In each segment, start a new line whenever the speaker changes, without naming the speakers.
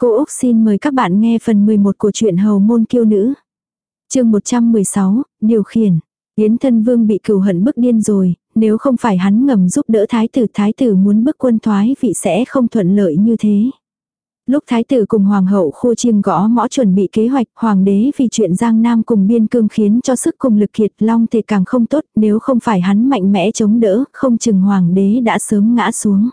Cô Úc xin mời các bạn nghe phần 11 của truyện Hầu Môn Kiêu Nữ. chương 116, Điều khiển. Yến thân vương bị cửu hận bức điên rồi, nếu không phải hắn ngầm giúp đỡ thái tử thái tử muốn bức quân thoái vị sẽ không thuận lợi như thế. Lúc thái tử cùng hoàng hậu khô chiêng gõ mõ chuẩn bị kế hoạch, hoàng đế vì chuyện Giang Nam cùng biên cương khiến cho sức cùng lực kiệt long thì càng không tốt, nếu không phải hắn mạnh mẽ chống đỡ, không chừng hoàng đế đã sớm ngã xuống.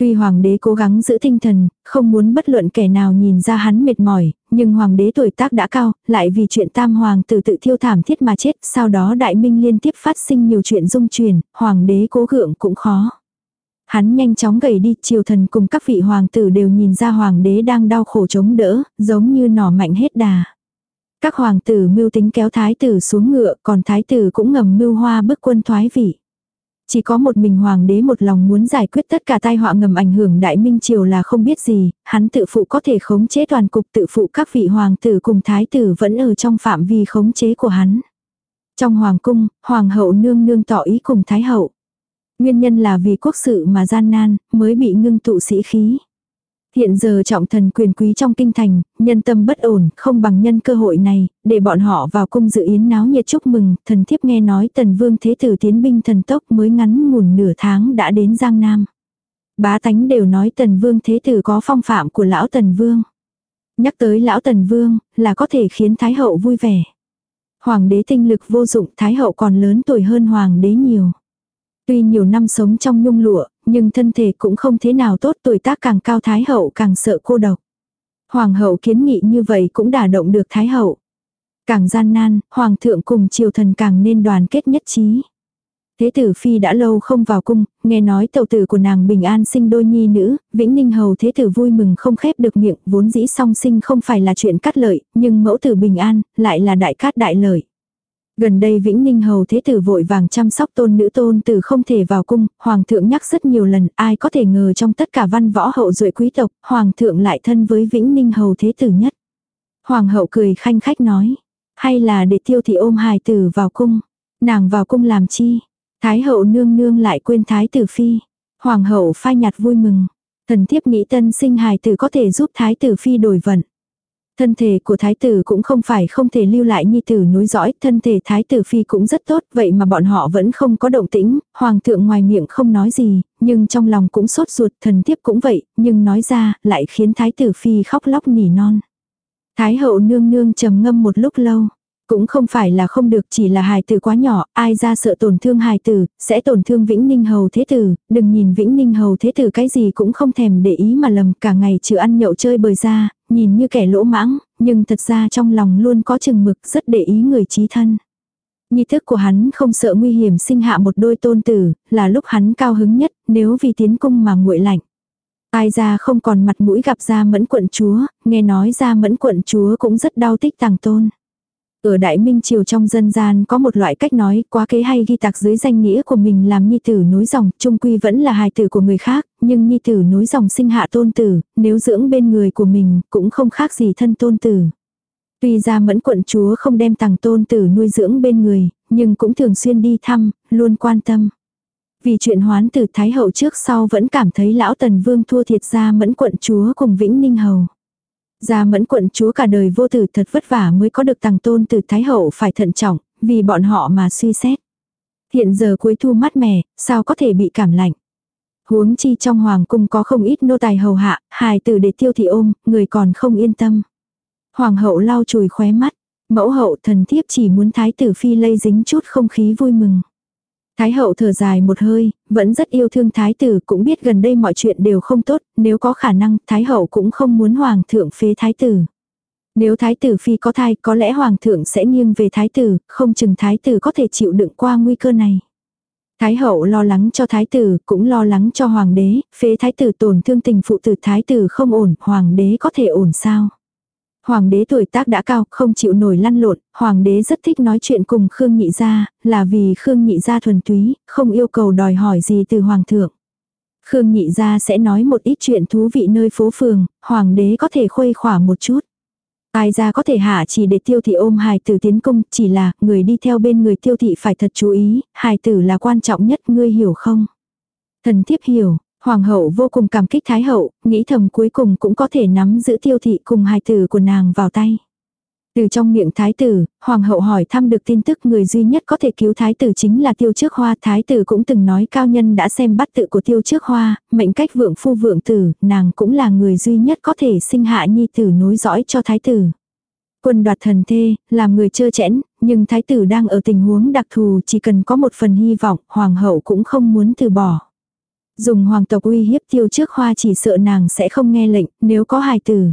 Tuy hoàng đế cố gắng giữ tinh thần, không muốn bất luận kẻ nào nhìn ra hắn mệt mỏi, nhưng hoàng đế tuổi tác đã cao, lại vì chuyện tam hoàng tử tự thiêu thảm thiết mà chết, sau đó đại minh liên tiếp phát sinh nhiều chuyện dung truyền, hoàng đế cố gượng cũng khó. Hắn nhanh chóng gầy đi, triều thần cùng các vị hoàng tử đều nhìn ra hoàng đế đang đau khổ chống đỡ, giống như nỏ mạnh hết đà. Các hoàng tử mưu tính kéo thái tử xuống ngựa, còn thái tử cũng ngầm mưu hoa bức quân thoái vị. Chỉ có một mình hoàng đế một lòng muốn giải quyết tất cả tai họa ngầm ảnh hưởng đại minh triều là không biết gì, hắn tự phụ có thể khống chế toàn cục tự phụ các vị hoàng tử cùng thái tử vẫn ở trong phạm vi khống chế của hắn. Trong hoàng cung, hoàng hậu nương nương tỏ ý cùng thái hậu. Nguyên nhân là vì quốc sự mà gian nan, mới bị ngưng tụ sĩ khí. Hiện giờ trọng thần quyền quý trong kinh thành, nhân tâm bất ổn, không bằng nhân cơ hội này, để bọn họ vào cung dự yến náo nhiệt chúc mừng, thần thiếp nghe nói tần vương thế tử tiến binh thần tốc mới ngắn ngủn nửa tháng đã đến Giang Nam. Bá tánh đều nói tần vương thế tử có phong phạm của lão tần vương. Nhắc tới lão tần vương, là có thể khiến thái hậu vui vẻ. Hoàng đế tinh lực vô dụng, thái hậu còn lớn tuổi hơn hoàng đế nhiều. Tuy nhiều năm sống trong nhung lụa, nhưng thân thể cũng không thế nào tốt tuổi tác càng cao Thái Hậu càng sợ cô độc. Hoàng hậu kiến nghị như vậy cũng đả động được Thái Hậu. Càng gian nan, Hoàng thượng cùng triều thần càng nên đoàn kết nhất trí. Thế tử phi đã lâu không vào cung, nghe nói tàu tử của nàng bình an sinh đôi nhi nữ, vĩnh ninh hầu thế tử vui mừng không khép được miệng, vốn dĩ song sinh không phải là chuyện cắt lợi, nhưng mẫu tử bình an, lại là đại cát đại lợi. Gần đây Vĩnh Ninh Hầu Thế Tử vội vàng chăm sóc tôn nữ tôn tử không thể vào cung, Hoàng thượng nhắc rất nhiều lần, ai có thể ngờ trong tất cả văn võ hậu duệ quý tộc, Hoàng thượng lại thân với Vĩnh Ninh Hầu Thế Tử nhất. Hoàng hậu cười khanh khách nói, hay là để tiêu thị ôm hài tử vào cung, nàng vào cung làm chi, Thái hậu nương nương lại quên Thái tử phi, Hoàng hậu phai nhạt vui mừng, thần thiếp nghĩ tân sinh hài tử có thể giúp Thái tử phi đổi vận. Thân thể của thái tử cũng không phải không thể lưu lại nhi tử nối dõi, thân thể thái tử phi cũng rất tốt, vậy mà bọn họ vẫn không có động tĩnh, hoàng thượng ngoài miệng không nói gì, nhưng trong lòng cũng sốt ruột, thần tiếp cũng vậy, nhưng nói ra, lại khiến thái tử phi khóc lóc nỉ non. Thái hậu nương nương trầm ngâm một lúc lâu. Cũng không phải là không được chỉ là hài tử quá nhỏ, ai ra sợ tổn thương hài tử, sẽ tổn thương Vĩnh Ninh Hầu Thế Tử, đừng nhìn Vĩnh Ninh Hầu Thế Tử cái gì cũng không thèm để ý mà lầm cả ngày trừ ăn nhậu chơi bời ra, nhìn như kẻ lỗ mãng, nhưng thật ra trong lòng luôn có chừng mực rất để ý người trí thân. Nhi thức của hắn không sợ nguy hiểm sinh hạ một đôi tôn tử, là lúc hắn cao hứng nhất, nếu vì tiến cung mà nguội lạnh. Ai ra không còn mặt mũi gặp ra mẫn quận chúa, nghe nói ra mẫn quận chúa cũng rất đau tích tàng tôn. Ở Đại Minh Triều trong dân gian có một loại cách nói quá kế hay ghi tạc dưới danh nghĩa của mình làm nhi tử nối dòng, trung quy vẫn là hài tử của người khác, nhưng nhi tử nối dòng sinh hạ tôn tử, nếu dưỡng bên người của mình cũng không khác gì thân tôn tử. Tuy ra mẫn quận chúa không đem tàng tôn tử nuôi dưỡng bên người, nhưng cũng thường xuyên đi thăm, luôn quan tâm. Vì chuyện hoán tử Thái Hậu trước sau vẫn cảm thấy lão Tần Vương thua thiệt ra mẫn quận chúa cùng Vĩnh Ninh Hầu. Gia mẫn quận chúa cả đời vô tử thật vất vả mới có được tàng tôn từ Thái Hậu phải thận trọng, vì bọn họ mà suy xét. Hiện giờ cuối thu mát mẻ, sao có thể bị cảm lạnh. Huống chi trong hoàng cung có không ít nô tài hầu hạ, hài tử để tiêu thị ôm, người còn không yên tâm. Hoàng hậu lau chùi khóe mắt, mẫu hậu thần thiếp chỉ muốn thái tử phi lây dính chút không khí vui mừng. Thái hậu thở dài một hơi, vẫn rất yêu thương thái tử cũng biết gần đây mọi chuyện đều không tốt, nếu có khả năng thái hậu cũng không muốn hoàng thượng phế thái tử. Nếu thái tử phi có thai có lẽ hoàng thượng sẽ nghiêng về thái tử, không chừng thái tử có thể chịu đựng qua nguy cơ này. Thái hậu lo lắng cho thái tử, cũng lo lắng cho hoàng đế, phế thái tử tổn thương tình phụ tử thái tử không ổn, hoàng đế có thể ổn sao. Hoàng đế tuổi tác đã cao, không chịu nổi lăn lộn, hoàng đế rất thích nói chuyện cùng Khương Nhị Gia, là vì Khương Nhị Gia thuần túy, không yêu cầu đòi hỏi gì từ hoàng thượng. Khương Nhị Gia sẽ nói một ít chuyện thú vị nơi phố phường, hoàng đế có thể khuây khỏa một chút. Ai ra có thể hạ chỉ để tiêu thị ôm hài tử tiến cung, chỉ là người đi theo bên người tiêu thị phải thật chú ý, hài tử là quan trọng nhất, ngươi hiểu không? Thần thiếp hiểu, Hoàng hậu vô cùng cảm kích Thái hậu, nghĩ thầm cuối cùng cũng có thể nắm giữ tiêu thị cùng hài tử của nàng vào tay. Từ trong miệng thái tử, hoàng hậu hỏi thăm được tin tức người duy nhất có thể cứu thái tử chính là tiêu trước hoa. Thái tử cũng từng nói cao nhân đã xem bắt tự của tiêu trước hoa, mệnh cách vượng phu vượng tử, nàng cũng là người duy nhất có thể sinh hạ nhi tử nối dõi cho thái tử. Quân đoạt thần thê, làm người chơ chẽn, nhưng thái tử đang ở tình huống đặc thù chỉ cần có một phần hy vọng, hoàng hậu cũng không muốn từ bỏ. Dùng hoàng tộc uy hiếp tiêu trước hoa chỉ sợ nàng sẽ không nghe lệnh, nếu có hài tử.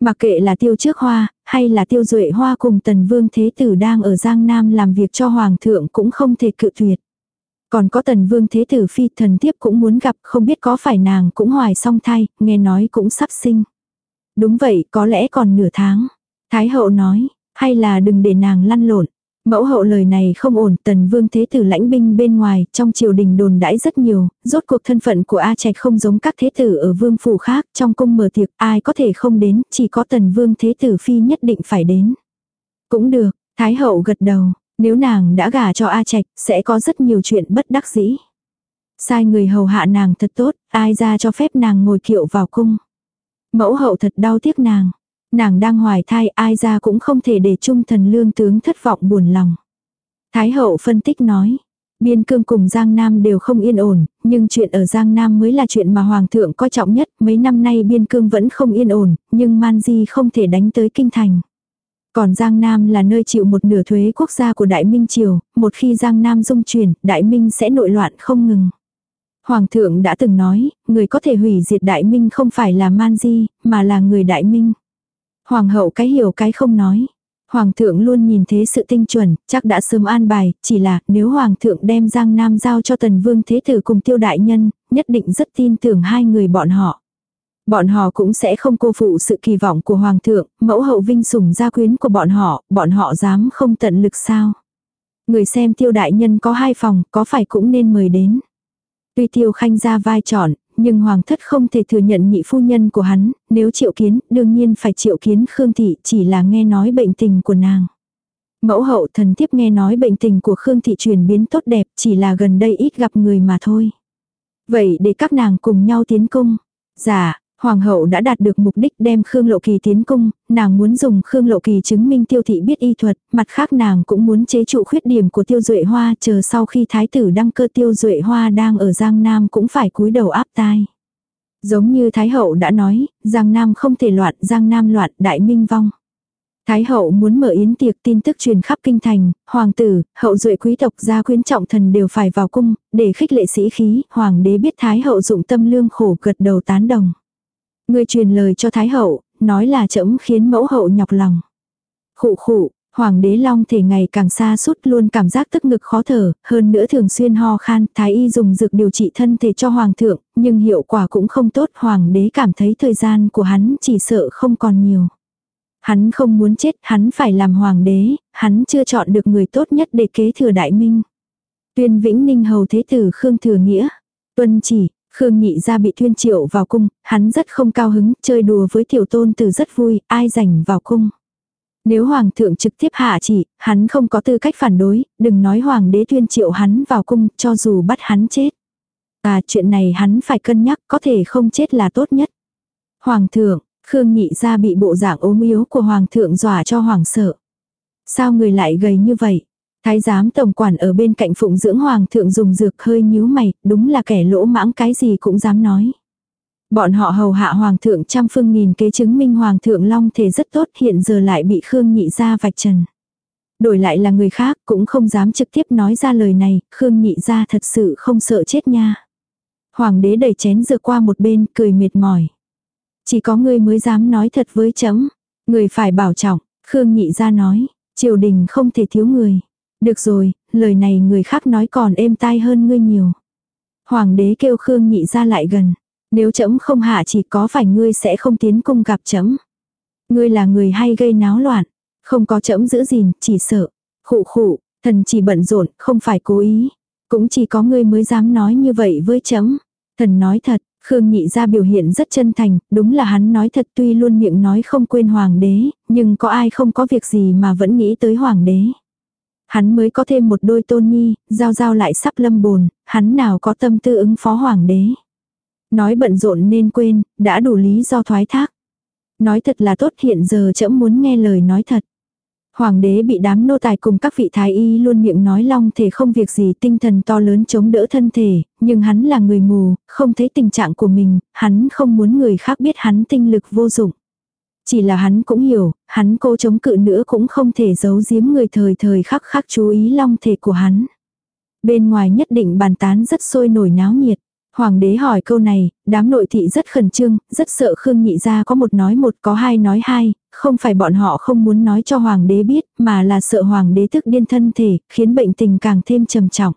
Mặc kệ là tiêu trước hoa, hay là tiêu duệ hoa cùng tần vương thế tử đang ở Giang Nam làm việc cho hoàng thượng cũng không thể cự tuyệt. Còn có tần vương thế tử phi thần tiếp cũng muốn gặp không biết có phải nàng cũng hoài song thai, nghe nói cũng sắp sinh. Đúng vậy, có lẽ còn nửa tháng. Thái hậu nói, hay là đừng để nàng lăn lộn. Mẫu hậu lời này không ổn, tần vương thế tử lãnh binh bên ngoài, trong triều đình đồn đãi rất nhiều, rốt cuộc thân phận của A Trạch không giống các thế tử ở vương phủ khác, trong cung mở tiệc ai có thể không đến, chỉ có tần vương thế tử phi nhất định phải đến. Cũng được, Thái hậu gật đầu, nếu nàng đã gả cho A Trạch, sẽ có rất nhiều chuyện bất đắc dĩ. Sai người hầu hạ nàng thật tốt, ai ra cho phép nàng ngồi kiệu vào cung. Mẫu hậu thật đau tiếc nàng. Nàng đang hoài thai ai ra cũng không thể để trung thần lương tướng thất vọng buồn lòng. Thái hậu phân tích nói. Biên cương cùng Giang Nam đều không yên ổn, nhưng chuyện ở Giang Nam mới là chuyện mà Hoàng thượng coi trọng nhất. Mấy năm nay biên cương vẫn không yên ổn, nhưng Man Di không thể đánh tới kinh thành. Còn Giang Nam là nơi chịu một nửa thuế quốc gia của Đại Minh Triều, một khi Giang Nam dung chuyển, Đại Minh sẽ nội loạn không ngừng. Hoàng thượng đã từng nói, người có thể hủy diệt Đại Minh không phải là Man Di, mà là người Đại Minh. Hoàng hậu cái hiểu cái không nói. Hoàng thượng luôn nhìn thế sự tinh chuẩn, chắc đã sớm an bài, chỉ là nếu Hoàng thượng đem Giang Nam giao cho Tần Vương Thế Tử cùng tiêu đại nhân, nhất định rất tin tưởng hai người bọn họ. Bọn họ cũng sẽ không cô phụ sự kỳ vọng của Hoàng thượng, mẫu hậu vinh sủng gia quyến của bọn họ, bọn họ dám không tận lực sao. Người xem tiêu đại nhân có hai phòng, có phải cũng nên mời đến. Tuy tiêu khanh ra vai chọn nhưng hoàng thất không thể thừa nhận nhị phu nhân của hắn, nếu triệu kiến, đương nhiên phải triệu kiến Khương Thị chỉ là nghe nói bệnh tình của nàng. Mẫu hậu thần thiếp nghe nói bệnh tình của Khương Thị chuyển biến tốt đẹp chỉ là gần đây ít gặp người mà thôi. Vậy để các nàng cùng nhau tiến cung. Dạ, Hoàng hậu đã đạt được mục đích đem Khương Lộ Kỳ tiến cung, nàng muốn dùng Khương Lộ Kỳ chứng minh tiêu thị biết y thuật, mặt khác nàng cũng muốn chế trụ khuyết điểm của tiêu duệ hoa chờ sau khi thái tử đăng cơ tiêu duệ hoa đang ở Giang Nam cũng phải cúi đầu áp tai. Giống như Thái hậu đã nói, Giang Nam không thể loạn, Giang Nam loạn, đại minh vong. Thái hậu muốn mở yến tiệc tin tức truyền khắp kinh thành, hoàng tử, hậu duệ quý tộc gia quyến trọng thần đều phải vào cung, để khích lệ sĩ khí, hoàng đế biết thái hậu dụng tâm lương khổ gật đầu tán đồng. Người truyền lời cho Thái Hậu, nói là trẫm khiến mẫu hậu nhọc lòng. Khụ khụ, Hoàng đế long thể ngày càng xa suốt luôn cảm giác tức ngực khó thở, hơn nữa thường xuyên ho khan, thái y dùng dược điều trị thân thể cho hoàng thượng, nhưng hiệu quả cũng không tốt, hoàng đế cảm thấy thời gian của hắn chỉ sợ không còn nhiều. Hắn không muốn chết, hắn phải làm hoàng đế, hắn chưa chọn được người tốt nhất để kế thừa đại minh. Tuyên Vĩnh Ninh hầu thế tử Khương Thừa Nghĩa, tuân chỉ, Khương nhị ra bị tuyên triệu vào cung, hắn rất không cao hứng, chơi đùa với tiểu tôn tử rất vui, ai rảnh vào cung. Nếu hoàng thượng trực tiếp hạ chỉ, hắn không có tư cách phản đối, đừng nói hoàng đế tuyên triệu hắn vào cung, cho dù bắt hắn chết. À chuyện này hắn phải cân nhắc, có thể không chết là tốt nhất. Hoàng thượng, Khương nhị ra bị bộ dạng ốm yếu của hoàng thượng dọa cho hoàng sợ. Sao người lại gầy như vậy? Thái giám tổng quản ở bên cạnh phụng dưỡng hoàng thượng dùng dược hơi nhíu mày, đúng là kẻ lỗ mãng cái gì cũng dám nói. Bọn họ hầu hạ hoàng thượng trăm phương nghìn kế chứng minh hoàng thượng long thể rất tốt hiện giờ lại bị Khương nhị ra vạch trần. Đổi lại là người khác cũng không dám trực tiếp nói ra lời này, Khương nhị ra thật sự không sợ chết nha. Hoàng đế đẩy chén dược qua một bên, cười mệt mỏi. Chỉ có ngươi mới dám nói thật với chấm. Người phải bảo trọng, Khương nhị ra nói, triều đình không thể thiếu người. Được rồi, lời này người khác nói còn êm tai hơn ngươi nhiều. Hoàng đế kêu Khương nhị ra lại gần. Nếu trẫm không hạ chỉ có phải ngươi sẽ không tiến cung gặp trẫm. Ngươi là người hay gây náo loạn. Không có trẫm giữ gìn, chỉ sợ. Khụ khụ, thần chỉ bận rộn, không phải cố ý. Cũng chỉ có ngươi mới dám nói như vậy với trẫm. Thần nói thật, Khương nhị ra biểu hiện rất chân thành, đúng là hắn nói thật tuy luôn miệng nói không quên hoàng đế, nhưng có ai không có việc gì mà vẫn nghĩ tới hoàng đế. Hắn mới có thêm một đôi tôn nhi, giao giao lại sắp lâm bồn, hắn nào có tâm tư ứng phó hoàng đế. Nói bận rộn nên quên, đã đủ lý do thoái thác. Nói thật là tốt hiện giờ trẫm muốn nghe lời nói thật. Hoàng đế bị đám nô tài cùng các vị thái y luôn miệng nói long thể không việc gì tinh thần to lớn chống đỡ thân thể, nhưng hắn là người mù, không thấy tình trạng của mình, hắn không muốn người khác biết hắn tinh lực vô dụng. Chỉ là hắn cũng hiểu, hắn cô chống cự nữa cũng không thể giấu giếm người thời thời khắc khắc chú ý long thể của hắn. Bên ngoài nhất định bàn tán rất sôi nổi náo nhiệt. Hoàng đế hỏi câu này, đám nội thị rất khẩn trương, rất sợ Khương Nhị gia có một nói một có hai nói hai, không phải bọn họ không muốn nói cho hoàng đế biết, mà là sợ hoàng đế thức điên thân thể, khiến bệnh tình càng thêm trầm trọng.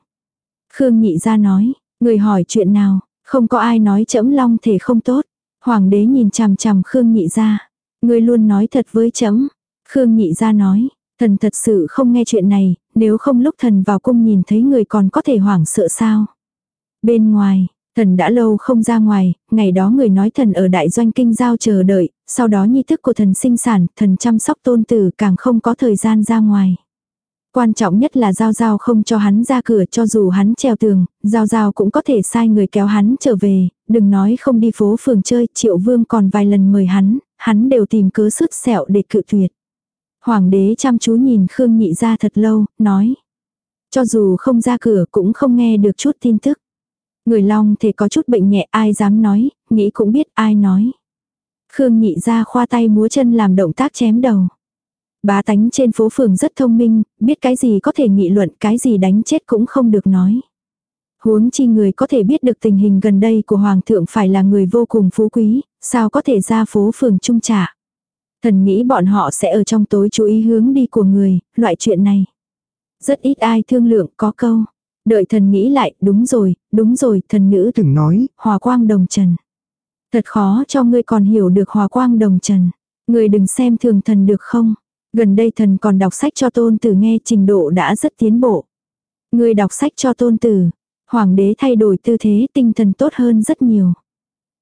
Khương Nhị gia nói, người hỏi chuyện nào, không có ai nói chẫm long thể không tốt. Hoàng đế nhìn chằm chằm Khương Nhị gia, người luôn nói thật với chấm. Khương Nhị ra nói, thần thật sự không nghe chuyện này, nếu không lúc thần vào cung nhìn thấy người còn có thể hoảng sợ sao. Bên ngoài, Thần đã lâu không ra ngoài, ngày đó người nói thần ở đại doanh kinh giao chờ đợi, sau đó nhi thức của thần sinh sản, thần chăm sóc tôn tử càng không có thời gian ra ngoài. Quan trọng nhất là Giao Giao không cho hắn ra cửa cho dù hắn treo tường, Giao Giao cũng có thể sai người kéo hắn trở về, đừng nói không đi phố phường chơi, Triệu Vương còn vài lần mời hắn, hắn đều tìm cớ sứt sẹo để cự tuyệt. Hoàng đế chăm chú nhìn Khương Nhị ra thật lâu, nói. Cho dù không ra cửa cũng không nghe được chút tin tức. Người long thì có chút bệnh nhẹ ai dám nói, nghĩ cũng biết ai nói. Khương nhị ra khoa tay múa chân làm động tác chém đầu. Bá tánh trên phố phường rất thông minh, biết cái gì có thể nghị luận, cái gì đánh chết cũng không được nói. Huống chi người có thể biết được tình hình gần đây của Hoàng thượng phải là người vô cùng phú quý, sao có thể ra phố phường trung trả. Thần nghĩ bọn họ sẽ ở trong tối chú ý hướng đi của người, loại chuyện này. Rất ít ai thương lượng có câu. Đợi thần nghĩ lại, đúng rồi, đúng rồi, thần nữ từng nói, hòa quang đồng trần. Thật khó cho ngươi còn hiểu được hòa quang đồng trần. Ngươi đừng xem thường thần được không? Gần đây thần còn đọc sách cho tôn tử nghe trình độ đã rất tiến bộ. Ngươi đọc sách cho tôn tử. Hoàng đế thay đổi tư thế tinh thần tốt hơn rất nhiều.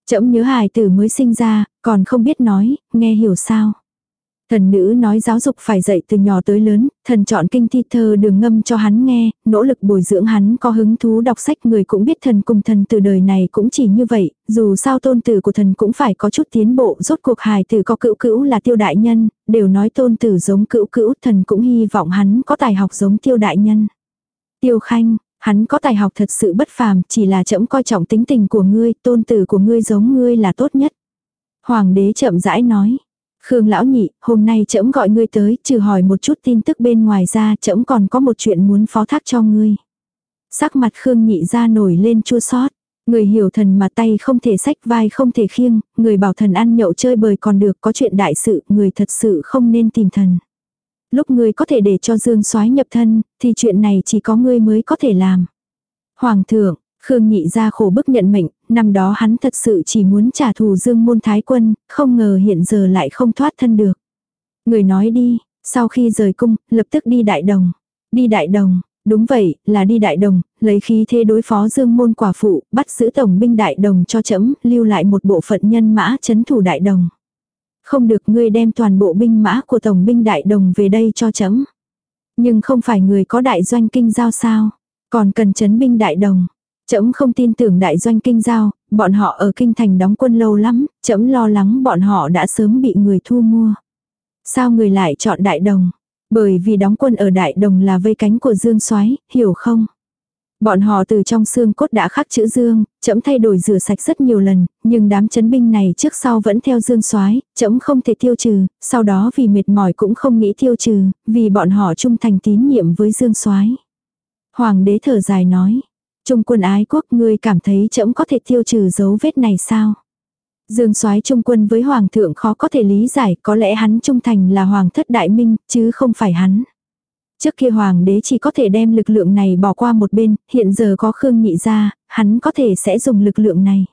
Chậm nhớ hài tử mới sinh ra, còn không biết nói, nghe hiểu sao. Thần nữ nói giáo dục phải dạy từ nhỏ tới lớn, thần chọn kinh thi thơ đường ngâm cho hắn nghe, nỗ lực bồi dưỡng hắn có hứng thú đọc sách người cũng biết thần cùng thần từ đời này cũng chỉ như vậy, dù sao tôn tử của thần cũng phải có chút tiến bộ, rốt cuộc hài tử có cữu cữu là tiêu đại nhân, đều nói tôn tử giống cữu cữu, thần cũng hy vọng hắn có tài học giống tiêu đại nhân. Tiêu khanh, hắn có tài học thật sự bất phàm, chỉ là chậm coi trọng tính tình của ngươi, tôn tử của ngươi giống ngươi là tốt nhất. Hoàng đế chậm rãi nói. Khương lão nhị, hôm nay trẫm gọi ngươi tới, trừ hỏi một chút tin tức bên ngoài ra, trẫm còn có một chuyện muốn phó thác cho ngươi. Sắc mặt Khương nhị ra nổi lên chua xót. Người hiểu thần mà tay không thể sách vai không thể khiêng, người bảo thần ăn nhậu chơi bời còn được có chuyện đại sự, người thật sự không nên tìm thần. Lúc ngươi có thể để cho Dương soái nhập thân, thì chuyện này chỉ có ngươi mới có thể làm. Hoàng thượng, Khương nhị ra khổ bức nhận mệnh, năm đó hắn thật sự chỉ muốn trả thù dương môn thái quân, không ngờ hiện giờ lại không thoát thân được. Người nói đi, sau khi rời cung, lập tức đi đại đồng. Đi đại đồng, đúng vậy, là đi đại đồng, lấy khí thế đối phó dương môn quả phụ, bắt giữ tổng binh đại đồng cho chấm, lưu lại một bộ phận nhân mã chấn thủ đại đồng. Không được ngươi đem toàn bộ binh mã của tổng binh đại đồng về đây cho chấm. Nhưng không phải người có đại doanh kinh giao sao, còn cần chấn binh đại đồng. Chấm không tin tưởng đại doanh kinh giao, bọn họ ở kinh thành đóng quân lâu lắm, chấm lo lắng bọn họ đã sớm bị người thu mua. Sao người lại chọn đại đồng? Bởi vì đóng quân ở đại đồng là vây cánh của dương soái hiểu không? Bọn họ từ trong xương cốt đã khắc chữ dương, chấm thay đổi rửa sạch rất nhiều lần, nhưng đám chấn binh này trước sau vẫn theo dương soái chấm không thể tiêu trừ, sau đó vì mệt mỏi cũng không nghĩ tiêu trừ, vì bọn họ trung thành tín nhiệm với dương soái Hoàng đế thở dài nói, Trung quân ái quốc ngươi cảm thấy trẫm có thể tiêu trừ dấu vết này sao? Dương soái trung quân với hoàng thượng khó có thể lý giải, có lẽ hắn trung thành là hoàng thất đại minh, chứ không phải hắn. Trước kia hoàng đế chỉ có thể đem lực lượng này bỏ qua một bên, hiện giờ có Khương Nhị ra, hắn có thể sẽ dùng lực lượng này.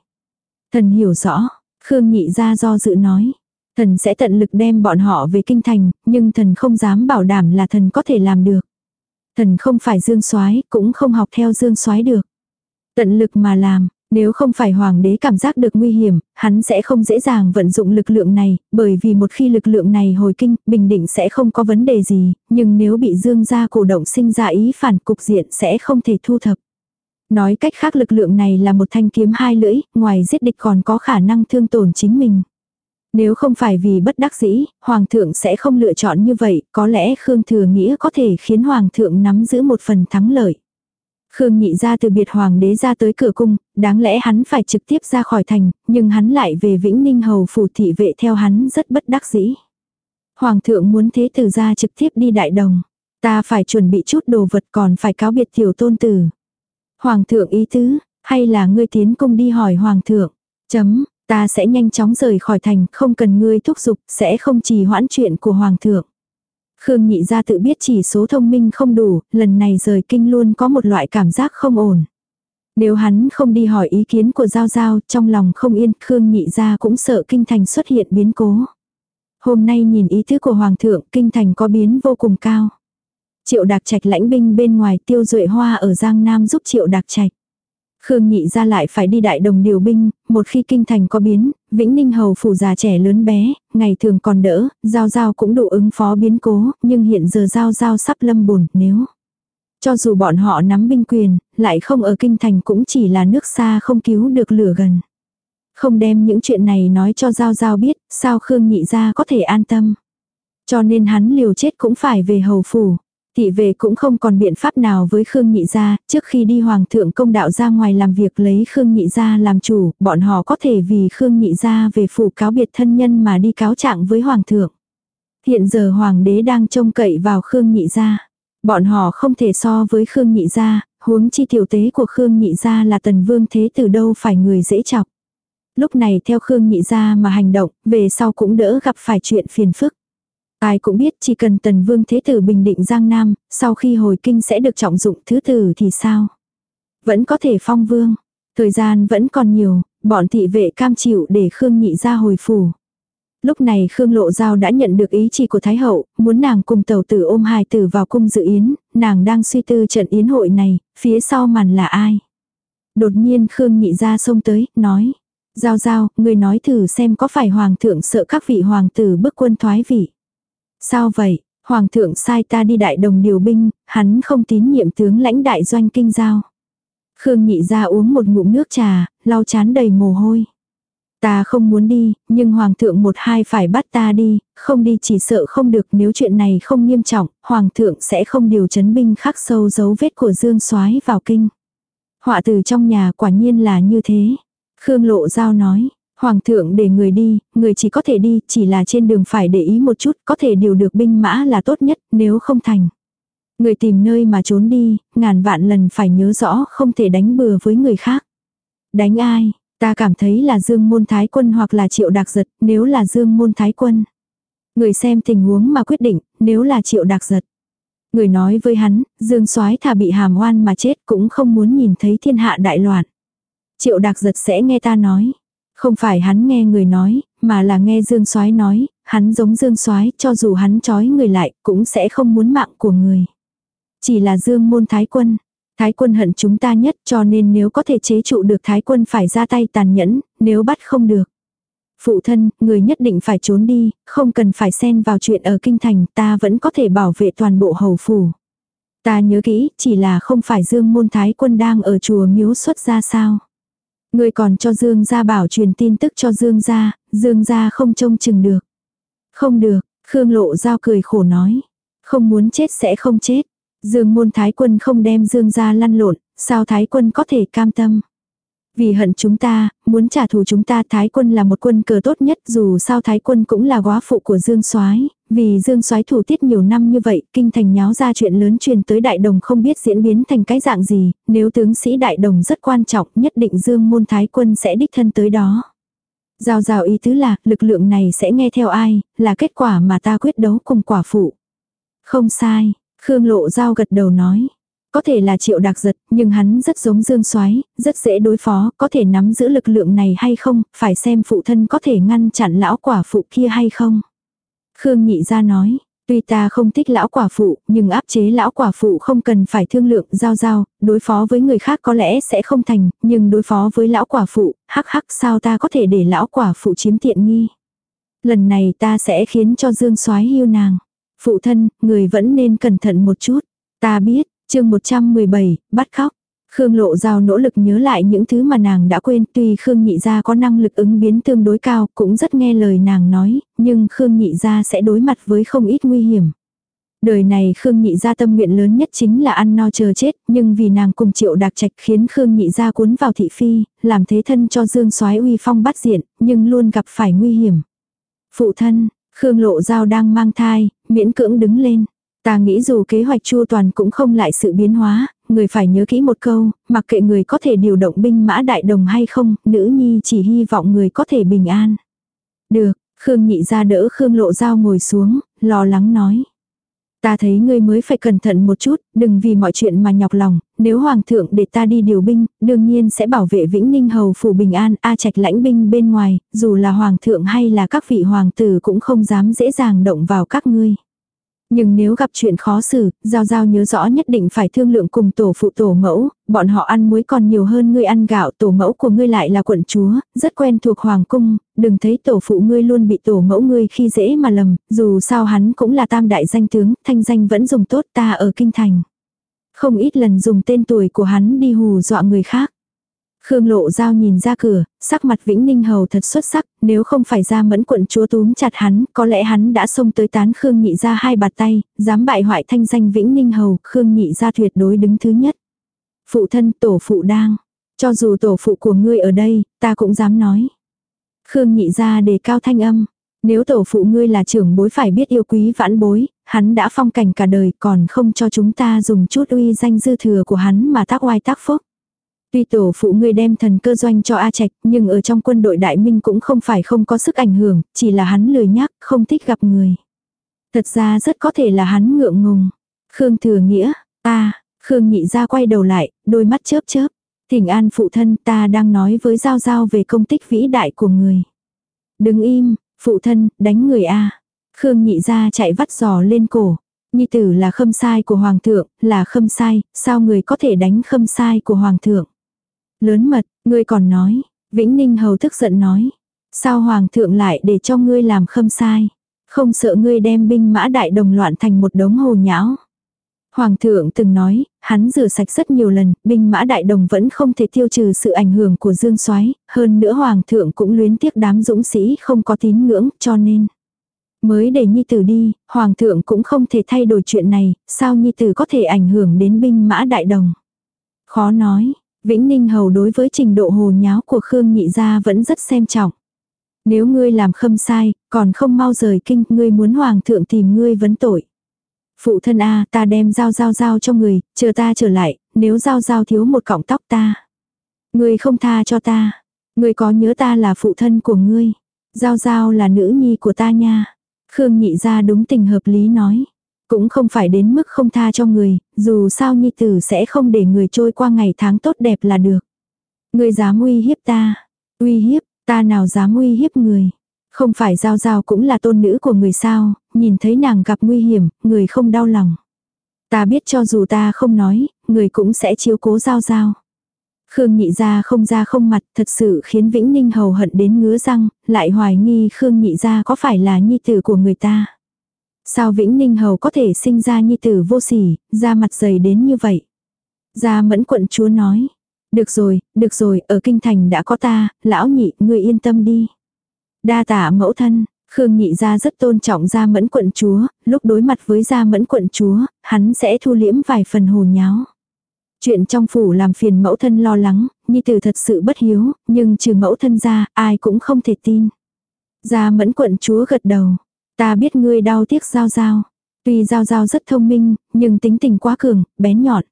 Thần hiểu rõ, Khương Nhị ra do dự nói. Thần sẽ tận lực đem bọn họ về kinh thành, nhưng thần không dám bảo đảm là thần có thể làm được. Thần không phải dương soái cũng không học theo dương soái được. Tận lực mà làm, nếu không phải hoàng đế cảm giác được nguy hiểm, hắn sẽ không dễ dàng vận dụng lực lượng này, bởi vì một khi lực lượng này hồi kinh, bình định sẽ không có vấn đề gì, nhưng nếu bị dương gia cổ động sinh ra ý phản cục diện sẽ không thể thu thập. Nói cách khác lực lượng này là một thanh kiếm hai lưỡi, ngoài giết địch còn có khả năng thương tổn chính mình. Nếu không phải vì bất đắc dĩ, Hoàng thượng sẽ không lựa chọn như vậy, có lẽ Khương Thừa Nghĩa có thể khiến Hoàng thượng nắm giữ một phần thắng lợi. Khương nhị ra từ biệt Hoàng đế ra tới cửa cung, đáng lẽ hắn phải trực tiếp ra khỏi thành, nhưng hắn lại về Vĩnh Ninh Hầu phủ thị vệ theo hắn rất bất đắc dĩ. Hoàng thượng muốn thế tử ra trực tiếp đi đại đồng. Ta phải chuẩn bị chút đồ vật còn phải cáo biệt tiểu tôn tử. Hoàng thượng ý tứ, hay là ngươi tiến cung đi hỏi hoàng thượng. Chấm, ta sẽ nhanh chóng rời khỏi thành, không cần ngươi thúc giục, sẽ không trì hoãn chuyện của hoàng thượng. Khương nhị ra tự biết chỉ số thông minh không đủ, lần này rời kinh luôn có một loại cảm giác không ổn. Nếu hắn không đi hỏi ý kiến của Giao Giao, trong lòng không yên, Khương nhị ra cũng sợ kinh thành xuất hiện biến cố. Hôm nay nhìn ý tứ của Hoàng thượng, kinh thành có biến vô cùng cao. Triệu Đạc Trạch lãnh binh bên ngoài tiêu duệ hoa ở Giang Nam giúp Triệu Đạc Trạch. Khương Nhị ra lại phải đi đại đồng điều binh, một khi kinh thành có biến, Vĩnh Ninh hầu phủ già trẻ lớn bé, ngày thường còn đỡ, giao giao cũng đủ ứng phó biến cố, nhưng hiện giờ giao giao sắp lâm bùn, nếu cho dù bọn họ nắm binh quyền, lại không ở kinh thành cũng chỉ là nước xa không cứu được lửa gần. Không đem những chuyện này nói cho Giao Giao biết, sao Khương Nhị ra có thể an tâm. Cho nên hắn liều chết cũng phải về hầu phủ. Thị về cũng không còn biện pháp nào với Khương Nhị Gia, trước khi đi Hoàng thượng công đạo ra ngoài làm việc lấy Khương Nhị Gia làm chủ, bọn họ có thể vì Khương Nhị Gia về phủ cáo biệt thân nhân mà đi cáo trạng với Hoàng thượng. Hiện giờ Hoàng đế đang trông cậy vào Khương Nhị Gia. Bọn họ không thể so với Khương Nhị Gia, huống chi tiểu tế của Khương Nhị Gia là tần vương thế từ đâu phải người dễ chọc. Lúc này theo Khương Nhị Gia mà hành động, về sau cũng đỡ gặp phải chuyện phiền phức. Ai cũng biết chỉ cần tần vương thế tử bình định Giang Nam, sau khi hồi kinh sẽ được trọng dụng thứ tử thì sao? Vẫn có thể phong vương. Thời gian vẫn còn nhiều, bọn thị vệ cam chịu để Khương nhị ra hồi phủ. Lúc này Khương Lộ Giao đã nhận được ý chỉ của Thái Hậu, muốn nàng cùng tàu tử ôm hài tử vào cung dự yến, nàng đang suy tư trận yến hội này, phía sau màn là ai. Đột nhiên Khương nhị ra xông tới, nói. Giao giao, người nói thử xem có phải hoàng thượng sợ các vị hoàng tử bức quân thoái vị. Sao vậy, Hoàng thượng sai ta đi đại đồng điều binh, hắn không tín nhiệm tướng lãnh đại doanh kinh giao. Khương nhị ra uống một ngụm nước trà, lau chán đầy mồ hôi. Ta không muốn đi, nhưng hoàng thượng một hai phải bắt ta đi, không đi chỉ sợ không được nếu chuyện này không nghiêm trọng, hoàng thượng sẽ không điều chấn binh khắc sâu dấu vết của dương soái vào kinh. Họa từ trong nhà quả nhiên là như thế. Khương lộ giao nói, Hoàng thượng để người đi, người chỉ có thể đi, chỉ là trên đường phải để ý một chút, có thể điều được binh mã là tốt nhất, nếu không thành. Người tìm nơi mà trốn đi, ngàn vạn lần phải nhớ rõ không thể đánh bừa với người khác. Đánh ai? Ta cảm thấy là Dương Môn Thái Quân hoặc là Triệu Đạc Giật, nếu là Dương Môn Thái Quân. Người xem tình huống mà quyết định, nếu là Triệu Đạc Giật. Người nói với hắn, Dương Soái thà bị hàm oan mà chết cũng không muốn nhìn thấy thiên hạ đại loạn. Triệu Đạc Giật sẽ nghe ta nói. Không phải hắn nghe người nói, mà là nghe Dương Soái nói, hắn giống Dương Soái, cho dù hắn trói người lại, cũng sẽ không muốn mạng của người. Chỉ là Dương môn thái quân. Thái quân hận chúng ta nhất cho nên nếu có thể chế trụ được thái quân phải ra tay tàn nhẫn, nếu bắt không được. Phụ thân, người nhất định phải trốn đi, không cần phải xen vào chuyện ở kinh thành, ta vẫn có thể bảo vệ toàn bộ hầu phủ. Ta nhớ kỹ, chỉ là không phải Dương môn thái quân đang ở chùa miếu xuất ra sao. Người còn cho Dương gia bảo truyền tin tức cho Dương gia, Dương gia không trông chừng được. Không được, Khương Lộ Giao cười khổ nói. Không muốn chết sẽ không chết. Dương môn thái quân không đem Dương gia lăn lộn, sao thái quân có thể cam tâm. Vì hận chúng ta, muốn trả thù chúng ta Thái quân là một quân cờ tốt nhất dù sao Thái quân cũng là góa phụ của Dương soái Vì Dương soái thủ tiết nhiều năm như vậy, kinh thành nháo ra chuyện lớn truyền tới đại đồng không biết diễn biến thành cái dạng gì, nếu tướng sĩ đại đồng rất quan trọng nhất định Dương môn Thái quân sẽ đích thân tới đó. Giao giao ý tứ là, lực lượng này sẽ nghe theo ai, là kết quả mà ta quyết đấu cùng quả phụ. Không sai, Khương Lộ Giao gật đầu nói. Có thể là triệu đặc giật, nhưng hắn rất giống dương soái rất dễ đối phó, có thể nắm giữ lực lượng này hay không, phải xem phụ thân có thể ngăn chặn lão quả phụ kia hay không. Khương nhị ra nói, tuy ta không thích lão quả phụ, nhưng áp chế lão quả phụ không cần phải thương lượng giao giao, đối phó với người khác có lẽ sẽ không thành, nhưng đối phó với lão quả phụ, hắc hắc sao ta có thể để lão quả phụ chiếm tiện nghi. Lần này ta sẽ khiến cho dương soái yêu nàng. Phụ thân, người vẫn nên cẩn thận một chút. Ta biết, chương 117, bắt khóc. Khương Lộ Giao nỗ lực nhớ lại những thứ mà nàng đã quên, tuy Khương Nhị Gia có năng lực ứng biến tương đối cao, cũng rất nghe lời nàng nói, nhưng Khương Nhị Gia sẽ đối mặt với không ít nguy hiểm. Đời này Khương Nhị Gia tâm nguyện lớn nhất chính là ăn no chờ chết, nhưng vì nàng cùng triệu đạc trạch khiến Khương Nhị Gia cuốn vào thị phi, làm thế thân cho Dương soái uy phong bắt diện, nhưng luôn gặp phải nguy hiểm. Phụ thân, Khương Lộ Giao đang mang thai, miễn cưỡng đứng lên. Ta nghĩ dù kế hoạch chu toàn cũng không lại sự biến hóa, người phải nhớ kỹ một câu, mặc kệ người có thể điều động binh mã đại đồng hay không, nữ nhi chỉ hy vọng người có thể bình an. Được, Khương nhị ra đỡ Khương lộ dao ngồi xuống, lo lắng nói. Ta thấy ngươi mới phải cẩn thận một chút, đừng vì mọi chuyện mà nhọc lòng, nếu hoàng thượng để ta đi điều binh, đương nhiên sẽ bảo vệ Vĩnh Ninh hầu phủ bình an, a trạch lãnh binh bên ngoài, dù là hoàng thượng hay là các vị hoàng tử cũng không dám dễ dàng động vào các ngươi. Nhưng nếu gặp chuyện khó xử, Giao Giao nhớ rõ nhất định phải thương lượng cùng tổ phụ tổ mẫu, bọn họ ăn muối còn nhiều hơn ngươi ăn gạo, tổ mẫu của ngươi lại là quận chúa, rất quen thuộc hoàng cung, đừng thấy tổ phụ ngươi luôn bị tổ mẫu ngươi khi dễ mà lầm, dù sao hắn cũng là tam đại danh tướng, thanh danh vẫn dùng tốt ta ở kinh thành. Không ít lần dùng tên tuổi của hắn đi hù dọa người khác. Khương Lộ Giao nhìn ra cửa, sắc mặt Vĩnh Ninh Hầu thật xuất sắc, nếu không phải ra mẫn quận chúa túm chặt hắn, có lẽ hắn đã xông tới tán Khương Nhị ra hai bạt tay, dám bại hoại thanh danh Vĩnh Ninh Hầu, Khương Nhị ra tuyệt đối đứng thứ nhất. Phụ thân tổ phụ đang, cho dù tổ phụ của ngươi ở đây, ta cũng dám nói. Khương Nhị ra đề cao thanh âm, nếu tổ phụ ngươi là trưởng bối phải biết yêu quý vãn bối, hắn đã phong cảnh cả đời còn không cho chúng ta dùng chút uy danh dư thừa của hắn mà tác oai tác phúc. Tuy tổ phụ ngươi đem thần cơ doanh cho A Trạch, nhưng ở trong quân đội đại minh cũng không phải không có sức ảnh hưởng, chỉ là hắn lười nhắc, không thích gặp người. Thật ra rất có thể là hắn ngượng ngùng. Khương thừa nghĩa, ta, Khương nhị ra quay đầu lại, đôi mắt chớp chớp. Thỉnh an phụ thân ta đang nói với Giao Giao về công tích vĩ đại của người. Đừng im, phụ thân, đánh người A. Khương nhị ra chạy vắt giò lên cổ. Nhi tử là khâm sai của hoàng thượng, là khâm sai, sao người có thể đánh khâm sai của hoàng thượng. Lớn mật, ngươi còn nói. Vĩnh Ninh Hầu tức giận nói. Sao Hoàng thượng lại để cho ngươi làm khâm sai? Không sợ ngươi đem binh mã đại đồng loạn thành một đống hồ nhão. Hoàng thượng từng nói, hắn rửa sạch rất nhiều lần, binh mã đại đồng vẫn không thể tiêu trừ sự ảnh hưởng của dương soái hơn nữa hoàng thượng cũng luyến tiếc đám dũng sĩ không có tín ngưỡng, cho nên. Mới để nhi tử đi, hoàng thượng cũng không thể thay đổi chuyện này, sao nhi tử có thể ảnh hưởng đến binh mã đại đồng. Khó nói, Vĩnh Ninh Hầu đối với trình độ hồ nháo của Khương Nhị Gia vẫn rất xem trọng. Nếu ngươi làm khâm sai, còn không mau rời kinh, ngươi muốn hoàng thượng tìm ngươi vấn tội. Phụ thân A, ta đem dao dao dao cho người, chờ ta trở lại, nếu dao dao thiếu một cọng tóc ta. Ngươi không tha cho ta. Ngươi có nhớ ta là phụ thân của ngươi. Giao giao là nữ nhi của ta nha. Khương nhị ra đúng tình hợp lý nói. Cũng không phải đến mức không tha cho người, dù sao nhi tử sẽ không để người trôi qua ngày tháng tốt đẹp là được. Người dám uy hiếp ta. Uy hiếp, ta nào dám uy hiếp người. Không phải giao giao cũng là tôn nữ của người sao, nhìn thấy nàng gặp nguy hiểm, người không đau lòng. Ta biết cho dù ta không nói, người cũng sẽ chiếu cố giao giao. Khương nhị gia không ra không mặt thật sự khiến Vĩnh Ninh hầu hận đến ngứa răng, lại hoài nghi Khương nhị gia có phải là nhi tử của người ta. Sao Vĩnh Ninh Hầu có thể sinh ra nhi tử vô sỉ, da mặt dày đến như vậy? Gia mẫn quận chúa nói. Được rồi, được rồi, ở kinh thành đã có ta, lão nhị, ngươi yên tâm đi. Đa tả mẫu thân, Khương nhị gia rất tôn trọng gia mẫn quận chúa, lúc đối mặt với gia mẫn quận chúa, hắn sẽ thu liễm vài phần hồ nháo. Chuyện trong phủ làm phiền mẫu thân lo lắng, nhi tử thật sự bất hiếu, nhưng trừ mẫu thân ra, ai cũng không thể tin. Gia mẫn quận chúa gật đầu. Ta biết ngươi đau tiếc Giao Giao. Tuy Giao Giao rất thông minh, nhưng tính tình quá cường, bén nhọn.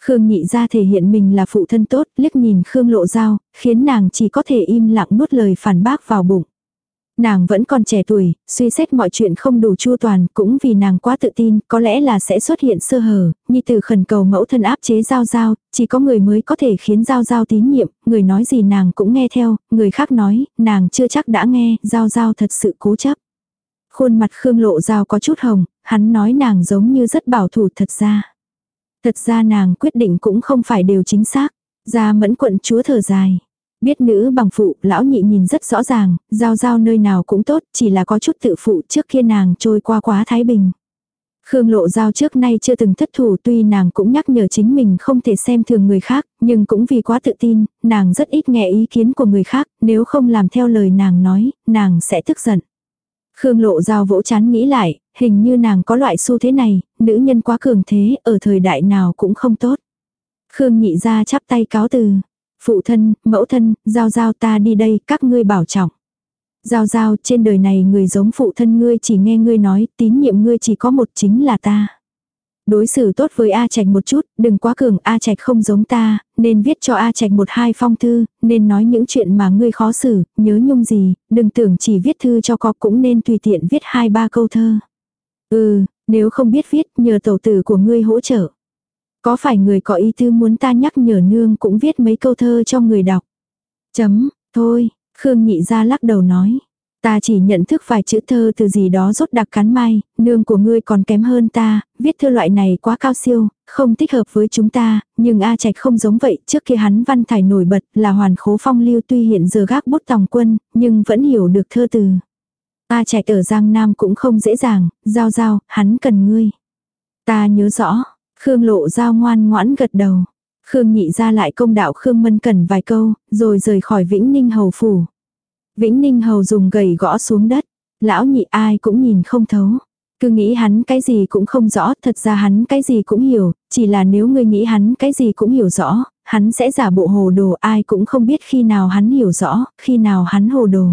Khương nhị ra thể hiện mình là phụ thân tốt, liếc nhìn Khương lộ Giao, khiến nàng chỉ có thể im lặng nuốt lời phản bác vào bụng. Nàng vẫn còn trẻ tuổi, suy xét mọi chuyện không đủ chu toàn, cũng vì nàng quá tự tin, có lẽ là sẽ xuất hiện sơ hở, như từ khẩn cầu mẫu thân áp chế giao giao, chỉ có người mới có thể khiến giao giao tín nhiệm, người nói gì nàng cũng nghe theo, người khác nói, nàng chưa chắc đã nghe, giao giao thật sự cố chấp. Khuôn mặt Khương Lộ Giao có chút hồng, hắn nói nàng giống như rất bảo thủ thật ra. Thật ra nàng quyết định cũng không phải đều chính xác. Ra mẫn quận chúa thở dài. Biết nữ bằng phụ, lão nhị nhìn rất rõ ràng, giao giao nơi nào cũng tốt, chỉ là có chút tự phụ trước kia nàng trôi qua quá thái bình. Khương Lộ Giao trước nay chưa từng thất thủ tuy nàng cũng nhắc nhở chính mình không thể xem thường người khác, nhưng cũng vì quá tự tin, nàng rất ít nghe ý kiến của người khác, nếu không làm theo lời nàng nói, nàng sẽ tức giận. Khương Lộ Giao vỗ chán nghĩ lại, hình như nàng có loại xu thế này, nữ nhân quá cường thế, ở thời đại nào cũng không tốt. Khương nhị ra chắp tay cáo từ. Phụ thân, mẫu thân, giao giao ta đi đây, các ngươi bảo trọng. Giao giao, trên đời này người giống phụ thân ngươi chỉ nghe ngươi nói, tín nhiệm ngươi chỉ có một chính là ta. Đối xử tốt với A Trạch một chút, đừng quá cường, A Trạch không giống ta, nên viết cho A Trạch một hai phong thư, nên nói những chuyện mà ngươi khó xử, nhớ nhung gì, đừng tưởng chỉ viết thư cho có cũng nên tùy tiện viết hai ba câu thơ. Ừ, nếu không biết viết, nhờ tổ tử của ngươi hỗ trợ. Có phải người có ý tư muốn ta nhắc nhở nương cũng viết mấy câu thơ cho người đọc. Chấm, thôi, Khương nhị ra lắc đầu nói. Ta chỉ nhận thức vài chữ thơ từ gì đó rốt đặc cắn mai, nương của ngươi còn kém hơn ta, viết thơ loại này quá cao siêu, không thích hợp với chúng ta, nhưng A Trạch không giống vậy, trước kia hắn văn thải nổi bật là hoàn khố phong lưu tuy hiện giờ gác bút tòng quân, nhưng vẫn hiểu được thơ từ. A Trạch ở Giang Nam cũng không dễ dàng, giao giao, hắn cần ngươi. Ta nhớ rõ, Khương lộ giao ngoan ngoãn gật đầu. Khương nhị ra lại công đạo Khương Mân cần vài câu, rồi rời khỏi Vĩnh Ninh Hầu Phủ. Vĩnh Ninh Hầu dùng gầy gõ xuống đất. Lão nhị ai cũng nhìn không thấu. Cứ nghĩ hắn cái gì cũng không rõ, thật ra hắn cái gì cũng hiểu, chỉ là nếu ngươi nghĩ hắn cái gì cũng hiểu rõ, hắn sẽ giả bộ hồ đồ ai cũng không biết khi nào hắn hiểu rõ, khi nào hắn hồ đồ.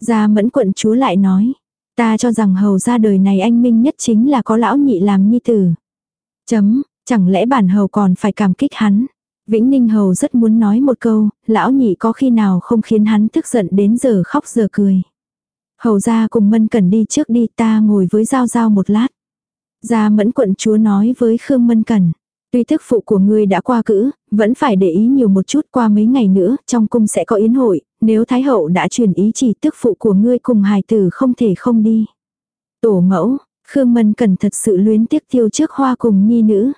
Gia mẫn quận chúa lại nói, ta cho rằng hầu ra đời này anh minh nhất chính là có lão nhị làm nhi tử. Chấm, chẳng lẽ bản hầu còn phải cảm kích hắn. Vĩnh Ninh Hầu rất muốn nói một câu, lão nhị có khi nào không khiến hắn tức giận đến giờ khóc giờ cười. Hầu ra cùng Mân Cẩn đi trước đi ta ngồi với Giao Giao một lát. Gia mẫn quận chúa nói với Khương Mân Cẩn. Tuy thức phụ của ngươi đã qua cữ, vẫn phải để ý nhiều một chút qua mấy ngày nữa, trong cung sẽ có yến hội, nếu Thái Hậu đã truyền ý chỉ tức phụ của ngươi cùng hài tử không thể không đi. Tổ mẫu, Khương Mân Cần thật sự luyến tiếc tiêu trước hoa cùng nhi nữ.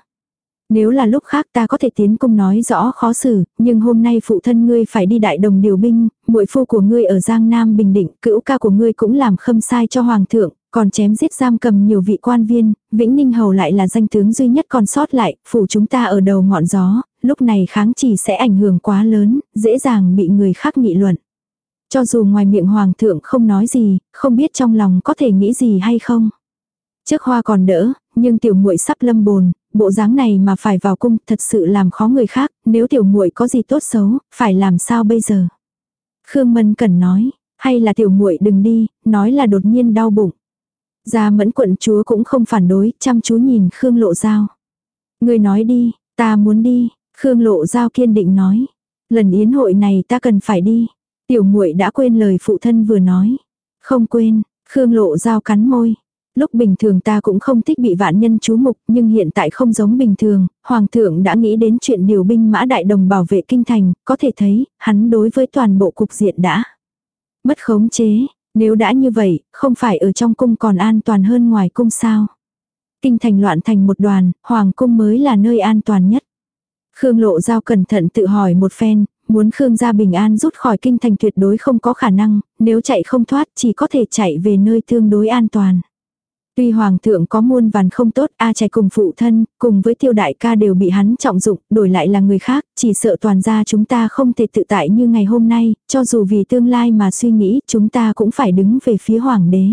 Nếu là lúc khác ta có thể tiến cung nói rõ khó xử, nhưng hôm nay phụ thân ngươi phải đi đại đồng điều binh, muội phu của ngươi ở Giang Nam Bình Định, cữu ca của ngươi cũng làm khâm sai cho hoàng thượng, còn chém giết giam cầm nhiều vị quan viên, Vĩnh Ninh Hầu lại là danh tướng duy nhất còn sót lại, phủ chúng ta ở đầu ngọn gió, lúc này kháng chỉ sẽ ảnh hưởng quá lớn, dễ dàng bị người khác nghị luận. Cho dù ngoài miệng hoàng thượng không nói gì, không biết trong lòng có thể nghĩ gì hay không. Trước hoa còn đỡ, nhưng tiểu muội sắp lâm bồn, bộ dáng này mà phải vào cung thật sự làm khó người khác, nếu tiểu muội có gì tốt xấu, phải làm sao bây giờ? Khương Mân Cẩn nói, hay là tiểu muội đừng đi, nói là đột nhiên đau bụng. Gia mẫn quận chúa cũng không phản đối, chăm chú nhìn Khương Lộ Giao. Người nói đi, ta muốn đi, Khương Lộ Giao kiên định nói. Lần yến hội này ta cần phải đi. Tiểu muội đã quên lời phụ thân vừa nói. Không quên, Khương Lộ Giao cắn môi. Lúc bình thường ta cũng không thích bị vạn nhân chú mục, nhưng hiện tại không giống bình thường, Hoàng thượng đã nghĩ đến chuyện điều binh mã đại đồng bảo vệ kinh thành, có thể thấy, hắn đối với toàn bộ cục diện đã mất khống chế. Nếu đã như vậy, không phải ở trong cung còn an toàn hơn ngoài cung sao? Kinh thành loạn thành một đoàn, Hoàng cung mới là nơi an toàn nhất. Khương Lộ Giao cẩn thận tự hỏi một phen, muốn Khương gia bình an rút khỏi kinh thành tuyệt đối không có khả năng, nếu chạy không thoát chỉ có thể chạy về nơi tương đối an toàn. Tuy hoàng thượng có muôn vàn không tốt, A trẻ cùng phụ thân, cùng với tiêu đại ca đều bị hắn trọng dụng, đổi lại là người khác, chỉ sợ toàn gia chúng ta không thể tự tại như ngày hôm nay, cho dù vì tương lai mà suy nghĩ, chúng ta cũng phải đứng về phía hoàng đế.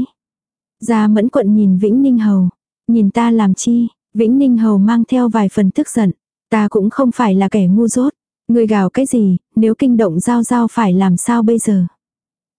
Gia mẫn quận nhìn Vĩnh Ninh Hầu, nhìn ta làm chi, Vĩnh Ninh Hầu mang theo vài phần tức giận, ta cũng không phải là kẻ ngu dốt, người gào cái gì, nếu kinh động giao giao phải làm sao bây giờ.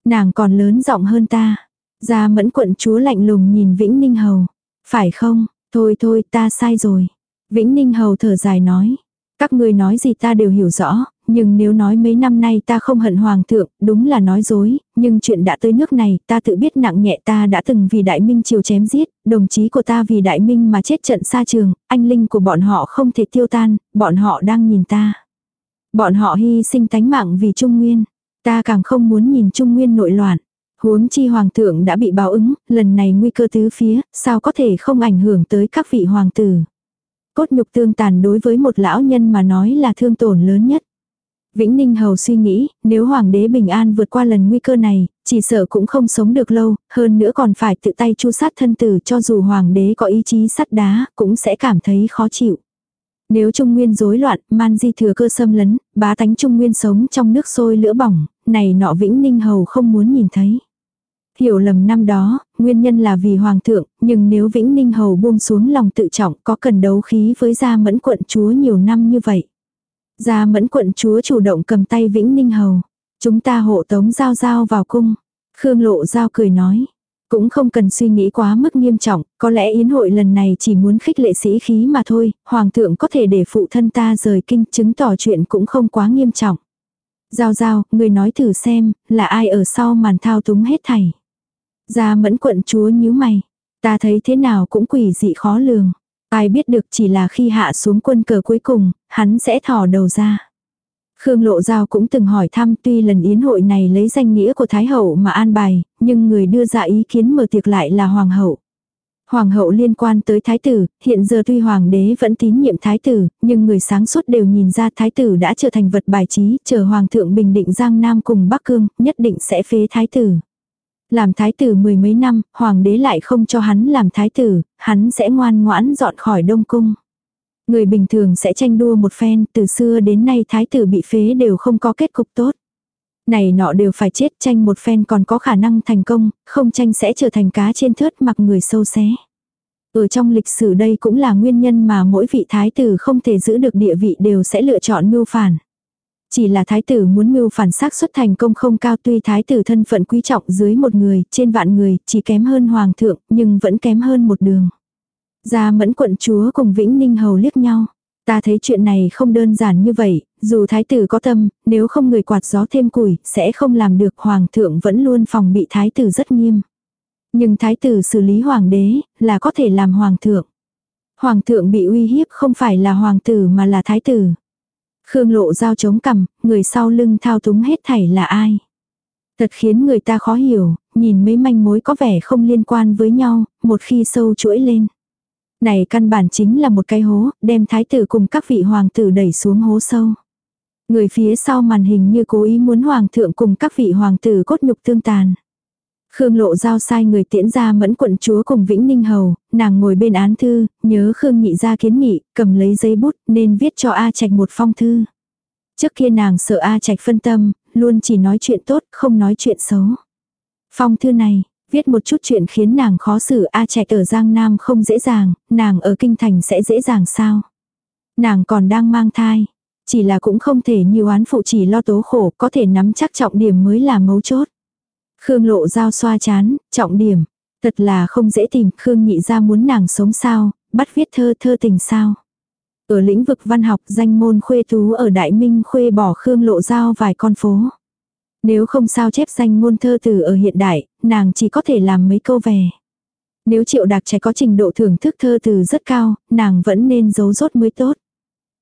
Nàng còn lớn giọng hơn ta. Gia mẫn quận chúa lạnh lùng nhìn Vĩnh Ninh Hầu. Phải không, thôi thôi ta sai rồi. Vĩnh Ninh Hầu thở dài nói. Các người nói gì ta đều hiểu rõ, nhưng nếu nói mấy năm nay ta không hận hoàng thượng, đúng là nói dối, nhưng chuyện đã tới nước này, ta tự biết nặng nhẹ ta đã từng vì đại minh chiều chém giết, đồng chí của ta vì đại minh mà chết trận xa trường, anh linh của bọn họ không thể tiêu tan, bọn họ đang nhìn ta. Bọn họ hy sinh tánh mạng vì Trung Nguyên, ta càng không muốn nhìn Trung Nguyên nội loạn. Huống chi hoàng thượng đã bị báo ứng, lần này nguy cơ tứ phía, sao có thể không ảnh hưởng tới các vị hoàng tử. Cốt nhục tương tàn đối với một lão nhân mà nói là thương tổn lớn nhất. Vĩnh Ninh Hầu suy nghĩ, nếu hoàng đế bình an vượt qua lần nguy cơ này, Chỉ sợ cũng không sống được lâu, hơn nữa còn phải tự tay chu sát thân tử cho dù hoàng đế có ý chí sắt đá, cũng sẽ cảm thấy khó chịu. Nếu Trung Nguyên rối loạn, man di thừa cơ xâm lấn, bá tánh Trung Nguyên sống trong nước sôi lửa bỏng, này nọ Vĩnh Ninh Hầu không muốn nhìn thấy. Hiểu lầm năm đó, nguyên nhân là vì hoàng thượng, nhưng nếu Vĩnh Ninh Hầu buông xuống lòng tự trọng có cần đấu khí với gia mẫn quận chúa nhiều năm như vậy. Gia mẫn quận chúa chủ động cầm tay Vĩnh Ninh Hầu. Chúng ta hộ tống giao giao vào cung. Khương lộ giao cười nói. Cũng không cần suy nghĩ quá mức nghiêm trọng, có lẽ yến hội lần này chỉ muốn khích lệ sĩ khí mà thôi, hoàng thượng có thể để phụ thân ta rời kinh chứng tỏ chuyện cũng không quá nghiêm trọng. Giao giao, người nói thử xem, là ai ở sau màn thao túng hết thảy. Gia mẫn quận chúa nhíu mày. Ta thấy thế nào cũng quỷ dị khó lường. Ai biết được chỉ là khi hạ xuống quân cờ cuối cùng, hắn sẽ thỏ đầu ra. Khương Lộ Giao cũng từng hỏi thăm tuy lần yến hội này lấy danh nghĩa của Thái Hậu mà an bài, nhưng người đưa ra ý kiến mở tiệc lại là Hoàng Hậu. Hoàng hậu liên quan tới thái tử, hiện giờ tuy hoàng đế vẫn tín nhiệm thái tử, nhưng người sáng suốt đều nhìn ra thái tử đã trở thành vật bài trí, chờ hoàng thượng bình định Giang Nam cùng Bắc Cương, nhất định sẽ phế thái tử. Làm thái tử mười mấy năm, hoàng đế lại không cho hắn làm thái tử, hắn sẽ ngoan ngoãn dọn khỏi đông cung. Người bình thường sẽ tranh đua một phen, từ xưa đến nay thái tử bị phế đều không có kết cục tốt. Này nọ đều phải chết tranh một phen còn có khả năng thành công, không tranh sẽ trở thành cá trên thớt mặc người sâu xé. Ở trong lịch sử đây cũng là nguyên nhân mà mỗi vị thái tử không thể giữ được địa vị đều sẽ lựa chọn mưu phản. Chỉ là thái tử muốn mưu phản xác xuất thành công không cao tuy thái tử thân phận quý trọng dưới một người, trên vạn người, chỉ kém hơn hoàng thượng, nhưng vẫn kém hơn một đường. Gia mẫn quận chúa cùng Vĩnh Ninh Hầu liếc nhau. Ta thấy chuyện này không đơn giản như vậy, dù thái tử có tâm, nếu không người quạt gió thêm củi, sẽ không làm được hoàng thượng vẫn luôn phòng bị thái tử rất nghiêm. Nhưng thái tử xử lý hoàng đế, là có thể làm hoàng thượng. Hoàng thượng bị uy hiếp không phải là hoàng tử mà là thái tử. Khương lộ dao chống cằm, người sau lưng thao túng hết thảy là ai. Thật khiến người ta khó hiểu, nhìn mấy manh mối có vẻ không liên quan với nhau, một khi sâu chuỗi lên. Này căn bản chính là một cái hố, đem thái tử cùng các vị hoàng tử đẩy xuống hố sâu. Người phía sau màn hình như cố ý muốn hoàng thượng cùng các vị hoàng tử cốt nhục tương tàn. Khương Lộ Giao sai người tiễn ra mẫn quận chúa cùng Vĩnh Ninh Hầu, nàng ngồi bên án thư, nhớ Khương nhị ra kiến nghị, cầm lấy giấy bút nên viết cho A Trạch một phong thư. Trước kia nàng sợ A Trạch phân tâm, luôn chỉ nói chuyện tốt, không nói chuyện xấu. Phong thư này, viết một chút chuyện khiến nàng khó xử A Trạch ở Giang Nam không dễ dàng, nàng ở Kinh Thành sẽ dễ dàng sao? Nàng còn đang mang thai, chỉ là cũng không thể như oán phụ chỉ lo tố khổ, có thể nắm chắc trọng điểm mới là mấu chốt. Khương lộ giao xoa chán, trọng điểm. Thật là không dễ tìm, Khương nhị ra muốn nàng sống sao, bắt viết thơ thơ tình sao. Ở lĩnh vực văn học danh môn khuê tú ở Đại Minh khuê bỏ Khương lộ giao vài con phố. Nếu không sao chép danh ngôn thơ từ ở hiện đại, nàng chỉ có thể làm mấy câu về. Nếu triệu đặc trẻ có trình độ thưởng thức thơ từ rất cao, nàng vẫn nên giấu rốt mới tốt.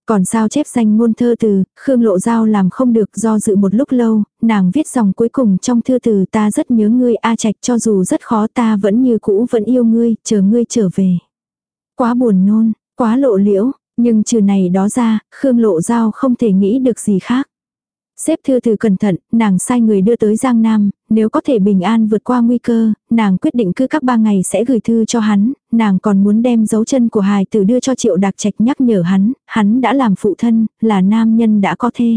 Còn sao chép danh ngôn thơ từ, Khương Lộ Giao làm không được do dự một lúc lâu, nàng viết dòng cuối cùng trong thư từ ta rất nhớ ngươi A Trạch cho dù rất khó ta vẫn như cũ vẫn yêu ngươi, chờ ngươi trở về. Quá buồn nôn, quá lộ liễu, nhưng trừ này đó ra, Khương Lộ Giao không thể nghĩ được gì khác. Xếp thư từ cẩn thận, nàng sai người đưa tới Giang Nam, nếu có thể bình an vượt qua nguy cơ, nàng quyết định cứ các ba ngày sẽ gửi thư cho hắn, nàng còn muốn đem dấu chân của hài tử đưa cho triệu đặc trạch nhắc nhở hắn, hắn đã làm phụ thân, là nam nhân đã có thê.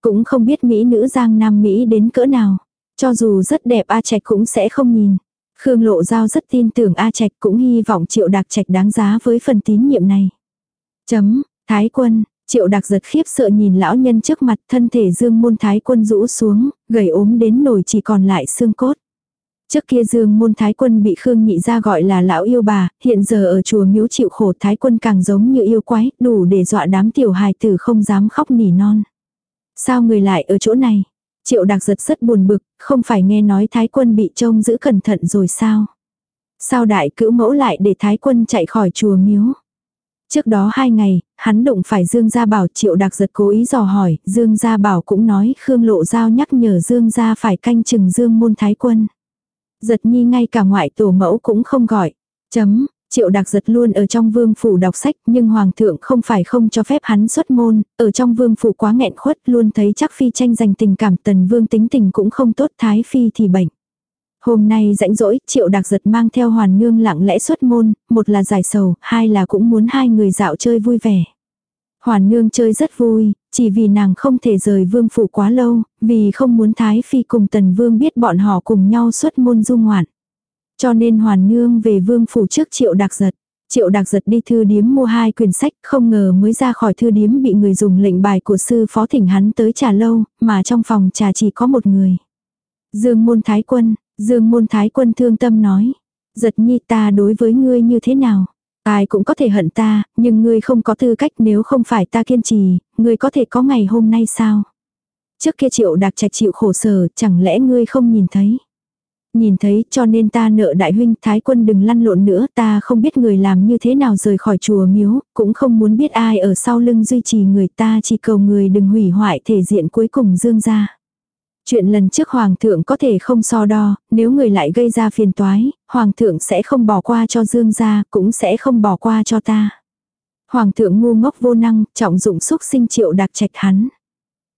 Cũng không biết Mỹ nữ Giang Nam Mỹ đến cỡ nào, cho dù rất đẹp A Trạch cũng sẽ không nhìn. Khương Lộ Giao rất tin tưởng A Trạch cũng hy vọng triệu đặc trạch đáng giá với phần tín nhiệm này. Chấm, Thái quân, Triệu đặc giật khiếp sợ nhìn lão nhân trước mặt thân thể dương môn thái quân rũ xuống, gầy ốm đến nổi chỉ còn lại xương cốt. Trước kia dương môn thái quân bị Khương nhị ra gọi là lão yêu bà, hiện giờ ở chùa miếu chịu khổ thái quân càng giống như yêu quái, đủ để dọa đám tiểu hài tử không dám khóc nỉ non. Sao người lại ở chỗ này? Triệu đặc giật rất buồn bực, không phải nghe nói thái quân bị trông giữ cẩn thận rồi sao? Sao đại cữu mẫu lại để thái quân chạy khỏi chùa miếu? Trước đó hai ngày, hắn đụng phải Dương Gia Bảo triệu đặc giật cố ý dò hỏi, Dương Gia Bảo cũng nói Khương Lộ Giao nhắc nhở Dương Gia phải canh chừng Dương môn thái quân. Giật nhi ngay cả ngoại tổ mẫu cũng không gọi. Chấm, Triệu đặc giật luôn ở trong vương phủ đọc sách nhưng hoàng thượng không phải không cho phép hắn xuất môn, ở trong vương phủ quá nghẹn khuất luôn thấy chắc phi tranh giành tình cảm tần vương tính tình cũng không tốt thái phi thì bệnh. Hôm nay rãnh rỗi, triệu đặc giật mang theo hoàn nương lặng lẽ xuất môn, một là giải sầu, hai là cũng muốn hai người dạo chơi vui vẻ. Hoàn nương chơi rất vui, chỉ vì nàng không thể rời vương phủ quá lâu, vì không muốn Thái Phi cùng Tần Vương biết bọn họ cùng nhau xuất môn du ngoạn. Cho nên Hoàn nương về vương phủ trước triệu đặc giật. Triệu đặc giật đi thư điếm mua hai quyển sách, không ngờ mới ra khỏi thư điếm bị người dùng lệnh bài của sư phó thỉnh hắn tới trà lâu, mà trong phòng trà chỉ có một người. Dương môn thái quân, dương môn thái quân thương tâm nói. Giật nhi ta đối với ngươi như thế nào? Ai cũng có thể hận ta, nhưng ngươi không có tư cách nếu không phải ta kiên trì, ngươi có thể có ngày hôm nay sao? Trước kia triệu đặc trạch chịu khổ sở, chẳng lẽ ngươi không nhìn thấy? Nhìn thấy cho nên ta nợ đại huynh thái quân đừng lăn lộn nữa ta không biết người làm như thế nào rời khỏi chùa miếu, cũng không muốn biết ai ở sau lưng duy trì người ta chỉ cầu người đừng hủy hoại thể diện cuối cùng dương ra. Chuyện lần trước hoàng thượng có thể không so đo, nếu người lại gây ra phiền toái, hoàng thượng sẽ không bỏ qua cho dương gia, cũng sẽ không bỏ qua cho ta. Hoàng thượng ngu ngốc vô năng, trọng dụng xúc sinh triệu đặc trạch hắn.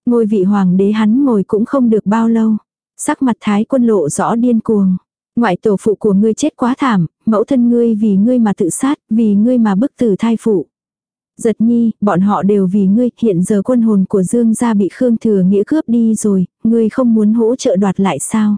Ngôi vị hoàng đế hắn ngồi cũng không được bao lâu. Sắc mặt thái quân lộ rõ điên cuồng. Ngoại tổ phụ của ngươi chết quá thảm, mẫu thân ngươi vì ngươi mà tự sát, vì ngươi mà bức tử thai phụ. Giật nhi, bọn họ đều vì ngươi, hiện giờ quân hồn của Dương gia bị Khương Thừa Nghĩa cướp đi rồi, ngươi không muốn hỗ trợ đoạt lại sao?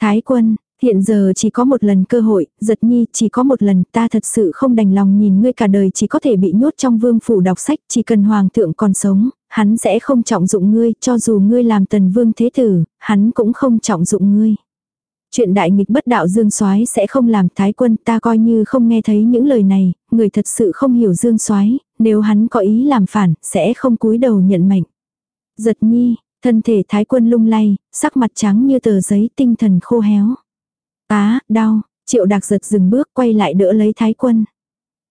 Thái quân, hiện giờ chỉ có một lần cơ hội, giật nhi chỉ có một lần ta thật sự không đành lòng nhìn ngươi cả đời chỉ có thể bị nhốt trong vương phủ đọc sách, chỉ cần hoàng thượng còn sống, hắn sẽ không trọng dụng ngươi, cho dù ngươi làm tần vương thế tử, hắn cũng không trọng dụng ngươi. Chuyện đại nghịch bất đạo Dương Soái sẽ không làm thái quân ta coi như không nghe thấy những lời này, người thật sự không hiểu Dương Soái, nếu hắn có ý làm phản, sẽ không cúi đầu nhận mệnh. Giật nhi, thân thể thái quân lung lay, sắc mặt trắng như tờ giấy tinh thần khô héo. Á, đau, triệu đặc giật dừng bước quay lại đỡ lấy thái quân.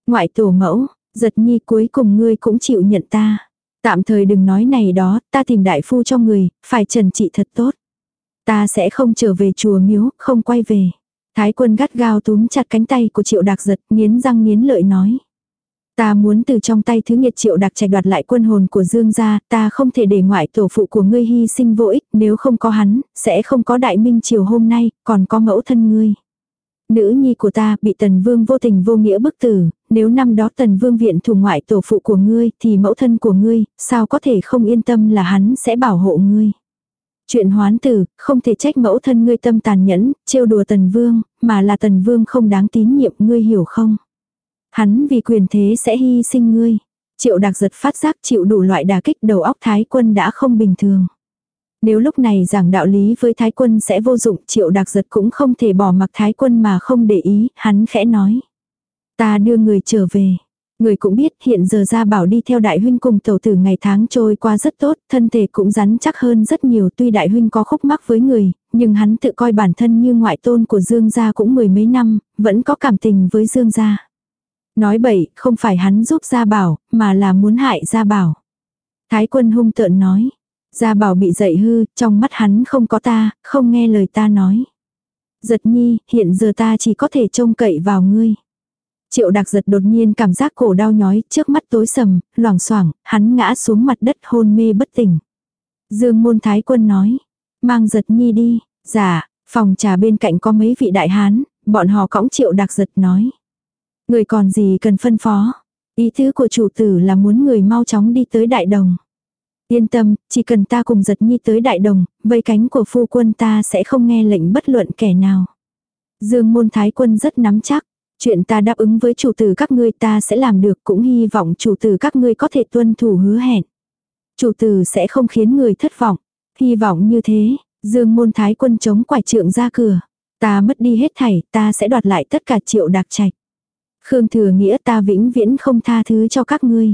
Ngoại tổ mẫu, giật nhi cuối cùng ngươi cũng chịu nhận ta. Tạm thời đừng nói này đó, ta tìm đại phu cho người, phải trần trị thật tốt. Ta sẽ không trở về chùa miếu, không quay về. Thái quân gắt gao túm chặt cánh tay của triệu đặc giật, nghiến răng nghiến lợi nói. Ta muốn từ trong tay thứ nghiệt triệu đặc trạch đoạt lại quân hồn của Dương gia, ta không thể để ngoại tổ phụ của ngươi hy sinh vô ích, nếu không có hắn, sẽ không có đại minh triều hôm nay, còn có mẫu thân ngươi. Nữ nhi của ta bị tần vương vô tình vô nghĩa bức tử, nếu năm đó tần vương viện thủ ngoại tổ phụ của ngươi thì mẫu thân của ngươi, sao có thể không yên tâm là hắn sẽ bảo hộ ngươi. Chuyện hoán tử, không thể trách mẫu thân ngươi tâm tàn nhẫn, trêu đùa tần vương, mà là tần vương không đáng tín nhiệm ngươi hiểu không. Hắn vì quyền thế sẽ hy sinh ngươi. Triệu đặc giật phát giác chịu đủ loại đà kích đầu óc thái quân đã không bình thường. Nếu lúc này giảng đạo lý với thái quân sẽ vô dụng triệu đặc giật cũng không thể bỏ mặc thái quân mà không để ý, hắn khẽ nói. Ta đưa người trở về. Người cũng biết hiện giờ ra bảo đi theo đại huynh cùng tàu tử ngày tháng trôi qua rất tốt, thân thể cũng rắn chắc hơn rất nhiều tuy đại huynh có khúc mắc với người, nhưng hắn tự coi bản thân như ngoại tôn của Dương gia cũng mười mấy năm, vẫn có cảm tình với Dương gia. Nói bậy, không phải hắn giúp gia bảo, mà là muốn hại gia bảo. Thái quân hung tợn nói. Gia bảo bị dậy hư, trong mắt hắn không có ta, không nghe lời ta nói. Giật nhi, hiện giờ ta chỉ có thể trông cậy vào ngươi. Triệu đặc giật đột nhiên cảm giác cổ đau nhói, trước mắt tối sầm, loảng xoảng hắn ngã xuống mặt đất hôn mê bất tỉnh. Dương môn thái quân nói, mang giật nhi đi, giả, phòng trà bên cạnh có mấy vị đại hán, bọn họ cõng triệu đặc giật nói. Người còn gì cần phân phó, ý thứ của chủ tử là muốn người mau chóng đi tới đại đồng. Yên tâm, chỉ cần ta cùng giật nhi tới đại đồng, vây cánh của phu quân ta sẽ không nghe lệnh bất luận kẻ nào. Dương môn thái quân rất nắm chắc, Chuyện ta đáp ứng với chủ tử các ngươi ta sẽ làm được cũng hy vọng chủ tử các ngươi có thể tuân thủ hứa hẹn. Chủ tử sẽ không khiến người thất vọng. Hy vọng như thế, dương môn thái quân chống quải trượng ra cửa. Ta mất đi hết thảy, ta sẽ đoạt lại tất cả triệu đặc trạch. Khương thừa nghĩa ta vĩnh viễn không tha thứ cho các ngươi.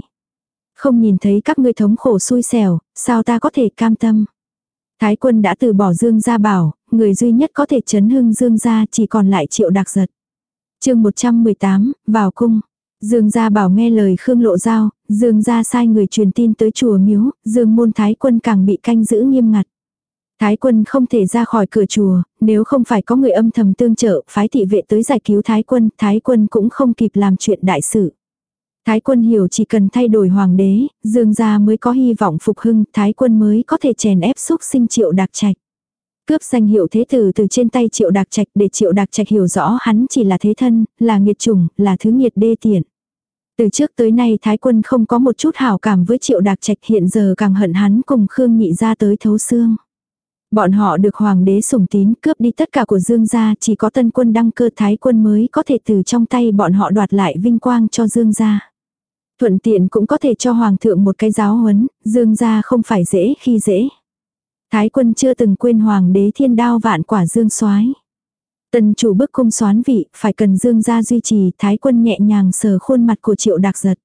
Không nhìn thấy các ngươi thống khổ xui xẻo, sao ta có thể cam tâm. Thái quân đã từ bỏ dương gia bảo, người duy nhất có thể chấn hưng dương gia chỉ còn lại triệu đặc giật chương 118, vào cung. Dương gia bảo nghe lời Khương Lộ Giao, Dương gia sai người truyền tin tới chùa miếu, Dương môn thái quân càng bị canh giữ nghiêm ngặt. Thái quân không thể ra khỏi cửa chùa, nếu không phải có người âm thầm tương trợ, phái thị vệ tới giải cứu thái quân, thái quân cũng không kịp làm chuyện đại sự. Thái quân hiểu chỉ cần thay đổi hoàng đế, dương gia mới có hy vọng phục hưng, thái quân mới có thể chèn ép xúc sinh triệu đặc trạch. Cướp danh hiệu thế tử từ trên tay triệu đạc trạch để triệu đạc trạch hiểu rõ hắn chỉ là thế thân, là nghiệt chủng, là thứ nghiệt đê tiện. Từ trước tới nay Thái quân không có một chút hảo cảm với triệu đạc trạch hiện giờ càng hận hắn cùng Khương Nhị ra tới thấu xương. Bọn họ được hoàng đế sủng tín cướp đi tất cả của Dương gia chỉ có tân quân đăng cơ Thái quân mới có thể từ trong tay bọn họ đoạt lại vinh quang cho Dương gia. Thuận tiện cũng có thể cho hoàng thượng một cái giáo huấn, Dương gia không phải dễ khi dễ. Thái quân chưa từng quên hoàng đế thiên đao vạn quả Dương soái Tần chủ bức cung xoán vị, phải cần dương gia duy trì, thái quân nhẹ nhàng sờ khuôn mặt của triệu đặc giật.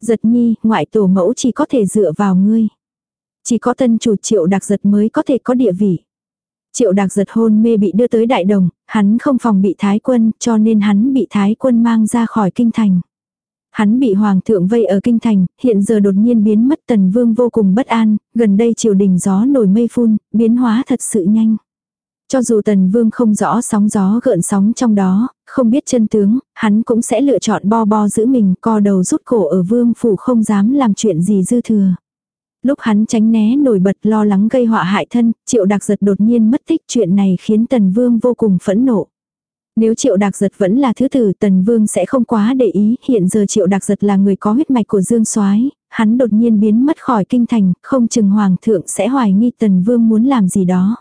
Giật nhi, ngoại tổ mẫu chỉ có thể dựa vào ngươi. Chỉ có tân chủ triệu đặc giật mới có thể có địa vị. Triệu đặc giật hôn mê bị đưa tới đại đồng, hắn không phòng bị thái quân, cho nên hắn bị thái quân mang ra khỏi kinh thành. Hắn bị hoàng thượng vây ở kinh thành, hiện giờ đột nhiên biến mất tần vương vô cùng bất an, gần đây triều đình gió nổi mây phun, biến hóa thật sự nhanh. Cho dù tần vương không rõ sóng gió gợn sóng trong đó, không biết chân tướng, hắn cũng sẽ lựa chọn bo bo giữ mình co đầu rút cổ ở vương phủ không dám làm chuyện gì dư thừa. Lúc hắn tránh né nổi bật lo lắng gây họa hại thân, triệu đặc giật đột nhiên mất tích chuyện này khiến tần vương vô cùng phẫn nộ. Nếu triệu đặc giật vẫn là thứ tử tần vương sẽ không quá để ý, hiện giờ triệu đặc giật là người có huyết mạch của dương soái hắn đột nhiên biến mất khỏi kinh thành, không chừng hoàng thượng sẽ hoài nghi tần vương muốn làm gì đó.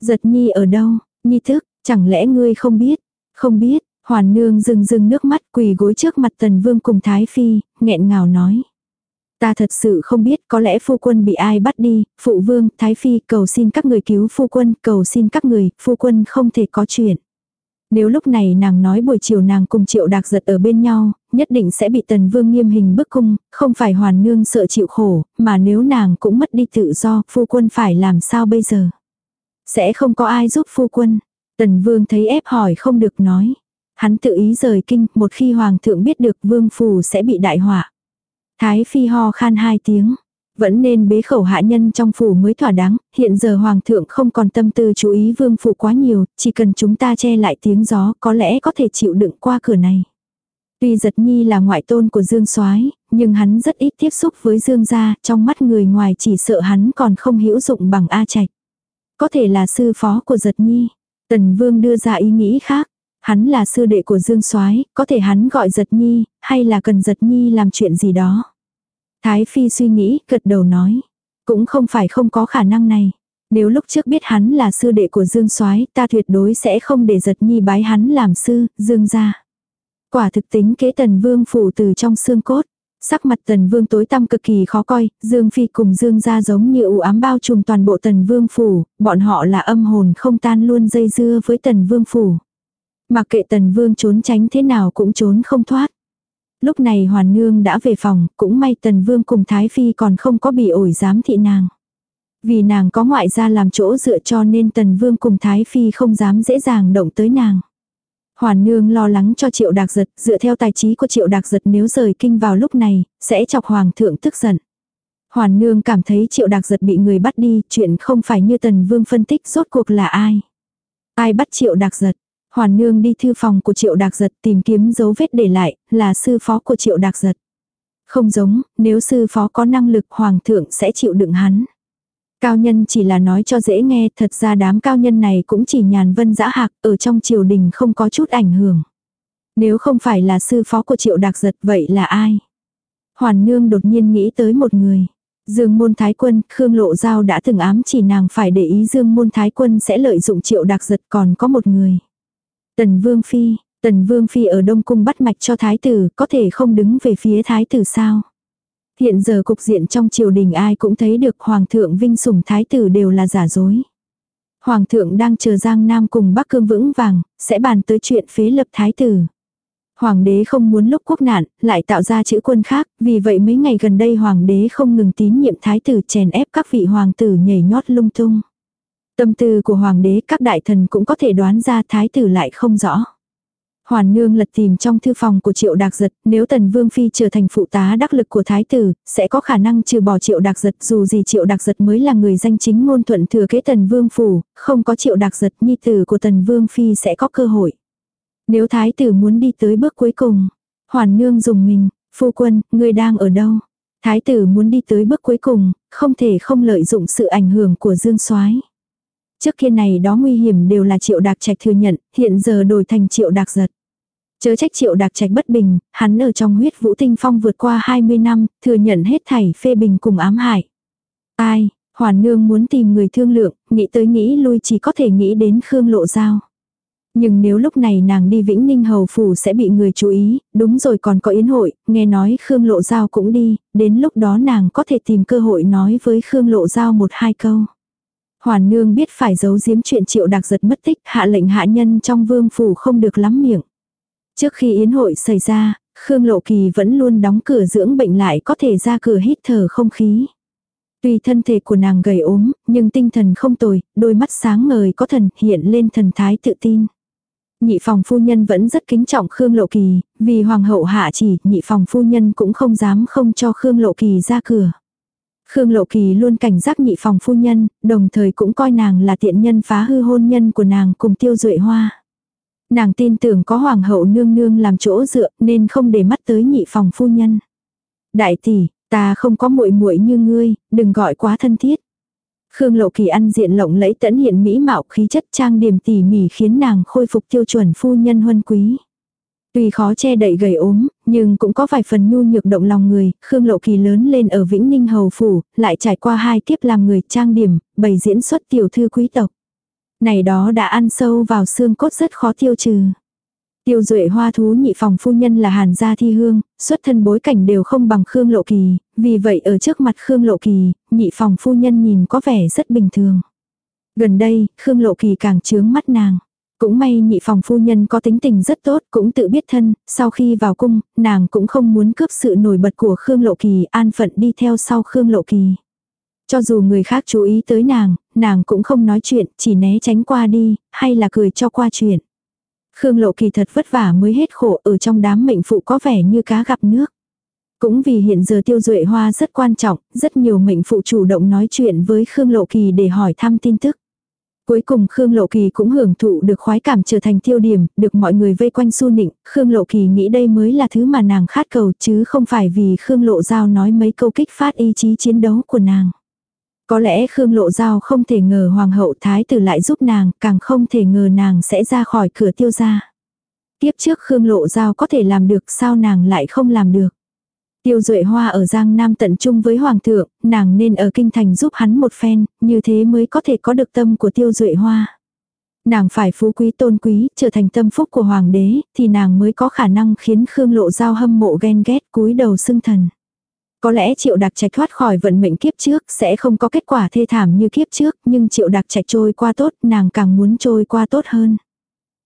Giật nhi ở đâu, nhi thức, chẳng lẽ ngươi không biết, không biết, hoàn nương rưng rưng nước mắt quỳ gối trước mặt tần vương cùng thái phi, nghẹn ngào nói. Ta thật sự không biết có lẽ phu quân bị ai bắt đi, phụ vương, thái phi cầu xin các người cứu phu quân, cầu xin các người, phu quân không thể có chuyện. Nếu lúc này nàng nói buổi chiều nàng cùng triệu đạc giật ở bên nhau, nhất định sẽ bị tần vương nghiêm hình bức cung, không phải hoàn nương sợ chịu khổ, mà nếu nàng cũng mất đi tự do, phu quân phải làm sao bây giờ. Sẽ không có ai giúp phu quân. Tần vương thấy ép hỏi không được nói. Hắn tự ý rời kinh, một khi hoàng thượng biết được vương phù sẽ bị đại họa. Thái phi ho khan hai tiếng. Vẫn nên bế khẩu hạ nhân trong phủ mới thỏa đáng, hiện giờ hoàng thượng không còn tâm tư chú ý vương phủ quá nhiều, chỉ cần chúng ta che lại tiếng gió có lẽ có thể chịu đựng qua cửa này. Tuy giật nhi là ngoại tôn của Dương soái nhưng hắn rất ít tiếp xúc với Dương gia, trong mắt người ngoài chỉ sợ hắn còn không hữu dụng bằng A Trạch. Có thể là sư phó của giật nhi. Tần Vương đưa ra ý nghĩ khác. Hắn là sư đệ của Dương Soái, có thể hắn gọi giật nhi, hay là cần giật nhi làm chuyện gì đó. Thái Phi suy nghĩ, gật đầu nói. Cũng không phải không có khả năng này. Nếu lúc trước biết hắn là sư đệ của Dương Soái, ta tuyệt đối sẽ không để giật nhi bái hắn làm sư, Dương gia. Quả thực tính kế tần vương phủ từ trong xương cốt. Sắc mặt tần vương tối tăm cực kỳ khó coi, Dương Phi cùng Dương gia giống như u ám bao trùm toàn bộ tần vương phủ, bọn họ là âm hồn không tan luôn dây dưa với tần vương phủ. Mặc kệ tần vương trốn tránh thế nào cũng trốn không thoát. Lúc này hoàn nương đã về phòng, cũng may tần vương cùng Thái Phi còn không có bị ổi giám thị nàng. Vì nàng có ngoại gia làm chỗ dựa cho nên tần vương cùng Thái Phi không dám dễ dàng động tới nàng. Hoàn nương lo lắng cho triệu đạc giật, dựa theo tài trí của triệu đạc giật nếu rời kinh vào lúc này, sẽ chọc hoàng thượng tức giận. Hoàn nương cảm thấy triệu đạc giật bị người bắt đi, chuyện không phải như tần vương phân tích rốt cuộc là ai. Ai bắt triệu đạc giật. Hoàn nương đi thư phòng của triệu đạc giật tìm kiếm dấu vết để lại, là sư phó của triệu đạc giật. Không giống, nếu sư phó có năng lực hoàng thượng sẽ chịu đựng hắn. Cao nhân chỉ là nói cho dễ nghe, thật ra đám cao nhân này cũng chỉ nhàn vân dã hạc, ở trong triều đình không có chút ảnh hưởng. Nếu không phải là sư phó của triệu Đạc giật vậy là ai? Hoàn nương đột nhiên nghĩ tới một người. Dương môn thái quân, Khương Lộ Giao đã từng ám chỉ nàng phải để ý Dương môn thái quân sẽ lợi dụng triệu đặc giật còn có một người. Tần Vương Phi, Tần Vương Phi ở Đông Cung bắt mạch cho thái tử, có thể không đứng về phía thái tử sao? Hiện giờ cục diện trong triều đình ai cũng thấy được Hoàng thượng vinh sủng thái tử đều là giả dối. Hoàng thượng đang chờ Giang Nam cùng Bắc Cương vững vàng, sẽ bàn tới chuyện phế lập thái tử. Hoàng đế không muốn lúc quốc nạn, lại tạo ra chữ quân khác, vì vậy mấy ngày gần đây hoàng đế không ngừng tín nhiệm thái tử chèn ép các vị hoàng tử nhảy nhót lung tung. Tâm tư của hoàng đế các đại thần cũng có thể đoán ra thái tử lại không rõ. Hoàn nương lật tìm trong thư phòng của triệu đạc giật, nếu tần vương phi trở thành phụ tá đắc lực của thái tử, sẽ có khả năng trừ bỏ triệu đạc giật dù gì triệu đạc giật mới là người danh chính ngôn thuận thừa kế tần vương phủ, không có triệu đạc giật nhi tử của tần vương phi sẽ có cơ hội. Nếu thái tử muốn đi tới bước cuối cùng, hoàn nương dùng mình, phu quân, người đang ở đâu? Thái tử muốn đi tới bước cuối cùng, không thể không lợi dụng sự ảnh hưởng của dương soái Trước kia này đó nguy hiểm đều là triệu đạc trạch thừa nhận, hiện giờ đổi thành triệu đạc giật. Chớ trách triệu đạc trạch bất bình, hắn ở trong huyết vũ tinh phong vượt qua 20 năm, thừa nhận hết thảy phê bình cùng ám hại. Ai, hoàn nương muốn tìm người thương lượng, nghĩ tới nghĩ lui chỉ có thể nghĩ đến Khương Lộ Giao. Nhưng nếu lúc này nàng đi Vĩnh Ninh Hầu Phủ sẽ bị người chú ý, đúng rồi còn có yến hội, nghe nói Khương Lộ Giao cũng đi, đến lúc đó nàng có thể tìm cơ hội nói với Khương Lộ Giao một hai câu. Hoàn nương biết phải giấu giếm chuyện triệu đặc giật mất tích, hạ lệnh hạ nhân trong vương phủ không được lắm miệng. Trước khi yến hội xảy ra, Khương Lộ Kỳ vẫn luôn đóng cửa dưỡng bệnh lại có thể ra cửa hít thở không khí. Tuy thân thể của nàng gầy ốm, nhưng tinh thần không tồi, đôi mắt sáng ngời có thần hiện lên thần thái tự tin. Nhị phòng phu nhân vẫn rất kính trọng Khương Lộ Kỳ, vì hoàng hậu hạ chỉ, nhị phòng phu nhân cũng không dám không cho Khương Lộ Kỳ ra cửa. Khương Lộ Kỳ luôn cảnh giác nhị phòng phu nhân, đồng thời cũng coi nàng là tiện nhân phá hư hôn nhân của nàng cùng tiêu duệ hoa. Nàng tin tưởng có hoàng hậu nương nương làm chỗ dựa nên không để mắt tới nhị phòng phu nhân. Đại tỷ, ta không có muội muội như ngươi, đừng gọi quá thân thiết. Khương Lộ Kỳ ăn diện lộng lẫy tẫn hiện mỹ mạo khí chất trang điểm tỉ mỉ khiến nàng khôi phục tiêu chuẩn phu nhân huân quý. Tuy khó che đậy gầy ốm, nhưng cũng có vài phần nhu nhược động lòng người, Khương Lộ Kỳ lớn lên ở Vĩnh Ninh Hầu Phủ, lại trải qua hai kiếp làm người trang điểm, bày diễn xuất tiểu thư quý tộc. Này đó đã ăn sâu vào xương cốt rất khó tiêu trừ. Tiêu duệ hoa thú nhị phòng phu nhân là hàn gia thi hương, xuất thân bối cảnh đều không bằng Khương Lộ Kỳ, vì vậy ở trước mặt Khương Lộ Kỳ, nhị phòng phu nhân nhìn có vẻ rất bình thường. Gần đây, Khương Lộ Kỳ càng chướng mắt nàng. Cũng may nhị phòng phu nhân có tính tình rất tốt, cũng tự biết thân, sau khi vào cung, nàng cũng không muốn cướp sự nổi bật của Khương Lộ Kỳ, an phận đi theo sau Khương Lộ Kỳ. Cho dù người khác chú ý tới nàng, nàng cũng không nói chuyện, chỉ né tránh qua đi, hay là cười cho qua chuyện. Khương Lộ Kỳ thật vất vả mới hết khổ ở trong đám mệnh phụ có vẻ như cá gặp nước. Cũng vì hiện giờ tiêu duệ hoa rất quan trọng, rất nhiều mệnh phụ chủ động nói chuyện với Khương Lộ Kỳ để hỏi thăm tin tức. Cuối cùng Khương Lộ Kỳ cũng hưởng thụ được khoái cảm trở thành tiêu điểm, được mọi người vây quanh su nịnh, Khương Lộ Kỳ nghĩ đây mới là thứ mà nàng khát cầu chứ không phải vì Khương Lộ Giao nói mấy câu kích phát ý chí chiến đấu của nàng. Có lẽ Khương Lộ Giao không thể ngờ Hoàng hậu Thái tử lại giúp nàng, càng không thể ngờ nàng sẽ ra khỏi cửa tiêu gia. Tiếp trước Khương Lộ Giao có thể làm được sao nàng lại không làm được. Tiêu Duệ Hoa ở Giang Nam tận trung với Hoàng thượng, nàng nên ở Kinh Thành giúp hắn một phen, như thế mới có thể có được tâm của Tiêu Duệ Hoa. Nàng phải phú quý tôn quý, trở thành tâm phúc của Hoàng đế, thì nàng mới có khả năng khiến Khương Lộ Giao hâm mộ ghen ghét cúi đầu xưng thần. Có lẽ triệu đặc trạch thoát khỏi vận mệnh kiếp trước sẽ không có kết quả thê thảm như kiếp trước, nhưng triệu đặc trạch trôi qua tốt, nàng càng muốn trôi qua tốt hơn.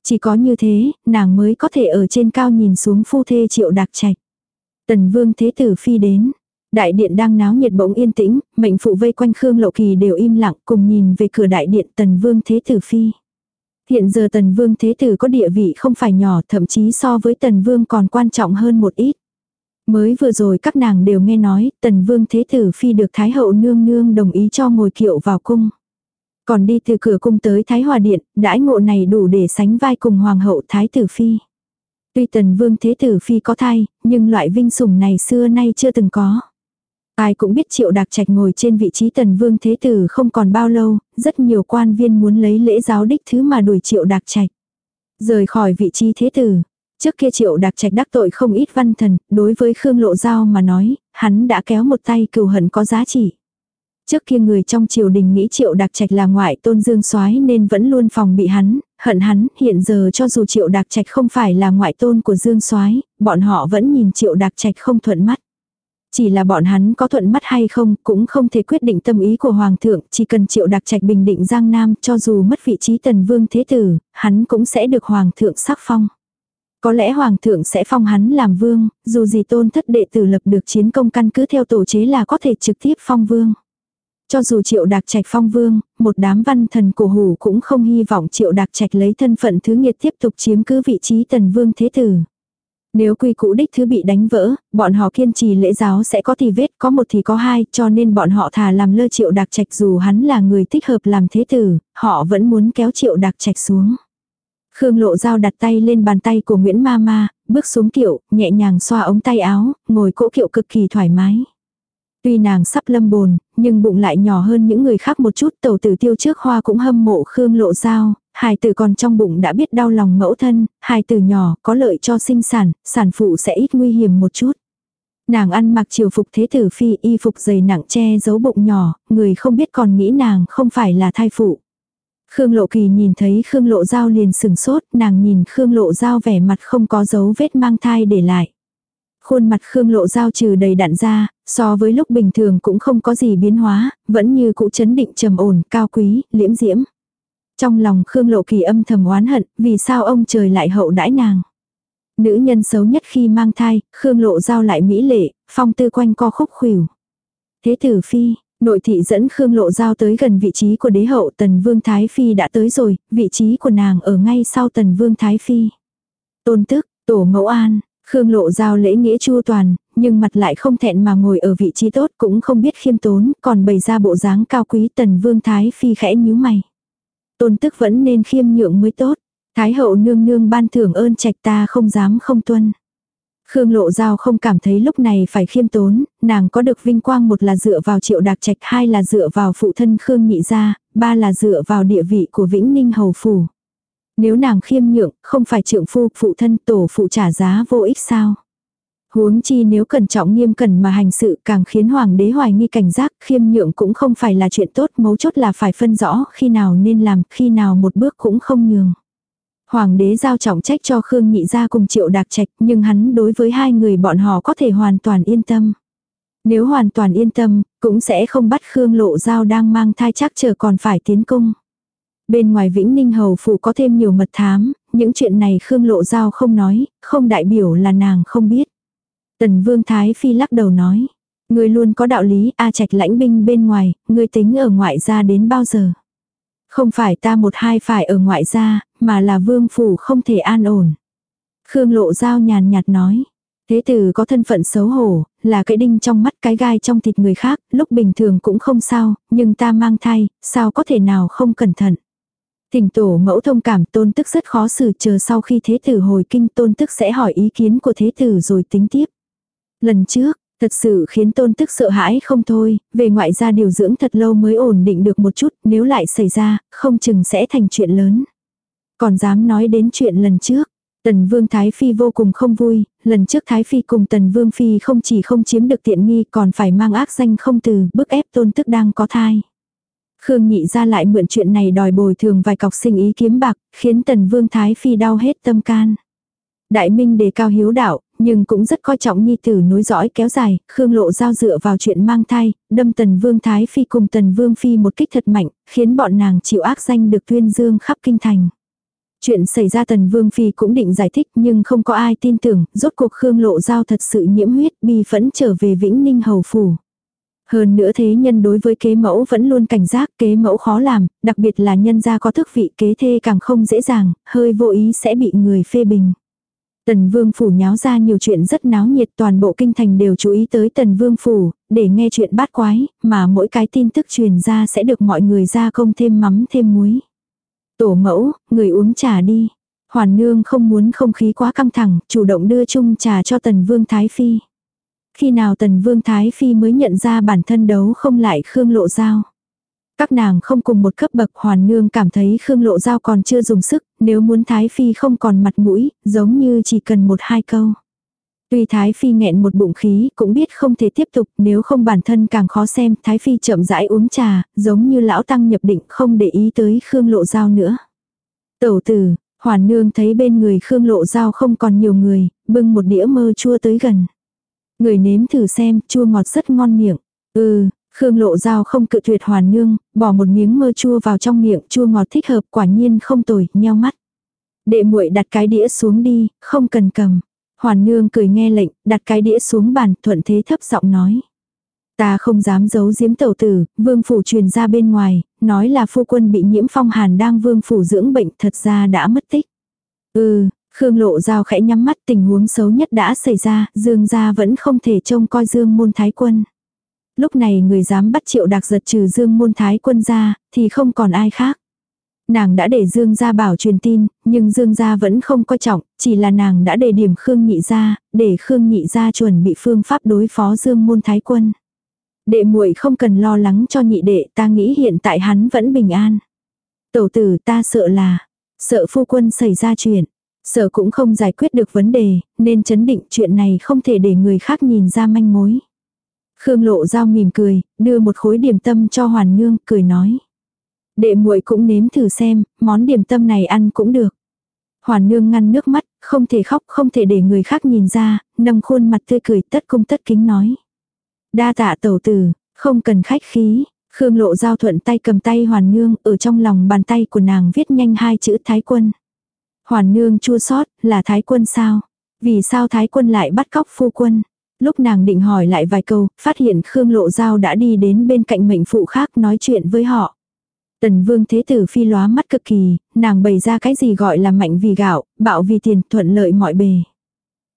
Chỉ có như thế, nàng mới có thể ở trên cao nhìn xuống phu thê triệu đặc trạch. Tần vương thế tử phi đến. Đại điện đang náo nhiệt bỗng yên tĩnh, mệnh phụ vây quanh Khương Lộ Kỳ đều im lặng cùng nhìn về cửa đại điện tần vương thế tử phi. Hiện giờ tần vương thế tử có địa vị không phải nhỏ thậm chí so với tần vương còn quan trọng hơn một ít. Mới vừa rồi các nàng đều nghe nói, tần vương thế tử phi được Thái hậu nương nương đồng ý cho ngồi kiệu vào cung. Còn đi từ cửa cung tới Thái Hòa Điện, đãi ngộ này đủ để sánh vai cùng Hoàng hậu Thái tử phi. Tuy tần vương thế tử phi có thai, nhưng loại vinh sủng này xưa nay chưa từng có. Ai cũng biết triệu đặc trạch ngồi trên vị trí tần vương thế tử không còn bao lâu, rất nhiều quan viên muốn lấy lễ giáo đích thứ mà đuổi triệu đặc trạch. Rời khỏi vị trí thế tử, Trước kia triệu đặc trạch đắc tội không ít văn thần, đối với Khương Lộ Giao mà nói, hắn đã kéo một tay cừu hận có giá trị. Trước kia người trong triều đình nghĩ triệu đặc trạch là ngoại tôn dương soái nên vẫn luôn phòng bị hắn, hận hắn, hiện giờ cho dù triệu đặc trạch không phải là ngoại tôn của dương soái bọn họ vẫn nhìn triệu đặc trạch không thuận mắt. Chỉ là bọn hắn có thuận mắt hay không cũng không thể quyết định tâm ý của Hoàng thượng, chỉ cần triệu đặc trạch bình định Giang Nam cho dù mất vị trí tần vương thế tử, hắn cũng sẽ được Hoàng thượng sắc phong. Có lẽ hoàng thượng sẽ phong hắn làm vương, dù gì tôn thất đệ tử lập được chiến công căn cứ theo tổ chế là có thể trực tiếp phong vương. Cho dù triệu đạc trạch phong vương, một đám văn thần cổ hủ cũng không hy vọng triệu đạc trạch lấy thân phận thứ nghiệt tiếp tục chiếm cứ vị trí tần vương thế tử. Nếu quy cũ đích thứ bị đánh vỡ, bọn họ kiên trì lễ giáo sẽ có thì vết, có một thì có hai, cho nên bọn họ thà làm lơ triệu đạc trạch dù hắn là người thích hợp làm thế tử, họ vẫn muốn kéo triệu đạc trạch xuống. Khương Lộ Giao đặt tay lên bàn tay của Nguyễn Ma Ma, bước xuống kiệu, nhẹ nhàng xoa ống tay áo, ngồi cỗ kiệu cực kỳ thoải mái. Tuy nàng sắp lâm bồn, nhưng bụng lại nhỏ hơn những người khác một chút tàu tử tiêu trước hoa cũng hâm mộ Khương Lộ Giao, hài tử còn trong bụng đã biết đau lòng mẫu thân, hài tử nhỏ có lợi cho sinh sản, sản phụ sẽ ít nguy hiểm một chút. Nàng ăn mặc triều phục thế tử phi y phục dày nặng che giấu bụng nhỏ, người không biết còn nghĩ nàng không phải là thai phụ. Khương Lộ Kỳ nhìn thấy Khương Lộ Giao liền sừng sốt, nàng nhìn Khương Lộ Giao vẻ mặt không có dấu vết mang thai để lại. Khuôn mặt Khương Lộ Giao trừ đầy đạn ra, so với lúc bình thường cũng không có gì biến hóa, vẫn như cũ chấn định trầm ổn, cao quý, liễm diễm. Trong lòng Khương Lộ Kỳ âm thầm oán hận, vì sao ông trời lại hậu đãi nàng. Nữ nhân xấu nhất khi mang thai, Khương Lộ Giao lại mỹ lệ, phong tư quanh co khúc khuỷu. Thế tử phi, Nội thị dẫn Khương Lộ Giao tới gần vị trí của đế hậu Tần Vương Thái Phi đã tới rồi, vị trí của nàng ở ngay sau Tần Vương Thái Phi. Tôn tức, tổ mẫu an, Khương Lộ Giao lễ nghĩa chu toàn, nhưng mặt lại không thẹn mà ngồi ở vị trí tốt cũng không biết khiêm tốn, còn bày ra bộ dáng cao quý Tần Vương Thái Phi khẽ nhíu mày. Tôn tức vẫn nên khiêm nhượng mới tốt. Thái hậu nương nương ban thưởng ơn trạch ta không dám không tuân. Khương Lộ Giao không cảm thấy lúc này phải khiêm tốn, nàng có được vinh quang một là dựa vào triệu đạc trạch, hai là dựa vào phụ thân Khương Nhị Gia, ba là dựa vào địa vị của Vĩnh Ninh Hầu Phủ. Nếu nàng khiêm nhượng, không phải trượng phu, phụ thân tổ phụ trả giá vô ích sao? Huống chi nếu cẩn trọng nghiêm cẩn mà hành sự càng khiến hoàng đế hoài nghi cảnh giác, khiêm nhượng cũng không phải là chuyện tốt, mấu chốt là phải phân rõ khi nào nên làm, khi nào một bước cũng không nhường. Hoàng đế giao trọng trách cho Khương Nhị gia cùng Triệu Đạc Trạch, nhưng hắn đối với hai người bọn họ có thể hoàn toàn yên tâm. Nếu hoàn toàn yên tâm, cũng sẽ không bắt Khương Lộ Giao đang mang thai chắc chờ còn phải tiến cung. Bên ngoài Vĩnh Ninh Hầu Phủ có thêm nhiều mật thám, những chuyện này Khương Lộ Giao không nói, không đại biểu là nàng không biết. Tần Vương Thái Phi lắc đầu nói, người luôn có đạo lý, A Trạch lãnh binh bên ngoài, người tính ở ngoại gia đến bao giờ. Không phải ta một hai phải ở ngoại gia, mà là vương phủ không thể an ổn. Khương lộ giao nhàn nhạt nói. Thế tử có thân phận xấu hổ, là cái đinh trong mắt cái gai trong thịt người khác, lúc bình thường cũng không sao, nhưng ta mang thai, sao có thể nào không cẩn thận. Thỉnh tổ mẫu thông cảm tôn tức rất khó xử chờ sau khi thế tử hồi kinh tôn tức sẽ hỏi ý kiến của thế tử rồi tính tiếp. Lần trước, Thật sự khiến tôn tức sợ hãi không thôi, về ngoại gia điều dưỡng thật lâu mới ổn định được một chút, nếu lại xảy ra, không chừng sẽ thành chuyện lớn. Còn dám nói đến chuyện lần trước. Tần Vương Thái Phi vô cùng không vui, lần trước Thái Phi cùng Tần Vương Phi không chỉ không chiếm được tiện nghi còn phải mang ác danh không từ, bức ép tôn tức đang có thai. Khương nhị ra lại mượn chuyện này đòi bồi thường vài cọc sinh ý kiếm bạc, khiến Tần Vương Thái Phi đau hết tâm can. Đại Minh đề cao hiếu đạo, nhưng cũng rất coi trọng nhi tử nối dõi kéo dài, Khương Lộ Giao dựa vào chuyện mang thai, đâm Tần Vương Thái Phi cùng Tần Vương Phi một kích thật mạnh, khiến bọn nàng chịu ác danh được tuyên dương khắp kinh thành. Chuyện xảy ra Tần Vương Phi cũng định giải thích nhưng không có ai tin tưởng, rốt cuộc Khương Lộ Giao thật sự nhiễm huyết bi phẫn trở về Vĩnh Ninh Hầu Phủ. Hơn nữa thế nhân đối với kế mẫu vẫn luôn cảnh giác kế mẫu khó làm, đặc biệt là nhân gia có thức vị kế thê càng không dễ dàng, hơi vô ý sẽ bị người phê bình. Tần Vương Phủ nháo ra nhiều chuyện rất náo nhiệt toàn bộ kinh thành đều chú ý tới Tần Vương Phủ, để nghe chuyện bát quái, mà mỗi cái tin tức truyền ra sẽ được mọi người ra công thêm mắm thêm muối. Tổ mẫu, người uống trà đi. Hoàn nương không muốn không khí quá căng thẳng, chủ động đưa chung trà cho Tần Vương Thái Phi. Khi nào Tần Vương Thái Phi mới nhận ra bản thân đấu không lại Khương Lộ Giao. Các nàng không cùng một cấp bậc hoàn nương cảm thấy Khương Lộ Giao còn chưa dùng sức, nếu muốn Thái Phi không còn mặt mũi, giống như chỉ cần một hai câu. Tuy Thái Phi nghẹn một bụng khí, cũng biết không thể tiếp tục, nếu không bản thân càng khó xem, Thái Phi chậm rãi uống trà, giống như lão tăng nhập định không để ý tới Khương Lộ Giao nữa. Tẩu tử, Hoàn Nương thấy bên người Khương Lộ Giao không còn nhiều người, bưng một đĩa mơ chua tới gần. Người nếm thử xem, chua ngọt rất ngon miệng. Ừ, Khương Lộ Giao không cự tuyệt Hoàn Nương, bỏ một miếng mơ chua vào trong miệng, chua ngọt thích hợp quả nhiên không tồi, nheo mắt. Đệ muội đặt cái đĩa xuống đi, không cần cầm. Hoàn Nương cười nghe lệnh, đặt cái đĩa xuống bàn, thuận thế thấp giọng nói. Ta không dám giấu giếm tẩu tử, vương phủ truyền ra bên ngoài, nói là phu quân bị nhiễm phong hàn đang vương phủ dưỡng bệnh thật ra đã mất tích. Ừ, Khương Lộ Giao khẽ nhắm mắt tình huống xấu nhất đã xảy ra, Dương gia vẫn không thể trông coi Dương môn thái quân. Lúc này người dám bắt triệu đặc giật trừ Dương môn thái quân ra, thì không còn ai khác. Nàng đã để Dương gia bảo truyền tin, nhưng Dương gia vẫn không coi trọng, chỉ là nàng đã đề điểm Khương nhị gia, để Khương nhị gia chuẩn bị phương pháp đối phó Dương môn thái quân. Đệ muội không cần lo lắng cho nhị đệ, ta nghĩ hiện tại hắn vẫn bình an. Tẩu tử ta sợ là, sợ phu quân xảy ra chuyện, sợ cũng không giải quyết được vấn đề, nên chấn định chuyện này không thể để người khác nhìn ra manh mối. Khương lộ giao mỉm cười, đưa một khối điểm tâm cho hoàn nương, cười nói. Đệ muội cũng nếm thử xem, món điểm tâm này ăn cũng được. Hoàn nương ngăn nước mắt, không thể khóc, không thể để người khác nhìn ra, nâng khuôn mặt tươi cười tất cung tất kính nói. Đa tạ tẩu tử, không cần khách khí. Khương lộ giao thuận tay cầm tay hoàn nương, ở trong lòng bàn tay của nàng viết nhanh hai chữ thái quân. Hoàn nương chua sót, là thái quân sao? Vì sao thái quân lại bắt cóc phu quân? Lúc nàng định hỏi lại vài câu, phát hiện Khương lộ giao đã đi đến bên cạnh mệnh phụ khác nói chuyện với họ. Tần vương thế tử phi lóa mắt cực kỳ, nàng bày ra cái gì gọi là mạnh vì gạo, bạo vì tiền, thuận lợi mọi bề.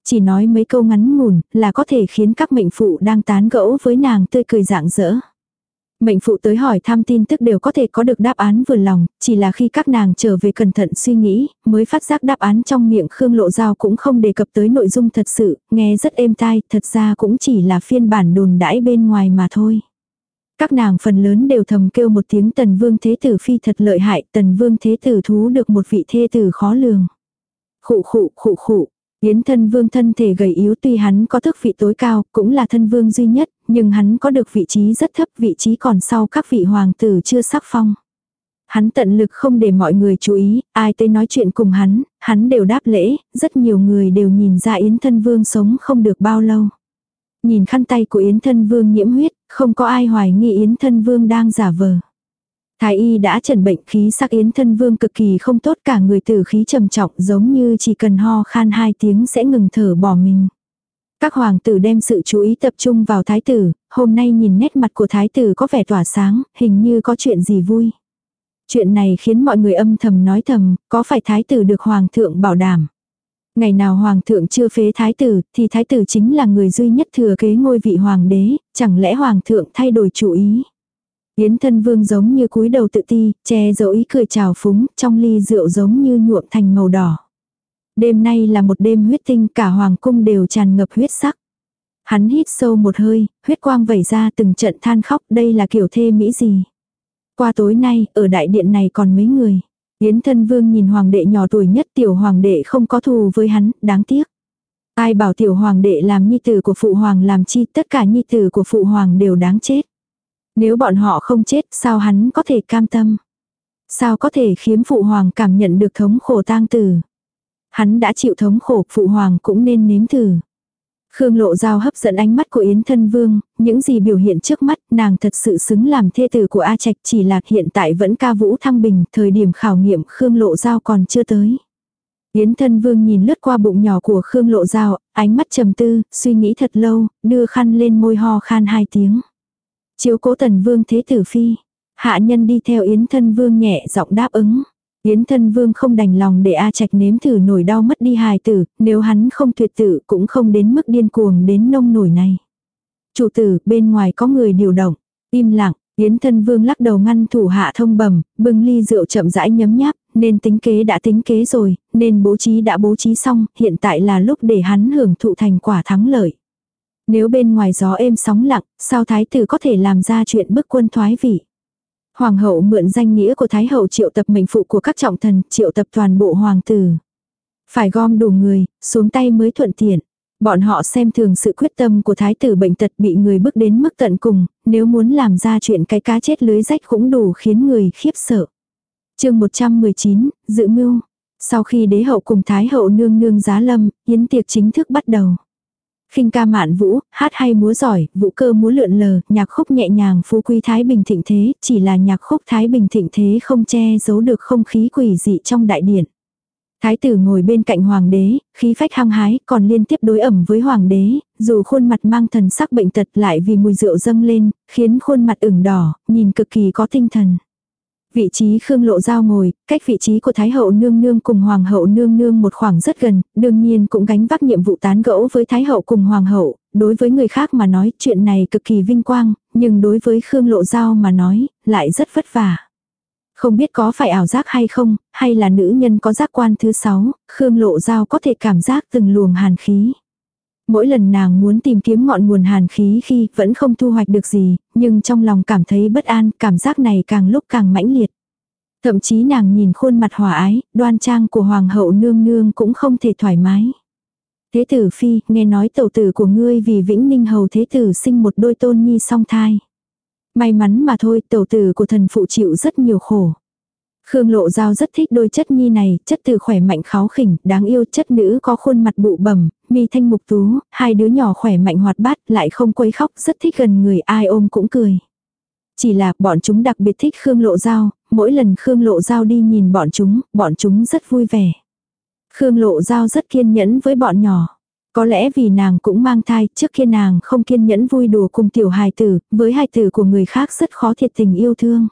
Chỉ nói mấy câu ngắn ngủn là có thể khiến các mệnh phụ đang tán gẫu với nàng tươi cười rạng rỡ. Mệnh phụ tới hỏi thăm tin tức đều có thể có được đáp án vừa lòng, chỉ là khi các nàng trở về cẩn thận suy nghĩ, mới phát giác đáp án trong miệng Khương Lộ Giao cũng không đề cập tới nội dung thật sự, nghe rất êm tai, thật ra cũng chỉ là phiên bản đồn đãi bên ngoài mà thôi. Các nàng phần lớn đều thầm kêu một tiếng tần vương thế tử phi thật lợi hại, tần vương thế tử thú được một vị thê tử khó lường. Khụ khụ khụ khụ, Yến thân vương thân thể gầy yếu tuy hắn có thức vị tối cao, cũng là thân vương duy nhất, nhưng hắn có được vị trí rất thấp, vị trí còn sau các vị hoàng tử chưa sắc phong. Hắn tận lực không để mọi người chú ý, ai tới nói chuyện cùng hắn, hắn đều đáp lễ, rất nhiều người đều nhìn ra Yến thân vương sống không được bao lâu. Nhìn khăn tay của Yến thân vương nhiễm huyết, không có ai hoài nghi Yến thân vương đang giả vờ. Thái y đã trần bệnh khí sắc yến thân vương cực kỳ không tốt cả người tử khí trầm trọng giống như chỉ cần ho khan hai tiếng sẽ ngừng thở bỏ mình. Các hoàng tử đem sự chú ý tập trung vào thái tử, hôm nay nhìn nét mặt của thái tử có vẻ tỏa sáng, hình như có chuyện gì vui. Chuyện này khiến mọi người âm thầm nói thầm, có phải thái tử được hoàng thượng bảo đảm. Ngày nào hoàng thượng chưa phế thái tử, thì thái tử chính là người duy nhất thừa kế ngôi vị hoàng đế, chẳng lẽ hoàng thượng thay đổi chủ ý. Yến thân vương giống như cúi đầu tự ti, che giấu ý cười trào phúng, trong ly rượu giống như nhuộm thành màu đỏ. Đêm nay là một đêm huyết tinh, cả hoàng cung đều tràn ngập huyết sắc. Hắn hít sâu một hơi, huyết quang vẩy ra từng trận than khóc, đây là kiểu thê mỹ gì. Qua tối nay, ở đại điện này còn mấy người. Yến thân vương nhìn hoàng đệ nhỏ tuổi nhất tiểu hoàng đệ không có thù với hắn, đáng tiếc. Ai bảo tiểu hoàng đệ làm nhi tử của phụ hoàng làm chi, tất cả nhi tử của phụ hoàng đều đáng chết. Nếu bọn họ không chết sao hắn có thể cam tâm? Sao có thể khiến phụ hoàng cảm nhận được thống khổ tang tử? Hắn đã chịu thống khổ, phụ hoàng cũng nên nếm thử. Khương Lộ Giao hấp dẫn ánh mắt của Yến Thân Vương, những gì biểu hiện trước mắt, nàng thật sự xứng làm thê tử của A Trạch chỉ là hiện tại vẫn ca vũ thăng bình, thời điểm khảo nghiệm Khương Lộ Giao còn chưa tới. Yến Thân Vương nhìn lướt qua bụng nhỏ của Khương Lộ Giao, ánh mắt trầm tư, suy nghĩ thật lâu, đưa khăn lên môi ho khan hai tiếng. Chiếu cố tần vương thế tử phi. Hạ nhân đi theo yến thân vương nhẹ giọng đáp ứng. Yến thân vương không đành lòng để A Trạch nếm thử nổi đau mất đi hài tử, nếu hắn không tuyệt tử cũng không đến mức điên cuồng đến nông nổi này. Chủ tử, bên ngoài có người điều động. Im lặng, Yến thân vương lắc đầu ngăn thủ hạ thông bẩm, bưng ly rượu chậm rãi nhấm nháp, nên tính kế đã tính kế rồi, nên bố trí đã bố trí xong, hiện tại là lúc để hắn hưởng thụ thành quả thắng lợi. Nếu bên ngoài gió êm sóng lặng, sao thái tử có thể làm ra chuyện bức quân thoái vị? Hoàng hậu mượn danh nghĩa của thái hậu triệu tập mệnh phụ của các trọng thần, triệu tập toàn bộ hoàng tử. Phải gom đủ người, xuống tay mới thuận tiện. Bọn họ xem thường sự quyết tâm của thái tử bệnh tật bị người bước đến mức tận cùng, nếu muốn làm ra chuyện cái cá chết lưới rách cũng đủ khiến người khiếp sợ. chương 119, dự mưu. Sau khi đế hậu cùng thái hậu nương nương giá lâm, yến tiệc chính thức bắt đầu khinh ca mạn vũ, hát hay múa giỏi, vũ cơ múa lượn lờ, nhạc khúc nhẹ nhàng phú quý thái bình thịnh thế, chỉ là nhạc khúc thái bình thịnh thế không che giấu được không khí quỷ dị trong đại điện. Thái tử ngồi bên cạnh hoàng đế, khí phách hăng hái, còn liên tiếp đối ẩm với hoàng đế, dù khuôn mặt mang thần sắc bệnh tật lại vì mùi rượu dâng lên, khiến khuôn mặt ửng đỏ, nhìn cực kỳ có tinh thần. Vị trí Khương Lộ Giao ngồi, cách vị trí của Thái hậu nương nương cùng Hoàng hậu nương nương một khoảng rất gần, đương nhiên cũng gánh vác nhiệm vụ tán gẫu với Thái hậu cùng Hoàng hậu, đối với người khác mà nói chuyện này cực kỳ vinh quang, nhưng đối với Khương Lộ Giao mà nói, lại rất vất vả. Không biết có phải ảo giác hay không, hay là nữ nhân có giác quan thứ sáu, Khương Lộ Giao có thể cảm giác từng luồng hàn khí. Mỗi lần nàng muốn tìm kiếm ngọn nguồn hàn khí khi vẫn không thu hoạch được gì, nhưng trong lòng cảm thấy bất an, cảm giác này càng lúc càng mãnh liệt. Thậm chí nàng nhìn khuôn mặt hòa ái, đoan trang của hoàng hậu nương nương cũng không thể thoải mái. Thế tử phi, nghe nói tẩu tử của ngươi vì vĩnh ninh hầu thế tử sinh một đôi tôn nhi song thai. May mắn mà thôi, tẩu tử của thần phụ chịu rất nhiều khổ. Khương Lộ Giao rất thích đôi chất nhi này, chất từ khỏe mạnh kháo khỉnh, đáng yêu chất nữ có khuôn mặt bụ bẩm, mi thanh mục tú, hai đứa nhỏ khỏe mạnh hoạt bát, lại không quấy khóc, rất thích gần người ai ôm cũng cười. Chỉ là bọn chúng đặc biệt thích Khương Lộ Giao, mỗi lần Khương Lộ Giao đi nhìn bọn chúng, bọn chúng rất vui vẻ. Khương Lộ Giao rất kiên nhẫn với bọn nhỏ. Có lẽ vì nàng cũng mang thai, trước kia nàng không kiên nhẫn vui đùa cùng tiểu hài tử, với hài tử của người khác rất khó thiệt tình yêu thương.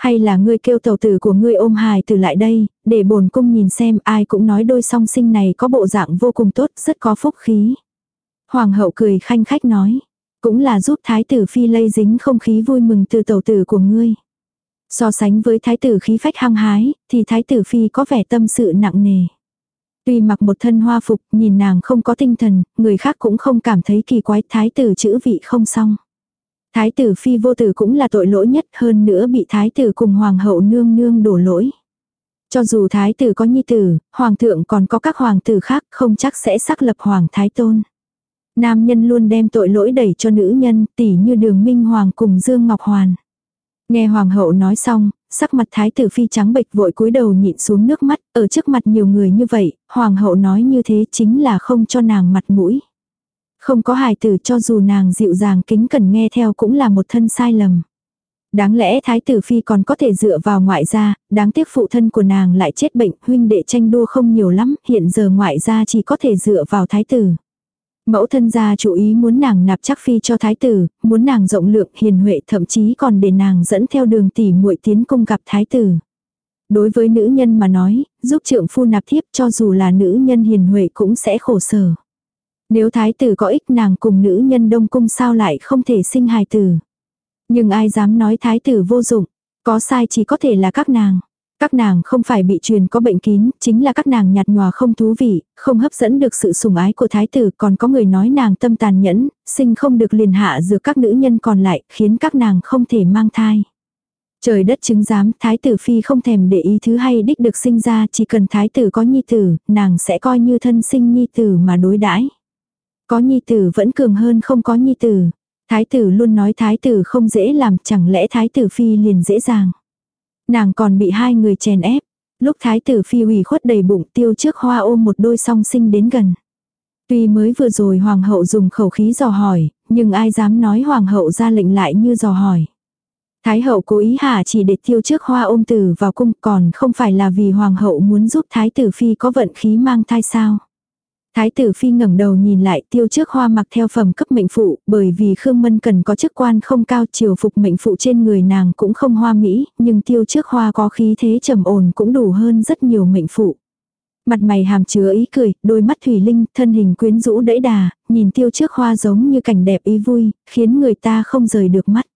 Hay là ngươi kêu tàu tử của ngươi ôm hài từ lại đây, để bổn cung nhìn xem ai cũng nói đôi song sinh này có bộ dạng vô cùng tốt, rất có phúc khí. Hoàng hậu cười khanh khách nói, cũng là giúp thái tử phi lây dính không khí vui mừng từ tàu tử của ngươi. So sánh với thái tử khí phách hăng hái, thì thái tử phi có vẻ tâm sự nặng nề. Tuy mặc một thân hoa phục, nhìn nàng không có tinh thần, người khác cũng không cảm thấy kỳ quái thái tử chữ vị không xong. Thái tử phi vô tử cũng là tội lỗi nhất hơn nữa bị thái tử cùng hoàng hậu nương nương đổ lỗi. Cho dù thái tử có nhi tử, hoàng thượng còn có các hoàng tử khác không chắc sẽ xác lập hoàng thái tôn. Nam nhân luôn đem tội lỗi đẩy cho nữ nhân tỉ như đường minh hoàng cùng Dương Ngọc Hoàn. Nghe hoàng hậu nói xong, sắc mặt thái tử phi trắng bệch vội cúi đầu nhịn xuống nước mắt, ở trước mặt nhiều người như vậy, hoàng hậu nói như thế chính là không cho nàng mặt mũi. Không có hài tử cho dù nàng dịu dàng kính cần nghe theo cũng là một thân sai lầm. Đáng lẽ thái tử phi còn có thể dựa vào ngoại gia, đáng tiếc phụ thân của nàng lại chết bệnh, huynh đệ tranh đua không nhiều lắm, hiện giờ ngoại gia chỉ có thể dựa vào thái tử. Mẫu thân gia chủ ý muốn nàng nạp chắc phi cho thái tử, muốn nàng rộng lượng hiền huệ thậm chí còn để nàng dẫn theo đường tỷ muội tiến cung gặp thái tử. Đối với nữ nhân mà nói, giúp trượng phu nạp thiếp cho dù là nữ nhân hiền huệ cũng sẽ khổ sở. Nếu thái tử có ích nàng cùng nữ nhân đông cung sao lại không thể sinh hài tử. Nhưng ai dám nói thái tử vô dụng, có sai chỉ có thể là các nàng. Các nàng không phải bị truyền có bệnh kín, chính là các nàng nhạt nhòa không thú vị, không hấp dẫn được sự sủng ái của thái tử, còn có người nói nàng tâm tàn nhẫn, sinh không được liền hạ giữa các nữ nhân còn lại, khiến các nàng không thể mang thai. Trời đất chứng giám, thái tử phi không thèm để ý thứ hay đích được sinh ra, chỉ cần thái tử có nhi tử, nàng sẽ coi như thân sinh nhi tử mà đối đãi. Có nhi tử vẫn cường hơn không có nhi tử. Thái tử luôn nói thái tử không dễ làm, chẳng lẽ thái tử phi liền dễ dàng. Nàng còn bị hai người chèn ép. Lúc thái tử phi ủy khuất đầy bụng tiêu trước hoa ôm một đôi song sinh đến gần. Tuy mới vừa rồi hoàng hậu dùng khẩu khí dò hỏi, nhưng ai dám nói hoàng hậu ra lệnh lại như dò hỏi. Thái hậu cố ý hạ chỉ để tiêu trước hoa ôm tử vào cung còn không phải là vì hoàng hậu muốn giúp thái tử phi có vận khí mang thai sao. Thái tử phi ngẩng đầu nhìn lại tiêu trước hoa mặc theo phẩm cấp mệnh phụ, bởi vì Khương Mân cần có chức quan không cao chiều phục mệnh phụ trên người nàng cũng không hoa mỹ, nhưng tiêu trước hoa có khí thế trầm ổn cũng đủ hơn rất nhiều mệnh phụ. Mặt mày hàm chứa ý cười, đôi mắt thủy linh, thân hình quyến rũ đẫy đà, nhìn tiêu trước hoa giống như cảnh đẹp ý vui, khiến người ta không rời được mắt.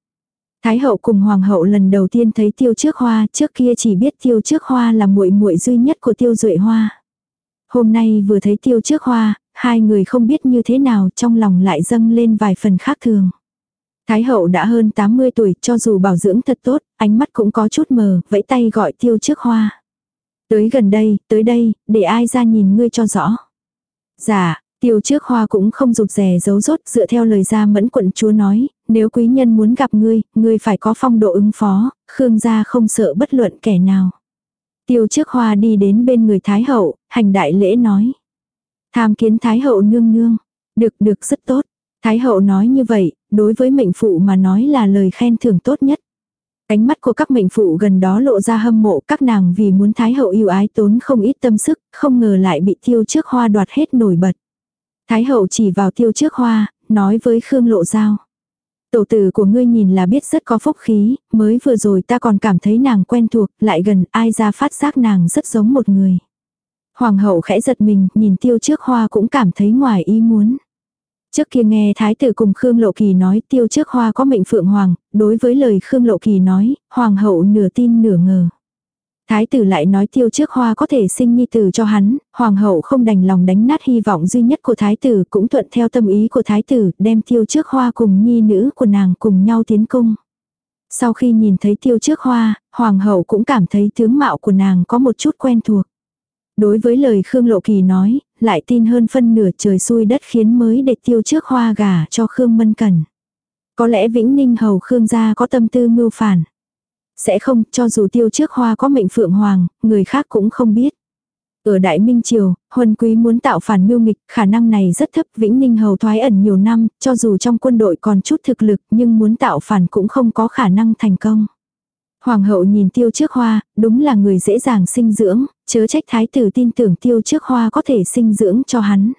Thái hậu cùng hoàng hậu lần đầu tiên thấy tiêu trước hoa, trước kia chỉ biết tiêu trước hoa là muội muội duy nhất của tiêu duệ hoa. Hôm nay vừa thấy tiêu trước hoa, hai người không biết như thế nào trong lòng lại dâng lên vài phần khác thường. Thái hậu đã hơn 80 tuổi cho dù bảo dưỡng thật tốt, ánh mắt cũng có chút mờ, vẫy tay gọi tiêu trước hoa. Tới gần đây, tới đây, để ai ra nhìn ngươi cho rõ. Dạ, tiêu trước hoa cũng không rụt rè giấu rốt dựa theo lời ra mẫn quận chúa nói, nếu quý nhân muốn gặp ngươi, ngươi phải có phong độ ứng phó, khương gia không sợ bất luận kẻ nào. Tiêu trước hoa đi đến bên người Thái hậu, hành đại lễ nói. Tham kiến Thái hậu nương nương. Được được rất tốt. Thái hậu nói như vậy, đối với mệnh phụ mà nói là lời khen thưởng tốt nhất. Cánh mắt của các mệnh phụ gần đó lộ ra hâm mộ các nàng vì muốn Thái hậu yêu ái tốn không ít tâm sức, không ngờ lại bị tiêu trước hoa đoạt hết nổi bật. Thái hậu chỉ vào tiêu trước hoa, nói với Khương Lộ Giao. Tổ tử của ngươi nhìn là biết rất có phúc khí, mới vừa rồi ta còn cảm thấy nàng quen thuộc, lại gần ai ra phát giác nàng rất giống một người. Hoàng hậu khẽ giật mình, nhìn tiêu trước hoa cũng cảm thấy ngoài ý muốn. Trước kia nghe thái tử cùng Khương Lộ Kỳ nói tiêu trước hoa có mệnh phượng hoàng, đối với lời Khương Lộ Kỳ nói, hoàng hậu nửa tin nửa ngờ. Thái tử lại nói tiêu trước hoa có thể sinh nhi tử cho hắn, hoàng hậu không đành lòng đánh nát hy vọng duy nhất của thái tử cũng thuận theo tâm ý của thái tử đem tiêu trước hoa cùng nhi nữ của nàng cùng nhau tiến cung. Sau khi nhìn thấy tiêu trước hoa, hoàng hậu cũng cảm thấy tướng mạo của nàng có một chút quen thuộc. Đối với lời Khương Lộ Kỳ nói, lại tin hơn phân nửa trời xui đất khiến mới để tiêu trước hoa gà cho Khương Mân Cẩn. Có lẽ Vĩnh Ninh Hầu Khương gia có tâm tư mưu phản. Sẽ không, cho dù tiêu trước hoa có mệnh phượng hoàng, người khác cũng không biết. Ở Đại Minh Triều, Huân Quý muốn tạo phản mưu nghịch, khả năng này rất thấp, Vĩnh Ninh hầu thoái ẩn nhiều năm, cho dù trong quân đội còn chút thực lực, nhưng muốn tạo phản cũng không có khả năng thành công. Hoàng hậu nhìn tiêu trước hoa, đúng là người dễ dàng sinh dưỡng, chớ trách thái tử tin tưởng tiêu trước hoa có thể sinh dưỡng cho hắn.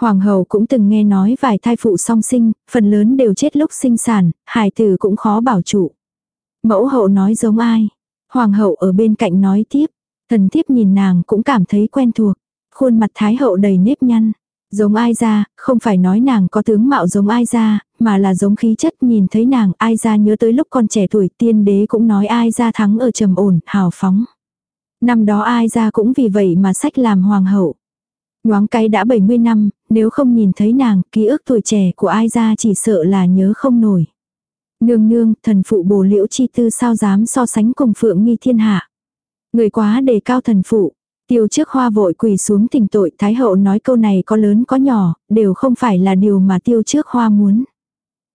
Hoàng hậu cũng từng nghe nói vài thai phụ song sinh, phần lớn đều chết lúc sinh sản, hài tử cũng khó bảo trụ. Mẫu hậu nói giống ai? Hoàng hậu ở bên cạnh nói tiếp, thần thiếp nhìn nàng cũng cảm thấy quen thuộc. Khuôn mặt thái hậu đầy nếp nhăn. Giống ai ra, không phải nói nàng có tướng mạo giống ai ra, mà là giống khí chất nhìn thấy nàng ai ra nhớ tới lúc còn trẻ tuổi tiên đế cũng nói ai ra thắng ở trầm ổn, hào phóng. Năm đó ai ra cũng vì vậy mà sách làm hoàng hậu. Nhoáng cái đã 70 năm, nếu không nhìn thấy nàng, ký ức tuổi trẻ của ai ra chỉ sợ là nhớ không nổi. Nương nương, thần phụ bồ liễu chi tư sao dám so sánh cùng phượng nghi thiên hạ. Người quá đề cao thần phụ. Tiêu trước hoa vội quỳ xuống thỉnh tội Thái hậu nói câu này có lớn có nhỏ, đều không phải là điều mà tiêu trước hoa muốn.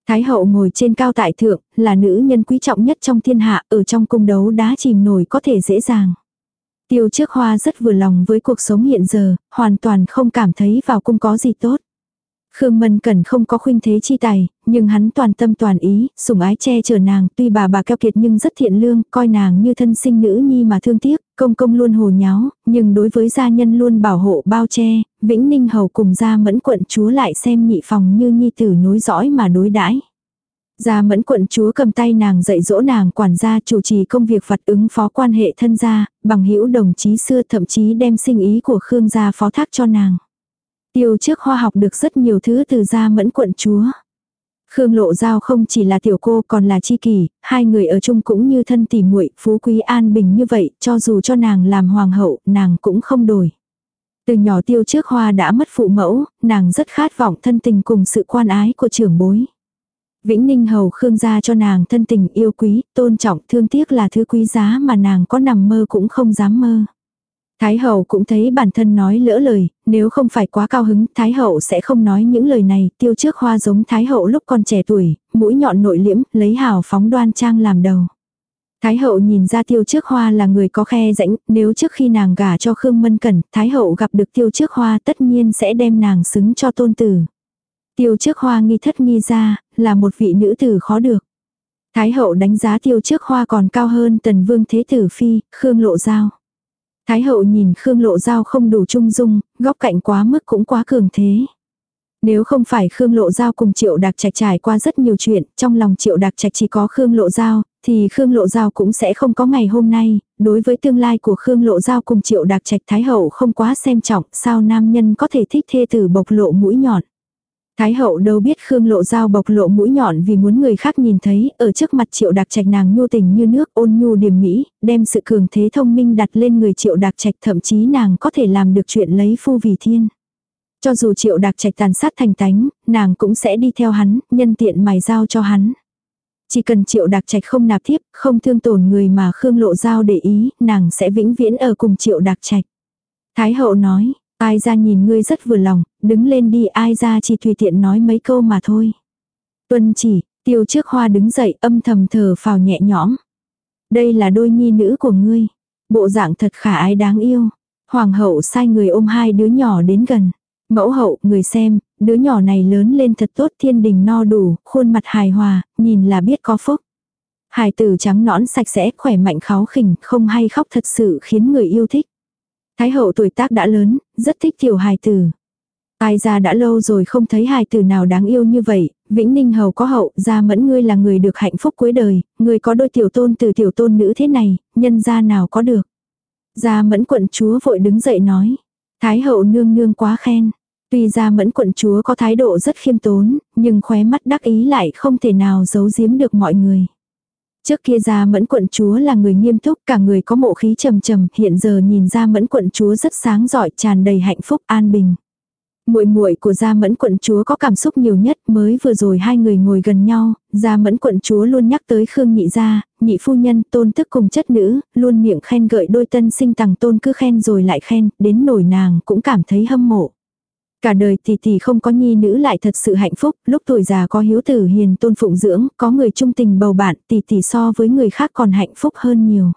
Thái hậu ngồi trên cao tại thượng, là nữ nhân quý trọng nhất trong thiên hạ, ở trong cung đấu đá chìm nổi có thể dễ dàng. Tiêu trước hoa rất vừa lòng với cuộc sống hiện giờ, hoàn toàn không cảm thấy vào cung có gì tốt. Khương Mân Cẩn không có khuynh thế chi tài, nhưng hắn toàn tâm toàn ý, sủng ái che chở nàng, tuy bà bà keo kiệt nhưng rất thiện lương, coi nàng như thân sinh nữ nhi mà thương tiếc, công công luôn hồ nháo, nhưng đối với gia nhân luôn bảo hộ bao che, Vĩnh Ninh Hầu cùng gia mẫn quận chúa lại xem nhị phòng như nhi tử nối dõi mà đối đãi. Gia mẫn quận chúa cầm tay nàng dạy dỗ nàng quản gia chủ trì công việc phạt ứng phó quan hệ thân gia, bằng hữu đồng chí xưa thậm chí đem sinh ý của Khương gia phó thác cho nàng. Tiêu trước hoa học được rất nhiều thứ từ gia mẫn quận chúa. Khương Lộ Giao không chỉ là tiểu cô còn là chi kỷ, hai người ở chung cũng như thân tỉ muội phú quý an bình như vậy, cho dù cho nàng làm hoàng hậu, nàng cũng không đổi. Từ nhỏ tiêu trước hoa đã mất phụ mẫu, nàng rất khát vọng thân tình cùng sự quan ái của trưởng bối. Vĩnh Ninh Hầu Khương gia cho nàng thân tình yêu quý, tôn trọng, thương tiếc là thứ quý giá mà nàng có nằm mơ cũng không dám mơ. Thái hậu cũng thấy bản thân nói lỡ lời, nếu không phải quá cao hứng, Thái hậu sẽ không nói những lời này, tiêu trước hoa giống Thái hậu lúc còn trẻ tuổi, mũi nhọn nội liễm, lấy hào phóng đoan trang làm đầu. Thái hậu nhìn ra tiêu trước hoa là người có khe rãnh, nếu trước khi nàng gả cho Khương Mân Cẩn, Thái hậu gặp được tiêu trước hoa tất nhiên sẽ đem nàng xứng cho tôn tử. Tiêu trước hoa nghi thất nghi ra, là một vị nữ tử khó được. Thái hậu đánh giá tiêu trước hoa còn cao hơn tần vương thế tử phi, Khương lộ giao. Thái hậu nhìn Khương Lộ Giao không đủ trung dung, góc cạnh quá mức cũng quá cường thế. Nếu không phải Khương Lộ Giao cùng Triệu Đạc Trạch trải qua rất nhiều chuyện, trong lòng Triệu Đạc Trạch chỉ có Khương Lộ Giao, thì Khương Lộ Giao cũng sẽ không có ngày hôm nay, đối với tương lai của Khương Lộ Giao cùng Triệu Đạc Trạch Thái Hậu không quá xem trọng, sao nam nhân có thể thích thê tử bộc lộ mũi nhọn. Thái hậu đâu biết Khương Lộ Giao bộc lộ mũi nhọn vì muốn người khác nhìn thấy, ở trước mặt triệu đặc trạch nàng nhu tình như nước ôn nhu điềm mỹ, đem sự cường thế thông minh đặt lên người triệu đặc trạch thậm chí nàng có thể làm được chuyện lấy phu vì thiên. Cho dù triệu đặc trạch tàn sát thành tánh, nàng cũng sẽ đi theo hắn, nhân tiện mài giao cho hắn. Chỉ cần triệu đặc trạch không nạp thiếp, không thương tổn người mà Khương Lộ Giao để ý, nàng sẽ vĩnh viễn ở cùng triệu đặc trạch. Thái hậu nói, Ai ra nhìn ngươi rất vừa lòng, đứng lên đi ai ra chỉ tùy tiện nói mấy câu mà thôi. Tuân chỉ, tiêu trước hoa đứng dậy âm thầm thở phào nhẹ nhõm. Đây là đôi nhi nữ của ngươi. Bộ dạng thật khả ái đáng yêu. Hoàng hậu sai người ôm hai đứa nhỏ đến gần. Mẫu hậu, người xem, đứa nhỏ này lớn lên thật tốt thiên đình no đủ, khuôn mặt hài hòa, nhìn là biết có phúc. Hài tử trắng nõn sạch sẽ, khỏe mạnh kháo khỉnh, không hay khóc thật sự khiến người yêu thích. Thái hậu tuổi tác đã lớn, rất thích tiểu hài tử. Ai ra đã lâu rồi không thấy hài tử nào đáng yêu như vậy, Vĩnh Ninh hầu có hậu, gia mẫn ngươi là người được hạnh phúc cuối đời, ngươi có đôi tiểu tôn từ tiểu tôn nữ thế này, nhân gia nào có được. Gia mẫn quận chúa vội đứng dậy nói. Thái hậu nương nương quá khen. Tuy gia mẫn quận chúa có thái độ rất khiêm tốn, nhưng khóe mắt đắc ý lại không thể nào giấu giếm được mọi người. Trước kia gia mẫn quận chúa là người nghiêm túc, cả người có mộ khí trầm trầm, hiện giờ nhìn gia mẫn quận chúa rất sáng giỏi, tràn đầy hạnh phúc an bình. Muội muội của Gia Mẫn quận chúa có cảm xúc nhiều nhất, mới vừa rồi hai người ngồi gần nhau, Gia Mẫn quận chúa luôn nhắc tới Khương Nhị gia, nhị phu nhân, tôn tức cùng chất nữ, luôn miệng khen gợi đôi tân sinh tằng tôn cứ khen rồi lại khen, đến nổi nàng cũng cảm thấy hâm mộ. Cả đời tỷ tỷ không có nhi nữ lại thật sự hạnh phúc, lúc tuổi già có hiếu tử hiền tôn phụng dưỡng, có người trung tình bầu bạn, tỷ tỷ so với người khác còn hạnh phúc hơn nhiều.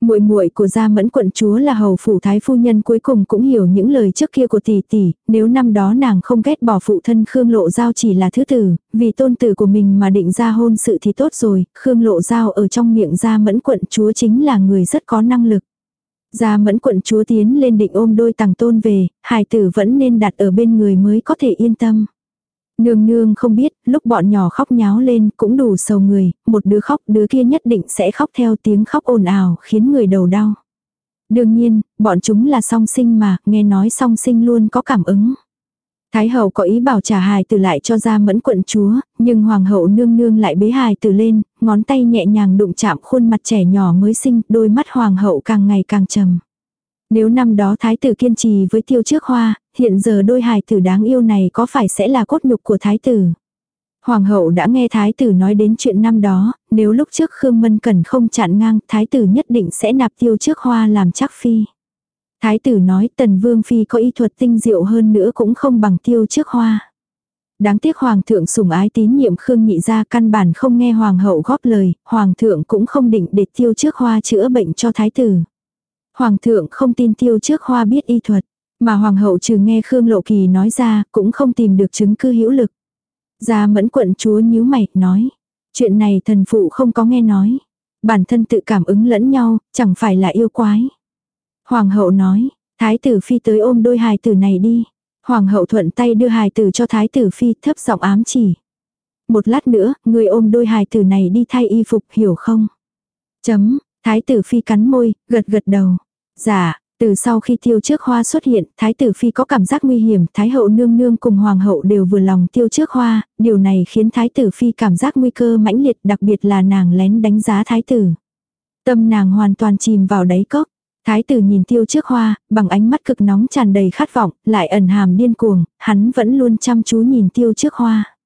Muội muội của gia mẫn quận chúa là hầu phủ thái phu nhân cuối cùng cũng hiểu những lời trước kia của tỷ tỷ, nếu năm đó nàng không ghét bỏ phụ thân Khương Lộ Giao chỉ là thứ tử, vì tôn tử của mình mà định ra hôn sự thì tốt rồi, Khương Lộ Giao ở trong miệng gia mẫn quận chúa chính là người rất có năng lực. Gia mẫn quận chúa tiến lên định ôm đôi tàng tôn về, hài tử vẫn nên đặt ở bên người mới có thể yên tâm. Nương nương không biết, lúc bọn nhỏ khóc nháo lên cũng đủ sầu người, một đứa khóc đứa kia nhất định sẽ khóc theo tiếng khóc ồn ào khiến người đầu đau. Đương nhiên, bọn chúng là song sinh mà, nghe nói song sinh luôn có cảm ứng. Thái hậu có ý bảo trả hài tử lại cho ra mẫn quận chúa, nhưng hoàng hậu nương nương lại bế hài tử lên, ngón tay nhẹ nhàng đụng chạm khuôn mặt trẻ nhỏ mới sinh, đôi mắt hoàng hậu càng ngày càng trầm. Nếu năm đó thái tử kiên trì với tiêu trước hoa, hiện giờ đôi hài tử đáng yêu này có phải sẽ là cốt nhục của thái tử? Hoàng hậu đã nghe thái tử nói đến chuyện năm đó, nếu lúc trước Khương Mân Cẩn không chặn ngang, thái tử nhất định sẽ nạp tiêu trước hoa làm chắc phi. Thái tử nói tần vương phi có y thuật tinh diệu hơn nữa cũng không bằng tiêu trước hoa. Đáng tiếc hoàng thượng sủng ái tín nhiệm Khương nhị ra căn bản không nghe hoàng hậu góp lời, hoàng thượng cũng không định để tiêu trước hoa chữa bệnh cho thái tử. Hoàng thượng không tin tiêu trước hoa biết y thuật, mà hoàng hậu trừ nghe Khương Lộ Kỳ nói ra, cũng không tìm được chứng cứ hữu lực. Gia mẫn quận chúa nhíu mày, nói. Chuyện này thần phụ không có nghe nói. Bản thân tự cảm ứng lẫn nhau, chẳng phải là yêu quái. Hoàng hậu nói, thái tử phi tới ôm đôi hài tử này đi. Hoàng hậu thuận tay đưa hài tử cho thái tử phi thấp giọng ám chỉ. Một lát nữa, người ôm đôi hài tử này đi thay y phục hiểu không? Chấm, thái tử phi cắn môi, gật gật đầu. Dạ, từ sau khi tiêu trước hoa xuất hiện, thái tử phi có cảm giác nguy hiểm, thái hậu nương nương cùng hoàng hậu đều vừa lòng tiêu trước hoa, điều này khiến thái tử phi cảm giác nguy cơ mãnh liệt đặc biệt là nàng lén đánh giá thái tử. Tâm nàng hoàn toàn chìm vào đáy cốc. Thái tử nhìn tiêu trước hoa, bằng ánh mắt cực nóng tràn đầy khát vọng, lại ẩn hàm điên cuồng, hắn vẫn luôn chăm chú nhìn tiêu trước hoa.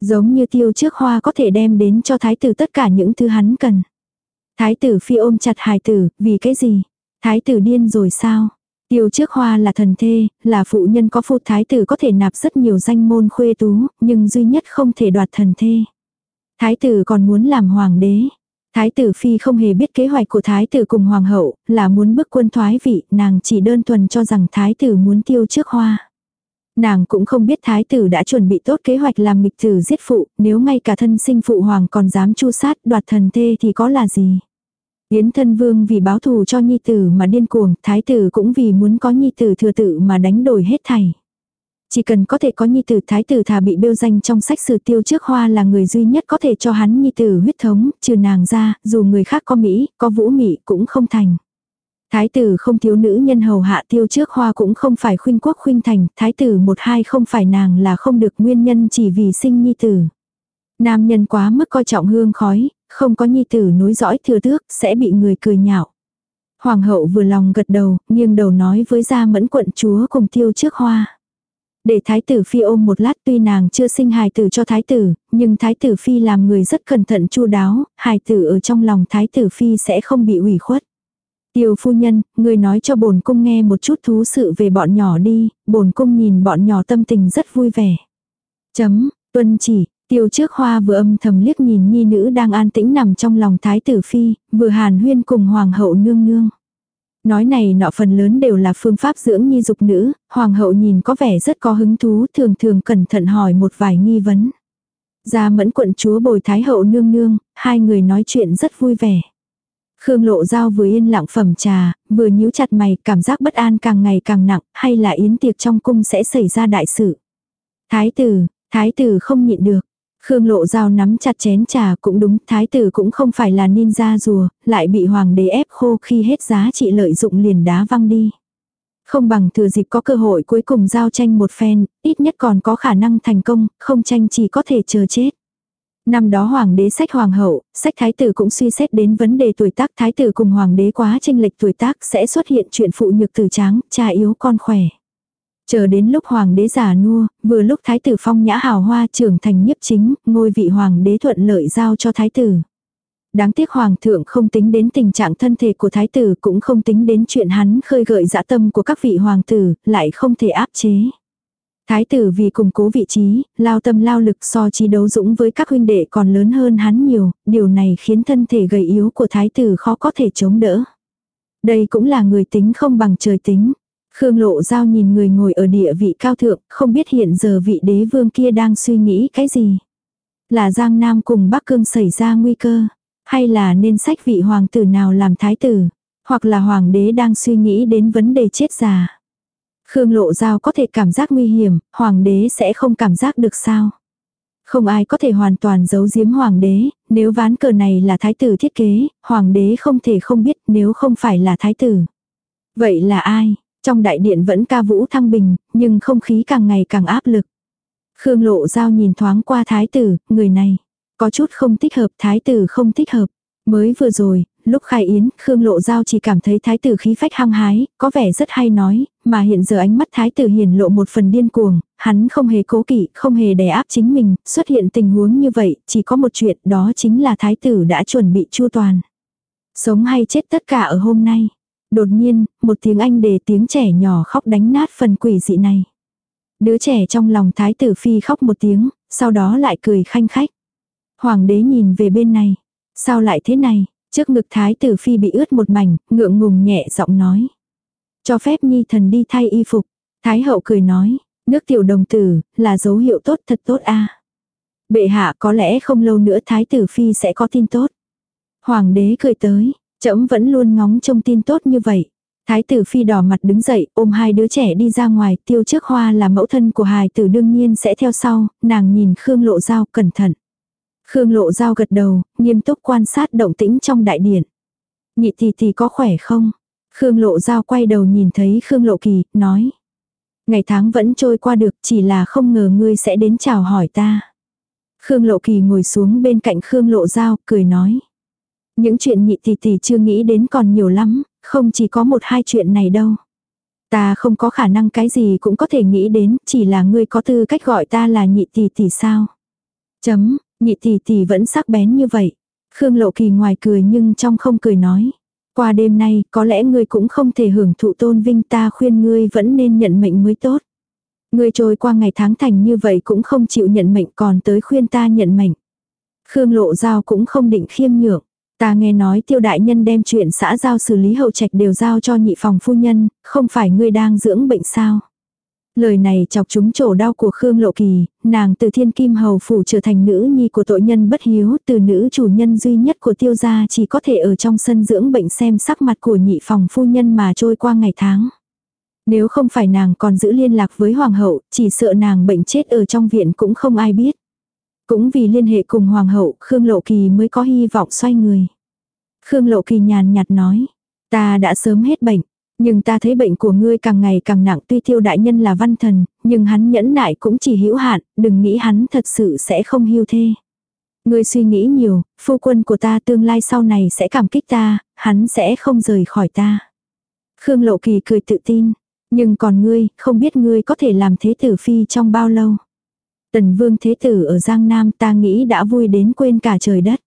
Giống như tiêu trước hoa có thể đem đến cho thái tử tất cả những thứ hắn cần. Thái tử phi ôm chặt hài tử, vì cái gì? Thái tử điên rồi sao? Tiêu trước hoa là thần thê, là phụ nhân có phụ thái tử có thể nạp rất nhiều danh môn khuê tú, nhưng duy nhất không thể đoạt thần thê. Thái tử còn muốn làm hoàng đế. Thái tử phi không hề biết kế hoạch của thái tử cùng hoàng hậu, là muốn bức quân thoái vị, nàng chỉ đơn thuần cho rằng thái tử muốn tiêu trước hoa. Nàng cũng không biết thái tử đã chuẩn bị tốt kế hoạch làm nghịch tử giết phụ, nếu ngay cả thân sinh phụ hoàng còn dám chu sát đoạt thần thê thì có là gì. Yến thân vương vì báo thù cho nhi tử mà điên cuồng, thái tử cũng vì muốn có nhi tử thừa tự mà đánh đổi hết thảy. Chỉ cần có thể có nhi tử thái tử thà bị bêu danh trong sách sử tiêu trước hoa là người duy nhất có thể cho hắn nhi tử huyết thống, trừ nàng ra, dù người khác có Mỹ, có vũ Mỹ cũng không thành. Thái tử không thiếu nữ nhân hầu hạ tiêu trước hoa cũng không phải khuynh quốc khuynh thành, thái tử một hai không phải nàng là không được nguyên nhân chỉ vì sinh nhi tử. Nam nhân quá mức coi trọng hương khói, không có nhi tử nối dõi thừa tước, sẽ bị người cười nhạo. Hoàng hậu vừa lòng gật đầu, nghiêng đầu nói với gia mẫn quận chúa cùng tiêu trước hoa. Để thái tử phi ôm một lát tuy nàng chưa sinh hài tử cho thái tử, nhưng thái tử phi làm người rất cẩn thận chu đáo, hài tử ở trong lòng thái tử phi sẽ không bị ủy khuất. Tiêu phu nhân, người nói cho bổn cung nghe một chút thú sự về bọn nhỏ đi, bổn cung nhìn bọn nhỏ tâm tình rất vui vẻ. Chấm, tuân chỉ, Tiêu trước hoa vừa âm thầm liếc nhìn nhi nữ đang an tĩnh nằm trong lòng thái tử phi, vừa hàn huyên cùng hoàng hậu nương nương. Nói này nọ phần lớn đều là phương pháp dưỡng nhi dục nữ, hoàng hậu nhìn có vẻ rất có hứng thú thường thường cẩn thận hỏi một vài nghi vấn. Gia mẫn quận chúa bồi thái hậu nương nương, hai người nói chuyện rất vui vẻ. Khương lộ giao vừa yên lặng phẩm trà, vừa nhíu chặt mày, cảm giác bất an càng ngày càng nặng, hay là yến tiệc trong cung sẽ xảy ra đại sự. Thái tử, thái tử không nhịn được. Khương lộ dao nắm chặt chén trà cũng đúng, thái tử cũng không phải là ninja rùa, lại bị hoàng đế ép khô khi hết giá trị lợi dụng liền đá văng đi. Không bằng thừa dịp có cơ hội cuối cùng giao tranh một phen, ít nhất còn có khả năng thành công, không tranh chỉ có thể chờ chết. Năm đó hoàng đế sách hoàng hậu, sách thái tử cũng suy xét đến vấn đề tuổi tác thái tử cùng hoàng đế quá tranh lệch tuổi tác sẽ xuất hiện chuyện phụ nhược tử tráng, cha yếu con khỏe. Chờ đến lúc hoàng đế giả nua, vừa lúc thái tử phong nhã hào hoa trưởng thành nhiếp chính, ngôi vị hoàng đế thuận lợi giao cho thái tử. Đáng tiếc hoàng thượng không tính đến tình trạng thân thể của thái tử cũng không tính đến chuyện hắn khơi gợi dã tâm của các vị hoàng tử, lại không thể áp chế. Thái tử vì củng cố vị trí, lao tâm lao lực so trí đấu dũng với các huynh đệ còn lớn hơn hắn nhiều, điều này khiến thân thể gầy yếu của thái tử khó có thể chống đỡ. Đây cũng là người tính không bằng trời tính. Khương Lộ Giao nhìn người ngồi ở địa vị cao thượng, không biết hiện giờ vị đế vương kia đang suy nghĩ cái gì. Là Giang Nam cùng Bắc Cương xảy ra nguy cơ, hay là nên sách vị hoàng tử nào làm thái tử, hoặc là hoàng đế đang suy nghĩ đến vấn đề chết già. Khương Lộ Giao có thể cảm giác nguy hiểm, hoàng đế sẽ không cảm giác được sao. Không ai có thể hoàn toàn giấu giếm hoàng đế, nếu ván cờ này là thái tử thiết kế, hoàng đế không thể không biết nếu không phải là thái tử. Vậy là ai? Trong đại điện vẫn ca vũ thăng bình, nhưng không khí càng ngày càng áp lực. Khương Lộ Giao nhìn thoáng qua thái tử, người này. Có chút không thích hợp, thái tử không thích hợp. Mới vừa rồi, lúc khai yến, Khương Lộ Giao chỉ cảm thấy thái tử khí phách hăng hái, có vẻ rất hay nói, mà hiện giờ ánh mắt thái tử hiển lộ một phần điên cuồng, hắn không hề cố kỵ, không hề đè áp chính mình, xuất hiện tình huống như vậy, chỉ có một chuyện đó chính là thái tử đã chuẩn bị chu toàn. Sống hay chết tất cả ở hôm nay. Đột nhiên, một tiếng anh đề tiếng trẻ nhỏ khóc đánh nát phần quỷ dị này. Đứa trẻ trong lòng thái tử phi khóc một tiếng, sau đó lại cười khanh khách. Hoàng đế nhìn về bên này. Sao lại thế này? Trước ngực thái tử phi bị ướt một mảnh, ngượng ngùng nhẹ giọng nói. Cho phép nhi thần đi thay y phục. Thái hậu cười nói, nước tiểu đồng tử, là dấu hiệu tốt thật tốt a Bệ hạ có lẽ không lâu nữa thái tử phi sẽ có tin tốt. Hoàng đế cười tới, trẫm vẫn luôn ngóng trông tin tốt như vậy. Thái tử phi đỏ mặt đứng dậy, ôm hai đứa trẻ đi ra ngoài, tiêu trước hoa là mẫu thân của hài tử đương nhiên sẽ theo sau, nàng nhìn Khương lộ dao cẩn thận. Khương lộ dao gật đầu, nghiêm túc quan sát động tĩnh trong đại điện. Nhị tỷ tỷ có khỏe không? Khương lộ dao quay đầu nhìn thấy Khương lộ kỳ, nói. Ngày tháng vẫn trôi qua được chỉ là không ngờ ngươi sẽ đến chào hỏi ta. Khương lộ kỳ ngồi xuống bên cạnh Khương lộ dao, cười nói. Những chuyện nhị tỷ tỷ chưa nghĩ đến còn nhiều lắm, không chỉ có một hai chuyện này đâu. Ta không có khả năng cái gì cũng có thể nghĩ đến, chỉ là ngươi có tư cách gọi ta là nhị tỷ tỷ sao. Chấm, nhị tỷ tỷ vẫn sắc bén như vậy. Khương Lộ Kỳ ngoài cười nhưng trong không cười nói. Qua đêm nay, có lẽ ngươi cũng không thể hưởng thụ tôn vinh ta khuyên ngươi vẫn nên nhận mệnh mới tốt. Ngươi trôi qua ngày tháng thành như vậy cũng không chịu nhận mệnh còn tới khuyên ta nhận mệnh. Khương Lộ Giao cũng không định khiêm nhượng. Ta nghe nói tiêu đại nhân đem chuyện xã giao xử lý hậu trạch đều giao cho nhị phòng phu nhân, không phải ngươi đang dưỡng bệnh sao. Lời này chọc chúng chỗ đau của Khương Lộ Kỳ, nàng từ thiên kim hầu phủ trở thành nữ nhi của tội nhân bất hiếu, từ nữ chủ nhân duy nhất của tiêu gia chỉ có thể ở trong sân dưỡng bệnh xem sắc mặt của nhị phòng phu nhân mà trôi qua ngày tháng. Nếu không phải nàng còn giữ liên lạc với hoàng hậu, chỉ sợ nàng bệnh chết ở trong viện cũng không ai biết. Cũng vì liên hệ cùng hoàng hậu, Khương Lộ Kỳ mới có hy vọng xoay người. Khương Lộ Kỳ nhàn nhạt nói, ta đã sớm hết bệnh, nhưng ta thấy bệnh của ngươi càng ngày càng nặng tuy tiêu đại nhân là văn thần, nhưng hắn nhẫn nại cũng chỉ hữu hạn, đừng nghĩ hắn thật sự sẽ không hưu thê. Ngươi suy nghĩ nhiều, phu quân của ta tương lai sau này sẽ cảm kích ta, hắn sẽ không rời khỏi ta. Khương Lộ Kỳ cười tự tin, nhưng còn ngươi, không biết ngươi có thể làm thế tử phi trong bao lâu. Tần vương thế tử ở Giang Nam ta nghĩ đã vui đến quên cả trời đất.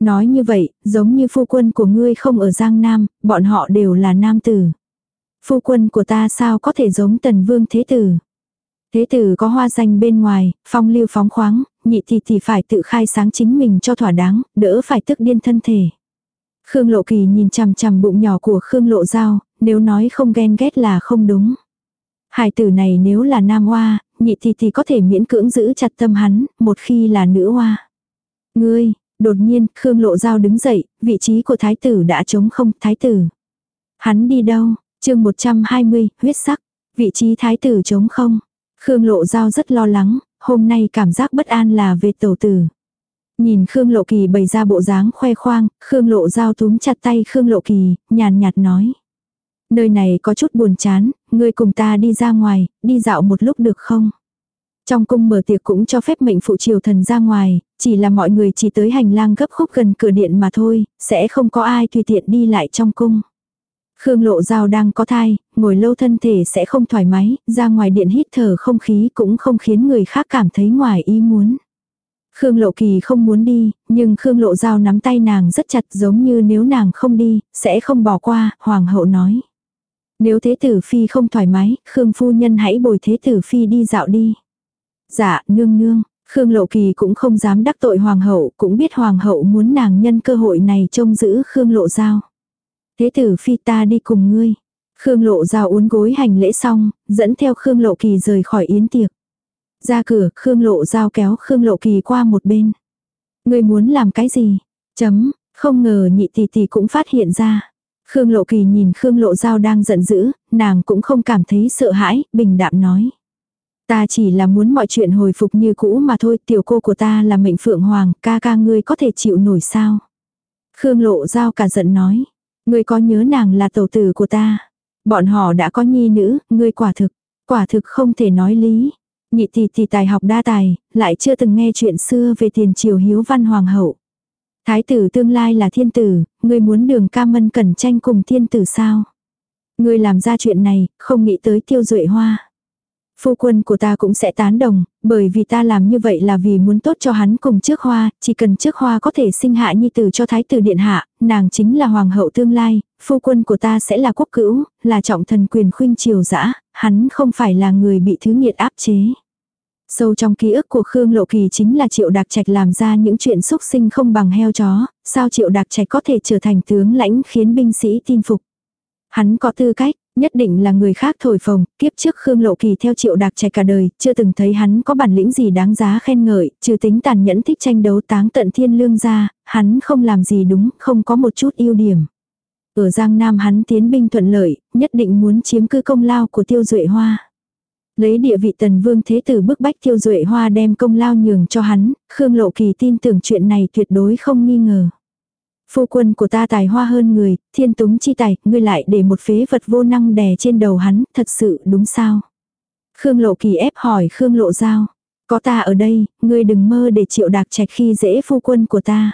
Nói như vậy, giống như phu quân của ngươi không ở Giang Nam, bọn họ đều là nam tử. Phu quân của ta sao có thể giống tần vương thế tử. Thế tử có hoa danh bên ngoài, phong lưu phóng khoáng, nhị thì thì phải tự khai sáng chính mình cho thỏa đáng, đỡ phải tức điên thân thể. Khương Lộ Kỳ nhìn chằm chằm bụng nhỏ của Khương Lộ Giao, nếu nói không ghen ghét là không đúng. Hải tử này nếu là nam hoa, nhị thì thì có thể miễn cưỡng giữ chặt tâm hắn, một khi là nữ hoa. Ngươi, đột nhiên, Khương Lộ Giao đứng dậy, vị trí của thái tử đã trống không, thái tử. Hắn đi đâu? chương 120, huyết sắc. Vị trí thái tử trống không. Khương Lộ Giao rất lo lắng, hôm nay cảm giác bất an là về tổ tử. Nhìn Khương Lộ Kỳ bày ra bộ dáng khoe khoang, Khương Lộ Giao túm chặt tay Khương Lộ Kỳ, nhàn nhạt nói. Nơi này có chút buồn chán, ngươi cùng ta đi ra ngoài, đi dạo một lúc được không? Trong cung mở tiệc cũng cho phép mệnh phụ triều thần ra ngoài, chỉ là mọi người chỉ tới hành lang gấp khúc gần cửa điện mà thôi, sẽ không có ai tùy tiện đi lại trong cung. Khương Lộ Giao đang có thai, ngồi lâu thân thể sẽ không thoải mái, ra ngoài điện hít thở không khí cũng không khiến người khác cảm thấy ngoài ý muốn. Khương Lộ Kỳ không muốn đi, nhưng Khương Lộ Giao nắm tay nàng rất chặt giống như nếu nàng không đi, sẽ không bỏ qua, Hoàng hậu nói. Nếu Thế Tử Phi không thoải mái, Khương Phu Nhân hãy bồi Thế Tử Phi đi dạo đi. Dạ, nương nương, Khương Lộ Kỳ cũng không dám đắc tội Hoàng hậu, cũng biết Hoàng hậu muốn nàng nhân cơ hội này trông giữ Khương Lộ Giao. Thế tử phi ta đi cùng ngươi. Khương lộ giao uốn gối hành lễ xong, dẫn theo Khương lộ kỳ rời khỏi yến tiệc. Ra cửa, Khương lộ giao kéo Khương lộ kỳ qua một bên. Ngươi muốn làm cái gì? Chấm, không ngờ nhị tỷ tỷ cũng phát hiện ra. Khương lộ kỳ nhìn Khương lộ giao đang giận dữ, nàng cũng không cảm thấy sợ hãi, bình đạm nói. Ta chỉ là muốn mọi chuyện hồi phục như cũ mà thôi, tiểu cô của ta là mệnh phượng hoàng, ca ca ngươi có thể chịu nổi sao? Khương lộ giao cả giận nói. Ngươi có nhớ nàng là tẩu tử của ta. Bọn họ đã có nhi nữ, ngươi quả thực, quả thực không thể nói lý. Nhị tỷ tỷ tài học đa tài, lại chưa từng nghe chuyện xưa về tiền triều hiếu văn hoàng hậu. Thái tử tương lai là thiên tử, ngươi muốn đường ca mân cẩn tranh cùng thiên tử sao? Ngươi làm ra chuyện này, không nghĩ tới tiêu duệ hoa. Phu quân của ta cũng sẽ tán đồng, bởi vì ta làm như vậy là vì muốn tốt cho hắn cùng trước hoa, chỉ cần trước hoa có thể sinh hạ nhi tử cho thái tử điện hạ, nàng chính là hoàng hậu tương lai, phu quân của ta sẽ là quốc cữu, là trọng thần quyền khuynh triều dã hắn không phải là người bị thứ nghiệt áp chế. Sâu trong ký ức của Khương Lộ Kỳ chính là Triệu Đạc Trạch làm ra những chuyện xúc sinh không bằng heo chó, sao Triệu Đạc Trạch có thể trở thành tướng lãnh khiến binh sĩ tin phục. Hắn có tư cách, Nhất định là người khác thổi phồng, kiếp trước Khương Lộ Kỳ theo triệu đạc trạch cả đời, chưa từng thấy hắn có bản lĩnh gì đáng giá khen ngợi, trừ tính tàn nhẫn thích tranh đấu táng tận thiên lương ra, hắn không làm gì đúng, không có một chút ưu điểm. Ở Giang Nam hắn tiến binh thuận lợi, nhất định muốn chiếm cư công lao của tiêu duệ hoa. Lấy địa vị tần vương thế tử bức bách tiêu duệ hoa đem công lao nhường cho hắn, Khương Lộ Kỳ tin tưởng chuyện này tuyệt đối không nghi ngờ. Phu quân của ta tài hoa hơn người, thiên túng chi tài, ngươi lại để một phế vật vô năng đè trên đầu hắn, thật sự đúng sao? Khương Lộ Kỳ ép hỏi Khương Lộ Giao. Có ta ở đây, ngươi đừng mơ để triệu đạc trạch khi dễ phu quân của ta.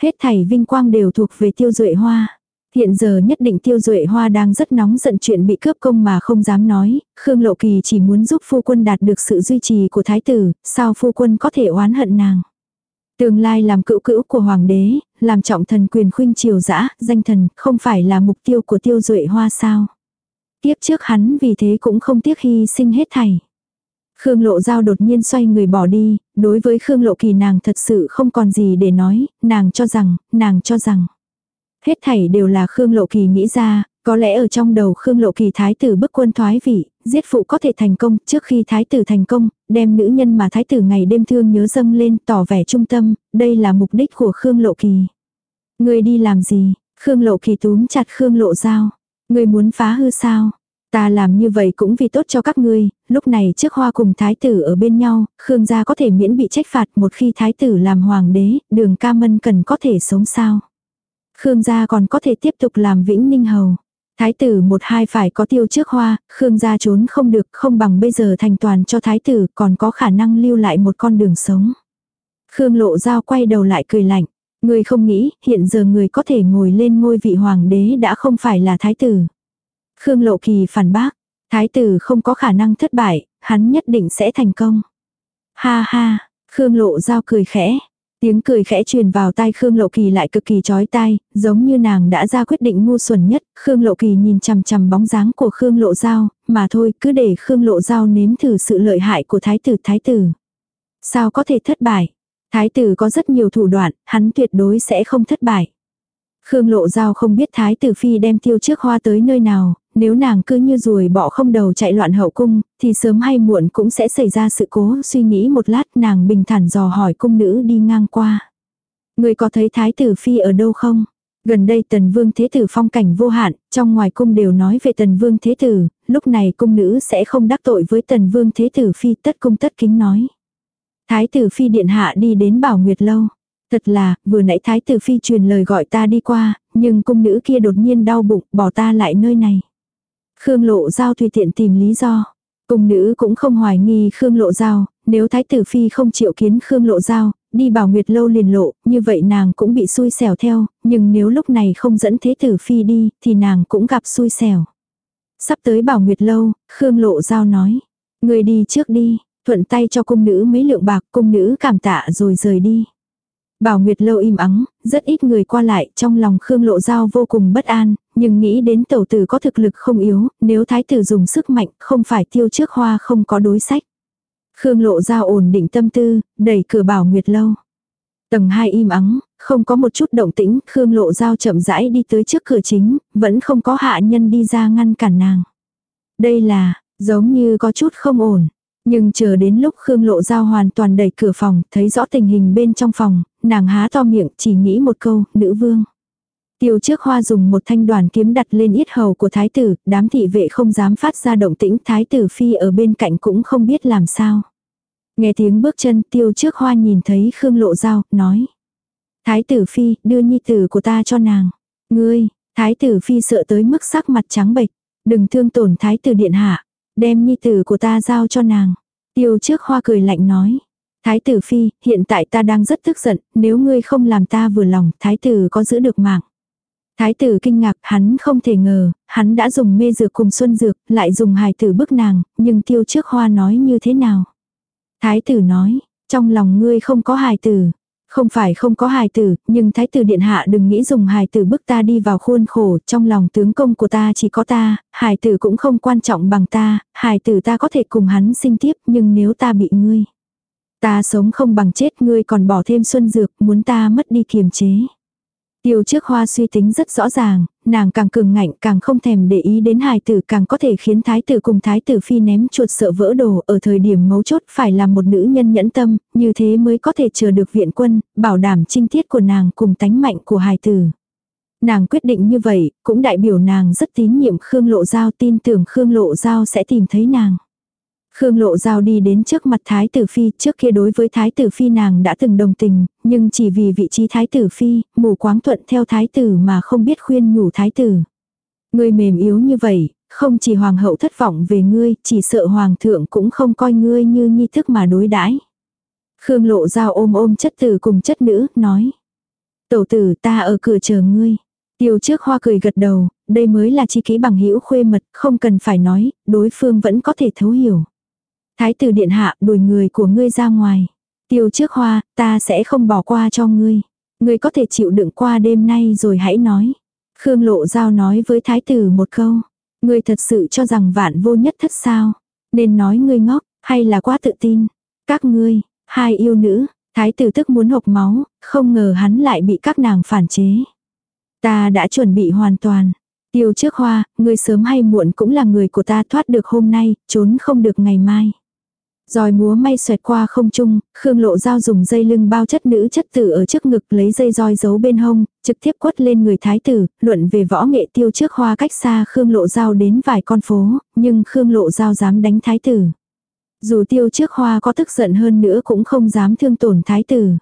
Hết thảy vinh quang đều thuộc về tiêu duệ hoa. Hiện giờ nhất định tiêu duệ hoa đang rất nóng giận chuyện bị cướp công mà không dám nói, Khương Lộ Kỳ chỉ muốn giúp phu quân đạt được sự duy trì của thái tử, sao phu quân có thể oán hận nàng. Tương lai làm cựu cữu của hoàng đế, làm trọng thần quyền khuynh triều dã, danh thần, không phải là mục tiêu của tiêu duệ hoa sao. Tiếp trước hắn vì thế cũng không tiếc hy sinh hết thảy. Khương Lộ Giao đột nhiên xoay người bỏ đi, đối với Khương Lộ Kỳ nàng thật sự không còn gì để nói, nàng cho rằng, nàng cho rằng. Hết thảy đều là Khương Lộ Kỳ nghĩ ra, có lẽ ở trong đầu Khương Lộ Kỳ thái tử bức quân thoái vị, giết phụ có thể thành công, trước khi thái tử thành công, đem nữ nhân mà thái tử ngày đêm thương nhớ dâng lên, tỏ vẻ trung tâm, đây là mục đích của Khương Lộ Kỳ. Người đi làm gì? Khương Lộ Kỳ túm chặt Khương Lộ Giao. Người muốn phá hư sao? Ta làm như vậy cũng vì tốt cho các ngươi, lúc này trước hoa cùng thái tử ở bên nhau, Khương gia có thể miễn bị trách phạt một khi thái tử làm hoàng đế, đường ca mân cần có thể sống sao. Khương gia còn có thể tiếp tục làm vĩnh ninh hầu. Thái tử một hai phải có tiêu trước hoa, Khương gia trốn không được, không bằng bây giờ thành toàn cho thái tử, còn có khả năng lưu lại một con đường sống. Khương lộ giao quay đầu lại cười lạnh. Người không nghĩ, hiện giờ người có thể ngồi lên ngôi vị hoàng đế đã không phải là thái tử. Khương lộ kỳ phản bác, thái tử không có khả năng thất bại, hắn nhất định sẽ thành công. Ha ha, Khương lộ giao cười khẽ, Tiếng cười khẽ truyền vào tai Khương Lộ Kỳ lại cực kỳ chói tai, giống như nàng đã ra quyết định ngu xuẩn nhất. Khương Lộ Kỳ nhìn chằm chằm bóng dáng của Khương Lộ Giao, mà thôi cứ để Khương Lộ Giao nếm thử sự lợi hại của thái tử thái tử. Sao có thể thất bại? Thái tử có rất nhiều thủ đoạn, hắn tuyệt đối sẽ không thất bại. Khương Lộ Giao không biết Thái Tử Phi đem tiêu trước hoa tới nơi nào, nếu nàng cứ như ruồi bọ không đầu chạy loạn hậu cung, thì sớm hay muộn cũng sẽ xảy ra sự cố, suy nghĩ một lát nàng bình thản dò hỏi cung nữ đi ngang qua. Người có thấy thái tử phi ở đâu không? Gần đây tần vương thế tử phong cảnh vô hạn, trong ngoài cung đều nói về tần vương thế tử, lúc này cung nữ sẽ không đắc tội với tần vương thế tử phi tất cung tất kính nói. Thái tử phi điện hạ đi đến bảo nguyệt lâu. Thật là, vừa nãy thái tử phi truyền lời gọi ta đi qua, nhưng cung nữ kia đột nhiên đau bụng, bỏ ta lại nơi này. Khương lộ giao tùy tiện tìm lý do. Cung nữ cũng không hoài nghi Khương lộ giao, nếu thái tử phi không chịu kiến Khương lộ giao, đi bảo nguyệt lâu liền lộ, như vậy nàng cũng bị xui xẻo theo, nhưng nếu lúc này không dẫn thế tử phi đi, thì nàng cũng gặp xui xẻo. Sắp tới bảo nguyệt lâu, Khương lộ giao nói. Người đi trước đi, thuận tay cho cung nữ mấy lượng bạc, cung nữ cảm tạ rồi rời đi. Bảo Nguyệt lâu im ắng, rất ít người qua lại, trong lòng Khương Lộ Giao vô cùng bất an, nhưng nghĩ đến tẩu tử có thực lực không yếu, nếu thái tử dùng sức mạnh, không phải tiêu trước hoa không có đối sách. Khương Lộ Giao ổn định tâm tư, đẩy cửa Bảo Nguyệt lâu. Tầng 2 im ắng, không có một chút động tĩnh, Khương Lộ Giao chậm rãi đi tới trước cửa chính, vẫn không có hạ nhân đi ra ngăn cản nàng. Đây là, giống như có chút không ổn. Nhưng chờ đến lúc Khương Lộ Giao hoàn toàn đẩy cửa phòng, thấy rõ tình hình bên trong phòng, nàng há to miệng chỉ nghĩ một câu, nữ vương. Tiêu trước hoa dùng một thanh đoàn kiếm đặt lên yết hầu của thái tử, đám thị vệ không dám phát ra động tĩnh, thái tử phi ở bên cạnh cũng không biết làm sao. Nghe tiếng bước chân tiêu trước hoa nhìn thấy Khương Lộ Giao, nói. Thái tử phi, đưa nhi tử của ta cho nàng. Ngươi, thái tử phi sợ tới mức sắc mặt trắng bệch. Đừng thương tổn thái tử điện hạ. Đem nhi tử của ta giao cho nàng. Tiêu trước hoa cười lạnh nói. Thái tử phi, hiện tại ta đang rất tức giận, nếu ngươi không làm ta vừa lòng, thái tử có giữ được mạng. Thái tử kinh ngạc, hắn không thể ngờ, hắn đã dùng mê dược cùng xuân dược, lại dùng hài tử bức nàng, nhưng tiêu trước hoa nói như thế nào? Thái tử nói, trong lòng ngươi không có hài tử, không phải không có hài tử, nhưng thái tử điện hạ đừng nghĩ dùng hài tử bức ta đi vào khuôn khổ, trong lòng tướng công của ta chỉ có ta, hài tử cũng không quan trọng bằng ta, hài tử ta có thể cùng hắn sinh tiếp, nhưng nếu ta bị ngươi. Ta sống không bằng chết ngươi còn bỏ thêm xuân dược, muốn ta mất đi kiềm chế. Tiêu trước hoa suy tính rất rõ ràng, nàng càng cường ngạnh càng không thèm để ý đến hài tử càng có thể khiến thái tử cùng thái tử phi ném chuột sợ vỡ đồ ở thời điểm mấu chốt phải là một nữ nhân nhẫn tâm, như thế mới có thể chờ được viện quân, bảo đảm trinh tiết của nàng cùng tánh mạnh của hài tử. Nàng quyết định như vậy, cũng đại biểu nàng rất tín nhiệm Khương Lộ Giao tin tưởng Khương Lộ Giao sẽ tìm thấy nàng. Khương Lộ Giao đi đến trước mặt Thái Tử Phi, trước kia đối với Thái Tử Phi nàng đã từng đồng tình, nhưng chỉ vì vị trí Thái Tử Phi, mù quáng thuận theo Thái Tử mà không biết khuyên nhủ Thái Tử. Ngươi mềm yếu như vậy, không chỉ Hoàng hậu thất vọng về ngươi, chỉ sợ Hoàng thượng cũng không coi ngươi như nhi thức mà đối đãi. Khương Lộ Giao ôm ôm chất tử cùng chất nữ, nói. Tẩu tử ta ở cửa chờ ngươi. Tiêu trước hoa cười gật đầu, đây mới là chi ký bằng hữu khuê mật, không cần phải nói, đối phương vẫn có thể thấu hiểu. Thái tử điện hạ đuổi người của ngươi ra ngoài. Tiêu trước hoa, ta sẽ không bỏ qua cho ngươi. Ngươi có thể chịu đựng qua đêm nay rồi hãy nói. Khương lộ giao nói với thái tử một câu. Ngươi thật sự cho rằng vạn vô nhất thất sao. Nên nói ngươi ngốc, hay là quá tự tin. Các ngươi, hai yêu nữ, thái tử tức muốn hộc máu, không ngờ hắn lại bị các nàng phản chế. Ta đã chuẩn bị hoàn toàn. Tiêu trước hoa, ngươi sớm hay muộn cũng là người của ta thoát được hôm nay, trốn không được ngày mai. Rồi múa may xoẹt qua không trung, Khương Lộ Giao dùng dây lưng bao chất nữ chất tử ở trước ngực lấy dây roi giấu bên hông, trực tiếp quất lên người thái tử, luận về võ nghệ tiêu trước hoa cách xa Khương Lộ Giao đến vài con phố, nhưng Khương Lộ Giao dám đánh thái tử. Dù tiêu trước hoa có tức giận hơn nữa cũng không dám thương tổn thái tử.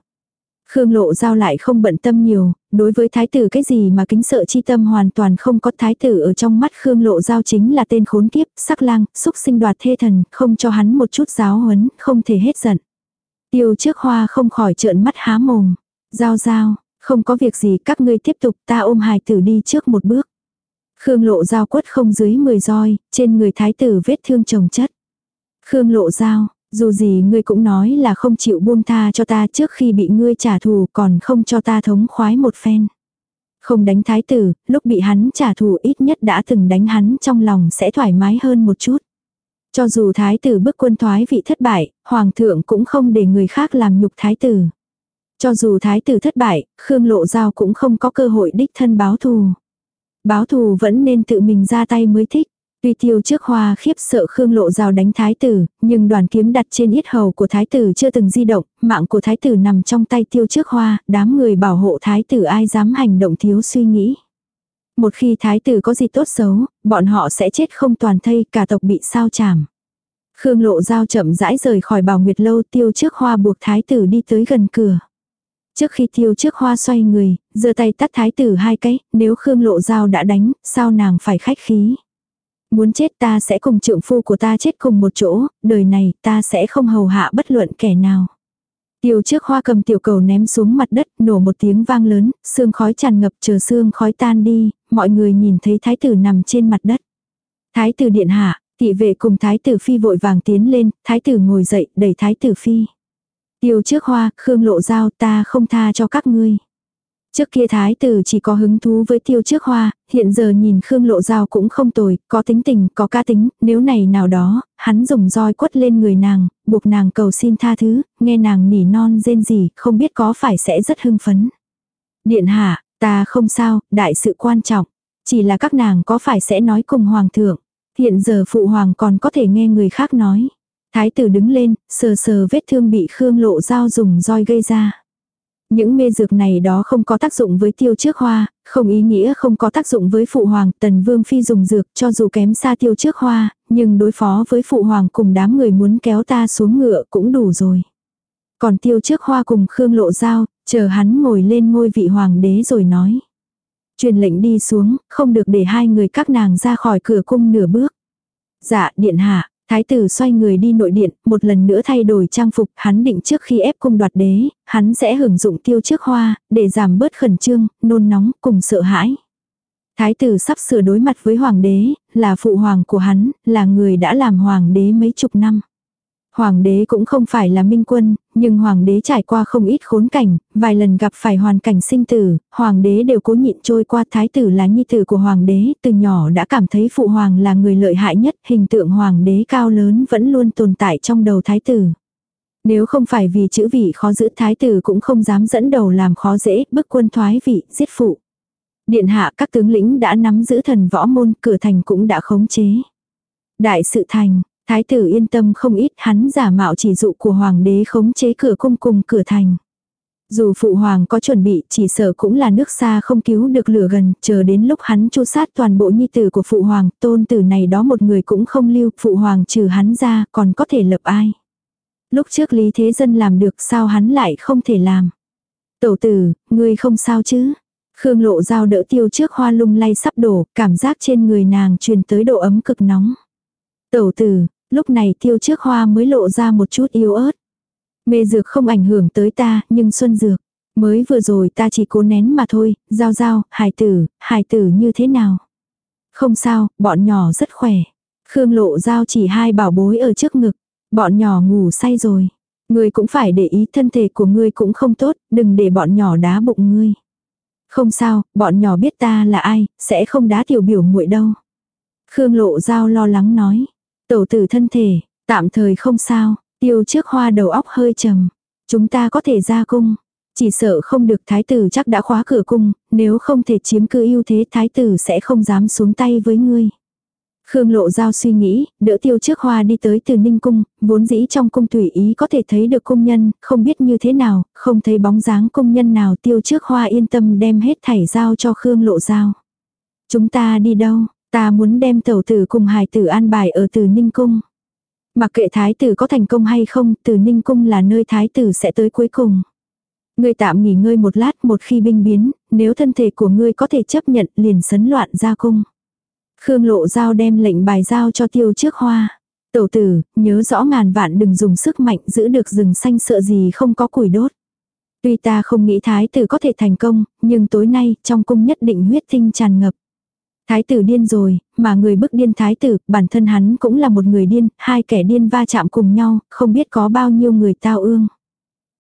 Khương Lộ Giao lại không bận tâm nhiều, đối với thái tử cái gì mà kính sợ chi tâm hoàn toàn không có thái tử ở trong mắt Khương Lộ Giao chính là tên khốn kiếp, sắc lang, xúc sinh đoạt thê thần, không cho hắn một chút giáo huấn, không thể hết giận. Tiêu trước hoa không khỏi trợn mắt há mồm. Giao giao, không có việc gì các ngươi tiếp tục ta ôm hài tử đi trước một bước. Khương Lộ Giao quất không dưới 10 roi, trên người thái tử vết thương chồng chất. Khương Lộ Giao, dù gì ngươi cũng nói là không chịu buông tha cho ta trước khi bị ngươi trả thù còn không cho ta thống khoái một phen. Không đánh thái tử, lúc bị hắn trả thù ít nhất đã từng đánh hắn trong lòng sẽ thoải mái hơn một chút. Cho dù thái tử bức quân thoái vị thất bại, hoàng thượng cũng không để người khác làm nhục thái tử. Cho dù thái tử thất bại, Khương Lộ Giao cũng không có cơ hội đích thân báo thù. Báo thù vẫn nên tự mình ra tay mới thích. Tuy tiêu trước hoa khiếp sợ Khương Lộ Giao đánh thái tử, nhưng đoàn kiếm đặt trên yết hầu của thái tử chưa từng di động, mạng của thái tử nằm trong tay tiêu trước hoa, đám người bảo hộ thái tử ai dám hành động thiếu suy nghĩ. Một khi thái tử có gì tốt xấu, bọn họ sẽ chết không toàn thây, cả tộc bị sao chảm. Khương Lộ Giao chậm rãi rời khỏi bảo nguyệt lâu tiêu trước hoa buộc thái tử đi tới gần cửa. Trước khi tiêu trước hoa xoay người, giơ tay tắt thái tử hai cái, nếu Khương Lộ Giao đã đánh, sao nàng phải khách khí. Muốn chết ta sẽ cùng trượng phu của ta chết cùng một chỗ, đời này ta sẽ không hầu hạ bất luận kẻ nào. Tiêu trước hoa cầm tiểu cầu ném xuống mặt đất, nổ một tiếng vang lớn, xương khói tràn ngập chờ xương khói tan đi, mọi người nhìn thấy thái tử nằm trên mặt đất. Thái tử điện hạ, thị vệ cùng thái tử phi vội vàng tiến lên, thái tử ngồi dậy, đẩy thái tử phi. Tiêu trước hoa, khương lộ dao ta không tha cho các ngươi. Trước kia thái tử chỉ có hứng thú với tiêu trước hoa, hiện giờ nhìn Khương Lộ Giao cũng không tồi, có tính tình, có ca tính, nếu này nào đó, hắn dùng roi quất lên người nàng, buộc nàng cầu xin tha thứ, nghe nàng nỉ non rên gì, không biết có phải sẽ rất hưng phấn. Điện hạ, ta không sao, đại sự quan trọng, chỉ là các nàng có phải sẽ nói cùng hoàng thượng. Hiện giờ phụ hoàng còn có thể nghe người khác nói. Thái tử đứng lên, sờ sờ vết thương bị Khương Lộ Giao dùng roi gây ra. Những mê dược này đó không có tác dụng với tiêu trước hoa, không ý nghĩa không có tác dụng với phụ hoàng, tần vương phi dùng dược cho dù kém xa tiêu trước hoa, nhưng đối phó với phụ hoàng cùng đám người muốn kéo ta xuống ngựa cũng đủ rồi. Còn tiêu trước hoa cùng Khương Lộ Giao, chờ hắn ngồi lên ngôi vị hoàng đế rồi nói. Truyền lệnh đi xuống, không được để hai người các nàng ra khỏi cửa cung nửa bước. Dạ, điện hạ, Thái tử xoay người đi nội điện, một lần nữa thay đổi trang phục, hắn định trước khi ép cung đoạt đế, hắn sẽ hưởng dụng tiêu trước hoa, để giảm bớt khẩn trương, nôn nóng, cùng sợ hãi. Thái tử sắp sửa đối mặt với hoàng đế, là phụ hoàng của hắn, là người đã làm hoàng đế mấy chục năm. Hoàng đế cũng không phải là minh quân, nhưng hoàng đế trải qua không ít khốn cảnh, vài lần gặp phải hoàn cảnh sinh tử, hoàng đế đều cố nhịn trôi qua thái tử là nhi tử của hoàng đế, từ nhỏ đã cảm thấy phụ hoàng là người lợi hại nhất, hình tượng hoàng đế cao lớn vẫn luôn tồn tại trong đầu thái tử. Nếu không phải vì chữ vị khó giữ thái tử cũng không dám dẫn đầu làm khó dễ, bức quân thoái vị, giết phụ. Điện hạ các tướng lĩnh đã nắm giữ thần võ môn, cửa thành cũng đã khống chế. Đại sự thành, Thái tử yên tâm không ít hắn giả mạo chỉ dụ của hoàng đế khống chế cửa cung cùng cửa thành. Dù phụ hoàng có chuẩn bị chỉ sợ cũng là nước xa không cứu được lửa gần, chờ đến lúc hắn chu sát toàn bộ nhi tử của phụ hoàng, tôn tử này đó một người cũng không lưu, phụ hoàng trừ hắn ra còn có thể lập ai. Lúc trước Lý Thế Dân làm được sao hắn lại không thể làm. Tổ tử, ngươi không sao chứ. Khương lộ dao đỡ tiêu trước hoa lung lay sắp đổ, cảm giác trên người nàng truyền tới độ ấm cực nóng. Tẩu tử, lúc này tiêu trước hoa mới lộ ra một chút yếu ớt. Mê dược không ảnh hưởng tới ta, nhưng xuân dược. Mới vừa rồi ta chỉ cố nén mà thôi, giao giao, hài tử, hài tử như thế nào? Không sao, bọn nhỏ rất khỏe. Khương lộ giao chỉ hai bảo bối ở trước ngực. Bọn nhỏ ngủ say rồi. Ngươi cũng phải để ý thân thể của ngươi cũng không tốt, đừng để bọn nhỏ đá bụng ngươi. Không sao, bọn nhỏ biết ta là ai, sẽ không đá tiểu biểu muội đâu. Khương lộ giao lo lắng nói. Tổ tử thân thể, tạm thời không sao, tiêu trước hoa đầu óc hơi trầm. Chúng ta có thể ra cung. Chỉ sợ không được thái tử chắc đã khóa cửa cung, nếu không thể chiếm cứ ưu thế thái tử sẽ không dám xuống tay với ngươi. Khương lộ giao suy nghĩ, đỡ tiêu trước hoa đi tới từ ninh cung, vốn dĩ trong cung tùy ý có thể thấy được cung nhân, không biết như thế nào, không thấy bóng dáng cung nhân nào tiêu trước hoa yên tâm đem hết thảy giao cho Khương lộ giao. Chúng ta đi đâu, Ta muốn đem tẩu tử cùng hài tử an bài ở từ Ninh Cung. Mặc kệ thái tử có thành công hay không, từ Ninh Cung là nơi thái tử sẽ tới cuối cùng. Ngươi tạm nghỉ ngơi một lát một khi binh biến, nếu thân thể của ngươi có thể chấp nhận liền sấn loạn ra cung. Khương lộ giao đem lệnh bài giao cho tiêu trước hoa. Tẩu tử, nhớ rõ ngàn vạn đừng dùng sức mạnh giữ được rừng xanh sợ gì không có củi đốt. Tuy ta không nghĩ thái tử có thể thành công, nhưng tối nay trong cung nhất định huyết tinh tràn ngập. Thái tử điên rồi, mà người bức điên thái tử, bản thân hắn cũng là một người điên, hai kẻ điên va chạm cùng nhau, không biết có bao nhiêu người tao ương.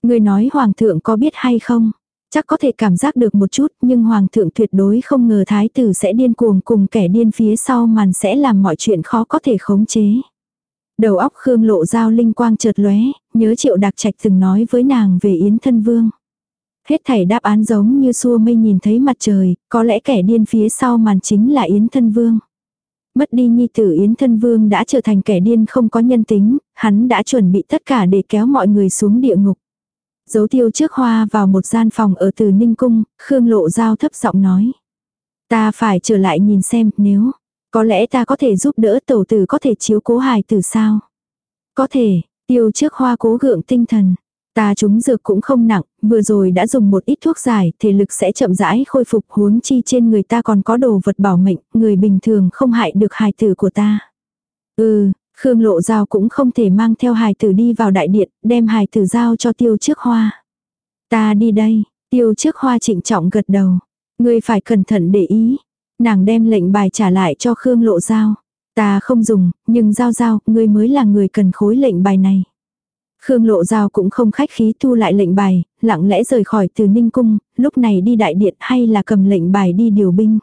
Người nói hoàng thượng có biết hay không? Chắc có thể cảm giác được một chút, nhưng hoàng thượng tuyệt đối không ngờ thái tử sẽ điên cuồng cùng kẻ điên phía sau màn sẽ làm mọi chuyện khó có thể khống chế. Đầu óc Khương lộ dao linh quang chợt lóe, nhớ triệu đặc trạch từng nói với nàng về Yến thân vương. Hết thảy đáp án giống như xua mây nhìn thấy mặt trời, có lẽ kẻ điên phía sau màn chính là Yến Thân Vương. Mất đi nhi tử Yến Thân Vương đã trở thành kẻ điên không có nhân tính, hắn đã chuẩn bị tất cả để kéo mọi người xuống địa ngục. Giấu tiêu trước hoa vào một gian phòng ở từ Ninh Cung, Khương Lộ Giao thấp giọng nói. Ta phải trở lại nhìn xem, nếu, có lẽ ta có thể giúp đỡ tổ tử có thể chiếu cố hài tử sao. Có thể, tiêu trước hoa cố gượng tinh thần. Ta chúng dược cũng không nặng, vừa rồi đã dùng một ít thuốc giải, thể lực sẽ chậm rãi khôi phục huống chi trên người ta còn có đồ vật bảo mệnh, người bình thường không hại được hài tử của ta. Ừ, Khương Lộ Giao cũng không thể mang theo hài tử đi vào đại điện, đem hài tử giao cho tiêu trước hoa. Ta đi đây, tiêu trước hoa trịnh trọng gật đầu. Ngươi phải cẩn thận để ý. Nàng đem lệnh bài trả lại cho Khương Lộ Giao. Ta không dùng, nhưng Giao Giao, ngươi mới là người cần khối lệnh bài này. Khương Lộ Giao cũng không khách khí thu lại lệnh bài, lặng lẽ rời khỏi từ Ninh Cung, lúc này đi đại điện hay là cầm lệnh bài đi điều binh.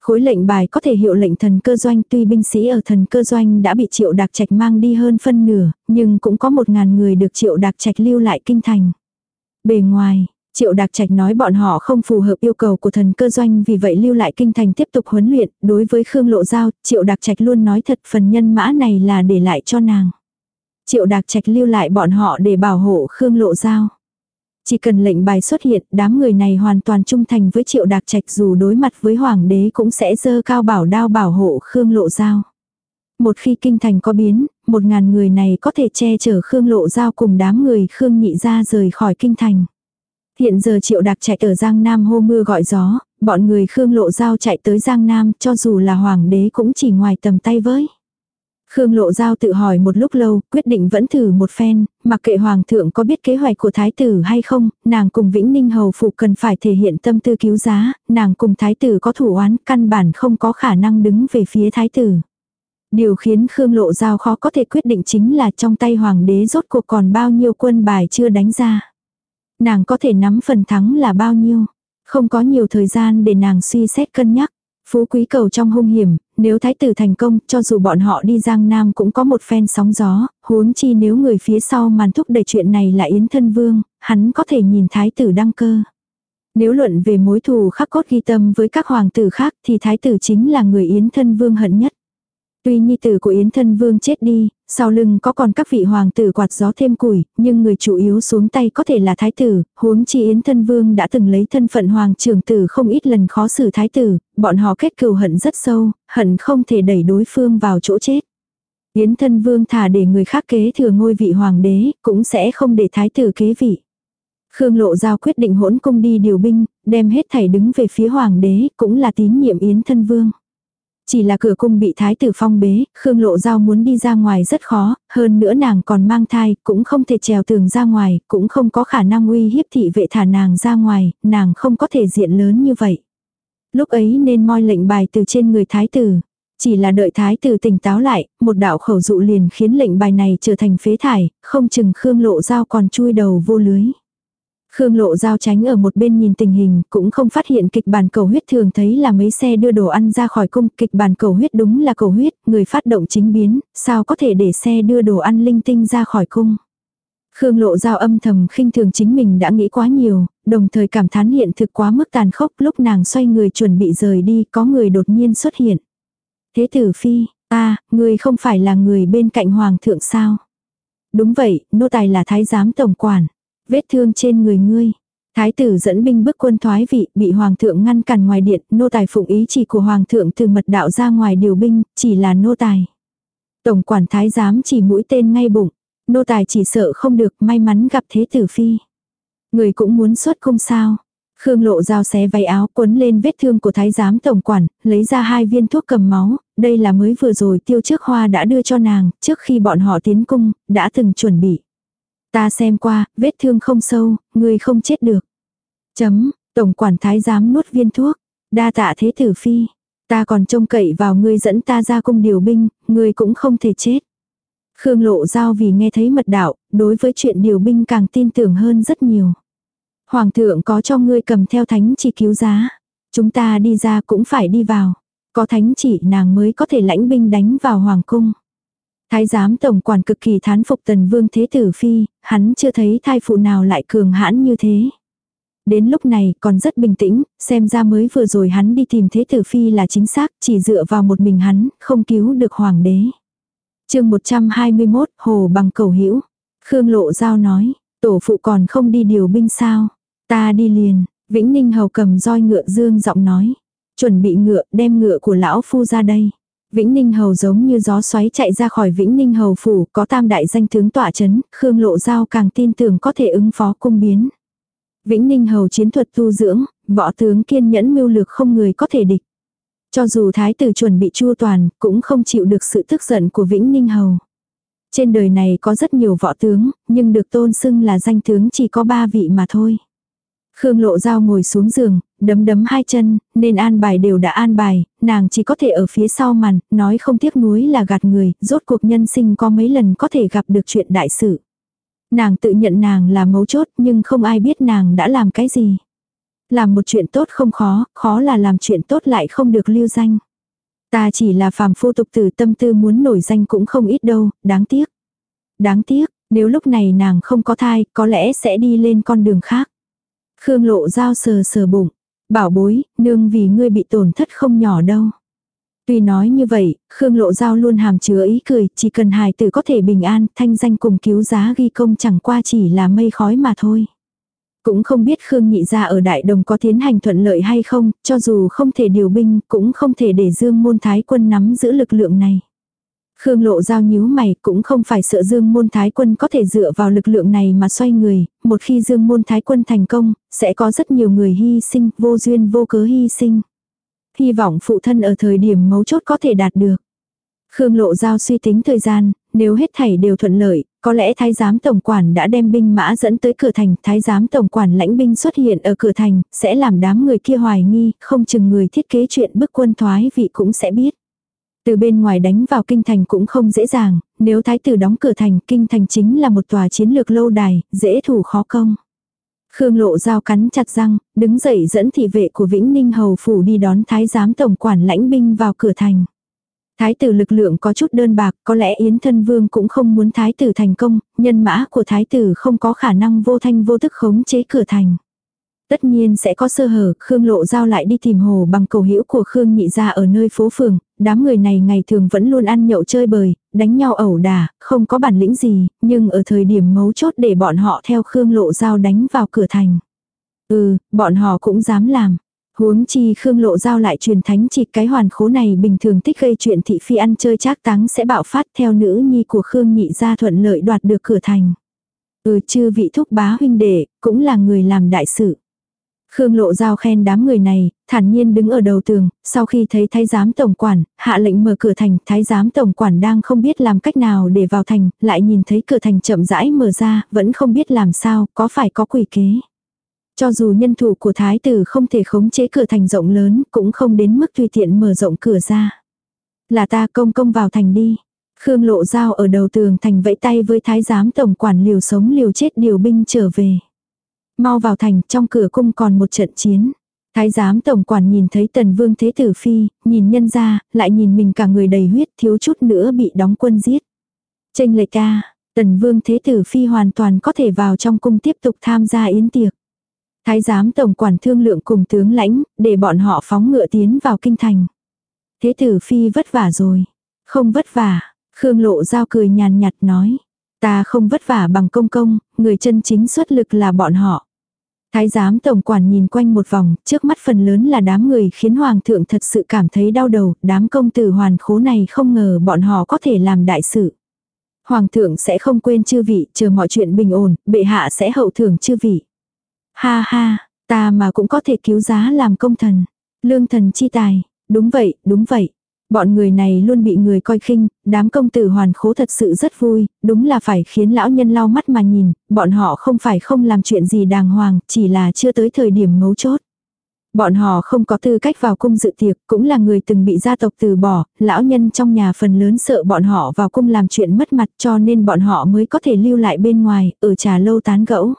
Khối lệnh bài có thể hiệu lệnh thần cơ doanh tuy binh sĩ ở thần cơ doanh đã bị triệu đặc trạch mang đi hơn phân nửa, nhưng cũng có một ngàn người được triệu đặc trạch lưu lại kinh thành. Bề ngoài, Triệu Đạc Trạch nói bọn họ không phù hợp yêu cầu của thần cơ doanh vì vậy lưu lại kinh thành tiếp tục huấn luyện, đối với Khương Lộ Giao, Triệu Đạc Trạch luôn nói thật phần nhân mã này là để lại cho nàng. Triệu Đạc Trạch lưu lại bọn họ để bảo hộ Khương Lộ Giao. Chỉ cần lệnh bài xuất hiện, đám người này hoàn toàn trung thành với Triệu Đạc Trạch dù đối mặt với Hoàng đế cũng sẽ dơ cao bảo đao bảo hộ Khương Lộ Giao. Một khi kinh thành có biến, một ngàn người này có thể che chở Khương Lộ Giao cùng đám người Khương nhị ra rời khỏi kinh thành. Hiện giờ triệu đặc chạy ở Giang Nam hô mưa gọi gió, bọn người Khương Lộ Giao chạy tới Giang Nam cho dù là hoàng đế cũng chỉ ngoài tầm tay với. Khương Lộ Giao tự hỏi một lúc lâu, quyết định vẫn thử một phen, mặc kệ Hoàng thượng có biết kế hoạch của Thái tử hay không, nàng cùng Vĩnh Ninh Hầu Phụ cần phải thể hiện tâm tư cứu giá, nàng cùng Thái tử có thủ oán, căn bản không có khả năng đứng về phía Thái tử. Điều khiến Khương Lộ Giao khó có thể quyết định chính là trong tay Hoàng đế rốt cuộc còn bao nhiêu quân bài chưa đánh ra. Nàng có thể nắm phần thắng là bao nhiêu. Không có nhiều thời gian để nàng suy xét cân nhắc. Phú quý cầu trong hung hiểm, nếu thái tử thành công, cho dù bọn họ đi Giang Nam cũng có một phen sóng gió, huống chi nếu người phía sau màn thúc đẩy chuyện này là Yến Thân Vương, hắn có thể nhìn thái tử đăng cơ. Nếu luận về mối thù khắc cốt ghi tâm với các hoàng tử khác thì thái tử chính là người Yến Thân Vương hận nhất. Tuy nhi tử của Yến Thân Vương chết đi, sau lưng có còn các vị hoàng tử quạt gió thêm củi, nhưng người chủ yếu xuống tay có thể là thái tử, huống chi Yến Thân Vương đã từng lấy thân phận hoàng trưởng tử không ít lần khó xử thái tử, bọn họ kết cừu hận rất sâu, hận không thể đẩy đối phương vào chỗ chết. Yến Thân Vương thả để người khác kế thừa ngôi vị hoàng đế, cũng sẽ không để thái tử kế vị. Khương Lộ Giao quyết định hỗn cung đi điều binh, đem hết thảy đứng về phía hoàng đế, cũng là tín nhiệm Yến Thân Vương. Chỉ là cửa cung bị thái tử phong bế, Khương Lộ Giao muốn đi ra ngoài rất khó, hơn nữa nàng còn mang thai, cũng không thể trèo tường ra ngoài, cũng không có khả năng uy hiếp thị vệ thả nàng ra ngoài, nàng không có thể diện lớn như vậy. Lúc ấy nên moi lệnh bài từ trên người thái tử. Chỉ là đợi thái tử tỉnh táo lại, một đạo khẩu dụ liền khiến lệnh bài này trở thành phế thải, không chừng Khương Lộ Giao còn chui đầu vô lưới. Khương Lộ Giao tránh ở một bên nhìn tình hình, cũng không phát hiện kịch bản cầu huyết thường thấy là mấy xe đưa đồ ăn ra khỏi cung, kịch bản cầu huyết đúng là cầu huyết, người phát động chính biến, sao có thể để xe đưa đồ ăn linh tinh ra khỏi cung. Khương Lộ Giao âm thầm khinh thường chính mình đã nghĩ quá nhiều, đồng thời cảm thán hiện thực quá mức tàn khốc lúc nàng xoay người chuẩn bị rời đi có người đột nhiên xuất hiện. Thế tử phi, ta, người không phải là người bên cạnh hoàng thượng sao? Đúng vậy, nô tài là thái giám tổng quản vết thương trên người ngươi. Thái tử dẫn binh bức quân thoái vị, bị hoàng thượng ngăn cản ngoài điện, nô tài phụng ý chỉ của hoàng thượng từ mật đạo ra ngoài điều binh, chỉ là nô tài. Tổng quản thái giám chỉ mũi tên ngay bụng, nô tài chỉ sợ không được may mắn gặp thế tử phi. Người cũng muốn xuất cung sao. Khương lộ dao xé váy áo quấn lên vết thương của thái giám tổng quản, lấy ra hai viên thuốc cầm máu, đây là mới vừa rồi tiêu trước hoa đã đưa cho nàng, trước khi bọn họ tiến cung, đã từng chuẩn bị. Ta xem qua, vết thương không sâu, người không chết được. Chấm, tổng quản thái giám nuốt viên thuốc. Đa tạ thế tử phi. Ta còn trông cậy vào ngươi dẫn ta ra cung điều binh, ngươi cũng không thể chết. Khương lộ giao vì nghe thấy mật đạo, đối với chuyện điều binh càng tin tưởng hơn rất nhiều. Hoàng thượng có cho ngươi cầm theo thánh chỉ cứu giá. Chúng ta đi ra cũng phải đi vào. Có thánh chỉ nàng mới có thể lãnh binh đánh vào hoàng cung. Thái giám tổng quản cực kỳ thán phục tần vương thế tử phi, hắn chưa thấy thai phụ nào lại cường hãn như thế. đến lúc này còn rất bình tĩnh, xem ra mới vừa rồi hắn đi tìm thế tử phi là chính xác, chỉ dựa vào một mình hắn, không cứu được hoàng đế. chương 121, Hồ bằng cầu hữu Khương Lộ Giao nói, tổ phụ còn không đi điều binh sao? Ta đi liền, Vĩnh Ninh Hầu cầm roi ngựa dương giọng nói. Chuẩn bị ngựa, đem ngựa của lão phu ra đây. Vĩnh Ninh Hầu giống như gió xoáy chạy ra khỏi Vĩnh Ninh Hầu phủ, có tam đại danh tướng tỏa chấn, Khương Lộ Giao càng tin tưởng có thể ứng phó cung biến. Vĩnh Ninh Hầu chiến thuật tu dưỡng, võ tướng kiên nhẫn mưu lược không người có thể địch. Cho dù thái tử chuẩn bị chua toàn, cũng không chịu được sự tức giận của Vĩnh Ninh Hầu. Trên đời này có rất nhiều võ tướng, nhưng được tôn xưng là danh tướng chỉ có ba vị mà thôi. Khương Lộ Giao ngồi xuống giường, đấm đấm hai chân, nên an bài đều đã an bài, nàng chỉ có thể ở phía sau màn, nói không tiếc nuối là gạt người, rốt cuộc nhân sinh có mấy lần có thể gặp được chuyện đại sự. Nàng tự nhận nàng là mấu chốt nhưng không ai biết nàng đã làm cái gì. Làm một chuyện tốt không khó, khó là làm chuyện tốt lại không được lưu danh. Ta chỉ là phàm phu tục tử tâm tư muốn nổi danh cũng không ít đâu, đáng tiếc. Đáng tiếc, nếu lúc này nàng không có thai, có lẽ sẽ đi lên con đường khác. Khương lộ dao sờ sờ bụng. Bảo bối, nương vì ngươi bị tổn thất không nhỏ đâu. Tuy nói như vậy, Khương Lộ Giao luôn hàm chứa ý cười, chỉ cần hài tử có thể bình an, thanh danh cùng cứu giá ghi công chẳng qua chỉ là mây khói mà thôi. Cũng không biết Khương Nhị gia ở Đại Đồng có tiến hành thuận lợi hay không, cho dù không thể điều binh, cũng không thể để Dương Môn Thái quân nắm giữ lực lượng này. Khương Lộ Giao nhíu mày cũng không phải sợ Dương Môn Thái quân có thể dựa vào lực lượng này mà xoay người, một khi Dương Môn Thái quân thành công, sẽ có rất nhiều người hy sinh, vô duyên vô cớ hy sinh. Hy vọng phụ thân ở thời điểm mấu chốt có thể đạt được. Khương Lộ Giao suy tính thời gian, nếu hết thảy đều thuận lợi, có lẽ thái giám tổng quản đã đem binh mã dẫn tới cửa thành, thái giám tổng quản lãnh binh xuất hiện ở cửa thành, sẽ làm đám người kia hoài nghi, không chừng người thiết kế chuyện bức quân thoái vị cũng sẽ biết. Từ bên ngoài đánh vào kinh thành cũng không dễ dàng, nếu thái tử đóng cửa thành, kinh thành chính là một tòa chiến lược lâu đài, dễ thủ khó công. Khương lộ dao cắn chặt răng, đứng dậy dẫn thị vệ của Vĩnh Ninh Hầu Phủ đi đón thái giám tổng quản lãnh binh vào cửa thành. Thái tử lực lượng có chút đơn bạc, có lẽ Yến Thân Vương cũng không muốn thái tử thành công, nhân mã của thái tử không có khả năng vô thanh vô tức khống chế cửa thành. Tất nhiên sẽ có sơ hở, Khương Lộ Giao lại đi tìm hồ bằng cầu hữu của Khương Nhị ra ở nơi phố phường, đám người này ngày thường vẫn luôn ăn nhậu chơi bời, đánh nhau ẩu đả, không có bản lĩnh gì, nhưng ở thời điểm mấu chốt để bọn họ theo Khương Lộ Giao đánh vào cửa thành. Ừ, bọn họ cũng dám làm. Huống chi Khương Lộ Giao lại truyền thánh chỉ cái hoàn khố này bình thường thích gây chuyện thị phi ăn chơi trác táng sẽ bạo phát theo nữ nhi của Khương Nhị ra thuận lợi đoạt được cửa thành. Ừ chư vị thúc bá huynh đệ, cũng là người làm đại sự. Khương Lộ Giao khen đám người này, thản nhiên đứng ở đầu tường, sau khi thấy thái giám tổng quản, hạ lệnh mở cửa thành, thái giám tổng quản đang không biết làm cách nào để vào thành, lại nhìn thấy cửa thành chậm rãi mở ra, vẫn không biết làm sao, có phải có quỷ kế. Cho dù nhân thủ của thái tử không thể khống chế cửa thành rộng lớn, cũng không đến mức tùy tiện mở rộng cửa ra. Là ta công công vào thành đi. Khương Lộ Giao ở đầu tường thành vẫy tay với thái giám tổng quản liều sống liều chết điều binh trở về. Mau vào thành, trong cửa cung còn một trận chiến. Thái giám tổng quản nhìn thấy tần vương thế tử phi, nhìn nhân ra, lại nhìn mình cả người đầy huyết thiếu chút nữa bị đóng quân giết. Tranh lệch ca, tần vương thế tử phi hoàn toàn có thể vào trong cung tiếp tục tham gia yến tiệc. Thái giám tổng quản thương lượng cùng tướng lãnh, để bọn họ phóng ngựa tiến vào kinh thành. Thế tử phi vất vả rồi. Không vất vả, Khương lộ giao cười nhàn nhạt nói. Ta không vất vả bằng công công, người chân chính xuất lực là bọn họ. Thái giám tổng quản nhìn quanh một vòng, trước mắt phần lớn là đám người khiến hoàng thượng thật sự cảm thấy đau đầu, đám công tử hoàn khố này không ngờ bọn họ có thể làm đại sự. Hoàng thượng sẽ không quên chư vị, chờ mọi chuyện bình ổn, bệ hạ sẽ hậu thưởng chư vị. Ha ha, ta mà cũng có thể cứu giá làm công thần. Lương thần chi tài, đúng vậy, đúng vậy. Bọn người này luôn bị người coi khinh, đám công tử hoàn khố thật sự rất vui, đúng là phải khiến lão nhân lau mắt mà nhìn, bọn họ không phải không làm chuyện gì đàng hoàng, chỉ là chưa tới thời điểm mấu chốt. Bọn họ không có tư cách vào cung dự tiệc, cũng là người từng bị gia tộc từ bỏ, lão nhân trong nhà phần lớn sợ bọn họ vào cung làm chuyện mất mặt cho nên bọn họ mới có thể lưu lại bên ngoài, ở trà lâu tán gẫu.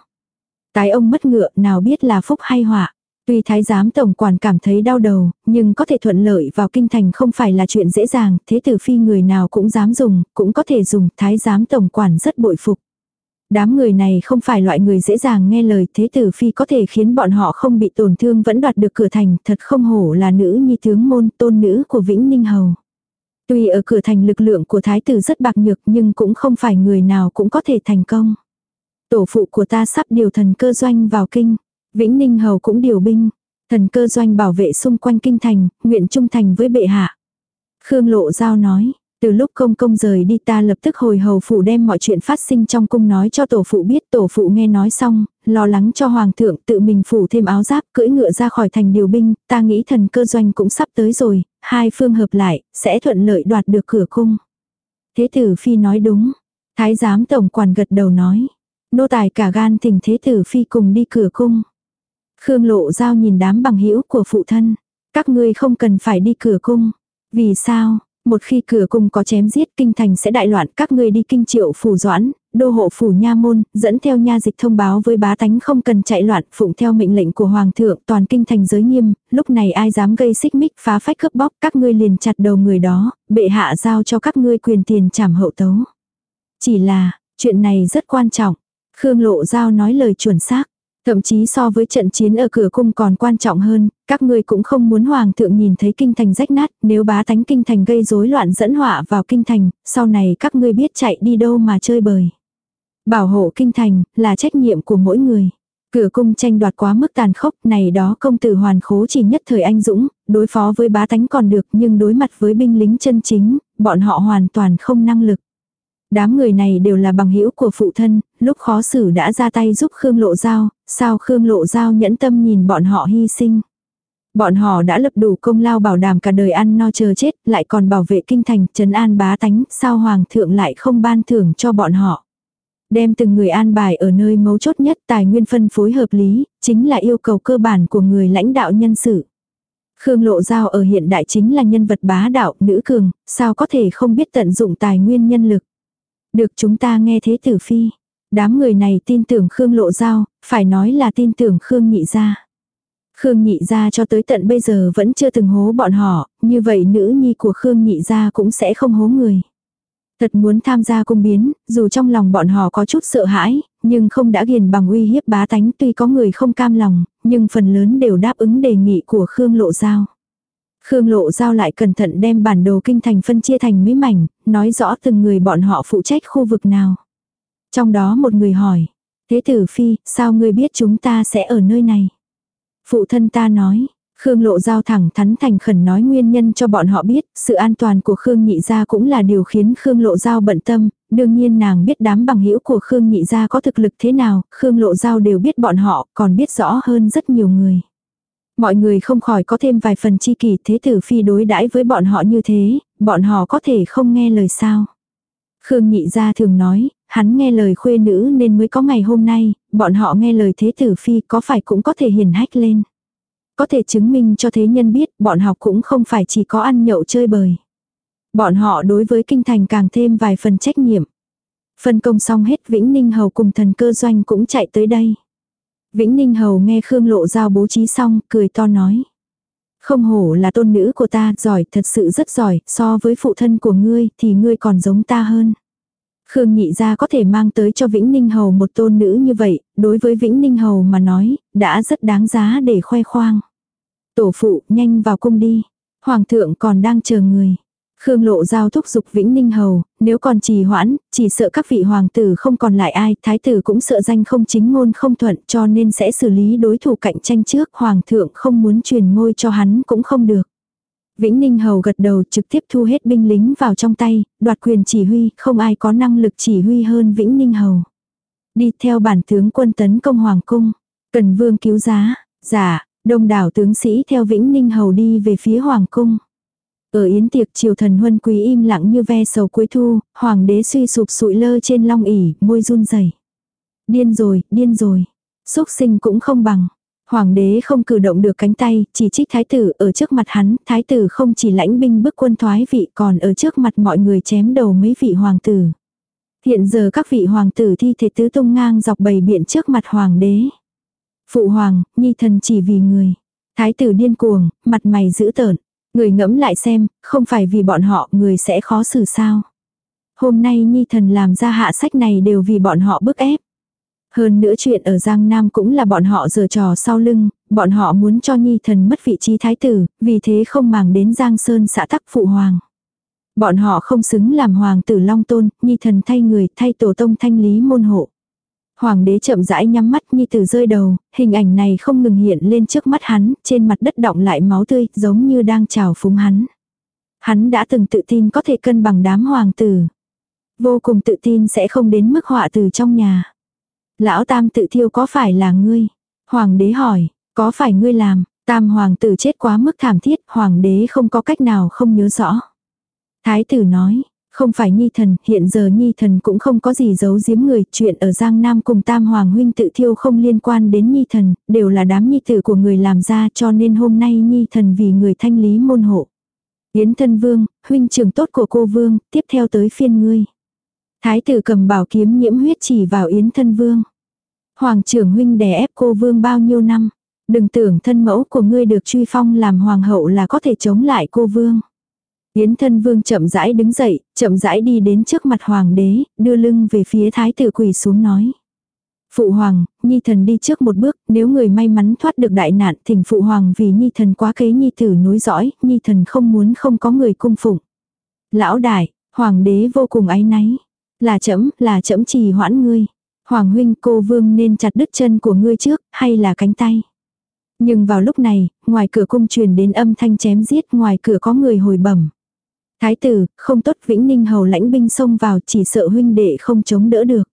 Tái ông mất ngựa nào biết là phúc hay họa. Tuy thái giám tổng quản cảm thấy đau đầu, nhưng có thể thuận lợi vào kinh thành không phải là chuyện dễ dàng, thế tử phi người nào cũng dám dùng, cũng có thể dùng, thái giám tổng quản rất bội phục. Đám người này không phải loại người dễ dàng nghe lời thế tử phi có thể khiến bọn họ không bị tổn thương vẫn đoạt được cửa thành thật không hổ là nữ nhi tướng môn tôn nữ của Vĩnh Ninh Hầu. Tuy ở cửa thành lực lượng của thái tử rất bạc nhược nhưng cũng không phải người nào cũng có thể thành công. Tổ phụ của ta sắp điều thần cơ doanh vào kinh. Vĩnh Ninh Hầu cũng điều binh. Thần cơ doanh bảo vệ xung quanh kinh thành, nguyện trung thành với bệ hạ. Khương Lộ Giao nói, từ lúc công công rời đi ta lập tức hồi hầu phủ đem mọi chuyện phát sinh trong cung nói cho tổ phụ biết tổ phụ nghe nói xong, lo lắng cho hoàng thượng tự mình phủ thêm áo giáp cưỡi ngựa ra khỏi thành điều binh, ta nghĩ thần cơ doanh cũng sắp tới rồi, hai phương hợp lại, sẽ thuận lợi đoạt được cửa cung. Thế tử phi nói đúng, thái giám tổng quản gật đầu nói, nô tài cả gan thỉnh thế tử phi cùng đi cửa cung. Khương lộ giao nhìn đám bằng hữu của phụ thân, các ngươi không cần phải đi cửa cung. Vì sao, một khi cửa cung có chém giết kinh thành sẽ đại loạn các ngươi đi kinh triệu phủ doãn, đô hộ phủ nha môn, dẫn theo nha dịch thông báo với bá tánh không cần chạy loạn, phụng theo mệnh lệnh của hoàng thượng, toàn kinh thành giới nghiêm, lúc này ai dám gây xích mích phá phách cướp bóc, các ngươi liền chặt đầu người đó, bệ hạ giao cho các ngươi quyền tiền trảm hậu tấu. Chỉ là, chuyện này rất quan trọng. Khương Lộ Giao nói lời chuẩn xác. Thậm chí so với trận chiến ở cửa cung còn quan trọng hơn, các ngươi cũng không muốn hoàng thượng nhìn thấy kinh thành rách nát, nếu bá tánh kinh thành gây rối loạn dẫn họa vào kinh thành, sau này các ngươi biết chạy đi đâu mà chơi bời. Bảo hộ kinh thành là trách nhiệm của mỗi người. Cửa cung tranh đoạt quá mức tàn khốc này đó công tử hoàn khố chỉ nhất thời anh dũng, đối phó với bá tánh còn được nhưng đối mặt với binh lính chân chính, bọn họ hoàn toàn không năng lực. Đám người này đều là bằng hữu của phụ thân, lúc khó xử đã ra tay giúp Khương Lộ Giao, sao Khương Lộ Giao nhẫn tâm nhìn bọn họ hy sinh. Bọn họ đã lập đủ công lao bảo đảm cả đời ăn no chờ chết, lại còn bảo vệ kinh thành, trấn an bá tánh, sao hoàng thượng lại không ban thưởng cho bọn họ. Đem từng người an bài ở nơi mấu chốt nhất tài nguyên phân phối hợp lý, chính là yêu cầu cơ bản của người lãnh đạo nhân sự. Khương Lộ Giao ở hiện đại chính là nhân vật bá đạo, nữ cường, sao có thể không biết tận dụng tài nguyên nhân lực. Được chúng ta nghe thế tử phi. Đám người này tin tưởng Khương Lộ Giao, phải nói là tin tưởng Khương Nhị Gia. Khương Nhị Gia cho tới tận bây giờ vẫn chưa từng hố bọn họ, như vậy nữ nhi của Khương Nhị Gia cũng sẽ không hố người. Thật muốn tham gia cung biến, dù trong lòng bọn họ có chút sợ hãi, nhưng không đã ghiền bằng uy hiếp bá tánh tuy có người không cam lòng, nhưng phần lớn đều đáp ứng đề nghị của Khương Lộ Giao. Khương Lộ Giao lại cẩn thận đem bản đồ kinh thành phân chia thành mấy mảnh, nói rõ từng người bọn họ phụ trách khu vực nào. Trong đó một người hỏi, Thế tử Phi, sao ngươi biết chúng ta sẽ ở nơi này? Phụ thân ta nói, Khương Lộ Giao thẳng thắn thành khẩn nói nguyên nhân cho bọn họ biết, sự an toàn của Khương Nhị Gia cũng là điều khiến Khương Lộ Giao bận tâm, đương nhiên nàng biết đám bằng hữu của Khương Nhị Gia có thực lực thế nào, Khương Lộ Giao đều biết bọn họ, còn biết rõ hơn rất nhiều người. Mọi người không khỏi có thêm vài phần chi kỷ thế tử phi đối đãi với bọn họ như thế, bọn họ có thể không nghe lời sao. Khương nhị gia thường nói, hắn nghe lời khuê nữ nên mới có ngày hôm nay, bọn họ nghe lời thế tử phi có phải cũng có thể hiền hách lên. Có thể chứng minh cho thế nhân biết bọn họ cũng không phải chỉ có ăn nhậu chơi bời. Bọn họ đối với kinh thành càng thêm vài phần trách nhiệm. Phân công xong hết Vĩnh Ninh Hầu cùng thần cơ doanh cũng chạy tới đây. Vĩnh Ninh Hầu nghe Khương Lộ Giao bố trí xong, cười to nói. Không hổ là tôn nữ của ta, giỏi, thật sự rất giỏi, so với phụ thân của ngươi thì ngươi còn giống ta hơn. Khương nhị gia có thể mang tới cho Vĩnh Ninh Hầu một tôn nữ như vậy, đối với Vĩnh Ninh Hầu mà nói, đã rất đáng giá để khoe khoang. Tổ phụ, nhanh vào cung đi. Hoàng thượng còn đang chờ người. Khương Lộ Giao thúc giục Vĩnh Ninh Hầu, nếu còn trì hoãn, chỉ sợ các vị hoàng tử không còn lại ai, thái tử cũng sợ danh không chính ngôn không thuận cho nên sẽ xử lý đối thủ cạnh tranh trước, hoàng thượng không muốn truyền ngôi cho hắn cũng không được. Vĩnh Ninh Hầu gật đầu trực tiếp thu hết binh lính vào trong tay, đoạt quyền chỉ huy, không ai có năng lực chỉ huy hơn Vĩnh Ninh Hầu. Đi theo bản tướng quân tấn công Hoàng Cung, cần vương cứu giá, giả, đông đảo tướng sĩ theo Vĩnh Ninh Hầu đi về phía Hoàng Cung. Ở yến tiệc triều thần huân quý im lặng như ve sầu cuối thu, hoàng đế suy sụp sụi lơ trên long ỉ, môi run rẩy. Điên rồi, điên rồi. Xúc sinh cũng không bằng. Hoàng đế không cử động được cánh tay, chỉ trích thái tử ở trước mặt hắn, thái tử không chỉ lãnh binh bức quân thoái vị còn ở trước mặt mọi người chém đầu mấy vị hoàng tử. Hiện giờ các vị hoàng tử thi thể tứ tung ngang dọc bầy biện trước mặt hoàng đế. Phụ hoàng, nhi thần chỉ vì người. Thái tử điên cuồng, mặt mày dữ tợn. Người ngẫm lại xem, không phải vì bọn họ người sẽ khó xử sao. Hôm nay Nhi thần làm ra hạ sách này đều vì bọn họ bức ép. Hơn nữa chuyện ở Giang Nam cũng là bọn họ giở trò sau lưng, bọn họ muốn cho Nhi thần mất vị trí thái tử, vì thế không màng đến Giang Sơn xã tắc phụ hoàng. Bọn họ không xứng làm hoàng tử long tôn, Nhi thần thay người, thay tổ tông thanh lý môn hộ. Hoàng đế chậm rãi nhắm mắt Nhi tử rơi đầu, hình ảnh này không ngừng hiện lên trước mắt hắn, trên mặt đất động lại máu tươi, giống như đang trào phúng hắn. Hắn đã từng tự tin có thể cân bằng đám hoàng tử. Vô cùng tự tin sẽ không đến mức họa từ trong nhà. Lão Tam tự thiêu có phải là ngươi? Hoàng đế hỏi, có phải ngươi làm? Tam hoàng tử chết quá mức thảm thiết, hoàng đế không có cách nào không nhớ rõ. Thái tử nói, không phải nhi thần, hiện giờ nhi thần cũng không có gì giấu giếm người, chuyện ở Giang Nam cùng tam hoàng huynh tự thiêu không liên quan đến nhi thần, đều là đám nhi tử của người làm ra cho nên hôm nay nhi thần vì người thanh lý môn hộ. Yến thân vương, huynh trưởng tốt của cô vương, tiếp theo tới phiên ngươi. Thái tử cầm bảo kiếm nhiễm huyết chỉ vào Yến thân vương. Hoàng trưởng huynh đè ép cô vương bao nhiêu năm. Đừng tưởng thân mẫu của ngươi được truy phong làm hoàng hậu là có thể chống lại cô vương. Yến thân vương chậm rãi đứng dậy, chậm rãi đi đến trước mặt hoàng đế, đưa lưng về phía thái tử quỳ xuống nói. Phụ hoàng, nhi thần đi trước một bước, nếu người may mắn thoát được đại nạn thỉnh phụ hoàng vì nhi thần quá kế nhi tử nối dõi, nhi thần không muốn không có người cung phụng. Lão đại, hoàng đế vô cùng áy náy. Là chấm, là chấm trì hoãn ngươi. Hoàng huynh cô vương nên chặt đứt chân của ngươi trước, hay là cánh tay. Nhưng vào lúc này, ngoài cửa cung truyền đến âm thanh chém giết, ngoài cửa có người hồi bẩm. Thái tử, không tốt Vĩnh Ninh hầu lãnh binh xông vào chỉ sợ huynh đệ không chống đỡ được.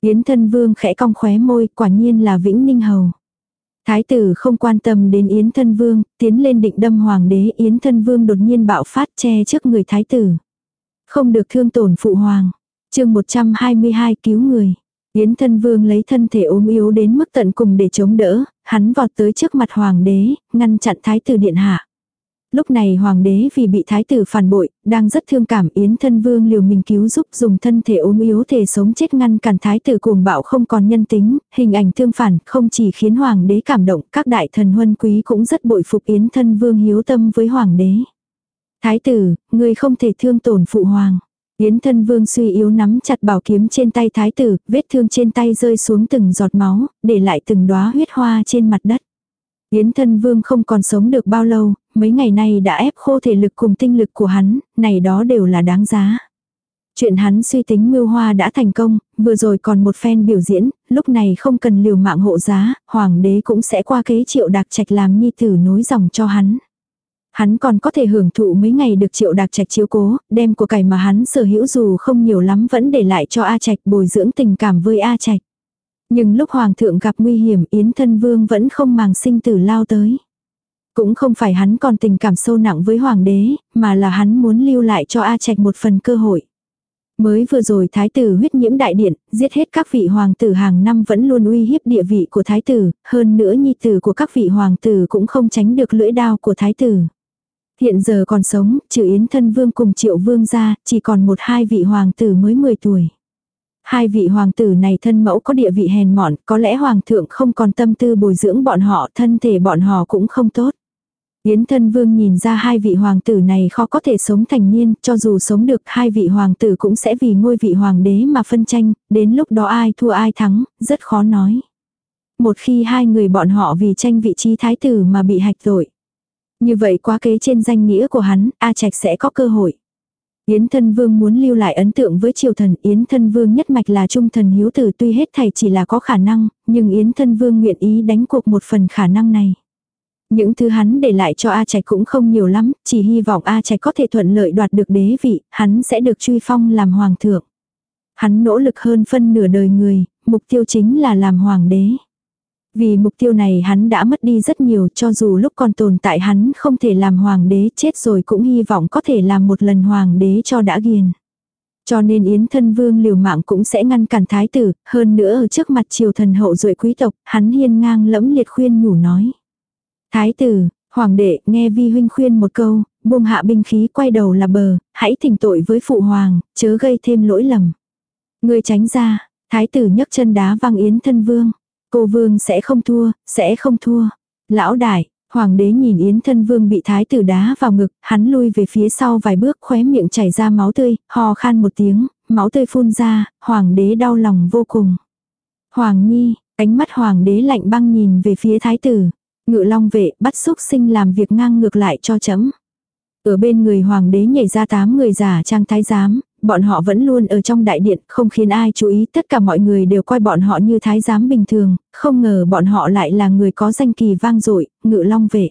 Yến thân vương khẽ cong khóe môi, quả nhiên là Vĩnh Ninh hầu. Thái tử không quan tâm đến Yến thân vương, tiến lên định đâm hoàng đế Yến thân vương đột nhiên bạo phát che trước người thái tử. Không được thương tổn phụ hoàng. chương 122 cứu người. Yến thân vương lấy thân thể ốm yếu đến mức tận cùng để chống đỡ, hắn vọt tới trước mặt hoàng đế, ngăn chặn thái tử điện hạ. Lúc này hoàng đế vì bị thái tử phản bội, đang rất thương cảm yến thân vương liều mình cứu giúp dùng thân thể ốm yếu thể sống chết ngăn cản thái tử cuồng bạo không còn nhân tính, hình ảnh thương phản không chỉ khiến hoàng đế cảm động, các đại thần huân quý cũng rất bội phục yến thân vương hiếu tâm với hoàng đế. Thái tử, người không thể thương tổn phụ hoàng. Yến thân vương suy yếu nắm chặt bảo kiếm trên tay thái tử, vết thương trên tay rơi xuống từng giọt máu, để lại từng đóa huyết hoa trên mặt đất. Yến thân vương không còn sống được bao lâu, mấy ngày nay đã ép khô thể lực cùng tinh lực của hắn, này đó đều là đáng giá. Chuyện hắn suy tính mưu hoa đã thành công, vừa rồi còn một phen biểu diễn, lúc này không cần liều mạng hộ giá, hoàng đế cũng sẽ qua kế triệu đạc trạch làm nhi tử nối dòng cho hắn. Hắn còn có thể hưởng thụ mấy ngày được triệu đạc trạch chiếu cố, đem của cải mà hắn sở hữu dù không nhiều lắm vẫn để lại cho A trạch bồi dưỡng tình cảm với A trạch. Nhưng lúc hoàng thượng gặp nguy hiểm Yến thân vương vẫn không màng sinh tử lao tới. Cũng không phải hắn còn tình cảm sâu nặng với hoàng đế, mà là hắn muốn lưu lại cho A Trạch một phần cơ hội. Mới vừa rồi thái tử huyết nhiễm đại điện, giết hết các vị hoàng tử hàng năm vẫn luôn uy hiếp địa vị của thái tử, hơn nữa nhi tử của các vị hoàng tử cũng không tránh được lưỡi đao của thái tử. Hiện giờ còn sống, trừ Yến thân vương cùng triệu vương ra, chỉ còn một hai vị hoàng tử mới 10 tuổi. Hai vị hoàng tử này thân mẫu có địa vị hèn mọn, có lẽ hoàng thượng không còn tâm tư bồi dưỡng bọn họ, thân thể bọn họ cũng không tốt. Yến thân vương nhìn ra hai vị hoàng tử này khó có thể sống thành niên, cho dù sống được hai vị hoàng tử cũng sẽ vì ngôi vị hoàng đế mà phân tranh, đến lúc đó ai thua ai thắng, rất khó nói. Một khi hai người bọn họ vì tranh vị trí thái tử mà bị hạch tội. Như vậy quá kế trên danh nghĩa của hắn, A Trạch sẽ có cơ hội. Yến thân vương muốn lưu lại ấn tượng với triều thần, Yến thân vương nhất mạch là trung thần hiếu tử tuy hết thảy chỉ là có khả năng, nhưng Yến thân vương nguyện ý đánh cuộc một phần khả năng này. Những thứ hắn để lại cho A Trạch cũng không nhiều lắm, chỉ hy vọng A Trạch có thể thuận lợi đoạt được đế vị, hắn sẽ được truy phong làm hoàng thượng. Hắn nỗ lực hơn phân nửa đời người, mục tiêu chính là làm hoàng đế. Vì mục tiêu này hắn đã mất đi rất nhiều cho dù lúc còn tồn tại hắn không thể làm hoàng đế chết rồi cũng hy vọng có thể làm một lần hoàng đế cho đã ghiền. Cho nên Yến thân vương liều mạng cũng sẽ ngăn cản thái tử, hơn nữa ở trước mặt triều thần hậu duệ quý tộc, hắn hiên ngang lẫm liệt khuyên nhủ nói. Thái tử, hoàng đệ, nghe vi huynh khuyên một câu, buông hạ binh khí quay đầu là bờ, hãy thỉnh tội với phụ hoàng, chớ gây thêm lỗi lầm. Người tránh ra, thái tử nhấc chân đá văng yến thân vương. Cô vương sẽ không thua, sẽ không thua. Lão đại, hoàng đế nhìn yến thân vương bị thái tử đá vào ngực, hắn lui về phía sau vài bước khóe miệng chảy ra máu tươi, hò khan một tiếng, máu tươi phun ra, hoàng đế đau lòng vô cùng. Hoàng nhi, ánh mắt hoàng đế lạnh băng nhìn về phía thái tử. Ngự long vệ bắt xúc sinh làm việc ngang ngược lại cho chấm. Ở bên người hoàng đế nhảy ra tám người giả trang thái giám, bọn họ vẫn luôn ở trong đại điện, không khiến ai chú ý, tất cả mọi người đều coi bọn họ như thái giám bình thường, không ngờ bọn họ lại là người có danh kỳ vang dội, ngự long vệ.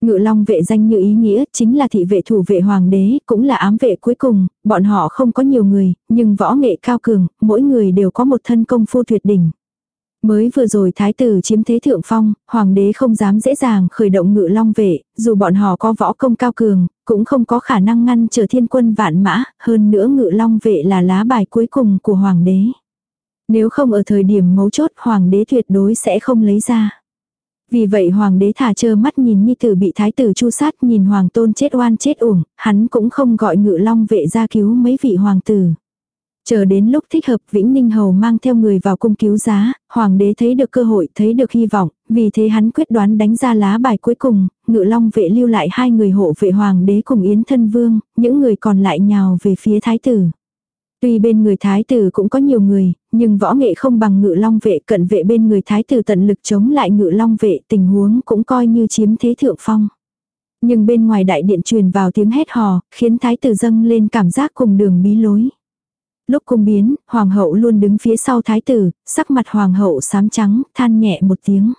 Ngự long vệ danh như ý nghĩa chính là thị vệ thủ vệ hoàng đế, cũng là ám vệ cuối cùng, bọn họ không có nhiều người, nhưng võ nghệ cao cường, mỗi người đều có một thân công phu tuyệt đỉnh. Mới vừa rồi thái tử chiếm thế thượng phong, hoàng đế không dám dễ dàng khởi động ngự long vệ, dù bọn họ có võ công cao cường, cũng không có khả năng ngăn trở thiên quân vạn mã, hơn nữa ngự long vệ là lá bài cuối cùng của hoàng đế. Nếu không ở thời điểm mấu chốt hoàng đế tuyệt đối sẽ không lấy ra. Vì vậy hoàng đế thả trơ mắt nhìn nhi tử bị thái tử chu sát nhìn hoàng tôn chết oan chết uổng, hắn cũng không gọi ngự long vệ ra cứu mấy vị hoàng tử. Chờ đến lúc thích hợp Vĩnh Ninh Hầu mang theo người vào cung cứu giá, Hoàng đế thấy được cơ hội, thấy được hy vọng, vì thế hắn quyết đoán đánh ra lá bài cuối cùng, ngự long vệ lưu lại hai người hộ vệ Hoàng đế cùng Yến Thân Vương, những người còn lại nhào về phía Thái tử. Tuy bên người Thái tử cũng có nhiều người, nhưng võ nghệ không bằng ngự long vệ cận vệ bên người Thái tử tận lực chống lại ngự long vệ tình huống cũng coi như chiếm thế thượng phong. Nhưng bên ngoài đại điện truyền vào tiếng hét hò, khiến Thái tử dâng lên cảm giác cùng đường bí lối. Lúc cung biến, hoàng hậu luôn đứng phía sau thái tử, sắc mặt hoàng hậu xám trắng, than nhẹ một tiếng.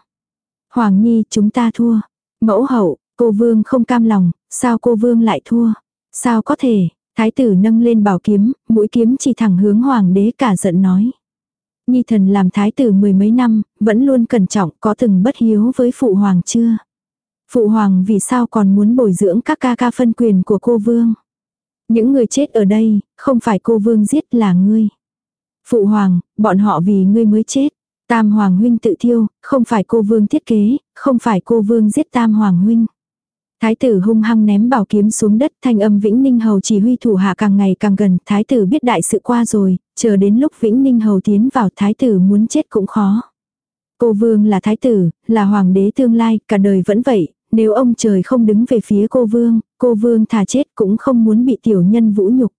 Hoàng nhi chúng ta thua. Mẫu hậu, cô vương không cam lòng, sao cô vương lại thua? Sao có thể? Thái tử nâng lên bảo kiếm, mũi kiếm chỉ thẳng hướng hoàng đế cả giận nói. Nhi thần làm thái tử mười mấy năm, vẫn luôn cẩn trọng có từng bất hiếu với phụ hoàng chưa? Phụ hoàng vì sao còn muốn bồi dưỡng các ca ca phân quyền của cô vương? Những người chết ở đây, không phải cô vương giết là ngươi. Phụ hoàng, bọn họ vì ngươi mới chết. Tam hoàng huynh tự thiêu, không phải cô vương thiết kế, không phải cô vương giết tam hoàng huynh. Thái tử hung hăng ném bảo kiếm xuống đất thanh âm Vĩnh Ninh Hầu chỉ huy thủ hạ càng ngày càng gần. Thái tử biết đại sự qua rồi, chờ đến lúc Vĩnh Ninh Hầu tiến vào thái tử muốn chết cũng khó. Cô vương là thái tử, là hoàng đế tương lai, cả đời vẫn vậy, nếu ông trời không đứng về phía cô vương, cô vương thà chết cũng không muốn bị tiểu nhân vũ nhục.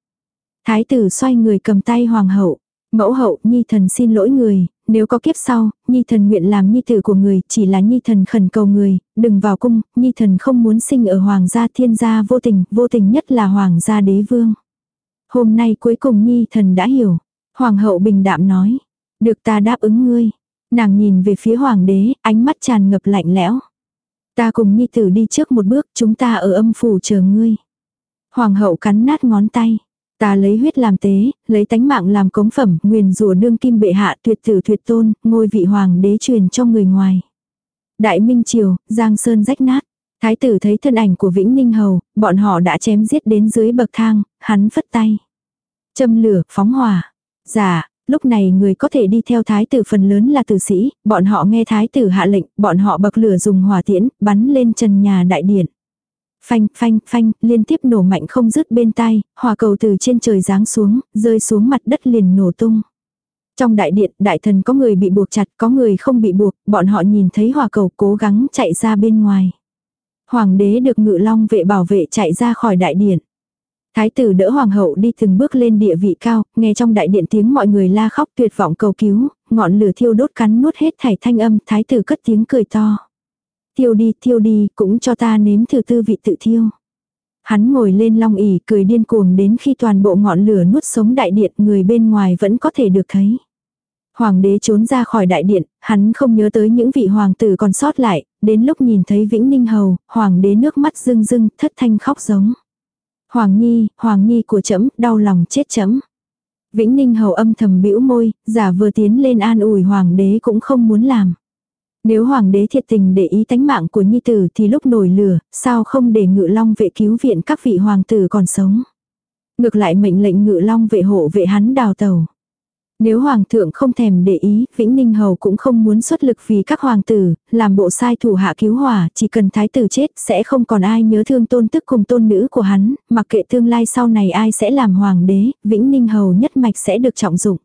Thái tử xoay người cầm tay hoàng hậu. Mẫu hậu, nhi thần xin lỗi người, nếu có kiếp sau, nhi thần nguyện làm nhi tử của người, chỉ là nhi thần khẩn cầu người, đừng vào cung, nhi thần không muốn sinh ở hoàng gia thiên gia vô tình, vô tình nhất là hoàng gia đế vương. Hôm nay cuối cùng nhi thần đã hiểu. Hoàng hậu bình đạm nói, được ta đáp ứng ngươi. Nàng nhìn về phía hoàng đế, ánh mắt tràn ngập lạnh lẽo. Ta cùng nhi tử đi trước một bước, chúng ta ở âm phủ chờ ngươi. Hoàng hậu cắn nát ngón tay. Ta lấy huyết làm tế, lấy tánh mạng làm cống phẩm, nguyền rủa đương kim bệ hạ tuyệt tử tuyệt tôn, ngôi vị hoàng đế truyền cho người ngoài. Đại Minh Triều, Giang Sơn rách nát. Thái tử thấy thân ảnh của Vĩnh Ninh Hầu, bọn họ đã chém giết đến dưới bậc thang, hắn phất tay. Châm lửa, phóng hỏa. Giả, dạ, Lúc này người có thể đi theo thái tử phần lớn là tử sĩ, bọn họ nghe thái tử hạ lệnh, bọn họ bậc lửa dùng hỏa tiễn, bắn lên trần nhà đại điện. Phanh, phanh, phanh, liên tiếp nổ mạnh không dứt bên tai, hỏa cầu từ trên trời giáng xuống, rơi xuống mặt đất liền nổ tung. Trong đại điện, đại thần có người bị buộc chặt, có người không bị buộc, bọn họ nhìn thấy hỏa cầu cố gắng chạy ra bên ngoài. Hoàng đế được ngự long vệ bảo vệ chạy ra khỏi đại điện. Thái tử đỡ hoàng hậu đi từng bước lên địa vị cao, nghe trong đại điện tiếng mọi người la khóc tuyệt vọng cầu cứu, ngọn lửa thiêu đốt cắn nuốt hết thảy thanh âm, thái tử cất tiếng cười to. Thiêu đi, thiêu đi, cũng cho ta nếm thử tư vị tự thiêu. Hắn ngồi lên long ỉ cười điên cuồng đến khi toàn bộ ngọn lửa nuốt sống đại điện người bên ngoài vẫn có thể được thấy. Hoàng đế trốn ra khỏi đại điện, hắn không nhớ tới những vị hoàng tử còn sót lại, đến lúc nhìn thấy Vĩnh Ninh Hầu, hoàng đế nước mắt rưng rưng, thất thanh khóc giống. Hoàng Nhi, Hoàng Nhi của trẫm đau lòng chết trẫm Vĩnh Ninh hầu âm thầm bĩu môi, giả vừa tiến lên an ủi Hoàng đế cũng không muốn làm. Nếu Hoàng đế thiệt tình để ý tánh mạng của Nhi tử thì lúc nổi lửa, sao không để ngự long vệ cứu viện các vị hoàng tử còn sống. Ngược lại mệnh lệnh ngự long vệ hộ vệ hắn đào tàu. Nếu hoàng thượng không thèm để ý, Vĩnh Ninh Hầu cũng không muốn xuất lực vì các hoàng tử, làm bộ sai thủ hạ cứu hỏa, chỉ cần thái tử chết sẽ không còn ai nhớ thương tôn tức cùng tôn nữ của hắn, mặc kệ tương lai sau này ai sẽ làm hoàng đế, Vĩnh Ninh Hầu nhất mạch sẽ được trọng dụng.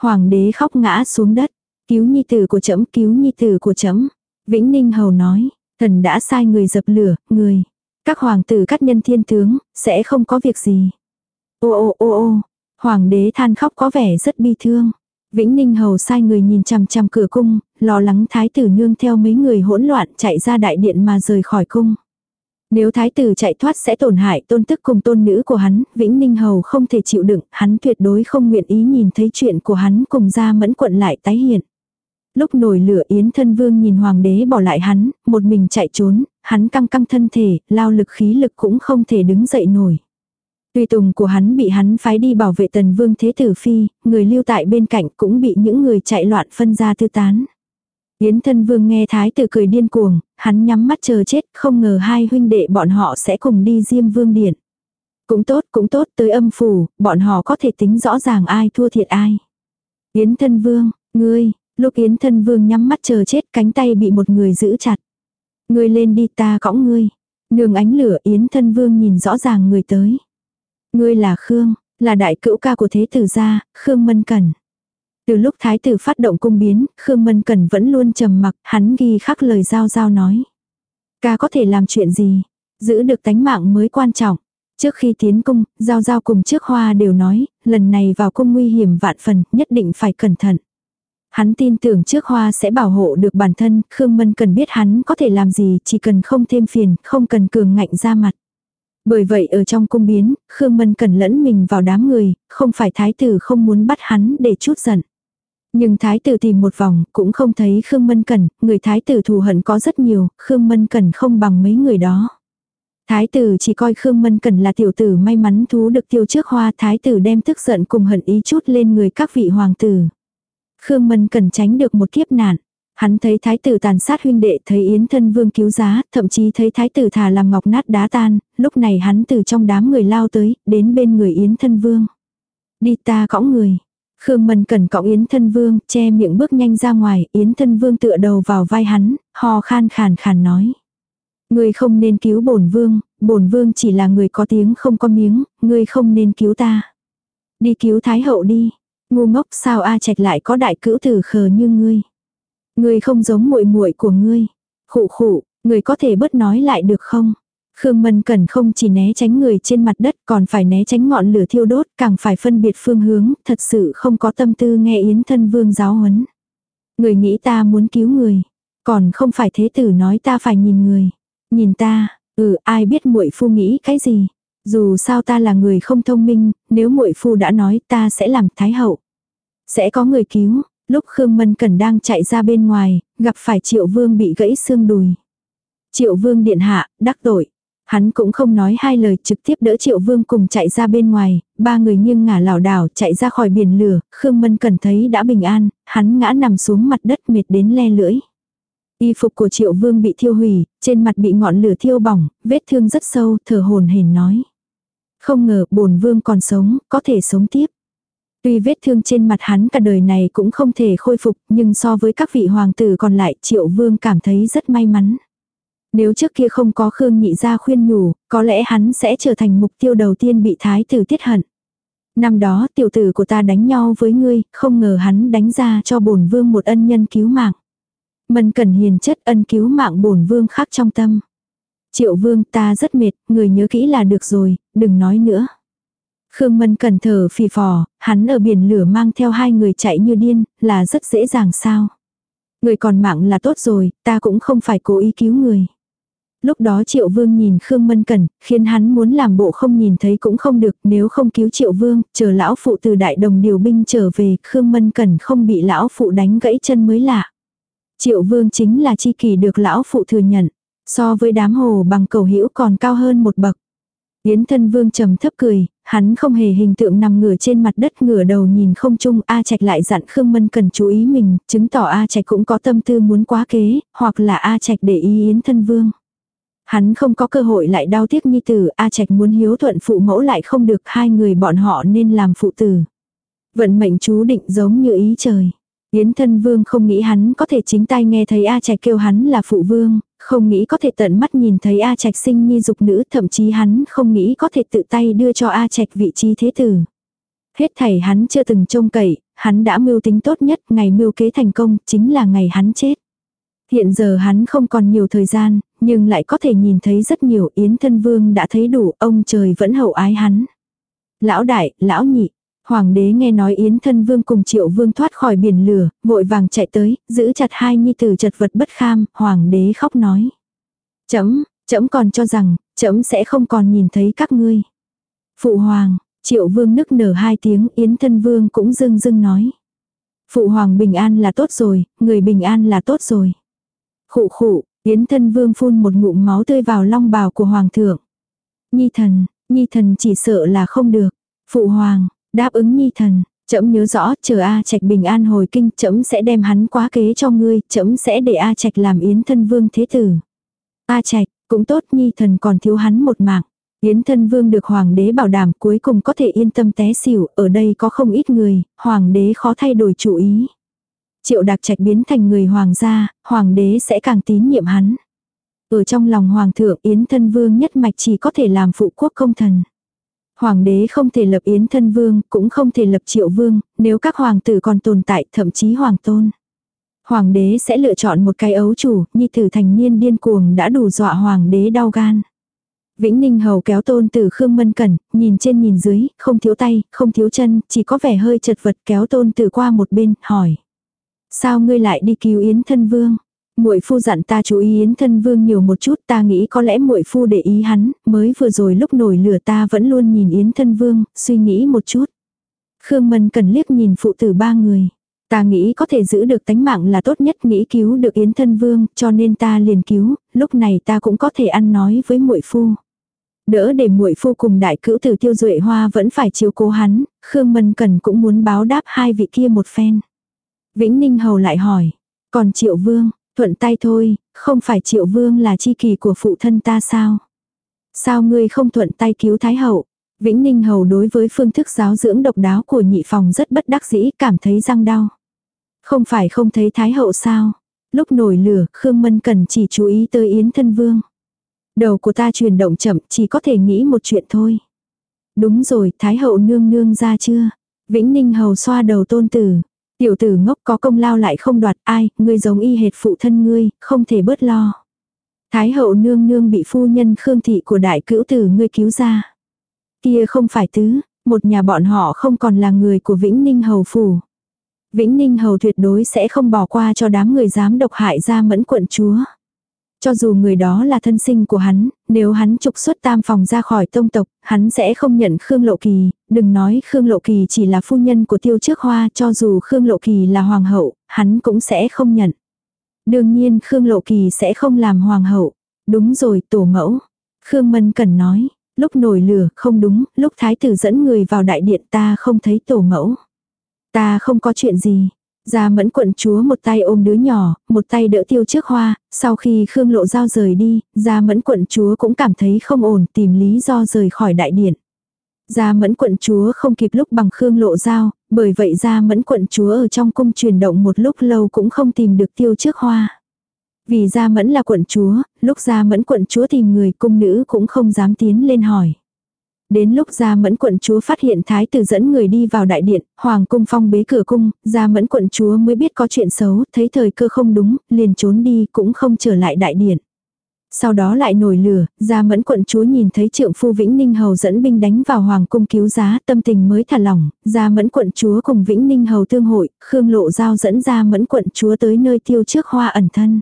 Hoàng đế khóc ngã xuống đất, cứu nhi tử của trẫm cứu nhi tử của trẫm Vĩnh Ninh Hầu nói, thần đã sai người dập lửa, người. Các hoàng tử cắt nhân thiên tướng, sẽ không có việc gì. Ô ô ô ô, Hoàng đế than khóc có vẻ rất bi thương. Vĩnh Ninh Hầu sai người nhìn chằm chằm cửa cung, lo lắng thái tử nương theo mấy người hỗn loạn chạy ra đại điện mà rời khỏi cung. Nếu thái tử chạy thoát sẽ tổn hại tôn tức cùng tôn nữ của hắn, Vĩnh Ninh Hầu không thể chịu đựng, hắn tuyệt đối không nguyện ý nhìn thấy chuyện của hắn cùng ra mẫn quận lại tái hiện. Lúc nổi lửa Yến thân vương nhìn hoàng đế bỏ lại hắn, một mình chạy trốn, hắn căng căng thân thể, lao lực khí lực cũng không thể đứng dậy nổi. Tùy tùng của hắn bị hắn phái đi bảo vệ tần vương thế tử phi, người lưu tại bên cạnh cũng bị những người chạy loạn phân ra tư tán. Yến thân vương nghe thái tử cười điên cuồng, hắn nhắm mắt chờ chết, không ngờ hai huynh đệ bọn họ sẽ cùng đi diêm vương điện. Cũng tốt, cũng tốt, tới âm phủ, bọn họ có thể tính rõ ràng ai thua thiệt ai. Yến thân vương, ngươi, lúc Yến thân vương nhắm mắt chờ chết cánh tay bị một người giữ chặt. Ngươi lên đi ta cõng ngươi. Nương ánh lửa Yến thân vương nhìn rõ ràng người tới. Ngươi là Khương, là đại cữu ca của thế tử gia, Khương Mân Cẩn. Từ lúc thái tử phát động cung biến, Khương Mân Cẩn vẫn luôn trầm mặc, hắn ghi khắc lời giao giao nói. Ca có thể làm chuyện gì? Giữ được tánh mạng mới quan trọng. Trước khi tiến cung, giao giao cùng trước hoa đều nói, lần này vào cung nguy hiểm vạn phần, nhất định phải cẩn thận. Hắn tin tưởng trước hoa sẽ bảo hộ được bản thân, Khương Mân cần biết hắn có thể làm gì, chỉ cần không thêm phiền, không cần cường ngạnh ra mặt. Bởi vậy ở trong cung biến, Khương Mân cần lẫn mình vào đám người, không phải thái tử không muốn bắt hắn để chút giận. Nhưng thái tử tìm một vòng, cũng không thấy Khương Mân cần người thái tử thù hận có rất nhiều, Khương Mân cần không bằng mấy người đó. Thái tử chỉ coi Khương Mân cần là tiểu tử may mắn thú được tiêu trước hoa, thái tử đem tức giận cùng hận ý chút lên người các vị hoàng tử. Khương Mân cần tránh được một kiếp nạn. Hắn thấy thái tử tàn sát huynh đệ, thấy yến thân vương cứu giá, thậm chí thấy thái tử thả làm ngọc nát đá tan, lúc này hắn từ trong đám người lao tới, đến bên người yến thân vương. Đi ta cõng người. Khương Mân cần cõng yến thân vương, che miệng bước nhanh ra ngoài, yến thân vương tựa đầu vào vai hắn, ho khan khàn khàn nói. Ngươi không nên cứu bổn vương, bổn vương chỉ là người có tiếng không có miếng, ngươi không nên cứu ta. Đi cứu thái hậu đi. Ngu ngốc sao a trạch lại có đại cữu tử khờ như ngươi. Ngươi không giống muội muội của ngươi. Khụ khụ, ngươi có thể bớt nói lại được không? Khương Mân Cẩn không chỉ né tránh người trên mặt đất còn phải né tránh ngọn lửa thiêu đốt, càng phải phân biệt phương hướng, thật sự không có tâm tư nghe Yến thân vương giáo huấn. Người nghĩ ta muốn cứu người, còn không phải thế tử nói ta phải nhìn người. Nhìn ta, ừ ai biết muội phu nghĩ cái gì. Dù sao ta là người không thông minh, nếu muội phu đã nói ta sẽ làm thái hậu. Sẽ có người cứu, lúc Khương Mân cần đang chạy ra bên ngoài, gặp phải triệu vương bị gãy xương đùi. Triệu vương điện hạ, đắc tội. Hắn cũng không nói hai lời trực tiếp đỡ triệu vương cùng chạy ra bên ngoài, ba người nghiêng ngả lảo đảo chạy ra khỏi biển lửa, Khương Mân cần thấy đã bình an, hắn ngã nằm xuống mặt đất mệt đến le lưỡi. Y phục của triệu vương bị thiêu hủy, trên mặt bị ngọn lửa thiêu bỏng, vết thương rất sâu, thở hồn hển nói. Không ngờ bổn vương còn sống, có thể sống tiếp. Tuy vết thương trên mặt hắn cả đời này cũng không thể khôi phục, nhưng so với các vị hoàng tử còn lại triệu vương cảm thấy rất may mắn. Nếu trước kia không có Khương Nhị ra khuyên nhủ, có lẽ hắn sẽ trở thành mục tiêu đầu tiên bị thái tử tiết hận. Năm đó tiểu tử của ta đánh nhau với ngươi, không ngờ hắn đánh ra cho bổn vương một ân nhân cứu mạng. Mân cần hiền chất ân cứu mạng bổn vương khắc trong tâm. Triệu vương ta rất mệt, người nhớ kỹ là được rồi, đừng nói nữa. Khương Mân cần thở phì phò, hắn ở biển lửa mang theo hai người chạy như điên, là rất dễ dàng sao. Người còn mạng là tốt rồi, ta cũng không phải cố ý cứu người. Lúc đó Triệu Vương nhìn Khương Mân Cẩn, khiến hắn muốn làm bộ không nhìn thấy cũng không được, nếu không cứu Triệu Vương, chờ lão phụ từ đại đồng điều binh trở về, Khương Mân Cẩn không bị lão phụ đánh gãy chân mới lạ. Triệu Vương chính là chi kỳ được lão phụ thừa nhận, so với đám hồ bằng cầu hữu còn cao hơn một bậc. Yến thân vương trầm thấp cười, hắn không hề hình tượng nằm ngửa trên mặt đất ngửa đầu nhìn không chung A Trạch lại dặn Khương Mân cần chú ý mình, chứng tỏ A Trạch cũng có tâm tư muốn quá kế, hoặc là A Trạch để ý Yến thân vương. Hắn không có cơ hội lại đau tiếc nhi tử, A Trạch muốn hiếu thuận phụ mẫu lại không được hai người bọn họ nên làm phụ tử. Vận mệnh chú định giống như ý trời. Yến thân vương không nghĩ hắn có thể chính tay nghe thấy A Trạch kêu hắn là phụ vương, không nghĩ có thể tận mắt nhìn thấy A Trạch sinh nhi dục nữ, thậm chí hắn không nghĩ có thể tự tay đưa cho A Trạch vị trí thế tử. Hết thảy hắn chưa từng trông cậy, hắn đã mưu tính tốt nhất, ngày mưu kế thành công, chính là ngày hắn chết. Hiện giờ hắn không còn nhiều thời gian, nhưng lại có thể nhìn thấy rất nhiều Yến thân vương đã thấy đủ, ông trời vẫn hậu ái hắn. Lão đại, lão nhị, Hoàng đế nghe nói Yến thân vương cùng triệu vương thoát khỏi biển lửa, vội vàng chạy tới, giữ chặt hai nhi tử chật vật bất kham, hoàng đế khóc nói. Chấm, chấm còn cho rằng, chấm sẽ không còn nhìn thấy các ngươi. Phụ hoàng, triệu vương nức nở hai tiếng, Yến thân vương cũng dưng dưng nói. Phụ hoàng bình an là tốt rồi, người bình an là tốt rồi. Khụ khụ, Yến thân vương phun một ngụm máu tươi vào long bào của hoàng thượng. Nhi thần, nhi thần chỉ sợ là không được. Phụ hoàng, đáp ứng nhi thần, trẫm nhớ rõ, chờ A Trạch bình an hồi kinh, trẫm sẽ đem hắn quá kế cho ngươi, trẫm sẽ để A Trạch làm yến thân vương thế tử. A Trạch, cũng tốt nhi thần còn thiếu hắn một mạng. Yến thân vương được hoàng đế bảo đảm cuối cùng có thể yên tâm té xỉu, ở đây có không ít người, hoàng đế khó thay đổi chủ ý. Triệu đặc trạch biến thành người hoàng gia, hoàng đế sẽ càng tín nhiệm hắn. Ở trong lòng hoàng thượng Yến thân vương nhất mạch chỉ có thể làm phụ quốc công thần. Hoàng đế không thể lập Yến thân vương, cũng không thể lập triệu vương, nếu các hoàng tử còn tồn tại, thậm chí hoàng tôn. Hoàng đế sẽ lựa chọn một cái ấu chủ, nhi tử thành niên điên cuồng đã đủ dọa hoàng đế đau gan. Vĩnh Ninh Hầu kéo tôn tử Khương Mân Cẩn, nhìn trên nhìn dưới, không thiếu tay, không thiếu chân, chỉ có vẻ hơi chật vật kéo tôn tử qua một bên, hỏi. Sao ngươi lại đi cứu Yến thân vương? Muội phu dặn ta chú ý Yến thân vương nhiều một chút, ta nghĩ có lẽ muội phu để ý hắn, mới vừa rồi lúc nổi lửa ta vẫn luôn nhìn Yến thân vương, suy nghĩ một chút. Khương Mân cần liếc nhìn phụ tử ba người. Ta nghĩ có thể giữ được tánh mạng là tốt nhất nghĩ cứu được Yến thân vương, cho nên ta liền cứu, lúc này ta cũng có thể ăn nói với muội phu. Đỡ để muội phu cùng đại cữu tử tiêu duệ hoa vẫn phải chiếu cố hắn, Khương Mân Cần cũng muốn báo đáp hai vị kia một phen. Vĩnh Ninh Hầu lại hỏi, còn Triệu Vương, thuận tay thôi, không phải Triệu Vương là chi kỳ của phụ thân ta sao? Sao ngươi không thuận tay cứu Thái Hậu? Vĩnh Ninh Hầu đối với phương thức giáo dưỡng độc đáo của nhị phòng rất bất đắc dĩ cảm thấy răng đau. Không phải không thấy Thái Hậu sao? Lúc nổi lửa, Khương Mân Cần chỉ chú ý tới Yến Thân Vương. Đầu của ta chuyển động chậm, chỉ có thể nghĩ một chuyện thôi. Đúng rồi, Thái Hậu nương nương ra chưa? Vĩnh Ninh Hầu xoa đầu tôn tử. Tiểu tử ngốc có công lao lại không đoạt ai, ngươi giống y hệt phụ thân ngươi, không thể bớt lo. Thái hậu nương nương bị phu nhân khương thị của đại cữu tử ngươi cứu ra. Kia không phải tứ, một nhà bọn họ không còn là người của Vĩnh Ninh Hầu Phủ. Vĩnh Ninh Hầu tuyệt đối sẽ không bỏ qua cho đám người dám độc hại ra mẫn quận chúa. Cho dù người đó là thân sinh của hắn, nếu hắn trục xuất tam phòng ra khỏi tông tộc, hắn sẽ không nhận Khương Lộ Kỳ, đừng nói Khương Lộ Kỳ chỉ là phu nhân của tiêu trước hoa, cho dù Khương Lộ Kỳ là hoàng hậu, hắn cũng sẽ không nhận. Đương nhiên Khương Lộ Kỳ sẽ không làm hoàng hậu. Đúng rồi, tổ mẫu. Khương Mân Cần nói, lúc nổi lửa, không đúng, lúc thái tử dẫn người vào đại điện ta không thấy tổ mẫu. Ta không có chuyện gì, Gia mẫn quận chúa một tay ôm đứa nhỏ, một tay đỡ tiêu trước hoa, sau khi Khương Lộ Giao rời đi, Gia mẫn quận chúa cũng cảm thấy không ổn tìm lý do rời khỏi đại điện. Gia mẫn quận chúa không kịp lúc bằng Khương Lộ Giao, bởi vậy Gia mẫn quận chúa ở trong cung truyền động một lúc lâu cũng không tìm được tiêu trước hoa. Vì Gia mẫn là quận chúa, lúc Gia mẫn quận chúa tìm người cung nữ cũng không dám tiến lên hỏi. Đến lúc gia mẫn quận chúa phát hiện thái tử dẫn người đi vào đại điện, hoàng cung phong bế cửa cung, gia mẫn quận chúa mới biết có chuyện xấu, thấy thời cơ không đúng, liền trốn đi cũng không trở lại đại điện. Sau đó lại nổi lửa, gia mẫn quận chúa nhìn thấy trượng phu Vĩnh Ninh Hầu dẫn binh đánh vào hoàng cung cứu giá, tâm tình mới thả lỏng, gia mẫn quận chúa cùng Vĩnh Ninh Hầu tương hội, Khương Lộ Giao dẫn gia mẫn quận chúa tới nơi tiêu trước hoa ẩn thân.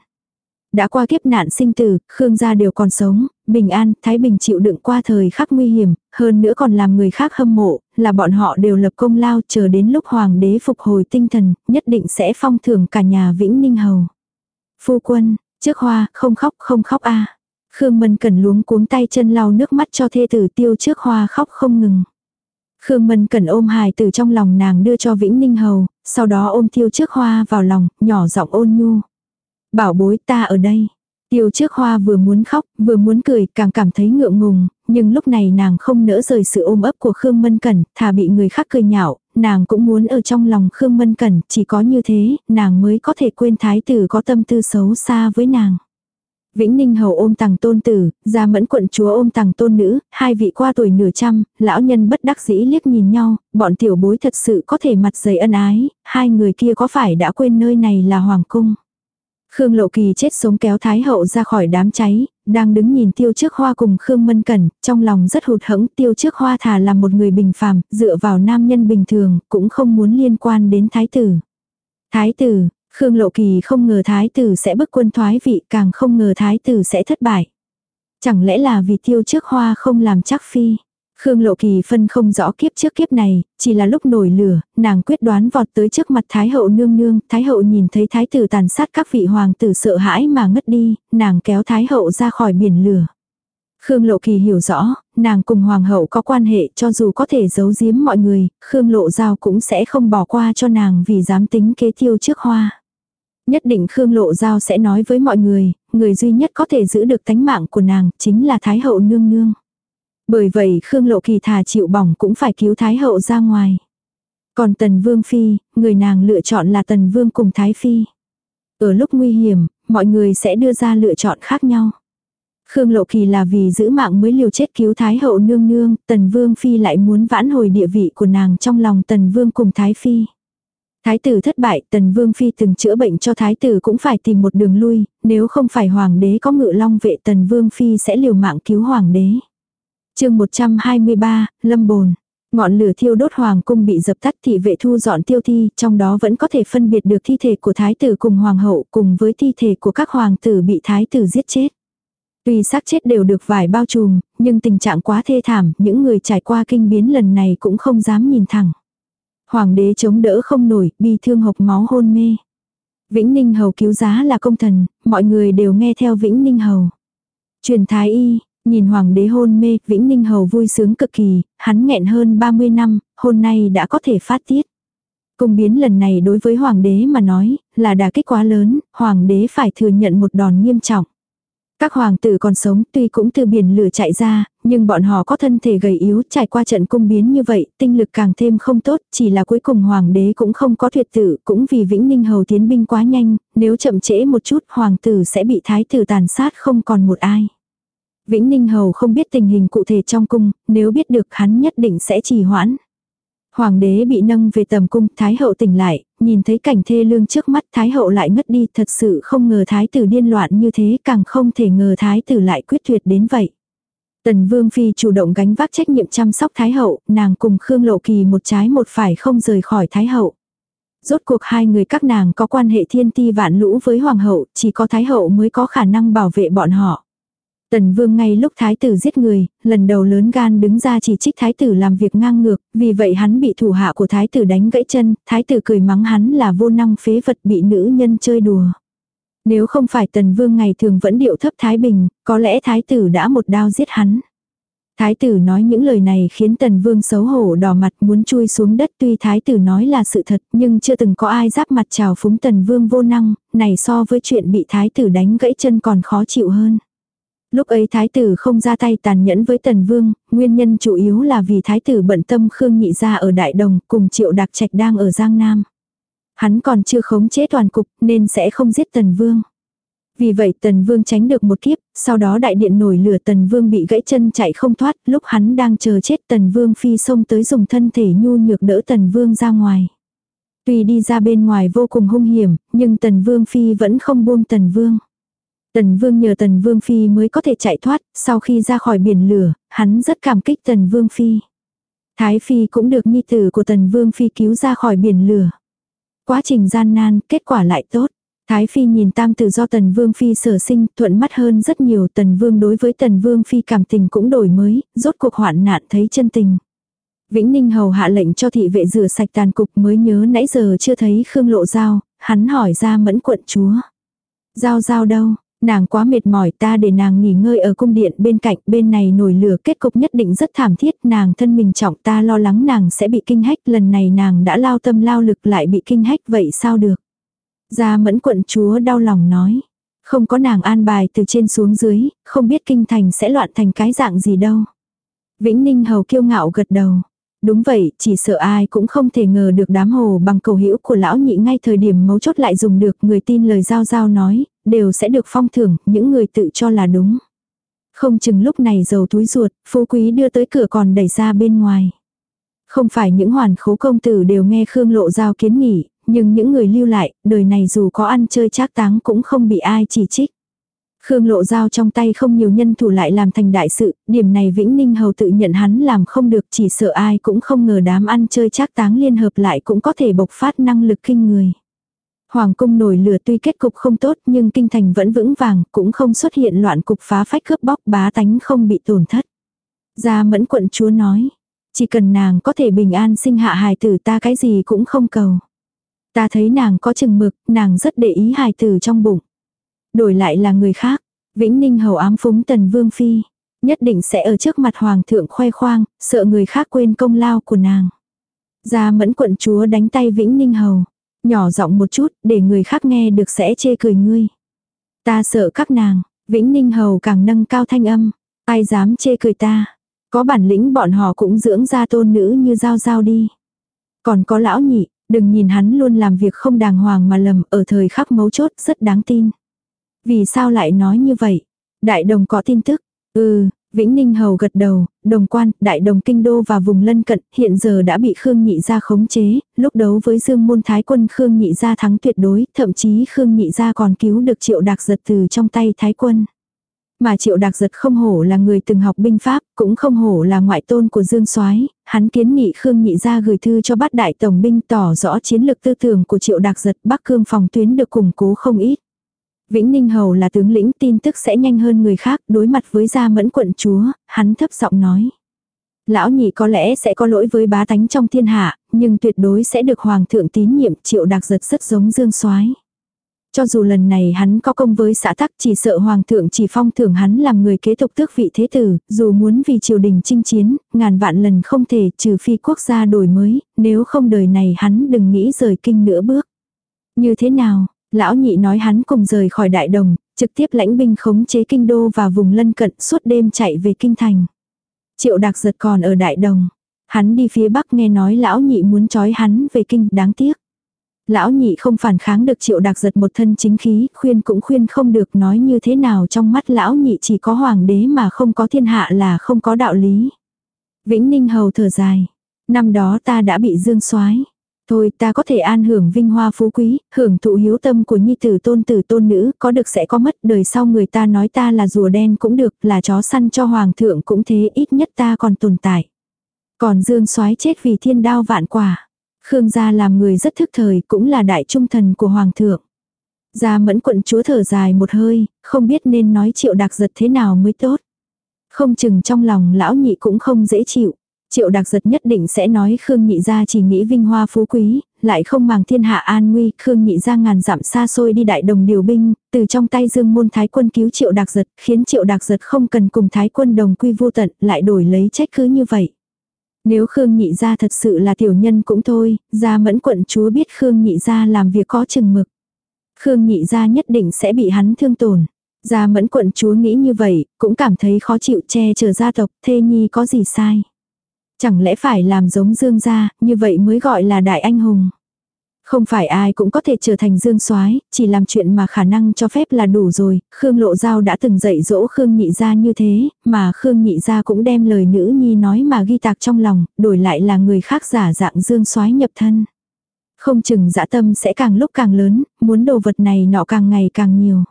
Đã qua kiếp nạn sinh tử, Khương gia đều còn sống, bình an, Thái Bình chịu đựng qua thời khắc nguy hiểm, hơn nữa còn làm người khác hâm mộ, là bọn họ đều lập công lao chờ đến lúc hoàng đế phục hồi tinh thần, nhất định sẽ phong thưởng cả nhà Vĩnh Ninh Hầu. Phu quân, trước hoa, không khóc không khóc a Khương Mân Cẩn luống cuống tay chân lau nước mắt cho thê tử tiêu trước hoa khóc không ngừng. Khương Mân Cẩn ôm hài từ trong lòng nàng đưa cho Vĩnh Ninh Hầu, sau đó ôm tiêu trước hoa vào lòng, nhỏ giọng ôn nhu. Bảo bối ta ở đây. Tiêu trước hoa vừa muốn khóc, vừa muốn cười, càng cảm thấy ngượng ngùng, nhưng lúc này nàng không nỡ rời sự ôm ấp của Khương Mân Cẩn, thà bị người khác cười nhạo, nàng cũng muốn ở trong lòng Khương Mân Cẩn, chỉ có như thế, nàng mới có thể quên thái tử có tâm tư xấu xa với nàng. Vĩnh Ninh Hầu ôm tàng tôn tử, Gia Mẫn quận chúa ôm tàng tôn nữ, hai vị qua tuổi nửa trăm, lão nhân bất đắc dĩ liếc nhìn nhau, bọn tiểu bối thật sự có thể mặt dày ân ái, hai người kia có phải đã quên nơi này là hoàng cung. Khương Lộ Kỳ chết sống kéo Thái Hậu ra khỏi đám cháy, đang đứng nhìn tiêu trước hoa cùng Khương Mân Cẩn, trong lòng rất hụt hẫng tiêu trước hoa thà là một người bình phàm, dựa vào nam nhân bình thường, cũng không muốn liên quan đến Thái tử. Thái tử, Khương Lộ Kỳ không ngờ Thái tử sẽ bức quân thoái vị, càng không ngờ Thái tử sẽ thất bại. Chẳng lẽ là vì tiêu trước hoa không làm chắc phi. Khương Lộ Kỳ phân không rõ kiếp trước kiếp này, chỉ là lúc nổi lửa, nàng quyết đoán vọt tới trước mặt Thái hậu nương nương, Thái hậu nhìn thấy Thái tử tàn sát các vị hoàng tử sợ hãi mà ngất đi, nàng kéo Thái hậu ra khỏi biển lửa. Khương Lộ Kỳ hiểu rõ, nàng cùng hoàng hậu có quan hệ cho dù có thể giấu giếm mọi người, Khương Lộ Giao cũng sẽ không bỏ qua cho nàng vì dám tính kế tiêu trước hoa. Nhất định Khương Lộ Giao sẽ nói với mọi người, người duy nhất có thể giữ được tánh mạng của nàng chính là Thái hậu nương nương. Bởi vậy Khương Lộ Kỳ thà chịu bỏng cũng phải cứu Thái hậu ra ngoài. Còn Tần Vương Phi, người nàng lựa chọn là Tần Vương cùng Thái Phi. Ở lúc nguy hiểm, mọi người sẽ đưa ra lựa chọn khác nhau. Khương Lộ Kỳ là vì giữ mạng mới liều chết cứu Thái hậu nương nương, Tần Vương Phi lại muốn vãn hồi địa vị của nàng trong lòng Tần Vương cùng Thái Phi. Thái tử thất bại, Tần Vương Phi từng chữa bệnh cho Thái tử cũng phải tìm một đường lui, nếu không phải Hoàng đế có ngự long vệ Tần Vương Phi sẽ liều mạng cứu Hoàng đế chương 123, Lâm Bồn. Ngọn lửa thiêu đốt hoàng cung bị dập tắt thị vệ thu dọn tiêu thi, trong đó vẫn có thể phân biệt được thi thể của thái tử cùng hoàng hậu cùng với thi thể của các hoàng tử bị thái tử giết chết. Tuy xác chết đều được vải bao trùm, nhưng tình trạng quá thê thảm, những người trải qua kinh biến lần này cũng không dám nhìn thẳng. Hoàng đế chống đỡ không nổi, bi thương hộc máu hôn mê. Vĩnh Ninh Hầu cứu giá là công thần, mọi người đều nghe theo Vĩnh Ninh Hầu. Truyền thái y, Nhìn hoàng đế hôn mê, Vĩnh Ninh Hầu vui sướng cực kỳ, hắn nghẹn hơn 30 năm, hôm nay đã có thể phát tiết. Cung biến lần này đối với hoàng đế mà nói, là đả kích quá lớn, hoàng đế phải thừa nhận một đòn nghiêm trọng. Các hoàng tử còn sống tuy cũng từ biển lửa chạy ra, nhưng bọn họ có thân thể gầy yếu trải qua trận cung biến như vậy, tinh lực càng thêm không tốt, chỉ là cuối cùng hoàng đế cũng không có tuyệt tử, cũng vì Vĩnh Ninh Hầu tiến binh quá nhanh, nếu chậm trễ một chút hoàng tử sẽ bị thái tử tàn sát không còn một ai. Vĩnh Ninh Hầu không biết tình hình cụ thể trong cung, nếu biết được hắn nhất định sẽ trì hoãn. Hoàng đế bị nâng về tầm cung, Thái hậu tỉnh lại, nhìn thấy cảnh thê lương trước mắt Thái hậu lại ngất đi, thật sự không ngờ Thái tử điên loạn như thế, càng không thể ngờ Thái tử lại quyết tuyệt đến vậy. Tần Vương Phi chủ động gánh vác trách nhiệm chăm sóc Thái hậu, nàng cùng Khương Lộ Kỳ một trái một phải không rời khỏi Thái hậu. Rốt cuộc hai người các nàng có quan hệ thiên ti vạn lũ với Hoàng hậu, chỉ có Thái hậu mới có khả năng bảo vệ bọn họ. Tần vương ngay lúc thái tử giết người, lần đầu lớn gan đứng ra chỉ trích thái tử làm việc ngang ngược, vì vậy hắn bị thủ hạ của thái tử đánh gãy chân, thái tử cười mắng hắn là vô năng phế vật bị nữ nhân chơi đùa. Nếu không phải tần vương ngày thường vẫn điệu thấp thái bình, có lẽ thái tử đã một đao giết hắn. Thái tử nói những lời này khiến tần vương xấu hổ đỏ mặt muốn chui xuống đất tuy thái tử nói là sự thật nhưng chưa từng có ai giáp mặt chào phúng tần vương vô năng, này so với chuyện bị thái tử đánh gãy chân còn khó chịu hơn. Lúc ấy thái tử không ra tay tàn nhẫn với tần vương, nguyên nhân chủ yếu là vì thái tử bận tâm Khương Nhị ra ở Đại Đồng cùng triệu đặc trạch đang ở Giang Nam. Hắn còn chưa khống chế toàn cục nên sẽ không giết tần vương. Vì vậy tần vương tránh được một kiếp, sau đó đại điện nổi lửa tần vương bị gãy chân chạy không thoát, lúc hắn đang chờ chết tần vương phi xông tới dùng thân thể nhu nhược đỡ tần vương ra ngoài. Tuy đi ra bên ngoài vô cùng hung hiểm, nhưng tần vương phi vẫn không buông tần vương. Tần Vương nhờ Tần Vương Phi mới có thể chạy thoát, sau khi ra khỏi biển lửa, hắn rất cảm kích Tần Vương Phi. Thái Phi cũng được nhi tử của Tần Vương Phi cứu ra khỏi biển lửa. Quá trình gian nan, kết quả lại tốt. Thái Phi nhìn tam tử do Tần Vương Phi sở sinh, thuận mắt hơn rất nhiều. Tần Vương đối với Tần Vương Phi cảm tình cũng đổi mới, rốt cuộc hoạn nạn thấy chân tình. Vĩnh Ninh Hầu hạ lệnh cho thị vệ rửa sạch tàn cục mới nhớ nãy giờ chưa thấy Khương Lộ Giao, hắn hỏi ra mẫn quận chúa. Giao giao đâu, Nàng quá mệt mỏi ta để nàng nghỉ ngơi ở cung điện bên cạnh bên này nổi lửa kết cục nhất định rất thảm thiết nàng thân mình trọng ta lo lắng nàng sẽ bị kinh hách lần này nàng đã lao tâm lao lực lại bị kinh hách vậy sao được. Gia mẫn quận chúa đau lòng nói. Không có nàng an bài từ trên xuống dưới, không biết kinh thành sẽ loạn thành cái dạng gì đâu. Vĩnh Ninh Hầu kiêu ngạo gật đầu. Đúng vậy, chỉ sợ ai cũng không thể ngờ được đám hồ bằng cầu hữu của lão nhị ngay thời điểm mấu chốt lại dùng được người tin lời giao giao nói, đều sẽ được phong thưởng, những người tự cho là đúng. Không chừng lúc này giàu túi ruột, phú quý đưa tới cửa còn đẩy ra bên ngoài. Không phải những hoàn khố công tử đều nghe Khương Lộ Giao kiến nghỉ, Nhưng những người lưu lại, đời này dù có ăn chơi trác táng cũng không bị ai chỉ trích. Khương lộ dao trong tay không nhiều nhân thủ lại làm thành đại sự, điểm này Vĩnh Ninh Hầu tự nhận hắn làm không được chỉ sợ ai cũng không ngờ đám ăn chơi trác táng liên hợp lại cũng có thể bộc phát năng lực kinh người. Hoàng cung nổi lửa tuy kết cục không tốt nhưng kinh thành vẫn vững vàng, cũng không xuất hiện loạn cục phá phách cướp bóc bá tánh không bị tổn thất. Gia mẫn quận chúa nói, chỉ cần nàng có thể bình an sinh hạ hài tử ta cái gì cũng không cầu. Ta thấy nàng có chừng mực, nàng rất để ý hài tử trong bụng. Đổi lại là người khác, Vĩnh Ninh hầu ám phúng tần vương phi, nhất định sẽ ở trước mặt hoàng thượng khoe khoang, sợ người khác quên công lao của nàng. Gia mẫn quận chúa đánh tay Vĩnh Ninh hầu, nhỏ giọng một chút để người khác nghe được sẽ chê cười ngươi. Ta sợ các nàng, Vĩnh Ninh hầu càng nâng cao thanh âm, ai dám chê cười ta. Có bản lĩnh bọn họ cũng dưỡng ra tôn nữ như giao giao đi. Còn có lão nhị, đừng nhìn hắn luôn làm việc không đàng hoàng mà lầm ở thời khắc mấu chốt rất đáng tin. Vì sao lại nói như vậy? Đại đồng có tin tức. Ừ, Vĩnh Ninh Hầu gật đầu, đồng quan, đại đồng kinh đô và vùng lân cận hiện giờ đã bị Khương Nhị Gia khống chế, lúc đấu với Dương Môn Thái quân Khương Nhị Gia thắng tuyệt đối, thậm chí Khương Nhị Gia còn cứu được triệu đạc giật từ trong tay Thái quân. Mà triệu đạc giật không hổ là người từng học binh pháp, cũng không hổ là ngoại tôn của Dương soái hắn kiến nghị Khương Nhị Gia gửi thư cho bát đại tổng binh tỏ rõ chiến lược tư tưởng của triệu đạc giật Bắc Cương phòng tuyến được củng cố không ít. Vĩnh Ninh Hầu là tướng lĩnh tin tức sẽ nhanh hơn người khác đối mặt với gia mẫn quận chúa, hắn thấp giọng nói. Lão nhị có lẽ sẽ có lỗi với bá tánh trong thiên hạ, nhưng tuyệt đối sẽ được hoàng thượng tín nhiệm triệu đặc giật rất giống dương soái cho dù lần này hắn có công với xã tắc chỉ sợ hoàng thượng chỉ phong thưởng hắn làm người kế tục tước vị thế tử, dù muốn vì triều đình chinh chiến, ngàn vạn lần không thể trừ phi quốc gia đổi mới, nếu không đời này hắn đừng nghĩ rời kinh nữa bước. Như thế nào, lão nhị nói hắn cùng rời khỏi đại đồng, trực tiếp lãnh binh khống chế kinh đô và vùng lân cận suốt đêm chạy về kinh thành. Triệu đặc giật còn ở đại đồng. Hắn đi phía bắc nghe nói lão nhị muốn trói hắn về kinh đáng tiếc. Lão nhị không phản kháng được triệu đặc giật một thân chính khí, khuyên cũng khuyên không được nói như thế nào trong mắt lão nhị chỉ có hoàng đế mà không có thiên hạ là không có đạo lý. Vĩnh Ninh Hầu thở dài. Năm đó ta đã bị dương soái Thôi ta có thể an hưởng vinh hoa phú quý, hưởng thụ hiếu tâm của nhi tử tôn tử tôn nữ, có được sẽ có mất, đời sau người ta nói ta là rùa đen cũng được, là chó săn cho hoàng thượng cũng thế, ít nhất ta còn tồn tại. Còn dương soái chết vì thiên đao vạn quả. Khương gia làm người rất thức thời, cũng là đại trung thần của hoàng thượng. Gia mẫn quận chúa thở dài một hơi, không biết nên nói triệu đặc giật thế nào mới tốt. Không chừng trong lòng lão nhị cũng không dễ chịu. Triệu đặc giật nhất định sẽ nói Khương nhị gia chỉ nghĩ vinh hoa phú quý, lại không màng thiên hạ an nguy, Khương nhị gia ngàn dặm xa xôi đi đại đồng điều binh, từ trong tay dương môn thái quân cứu triệu đặc giật, khiến triệu đặc giật không cần cùng thái quân đồng quy vô tận, lại đổi lấy trách cứ như vậy. Nếu Khương nhị gia thật sự là tiểu nhân cũng thôi, gia mẫn quận chúa biết Khương nhị gia làm việc có chừng mực. Khương nhị gia nhất định sẽ bị hắn thương tổn. Gia mẫn quận chúa nghĩ như vậy, cũng cảm thấy khó chịu che chở gia tộc, thê nhi có gì sai. Chẳng lẽ phải làm giống dương gia, như vậy mới gọi là đại anh hùng. Không phải ai cũng có thể trở thành dương soái, chỉ làm chuyện mà khả năng cho phép là đủ rồi. Khương Lộ Giao đã từng dạy dỗ Khương Nhị Gia như thế, mà Khương Nhị Gia cũng đem lời nữ nhi nói mà ghi tạc trong lòng, đổi lại là người khác giả dạng dương soái nhập thân. Không chừng dã tâm sẽ càng lúc càng lớn, muốn đồ vật này nọ càng ngày càng nhiều.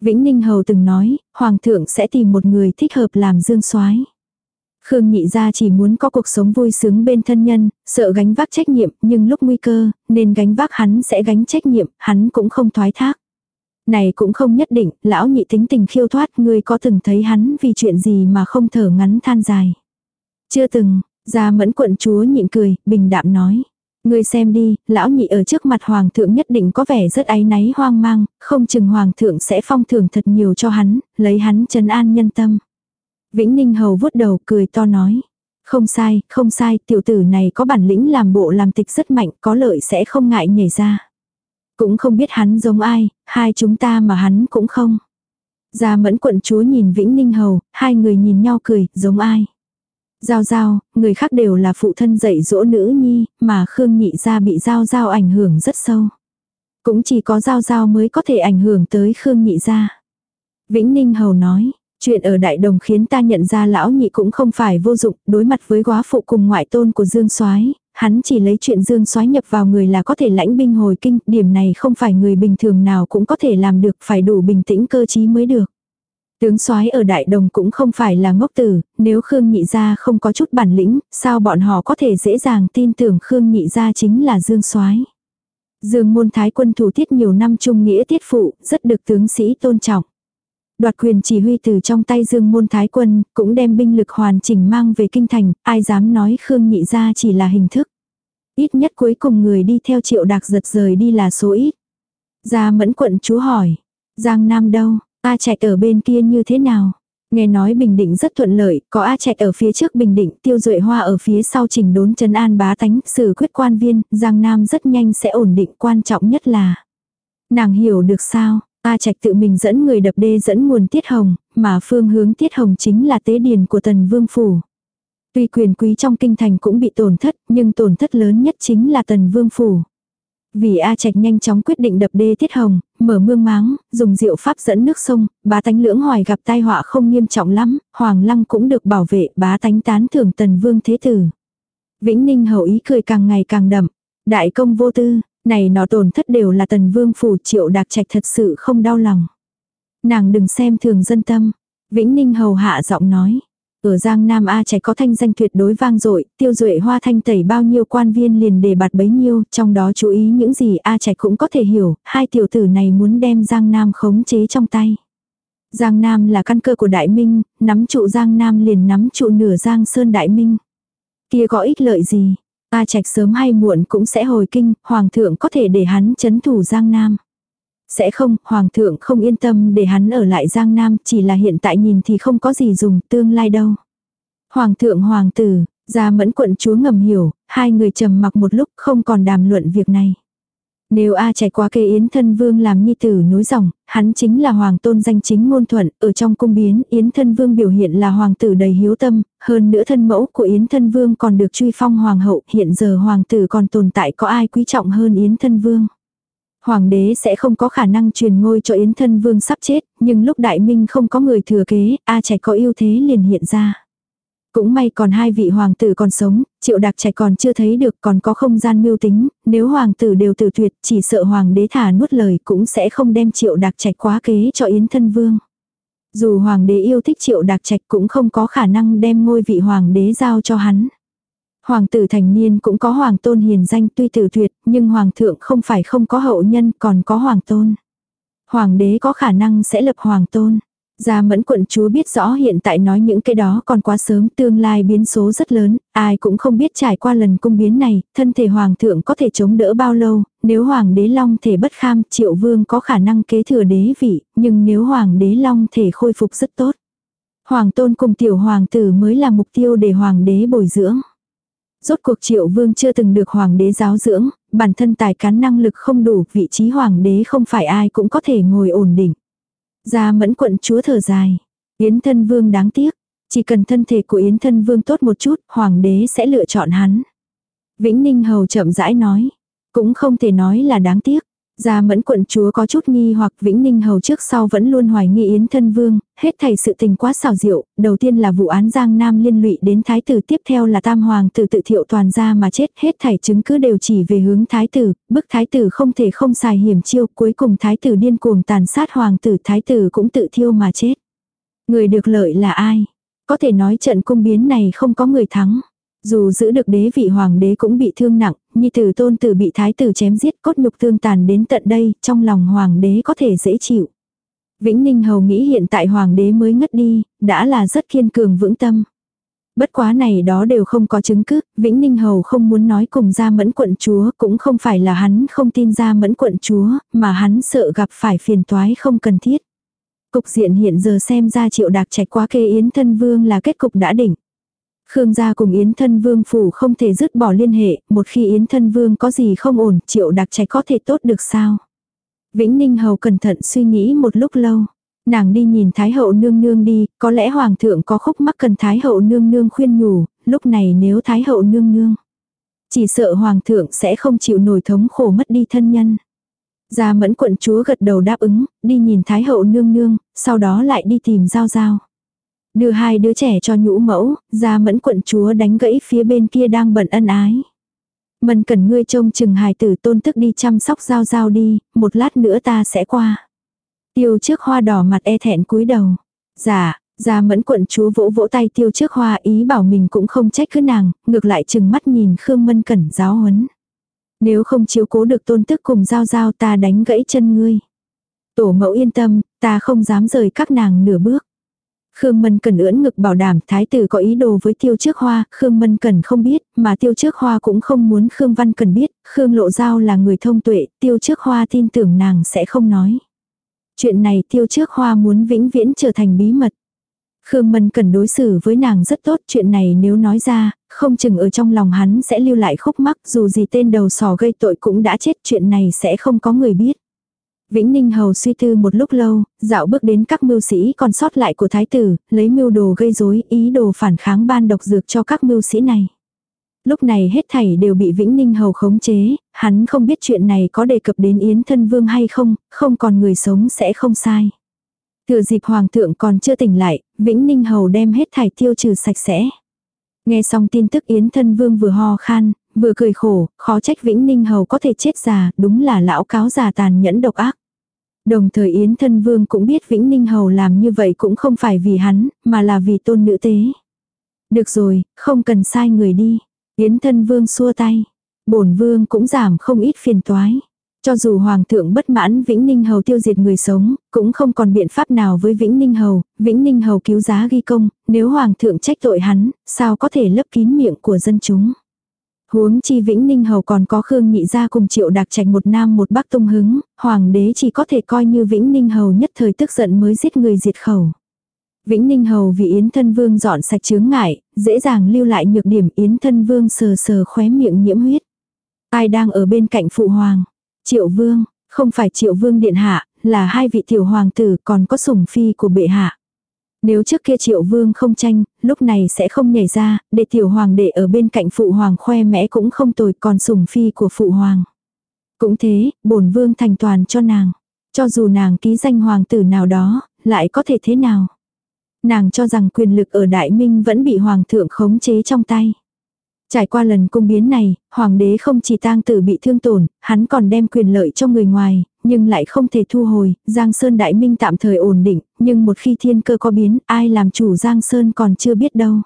Vĩnh Ninh Hầu từng nói, Hoàng thượng sẽ tìm một người thích hợp làm dương soái. Khương nhị gia chỉ muốn có cuộc sống vui sướng bên thân nhân, sợ gánh vác trách nhiệm, nhưng lúc nguy cơ, nên gánh vác hắn sẽ gánh trách nhiệm, hắn cũng không thoái thác. Này cũng không nhất định, lão nhị tính tình khiêu thoát, ngươi có từng thấy hắn vì chuyện gì mà không thở ngắn than dài. Chưa từng, gia mẫn quận chúa nhịn cười, bình đạm nói. Ngươi xem đi, lão nhị ở trước mặt hoàng thượng nhất định có vẻ rất áy náy hoang mang, không chừng hoàng thượng sẽ phong thưởng thật nhiều cho hắn, lấy hắn trấn an nhân tâm. Vĩnh Ninh Hầu vuốt đầu cười to nói. Không sai, không sai, tiểu tử này có bản lĩnh làm bộ làm tịch rất mạnh, có lợi sẽ không ngại nhảy ra. Cũng không biết hắn giống ai, hai chúng ta mà hắn cũng không. Gia mẫn quận chúa nhìn Vĩnh Ninh Hầu, hai người nhìn nhau cười, giống ai. Giao giao, người khác đều là phụ thân dạy dỗ nữ nhi, mà Khương Nhị gia bị giao giao ảnh hưởng rất sâu. Cũng chỉ có giao giao mới có thể ảnh hưởng tới Khương Nhị gia. Vĩnh Ninh Hầu nói, Chuyện ở đại đồng khiến ta nhận ra lão nhị cũng không phải vô dụng, đối mặt với quá phụ cùng ngoại tôn của Dương Soái, hắn chỉ lấy chuyện dương soái nhập vào người là có thể lãnh binh hồi kinh, điểm này không phải người bình thường nào cũng có thể làm được, phải đủ bình tĩnh cơ trí mới được. Tướng soái ở Đại Đồng cũng không phải là ngốc tử, nếu Khương Nhị Gia không có chút bản lĩnh, sao bọn họ có thể dễ dàng tin tưởng Khương Nhị Gia chính là Dương soái Dương môn thái quân thủ tiết nhiều năm trung nghĩa tiết phụ, rất được tướng sĩ tôn trọng. Đoạt quyền chỉ huy từ trong tay dương môn thái quân, cũng đem binh lực hoàn chỉnh mang về kinh thành, ai dám nói Khương nhị ra chỉ là hình thức. Ít nhất cuối cùng người đi theo triệu đạc giật rời đi là số ít. Gia mẫn quận chúa hỏi, Giang Nam đâu, A Trạch ở bên kia như thế nào? Nghe nói Bình Định rất thuận lợi, có A Trạch ở phía trước Bình Định, Tiêu Duệ Hoa ở phía sau chỉnh đốn trấn an bá tánh, xử quyết quan viên, Giang Nam rất nhanh sẽ ổn định, quan trọng nhất là. Nàng hiểu được sao, A Trạch tự mình dẫn người đập đê dẫn nguồn Tiết Hồng, mà phương hướng Tiết Hồng chính là tế điền của Tần Vương Phủ. Tuy quyền quý trong kinh thành cũng bị tổn thất, nhưng tổn thất lớn nhất chính là Tần Vương Phủ. Vì A Trạch nhanh chóng quyết định đập đê Tiết Hồng, mở mương máng, dùng diệu pháp dẫn nước sông, bá tánh lưỡng hoài gặp tai họa không nghiêm trọng lắm, Hoàng Lăng cũng được bảo vệ, bá tánh tán thưởng Tần Vương Thế Tử. Vĩnh Ninh hậu ý cười càng ngày càng đậm. Đại công vô tư, này nó tổn thất đều là tần vương phủ triệu đạc trạch thật sự không đau lòng. Nàng đừng xem thường dân tâm. Vĩnh Ninh hầu hạ giọng nói. Ở Giang Nam A Trạch có thanh danh tuyệt đối vang dội, tiêu duệ hoa thanh tẩy bao nhiêu quan viên liền đề bạt bấy nhiêu, trong đó chú ý những gì A Trạch cũng có thể hiểu, hai tiểu tử này muốn đem Giang Nam khống chế trong tay. Giang Nam là căn cơ của Đại Minh, nắm trụ Giang Nam liền nắm trụ nửa Giang Sơn Đại Minh. Kia có ích lợi gì, A Trạch sớm hay muộn cũng sẽ hồi kinh, Hoàng thượng có thể để hắn chấn thủ Giang Nam. Sẽ không, Hoàng thượng không yên tâm để hắn ở lại Giang Nam, chỉ là hiện tại nhìn thì không có gì dùng, tương lai đâu. Hoàng thượng Hoàng tử, ra mẫn quận chúa ngầm hiểu, hai người trầm mặc một lúc không còn đàm luận việc này. Nếu A chạy qua kê Yến thân vương làm nhi tử nối dòng, hắn chính là hoàng tôn danh chính ngôn thuận, ở trong cung biến Yến thân vương biểu hiện là hoàng tử đầy hiếu tâm, hơn nữa thân mẫu của Yến thân vương còn được truy phong hoàng hậu, hiện giờ hoàng tử còn tồn tại có ai quý trọng hơn Yến thân vương. Hoàng đế sẽ không có khả năng truyền ngôi cho Yến thân vương sắp chết, nhưng lúc đại minh không có người thừa kế, A chạy có ưu thế liền hiện ra. Cũng may còn hai vị hoàng tử còn sống, triệu đặc trạch còn chưa thấy được còn có không gian mưu tính, nếu hoàng tử đều tử tuyệt chỉ sợ hoàng đế thả nuốt lời cũng sẽ không đem triệu đặc trạch quá kế cho yến thân vương. Dù hoàng đế yêu thích triệu đặc trạch cũng không có khả năng đem ngôi vị hoàng đế giao cho hắn. Hoàng tử thành niên cũng có hoàng tôn hiền danh tuy tử tuyệt, nhưng hoàng thượng không phải không có hậu nhân còn có hoàng tôn. Hoàng đế có khả năng sẽ lập hoàng tôn. Gia mẫn quận chúa biết rõ hiện tại nói những cái đó còn quá sớm tương lai biến số rất lớn, ai cũng không biết trải qua lần cung biến này, thân thể hoàng thượng có thể chống đỡ bao lâu, nếu hoàng đế long thể bất kham triệu vương có khả năng kế thừa đế vị, nhưng nếu hoàng đế long thể khôi phục rất tốt. Hoàng tôn cùng tiểu hoàng tử mới là mục tiêu để hoàng đế bồi dưỡng. Rốt cuộc triệu vương chưa từng được hoàng đế giáo dưỡng, bản thân tài cán năng lực không đủ, vị trí hoàng đế không phải ai cũng có thể ngồi ổn định. Gia mẫn quận chúa thở dài. Yến thân vương đáng tiếc. Chỉ cần thân thể của Yến thân vương tốt một chút, hoàng đế sẽ lựa chọn hắn. Vĩnh Ninh Hầu chậm rãi nói. Cũng không thể nói là đáng tiếc. Gia mẫn quận chúa có chút nghi hoặc Vĩnh Ninh Hầu trước sau vẫn luôn hoài nghi Yến thân vương, hết thảy sự tình quá xào diệu, đầu tiên là vụ án Giang Nam liên lụy đến thái tử tiếp theo là tam hoàng tử tự thiệu toàn gia mà chết, hết thảy chứng cứ đều chỉ về hướng thái tử, bức thái tử không thể không xài hiểm chiêu, cuối cùng thái tử điên cuồng tàn sát hoàng tử, thái tử cũng tự thiêu mà chết. Người được lợi là ai? Có thể nói trận cung biến này không có người thắng. Dù giữ được đế vị hoàng đế cũng bị thương nặng, nhi tử tôn tử bị thái tử chém giết cốt nhục thương tàn đến tận đây, trong lòng hoàng đế có thể dễ chịu. Vĩnh Ninh Hầu nghĩ hiện tại hoàng đế mới ngất đi, đã là rất kiên cường vững tâm. Bất quá này đó đều không có chứng cứ, Vĩnh Ninh Hầu không muốn nói cùng gia mẫn quận chúa, cũng không phải là hắn không tin gia mẫn quận chúa, mà hắn sợ gặp phải phiền toái không cần thiết. Cục diện hiện giờ xem ra triệu đạc trạch quá kê yến thân vương là kết cục đã đỉnh. Khương gia cùng Yến thân vương phủ không thể dứt bỏ liên hệ, một khi Yến thân vương có gì không ổn, triệu đặc trạch có thể tốt được sao? Vĩnh Ninh Hầu cẩn thận suy nghĩ một lúc lâu. Nàng đi nhìn Thái hậu nương nương đi, có lẽ Hoàng thượng có khúc mắc cần Thái hậu nương nương khuyên nhủ, lúc này nếu Thái hậu nương nương. Chỉ sợ Hoàng thượng sẽ không chịu nổi thống khổ mất đi thân nhân. Gia mẫn quận chúa gật đầu đáp ứng, đi nhìn Thái hậu nương nương, sau đó lại đi tìm giao giao. Đưa hai đứa trẻ cho nhũ mẫu, ra mẫn quận chúa đánh gãy phía bên kia đang bận ân ái. Mân cần ngươi trông chừng hài tử tôn tức đi chăm sóc giao giao đi, một lát nữa ta sẽ qua. Tiêu trước hoa đỏ mặt e thẹn cúi đầu. Dạ, ra mẫn quận chúa vỗ vỗ tay tiêu trước hoa ý bảo mình cũng không trách cứ nàng, ngược lại chừng mắt nhìn Khương Mân Cẩn giáo huấn. Nếu không chiếu cố được tôn tức cùng giao giao ta đánh gãy chân ngươi. Tổ mẫu yên tâm, ta không dám rời các nàng nửa bước. Khương Mân Cần ưỡn ngực bảo đảm thái tử có ý đồ với tiêu trước hoa, Khương Mân Cần không biết, mà tiêu trước hoa cũng không muốn Khương Văn Cần biết, Khương Lộ Giao là người thông tuệ, tiêu trước hoa tin tưởng nàng sẽ không nói. Chuyện này tiêu trước hoa muốn vĩnh viễn trở thành bí mật. Khương Mân Cần đối xử với nàng rất tốt, chuyện này nếu nói ra, không chừng ở trong lòng hắn sẽ lưu lại khúc mắc, dù gì tên đầu sò gây tội cũng đã chết, chuyện này sẽ không có người biết. Vĩnh Ninh Hầu suy tư một lúc lâu, dạo bước đến các mưu sĩ còn sót lại của thái tử, lấy mưu đồ gây rối, ý đồ phản kháng ban độc dược cho các mưu sĩ này. Lúc này hết thảy đều bị Vĩnh Ninh Hầu khống chế, hắn không biết chuyện này có đề cập đến Yến Thân Vương hay không, không còn người sống sẽ không sai. Thừa dịp Hoàng thượng còn chưa tỉnh lại, Vĩnh Ninh Hầu đem hết thảy tiêu trừ sạch sẽ. Nghe xong tin tức Yến Thân Vương vừa ho khan, vừa cười khổ, khó trách Vĩnh Ninh Hầu có thể chết già, đúng là lão cáo già tàn nhẫn độc ác. Đồng thời Yến Thân Vương cũng biết Vĩnh Ninh Hầu làm như vậy cũng không phải vì hắn, mà là vì tôn nữ tế. Được rồi, không cần sai người đi. Yến Thân Vương xua tay. bổn Vương cũng giảm không ít phiền toái. Cho dù Hoàng thượng bất mãn Vĩnh Ninh Hầu tiêu diệt người sống, cũng không còn biện pháp nào với Vĩnh Ninh Hầu, Vĩnh Ninh Hầu cứu giá ghi công, nếu Hoàng thượng trách tội hắn, sao có thể lấp kín miệng của dân chúng. Huống chi Vĩnh Ninh Hầu còn có Khương Nhị gia cùng Triệu đặc Trạch một nam một bắc tung hứng, hoàng đế chỉ có thể coi như Vĩnh Ninh Hầu nhất thời tức giận mới giết người diệt khẩu. Vĩnh Ninh Hầu vì Yến Thân Vương dọn sạch chướng ngại, dễ dàng lưu lại nhược điểm Yến Thân Vương sờ sờ khóe miệng nhiễm huyết. Ai đang ở bên cạnh phụ hoàng? Triệu Vương, không phải Triệu Vương điện hạ, là hai vị tiểu hoàng tử còn có sủng phi của bệ hạ. Nếu trước kia triệu vương không tranh, lúc này sẽ không nhảy ra, để tiểu hoàng đệ ở bên cạnh phụ hoàng khoe mẽ cũng không tồi còn sủng phi của phụ hoàng. Cũng thế, bổn vương thành toàn cho nàng. Cho dù nàng ký danh hoàng tử nào đó, lại có thể thế nào. Nàng cho rằng quyền lực ở Đại Minh vẫn bị hoàng thượng khống chế trong tay. Trải qua lần cung biến này, hoàng đế không chỉ tang tử bị thương tổn, hắn còn đem quyền lợi cho người ngoài, nhưng lại không thể thu hồi, Giang Sơn Đại Minh tạm thời ổn định, nhưng một khi thiên cơ có biến, ai làm chủ Giang Sơn còn chưa biết đâu.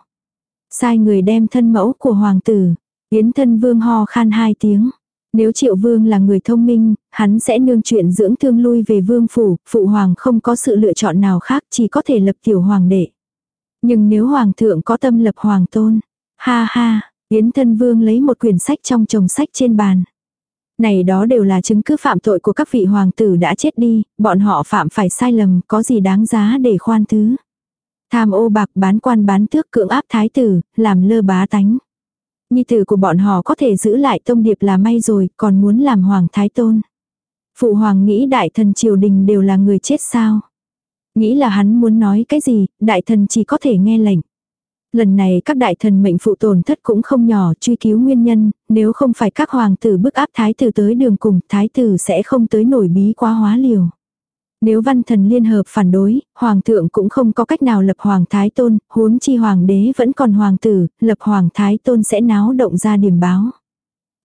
Sai người đem thân mẫu của hoàng tử, Yến thân vương ho khan hai tiếng. Nếu triệu vương là người thông minh, hắn sẽ nương chuyện dưỡng thương lui về vương phủ, phụ hoàng không có sự lựa chọn nào khác chỉ có thể lập tiểu hoàng đệ. Nhưng nếu hoàng thượng có tâm lập hoàng tôn, ha ha, Yến thân vương lấy một quyển sách trong chồng sách trên bàn. Này đó đều là chứng cứ phạm tội của các vị hoàng tử đã chết đi, bọn họ phạm phải sai lầm, có gì đáng giá để khoan thứ. Tham ô bạc bán quan bán tước cưỡng áp thái tử, làm lơ bá tánh. Nhi tử của bọn họ có thể giữ lại tông điệp là may rồi, còn muốn làm hoàng thái tôn. Phụ hoàng nghĩ đại thần triều đình đều là người chết sao. Nghĩ là hắn muốn nói cái gì, đại thần chỉ có thể nghe lệnh. Lần này các đại thần mệnh phụ tổn thất cũng không nhỏ truy cứu nguyên nhân, nếu không phải các hoàng tử bức áp thái tử tới đường cùng, thái tử sẽ không tới nổi bí quá hóa liều. Nếu văn thần liên hợp phản đối, hoàng thượng cũng không có cách nào lập hoàng thái tôn, huống chi hoàng đế vẫn còn hoàng tử, lập hoàng thái tôn sẽ náo động ra điểm báo.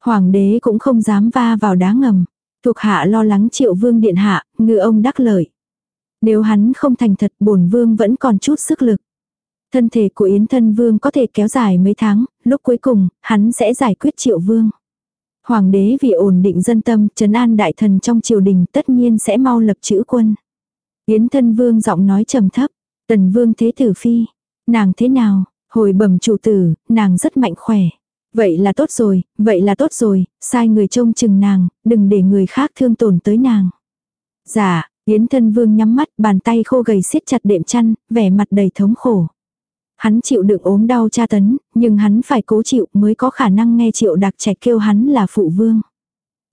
Hoàng đế cũng không dám va vào đá ngầm. Thuộc hạ lo lắng triệu vương điện hạ, ngư ông đắc lợi. Nếu hắn không thành thật bổn vương vẫn còn chút sức lực. Thân thể của Yến Thân Vương có thể kéo dài mấy tháng, lúc cuối cùng, hắn sẽ giải quyết triệu vương. Hoàng đế vì ổn định dân tâm, trấn an đại thần trong triều đình tất nhiên sẽ mau lập chữ quân. Yến Thân Vương giọng nói trầm thấp, tần vương thế tử phi. Nàng thế nào, hồi bẩm chủ tử, nàng rất mạnh khỏe. Vậy là tốt rồi, vậy là tốt rồi, sai người trông chừng nàng, đừng để người khác thương tổn tới nàng. Dạ, Yến thân vương nhắm mắt, bàn tay khô gầy siết chặt đệm chăn, vẻ mặt đầy thống khổ. Hắn chịu đựng ốm đau tra tấn, nhưng hắn phải cố chịu mới có khả năng nghe triệu đặc trạch kêu hắn là phụ vương.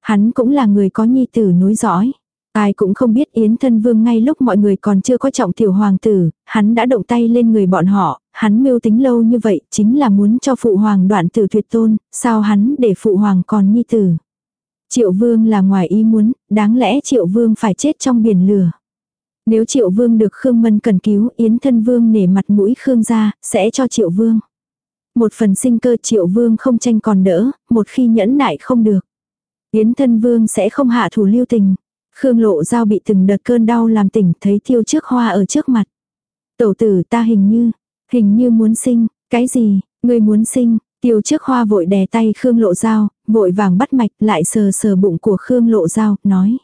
Hắn cũng là người có nhi tử nối dõi. Ai cũng không biết Yến thân vương ngay lúc mọi người còn chưa có trọng tiểu hoàng tử, hắn đã động tay lên người bọn họ, hắn mưu tính lâu như vậy chính là muốn cho phụ hoàng đoạn tử tuyệt tôn, sao hắn để phụ hoàng còn nhi tử. Triệu vương là ngoài ý muốn, đáng lẽ triệu vương phải chết trong biển lửa. Nếu triệu vương được Khương Mân cần cứu Yến thân vương nể mặt mũi Khương ra, sẽ cho triệu vương. Một phần sinh cơ triệu vương không tranh còn đỡ, một khi nhẫn nại không được. Yến thân vương sẽ không hạ thủ lưu tình. Khương lộ dao bị từng đợt cơn đau làm tỉnh thấy thiêu trước hoa ở trước mặt. Tẩu tử ta hình như, hình như muốn sinh, cái gì, người muốn sinh, tiêu trước hoa vội đè tay Khương lộ dao, vội vàng bắt mạch lại sờ sờ bụng của Khương lộ dao, nói.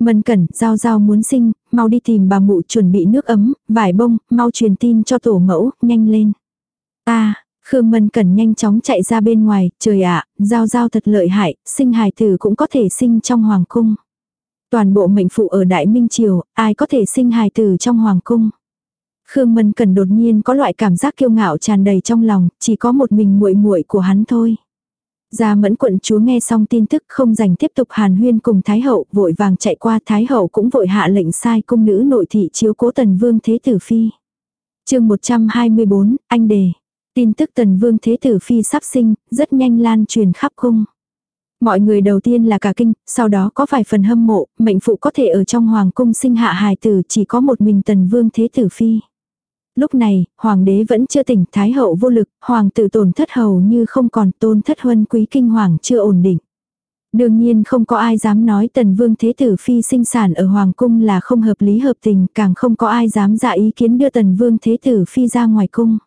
Mân cẩn, giao giao muốn sinh, mau đi tìm bà mụ chuẩn bị nước ấm, vải bông, mau truyền tin cho tổ mẫu, nhanh lên. Ta, Khương Mân Cẩn nhanh chóng chạy ra bên ngoài, trời ạ, giao giao thật lợi hại, sinh hài tử cũng có thể sinh trong hoàng cung. Toàn bộ mệnh phụ ở Đại Minh Triều, ai có thể sinh hài tử trong hoàng cung. Khương Mân Cẩn đột nhiên có loại cảm giác kiêu ngạo tràn đầy trong lòng, chỉ có một mình muội muội của hắn thôi. Gia mẫn quận chúa nghe xong tin tức không dành tiếp tục hàn huyên cùng Thái Hậu, vội vàng chạy qua Thái Hậu cũng vội hạ lệnh sai cung nữ nội thị chiếu cố tần vương thế tử phi. chương 124, anh đề. Tin tức tần vương thế tử phi sắp sinh, rất nhanh lan truyền khắp cung. Mọi người đầu tiên là cả kinh, sau đó có vài phần hâm mộ, mệnh phụ có thể ở trong hoàng cung sinh hạ hài tử chỉ có một mình tần vương thế tử phi. Lúc này, hoàng đế vẫn chưa tỉnh, thái hậu vô lực, hoàng tử tổn thất hầu như không còn tôn thất huân quý kinh hoàng chưa ổn định. Đương nhiên không có ai dám nói tần vương thế tử phi sinh sản ở hoàng cung là không hợp lý hợp tình, càng không có ai dám ra ý kiến đưa tần vương thế tử phi ra ngoài cung.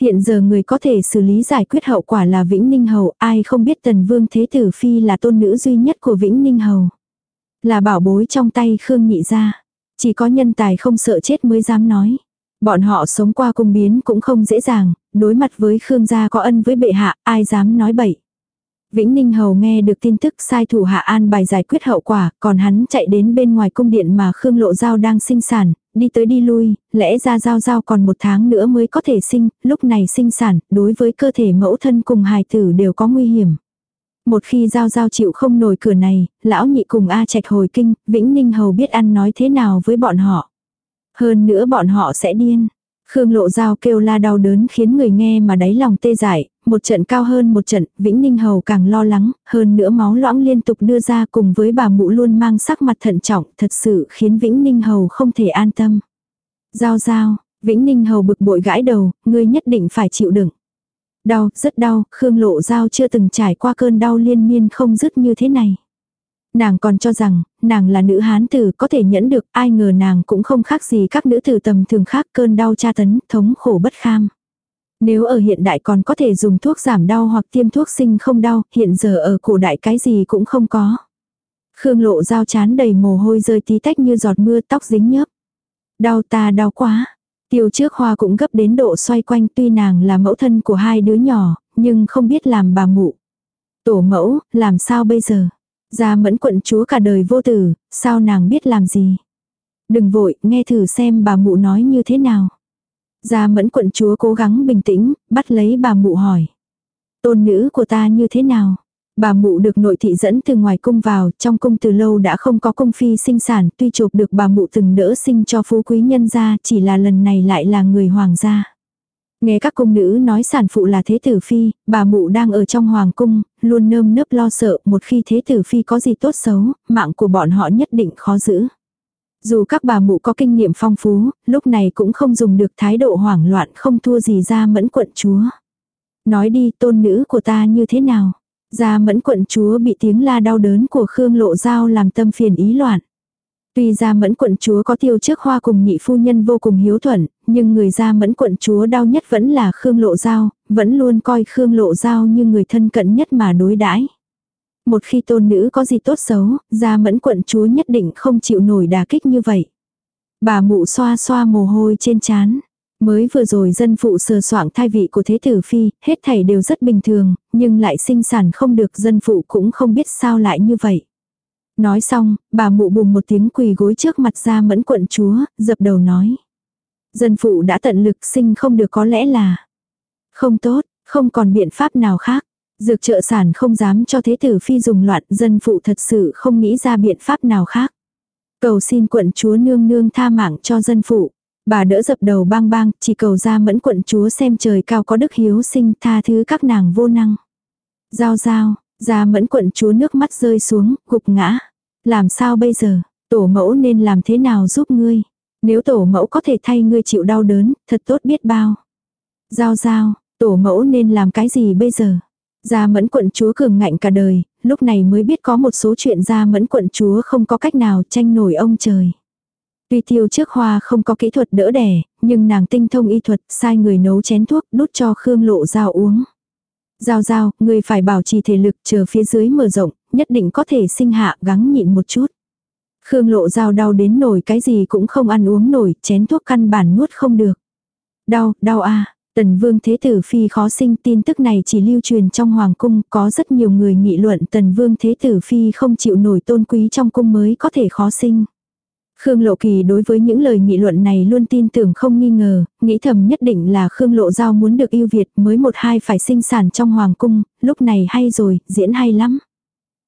Hiện giờ người có thể xử lý giải quyết hậu quả là Vĩnh Ninh Hầu, ai không biết tần vương thế tử phi là tôn nữ duy nhất của Vĩnh Ninh Hầu. Là bảo bối trong tay Khương Nhị ra. Chỉ có nhân tài không sợ chết mới dám nói. Bọn họ sống qua cung biến cũng không dễ dàng, đối mặt với Khương gia có ân với bệ hạ, ai dám nói bậy. Vĩnh Ninh Hầu nghe được tin tức sai thủ hạ an bài giải quyết hậu quả, còn hắn chạy đến bên ngoài cung điện mà Khương Lộ Giao đang sinh sản, đi tới đi lui, lẽ ra Giao Giao còn một tháng nữa mới có thể sinh, lúc này sinh sản, đối với cơ thể mẫu thân cùng hài tử đều có nguy hiểm. Một khi Giao Giao chịu không nổi cửa này, lão nhị cùng A Trạch hồi kinh, Vĩnh Ninh Hầu biết ăn nói thế nào với bọn họ. Hơn nữa bọn họ sẽ điên. Khương Lộ Giao kêu la đau đớn khiến người nghe mà đáy lòng tê dại, một trận cao hơn một trận, Vĩnh Ninh Hầu càng lo lắng, hơn nữa máu loãng liên tục đưa ra cùng với bà mụ luôn mang sắc mặt thận trọng, thật sự khiến Vĩnh Ninh Hầu không thể an tâm. Giao giao, Vĩnh Ninh Hầu bực bội gãi đầu, ngươi nhất định phải chịu đựng. Đau, rất đau, Khương Lộ Giao chưa từng trải qua cơn đau liên miên không dứt như thế này. Nàng còn cho rằng, nàng là nữ hán tử có thể nhẫn được, ai ngờ nàng cũng không khác gì các nữ tử tầm thường khác cơn đau tra tấn, thống khổ bất kham. Nếu ở hiện đại còn có thể dùng thuốc giảm đau hoặc tiêm thuốc sinh không đau, hiện giờ ở cổ đại cái gì cũng không có. Khương lộ dao chán đầy mồ hôi rơi tí tách như giọt mưa tóc dính nhớp. Đau ta đau quá. Tiêu trước hoa cũng gấp đến độ xoay quanh tuy nàng là mẫu thân của hai đứa nhỏ, nhưng không biết làm bà mụ. Tổ mẫu, làm sao bây giờ? Gia mẫn quận chúa cả đời vô tử, sao nàng biết làm gì? Đừng vội, nghe thử xem bà mụ nói như thế nào. Gia mẫn quận chúa cố gắng bình tĩnh, bắt lấy bà mụ hỏi. Tôn nữ của ta như thế nào? Bà mụ được nội thị dẫn từ ngoài cung vào, trong cung từ lâu đã không có cung phi sinh sản, tuy chụp được bà mụ từng đỡ sinh cho phú quý nhân gia, chỉ là lần này lại là người hoàng gia. Nghe các cung nữ nói sản phụ là thế tử phi, bà mụ đang ở trong hoàng cung, luôn nơm nớp lo sợ một khi thế tử phi có gì tốt xấu, mạng của bọn họ nhất định khó giữ. Dù các bà mụ có kinh nghiệm phong phú, lúc này cũng không dùng được thái độ hoảng loạn không thua gì ra mẫn quận chúa. Nói đi tôn nữ của ta như thế nào? Gia mẫn quận chúa bị tiếng la đau đớn của Khương Lộ Giao làm tâm phiền ý loạn. Tuy gia mẫn quận chúa có tiêu trước hoa cùng nhị phu nhân vô cùng hiếu thuận, nhưng người gia mẫn quận chúa đau nhất vẫn là Khương Lộ Giao, vẫn luôn coi Khương Lộ Giao như người thân cận nhất mà đối đãi. Một khi tôn nữ có gì tốt xấu, gia mẫn quận chúa nhất định không chịu nổi đà kích như vậy. Bà mụ xoa xoa mồ hôi trên chán. Mới vừa rồi dân phụ sờ soạng thai vị của thế tử phi, hết thảy đều rất bình thường, nhưng lại sinh sản không được dân phụ cũng không biết sao lại như vậy. Nói xong, bà mụ bùng một tiếng quỳ gối trước mặt ra mẫn quận chúa, dập đầu nói. Dân phụ đã tận lực sinh không được có lẽ là không tốt, không còn biện pháp nào khác. Dược trợ sản không dám cho thế tử phi dùng loạn, dân phụ thật sự không nghĩ ra biện pháp nào khác. Cầu xin quận chúa nương nương tha mạng cho dân phụ. Bà đỡ dập đầu bang bang, chỉ cầu ra mẫn quận chúa xem trời cao có đức hiếu sinh tha thứ các nàng vô năng. Giao giao, gia mẫn quận chúa nước mắt rơi xuống, gục ngã. Làm sao bây giờ, tổ mẫu nên làm thế nào giúp ngươi? Nếu tổ mẫu có thể thay ngươi chịu đau đớn, thật tốt biết bao. Giao giao, Tổ mẫu nên làm cái gì bây giờ? Gia mẫn quận chúa cường ngạnh cả đời, lúc này mới biết có một số chuyện gia mẫn quận chúa không có cách nào tranh nổi ông trời. Tuy tiêu trước hoa không có kỹ thuật đỡ đẻ, nhưng nàng tinh thông y thuật, sai người nấu chén thuốc, đút cho Khương Lộ Giao uống. Giao giao, người phải bảo trì thể lực chờ phía dưới mở rộng, nhất định có thể sinh hạ gắng nhịn một chút. Khương Lộ Giao đau đến nổi cái gì cũng không ăn uống nổi, chén thuốc căn bản nuốt không được. Đau, đau a Tần vương thế tử phi khó sinh tin tức này chỉ lưu truyền trong hoàng cung, có rất nhiều người nghị luận tần vương thế tử phi không chịu nổi tôn quý trong cung mới có thể khó sinh. Khương Lộ Kỳ đối với những lời nghị luận này luôn tin tưởng không nghi ngờ, nghĩ thầm nhất định là Khương Lộ Giao muốn được yêu Việt mới một hai phải sinh sản trong hoàng cung, lúc này hay rồi, diễn hay lắm.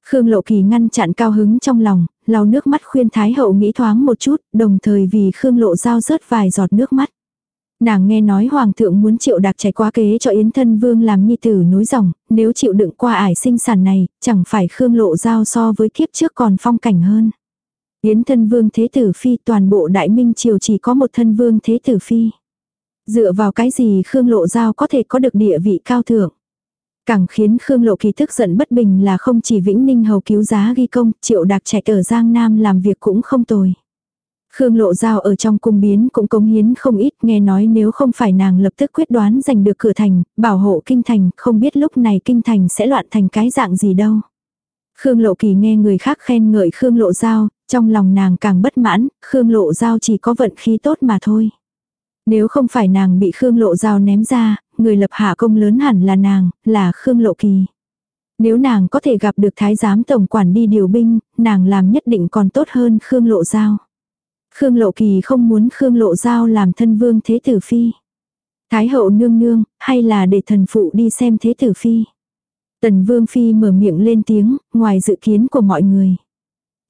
Khương Lộ Kỳ ngăn chặn cao hứng trong lòng, lau nước mắt khuyên Thái Hậu nghĩ thoáng một chút, đồng thời vì Khương Lộ Giao rớt vài giọt nước mắt. Nàng nghe nói hoàng thượng muốn triệu đặc trải qua kế cho Yến thân vương làm nhi tử nối dòng, nếu chịu đựng qua ải sinh sản này, chẳng phải Khương lộ giao so với kiếp trước còn phong cảnh hơn. Yến thân vương thế tử phi toàn bộ đại minh triều chỉ có một thân vương thế tử phi. Dựa vào cái gì Khương lộ giao có thể có được địa vị cao thượng. Càng khiến Khương Lộ Kỳ tức giận bất bình là không chỉ Vĩnh Ninh hầu cứu giá ghi công, triệu đặc trạch ở Giang Nam làm việc cũng không tồi. Khương Lộ Giao ở trong cung biến cũng cống hiến không ít, nghe nói nếu không phải nàng lập tức quyết đoán giành được cửa thành, bảo hộ kinh thành, không biết lúc này kinh thành sẽ loạn thành cái dạng gì đâu. Khương Lộ Kỳ nghe người khác khen ngợi Khương Lộ Giao, trong lòng nàng càng bất mãn, Khương Lộ Giao chỉ có vận khí tốt mà thôi. Nếu không phải nàng bị Khương Lộ Giao ném ra, người lập hạ công lớn hẳn là nàng, là Khương Lộ Kỳ. Nếu nàng có thể gặp được thái giám tổng quản đi điều binh, nàng làm nhất định còn tốt hơn Khương Lộ Giao. Khương Lộ Kỳ không muốn Khương Lộ Giao làm thân vương thế tử phi. Thái hậu nương nương, hay là để thần phụ đi xem thế tử phi. Tần vương phi mở miệng lên tiếng, ngoài dự kiến của mọi người.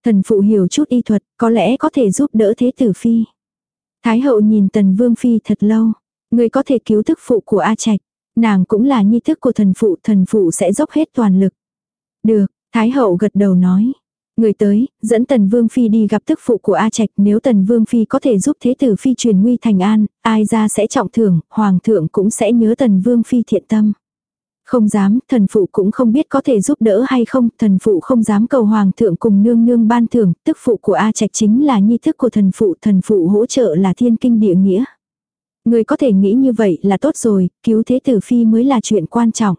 Thần phụ hiểu chút y thuật, có lẽ có thể giúp đỡ thế tử phi. Thái hậu nhìn tần vương phi thật lâu. Người có thể cứu thức phụ của A Trạch. Nàng cũng là nhi thức của thần phụ, thần phụ sẽ dốc hết toàn lực. Được, Thái hậu gật đầu nói. Người tới, dẫn Tần Vương Phi đi gặp tức phụ của A Trạch nếu Tần Vương Phi có thể giúp Thế Tử Phi truyền nguy thành an, ai ra sẽ trọng thưởng, Hoàng thượng cũng sẽ nhớ Tần Vương Phi thiện tâm. Không dám, thần phụ cũng không biết có thể giúp đỡ hay không, thần phụ không dám cầu hoàng thượng cùng nương nương ban thưởng, tức phụ của A Trạch chính là nhi thức của thần phụ, thần phụ hỗ trợ là thiên kinh địa nghĩa. Người có thể nghĩ như vậy là tốt rồi, cứu thế tử phi mới là chuyện quan trọng.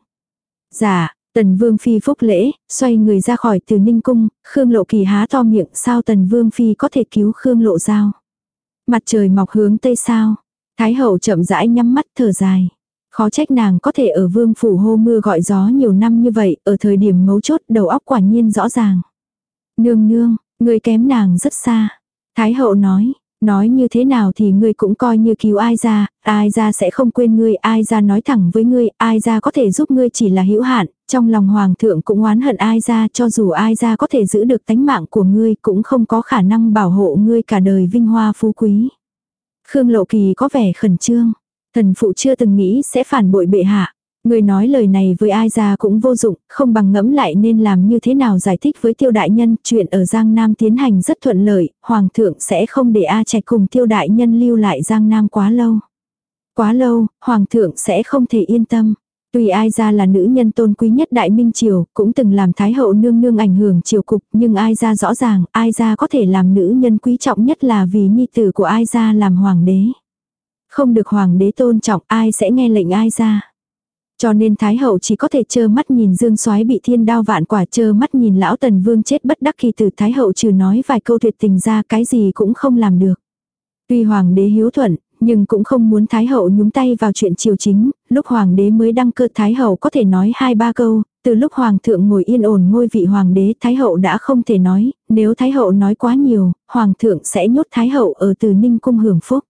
Dạ, Tần Vương Phi phúc lễ, xoay người ra khỏi từ ninh cung, Khương Lộ Kỳ há to miệng sao Tần Vương Phi có thể cứu Khương Lộ Giao. Mặt trời mọc hướng tây sao. Thái hậu chậm rãi nhắm mắt thở dài. Khó trách nàng có thể ở vương phủ hô mưa gọi gió nhiều năm như vậy, ở thời điểm mấu chốt đầu óc quả nhiên rõ ràng. Nương nương, người kém nàng rất xa. Thái hậu nói, Nói như thế nào thì ngươi cũng coi như cứu ai ra, ai ra sẽ không quên ngươi, ai ra nói thẳng với ngươi, ai ra có thể giúp ngươi chỉ là hữu hạn, trong lòng hoàng thượng cũng oán hận ai ra cho dù ai ra có thể giữ được tánh mạng của ngươi cũng không có khả năng bảo hộ ngươi cả đời vinh hoa phú quý. Khương Lộ Kỳ có vẻ khẩn trương, thần phụ chưa từng nghĩ sẽ phản bội bệ hạ. Người nói lời này với ai ra cũng vô dụng, không bằng ngẫm lại nên làm như thế nào giải thích với tiêu đại nhân, chuyện ở Giang Nam tiến hành rất thuận lợi, Hoàng thượng sẽ không để A Trạch cùng tiêu đại nhân lưu lại Giang Nam quá lâu. Quá lâu, Hoàng thượng sẽ không thể yên tâm. Tuy ai ra là nữ nhân tôn quý nhất Đại Minh Triều, cũng từng làm Thái hậu nương nương ảnh hưởng triều cục, nhưng ai ra rõ ràng, ai ra có thể làm nữ nhân quý trọng nhất là vì nhi tử của ai ra làm hoàng đế. Không được hoàng đế tôn trọng ai sẽ nghe lệnh ai ra. Cho nên Thái Hậu chỉ có thể trơ mắt nhìn Dương soái bị thiên đao vạn quả trơ mắt nhìn lão Tần Vương chết bất đắc kỳ từ Thái Hậu trừ nói vài câu tuyệt tình ra cái gì cũng không làm được. Tuy Hoàng đế hiếu thuận, nhưng cũng không muốn Thái Hậu nhúng tay vào chuyện triều chính, lúc Hoàng đế mới đăng cơ Thái Hậu có thể nói hai ba câu, từ lúc Hoàng thượng ngồi yên ổn ngôi vị Hoàng đế Thái Hậu đã không thể nói, nếu Thái Hậu nói quá nhiều, Hoàng thượng sẽ nhốt Thái Hậu ở từ Ninh Cung hưởng phúc.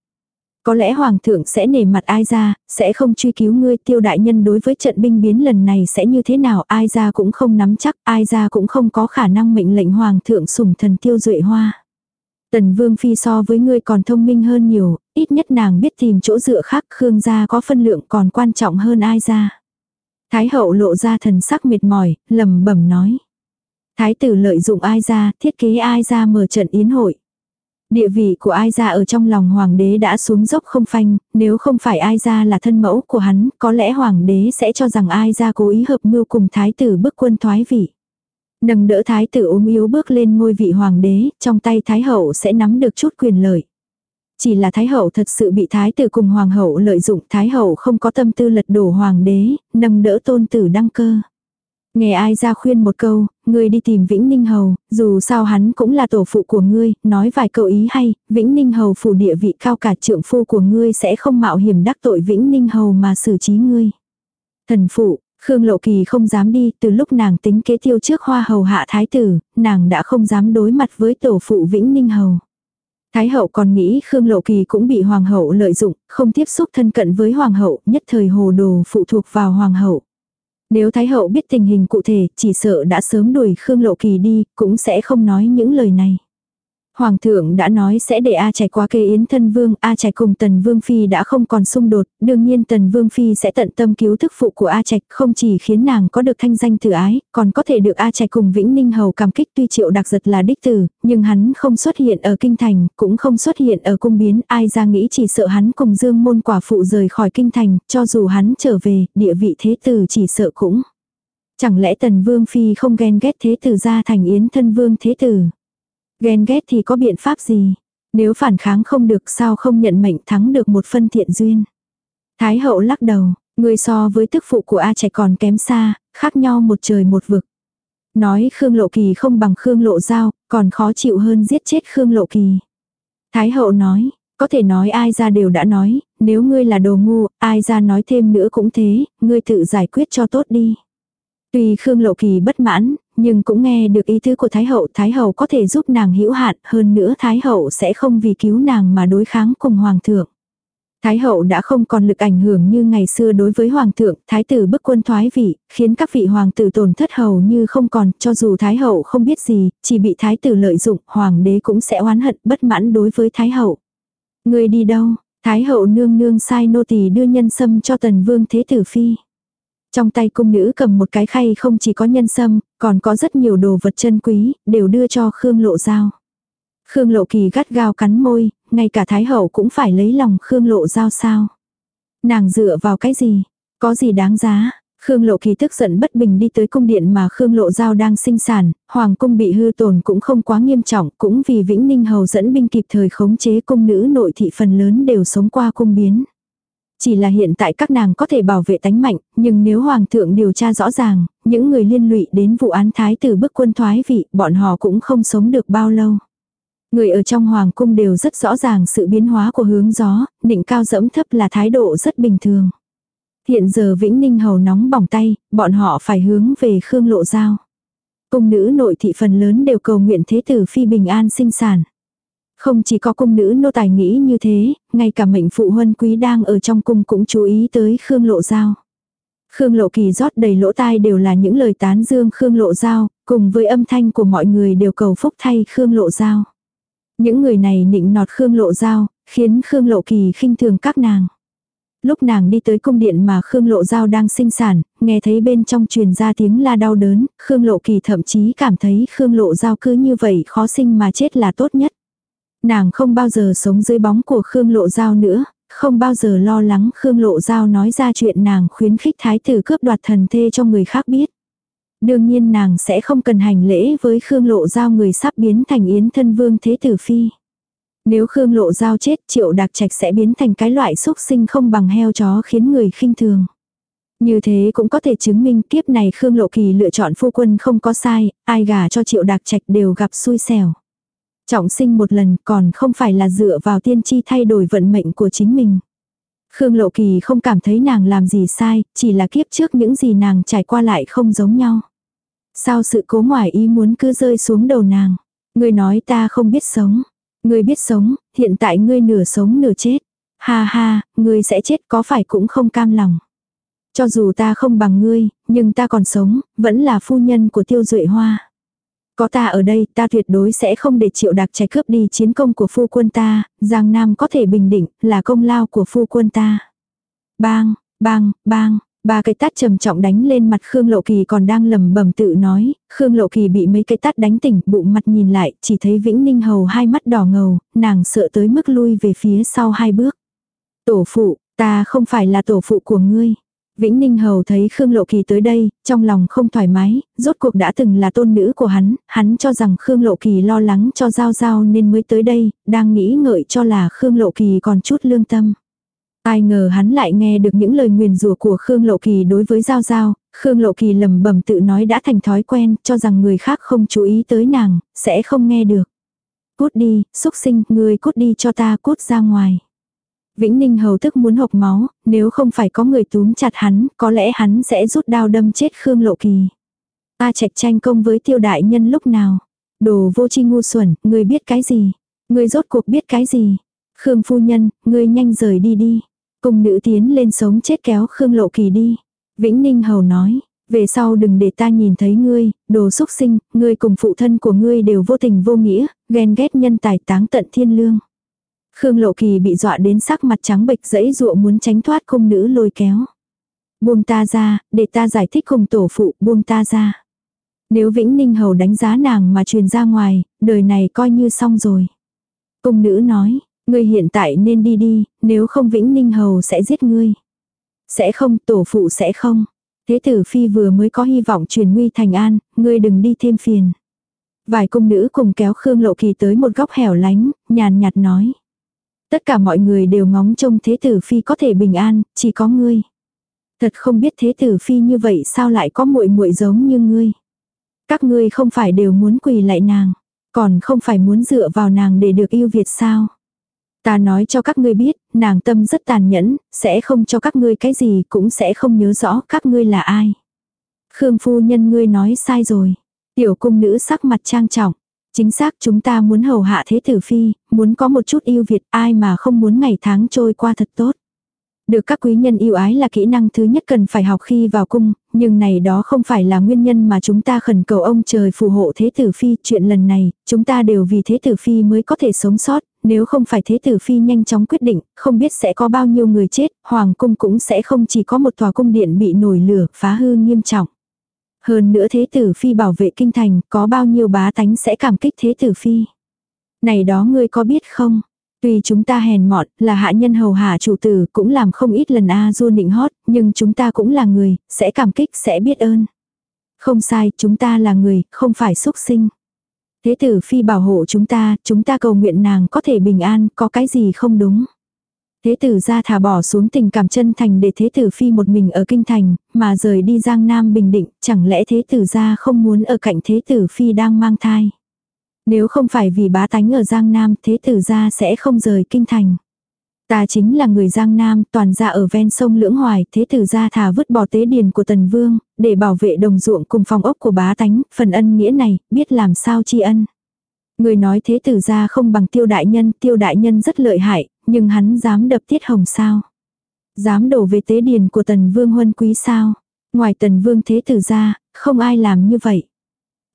Có lẽ hoàng thượng sẽ nể mặt ai ra, sẽ không truy cứu ngươi tiêu đại nhân đối với trận binh biến lần này sẽ như thế nào ai ra cũng không nắm chắc, ai ra cũng không có khả năng mệnh lệnh hoàng thượng sủng thần tiêu duệ hoa. Tần vương phi so với ngươi còn thông minh hơn nhiều, ít nhất nàng biết tìm chỗ dựa khác Khương gia có phân lượng còn quan trọng hơn ai ra. Thái hậu lộ ra thần sắc mệt mỏi, lầm bẩm nói. Thái tử lợi dụng ai ra, thiết kế ai ra mở trận yến hội. Địa vị của ai ra ở trong lòng hoàng đế đã xuống dốc không phanh, nếu không phải ai ra là thân mẫu của hắn, có lẽ hoàng đế sẽ cho rằng ai ra cố ý hợp mưu cùng thái tử bức quân thoái vị. Nâng đỡ thái tử ốm yếu bước lên ngôi vị hoàng đế, trong tay thái hậu sẽ nắm được chút quyền lợi. Chỉ là thái hậu thật sự bị thái tử cùng hoàng hậu lợi dụng, thái hậu không có tâm tư lật đổ hoàng đế, nâng đỡ tôn tử đăng cơ. Nghe ai ra khuyên một câu, ngươi đi tìm Vĩnh Ninh Hầu, dù sao hắn cũng là tổ phụ của ngươi, nói vài câu ý hay, Vĩnh Ninh Hầu phủ địa vị cao cả trượng phu của ngươi sẽ không mạo hiểm đắc tội Vĩnh Ninh Hầu mà xử trí ngươi. Thần phụ, Khương Lộ Kỳ không dám đi, từ lúc nàng tính kế tiêu trước hoa hầu hạ thái tử, nàng đã không dám đối mặt với tổ phụ Vĩnh Ninh Hầu. Thái hậu còn nghĩ Khương Lộ Kỳ cũng bị hoàng hậu lợi dụng, không tiếp xúc thân cận với hoàng hậu, nhất thời hồ đồ phụ thuộc vào hoàng hậu. Nếu Thái hậu biết tình hình cụ thể, chỉ sợ đã sớm đuổi Khương Lộ Kỳ đi, cũng sẽ không nói những lời này. Hoàng thượng đã nói sẽ để A Trạch qua kê yến thân vương, A Trạch cùng Tần Vương Phi đã không còn xung đột, đương nhiên Tần Vương Phi sẽ tận tâm cứu thức phụ của A Trạch, không chỉ khiến nàng có được thanh danh tử ái, còn có thể được A Trạch cùng Vĩnh Ninh Hầu cảm kích tuy triệu đặc giật là đích tử, nhưng hắn không xuất hiện ở kinh thành, cũng không xuất hiện ở cung biến, ai ra nghĩ chỉ sợ hắn cùng Dương môn quả phụ rời khỏi kinh thành, cho dù hắn trở về, địa vị thế tử chỉ sợ cũng. Chẳng lẽ Tần Vương Phi không ghen ghét thế tử ra thành yến thân vương thế tử. Ghen ghét thì có biện pháp gì? Nếu phản kháng không được sao không nhận mệnh thắng được một phân thiện duyên. Thái hậu lắc đầu, người so với tức phụ của A trẻ còn kém xa, khác nhau một trời một vực. Nói Khương Lộ Kỳ không bằng Khương Lộ Giao, còn khó chịu hơn giết chết Khương Lộ Kỳ. Thái hậu nói, có thể nói ai ra đều đã nói, nếu ngươi là đồ ngu, ai ra nói thêm nữa cũng thế, ngươi tự giải quyết cho tốt đi. Tuy Khương Lộ Kỳ bất mãn, nhưng cũng nghe được ý tứ của Thái Hậu. Thái Hậu có thể giúp nàng hữu hạn, hơn nữa Thái Hậu sẽ không vì cứu nàng mà đối kháng cùng Hoàng thượng. Thái hậu đã không còn lực ảnh hưởng như ngày xưa đối với hoàng thượng, thái tử bức quân thoái vị, khiến các vị hoàng tử tổn thất hầu như không còn, cho dù thái hậu không biết gì, chỉ bị thái tử lợi dụng, hoàng đế cũng sẽ oán hận bất mãn đối với thái hậu. Người đi đâu? Thái hậu nương nương sai nô tỳ đưa nhân sâm cho tần vương thế tử phi. Trong tay cung nữ cầm một cái khay không chỉ có nhân sâm, còn có rất nhiều đồ vật chân quý, đều đưa cho Khương Lộ Giao. Khương Lộ Kỳ gắt gao cắn môi, ngay cả Thái Hậu cũng phải lấy lòng Khương Lộ Giao sao. Nàng dựa vào cái gì? Có gì đáng giá? Khương Lộ Kỳ tức giận bất bình đi tới cung điện mà Khương Lộ Giao đang sinh sản, hoàng cung bị hư tổn cũng không quá nghiêm trọng, cũng vì Vĩnh Ninh Hầu dẫn binh kịp thời khống chế cung nữ nội thị phần lớn đều sống qua cung biến. Chỉ là hiện tại các nàng có thể bảo vệ tánh mạnh, nhưng nếu hoàng thượng điều tra rõ ràng, những người liên lụy đến vụ án thái tử bức quân thoái vị, bọn họ cũng không sống được bao lâu. Người ở trong hoàng cung đều rất rõ ràng sự biến hóa của hướng gió, định cao dẫm thấp là thái độ rất bình thường. Hiện giờ Vĩnh Ninh hầu nóng bỏng tay, bọn họ phải hướng về Khương Lộ Giao. Cung nữ nội thị phần lớn đều cầu nguyện thế tử phi bình an sinh sản. Không chỉ có cung nữ nô tài nghĩ như thế, ngay cả mệnh phụ huân quý đang ở trong cung cũng chú ý tới Khương Lộ Giao. Khương Lộ Kỳ rót đầy lỗ tai đều là những lời tán dương Khương Lộ Giao, cùng với âm thanh của mọi người đều cầu phúc thay Khương Lộ Giao. Những người này nịnh nọt Khương Lộ Giao, khiến Khương Lộ Kỳ khinh thường các nàng. Lúc nàng đi tới cung điện mà Khương Lộ Giao đang sinh sản, nghe thấy bên trong truyền ra tiếng la đau đớn, Khương Lộ Kỳ thậm chí cảm thấy Khương Lộ Giao cứ như vậy khó sinh mà chết là tốt nhất. Nàng không bao giờ sống dưới bóng của Khương Lộ Giao nữa, không bao giờ lo lắng Khương Lộ Giao nói ra chuyện nàng khuyến khích thái tử cướp đoạt thần thê cho người khác biết. Đương nhiên nàng sẽ không cần hành lễ với Khương Lộ Giao người sắp biến thành yến thân vương thế tử phi. Nếu Khương Lộ Giao chết triệu đặc trạch sẽ biến thành cái loại xúc sinh không bằng heo chó khiến người khinh thường. Như thế cũng có thể chứng minh kiếp này Khương Lộ Kỳ lựa chọn phu quân không có sai, ai gả cho triệu đặc trạch đều gặp xui xẻo. Trọng sinh một lần còn không phải là dựa vào tiên tri thay đổi vận mệnh của chính mình. Khương Lộ Kỳ không cảm thấy nàng làm gì sai, chỉ là kiếp trước những gì nàng trải qua lại không giống nhau. Sao sự cố ngoài ý muốn cứ rơi xuống đầu nàng. Ngươi nói ta không biết sống. Ngươi biết sống, hiện tại ngươi nửa sống nửa chết. Ha ha, ngươi sẽ chết có phải cũng không cam lòng. Cho dù ta không bằng ngươi, nhưng ta còn sống, vẫn là phu nhân của tiêu duệ hoa. Có ta ở đây, ta tuyệt đối sẽ không để triệu đặc trái cướp đi chiến công của phu quân ta, Giang Nam có thể bình định, là công lao của phu quân ta. Bang, bang, bang, Ba cái tát trầm trọng đánh lên mặt Khương Lộ Kỳ còn đang lầm bầm tự nói, Khương Lộ Kỳ bị mấy cái tát đánh tỉnh, bụng mặt nhìn lại, chỉ thấy Vĩnh Ninh Hầu hai mắt đỏ ngầu, nàng sợ tới mức lui về phía sau hai bước. Tổ phụ, ta không phải là tổ phụ của ngươi. Vĩnh Ninh Hầu thấy Khương Lộ Kỳ tới đây, trong lòng không thoải mái, rốt cuộc đã từng là tôn nữ của hắn, hắn cho rằng Khương Lộ Kỳ lo lắng cho Giao Giao nên mới tới đây, đang nghĩ ngợi cho là Khương Lộ Kỳ còn chút lương tâm. Ai ngờ hắn lại nghe được những lời nguyền rủa của Khương Lộ Kỳ đối với Giao Giao, Khương Lộ Kỳ lầm bẩm tự nói đã thành thói quen, cho rằng người khác không chú ý tới nàng, sẽ không nghe được. Cút đi, xúc sinh, người cút đi cho ta cút ra ngoài. Vĩnh Ninh hầu tức muốn hộc máu, nếu không phải có người túm chặt hắn, có lẽ hắn sẽ rút đao đâm chết Khương Lộ Kỳ. Ta trạch tranh công với tiêu đại nhân lúc nào. Đồ vô chi ngu xuẩn, người biết cái gì? Người rốt cuộc biết cái gì? Khương phu nhân, người nhanh rời đi đi. Cùng nữ tiến lên sống chết kéo Khương Lộ Kỳ đi. Vĩnh Ninh hầu nói, về sau đừng để ta nhìn thấy ngươi, đồ xúc sinh, ngươi cùng phụ thân của ngươi đều vô tình vô nghĩa, ghen ghét nhân tài táng tận thiên lương. Khương Lộ Kỳ bị dọa đến sắc mặt trắng bệch dẫy dụa muốn tránh thoát cung nữ lôi kéo. Buông ta ra, để ta giải thích cùng tổ phụ, buông ta ra. Nếu Vĩnh Ninh Hầu đánh giá nàng mà truyền ra ngoài, đời này coi như xong rồi. Cung nữ nói, ngươi hiện tại nên đi đi, nếu không Vĩnh Ninh Hầu sẽ giết ngươi. Sẽ không, tổ phụ sẽ không. Thế tử phi vừa mới có hy vọng truyền nguy thành an, ngươi đừng đi thêm phiền. Vài cung nữ cùng kéo Khương Lộ Kỳ tới một góc hẻo lánh, nhàn nhạt nói. Tất cả mọi người đều ngóng trông thế tử phi có thể bình an, chỉ có ngươi. Thật không biết thế tử phi như vậy sao lại có muội muội giống như ngươi. Các ngươi không phải đều muốn quỳ lại nàng, còn không phải muốn dựa vào nàng để được yêu Việt sao. Ta nói cho các ngươi biết, nàng tâm rất tàn nhẫn, sẽ không cho các ngươi cái gì cũng sẽ không nhớ rõ các ngươi là ai. Khương phu nhân ngươi nói sai rồi. Tiểu cung nữ sắc mặt trang trọng. Chính xác chúng ta muốn hầu hạ thế tử phi, muốn có một chút yêu Việt ai mà không muốn ngày tháng trôi qua thật tốt. Được các quý nhân yêu ái là kỹ năng thứ nhất cần phải học khi vào cung, nhưng này đó không phải là nguyên nhân mà chúng ta khẩn cầu ông trời phù hộ thế tử phi. Chuyện lần này, chúng ta đều vì thế tử phi mới có thể sống sót, nếu không phải thế tử phi nhanh chóng quyết định, không biết sẽ có bao nhiêu người chết, hoàng cung cũng sẽ không chỉ có một tòa cung điện bị nổi lửa, phá hư nghiêm trọng. Hơn nữa thế tử phi bảo vệ kinh thành, có bao nhiêu bá tánh sẽ cảm kích thế tử phi. Này đó ngươi có biết không? Tuy chúng ta hèn mọn, là hạ nhân hầu hạ chủ tử, cũng làm không ít lần A du nịnh hót, nhưng chúng ta cũng là người, sẽ cảm kích, sẽ biết ơn. Không sai, chúng ta là người, không phải xuất sinh. Thế tử phi bảo hộ chúng ta, chúng ta cầu nguyện nàng có thể bình an, có cái gì không đúng. Thế tử ra thả bỏ xuống tình cảm chân thành để thế tử phi một mình ở kinh thành, mà rời đi Giang Nam Bình Định, chẳng lẽ thế tử ra không muốn ở cạnh thế tử phi đang mang thai. Nếu không phải vì bá tánh ở Giang Nam, thế tử ra sẽ không rời kinh thành. Ta chính là người Giang Nam, toàn ra ở ven sông Lưỡng Hoài, thế tử ra thả vứt bỏ tế điền của Tần Vương, để bảo vệ đồng ruộng cùng phòng ốc của bá tánh, phần ân nghĩa này, biết làm sao tri ân. Người nói thế tử ra không bằng tiêu đại nhân, tiêu đại nhân rất lợi hại, nhưng hắn dám đập tiết hồng sao. Dám đổ về tế điền của tần vương huân quý sao. Ngoài tần vương thế tử ra, không ai làm như vậy.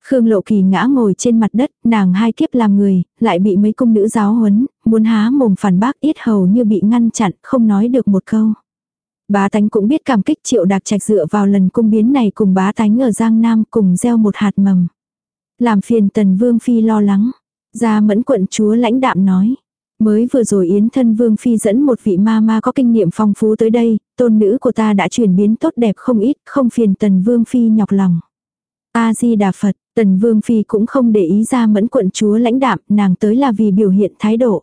Khương Lộ Kỳ ngã ngồi trên mặt đất, nàng hai kiếp làm người, lại bị mấy cung nữ giáo huấn, muốn há mồm phản bác ít hầu như bị ngăn chặn, không nói được một câu. Bá tánh cũng biết cảm kích triệu đạc trạch dựa vào lần cung biến này cùng bá tánh ở Giang Nam cùng gieo một hạt mầm. Làm phiền tần vương phi lo lắng. Gia mẫn quận chúa lãnh đạm nói. Mới vừa rồi Yến thân Vương Phi dẫn một vị ma ma có kinh nghiệm phong phú tới đây, tôn nữ của ta đã chuyển biến tốt đẹp không ít, không phiền Tần Vương Phi nhọc lòng. A-di-đà Phật, Tần Vương Phi cũng không để ý ra mẫn quận chúa lãnh đạm, nàng tới là vì biểu hiện thái độ.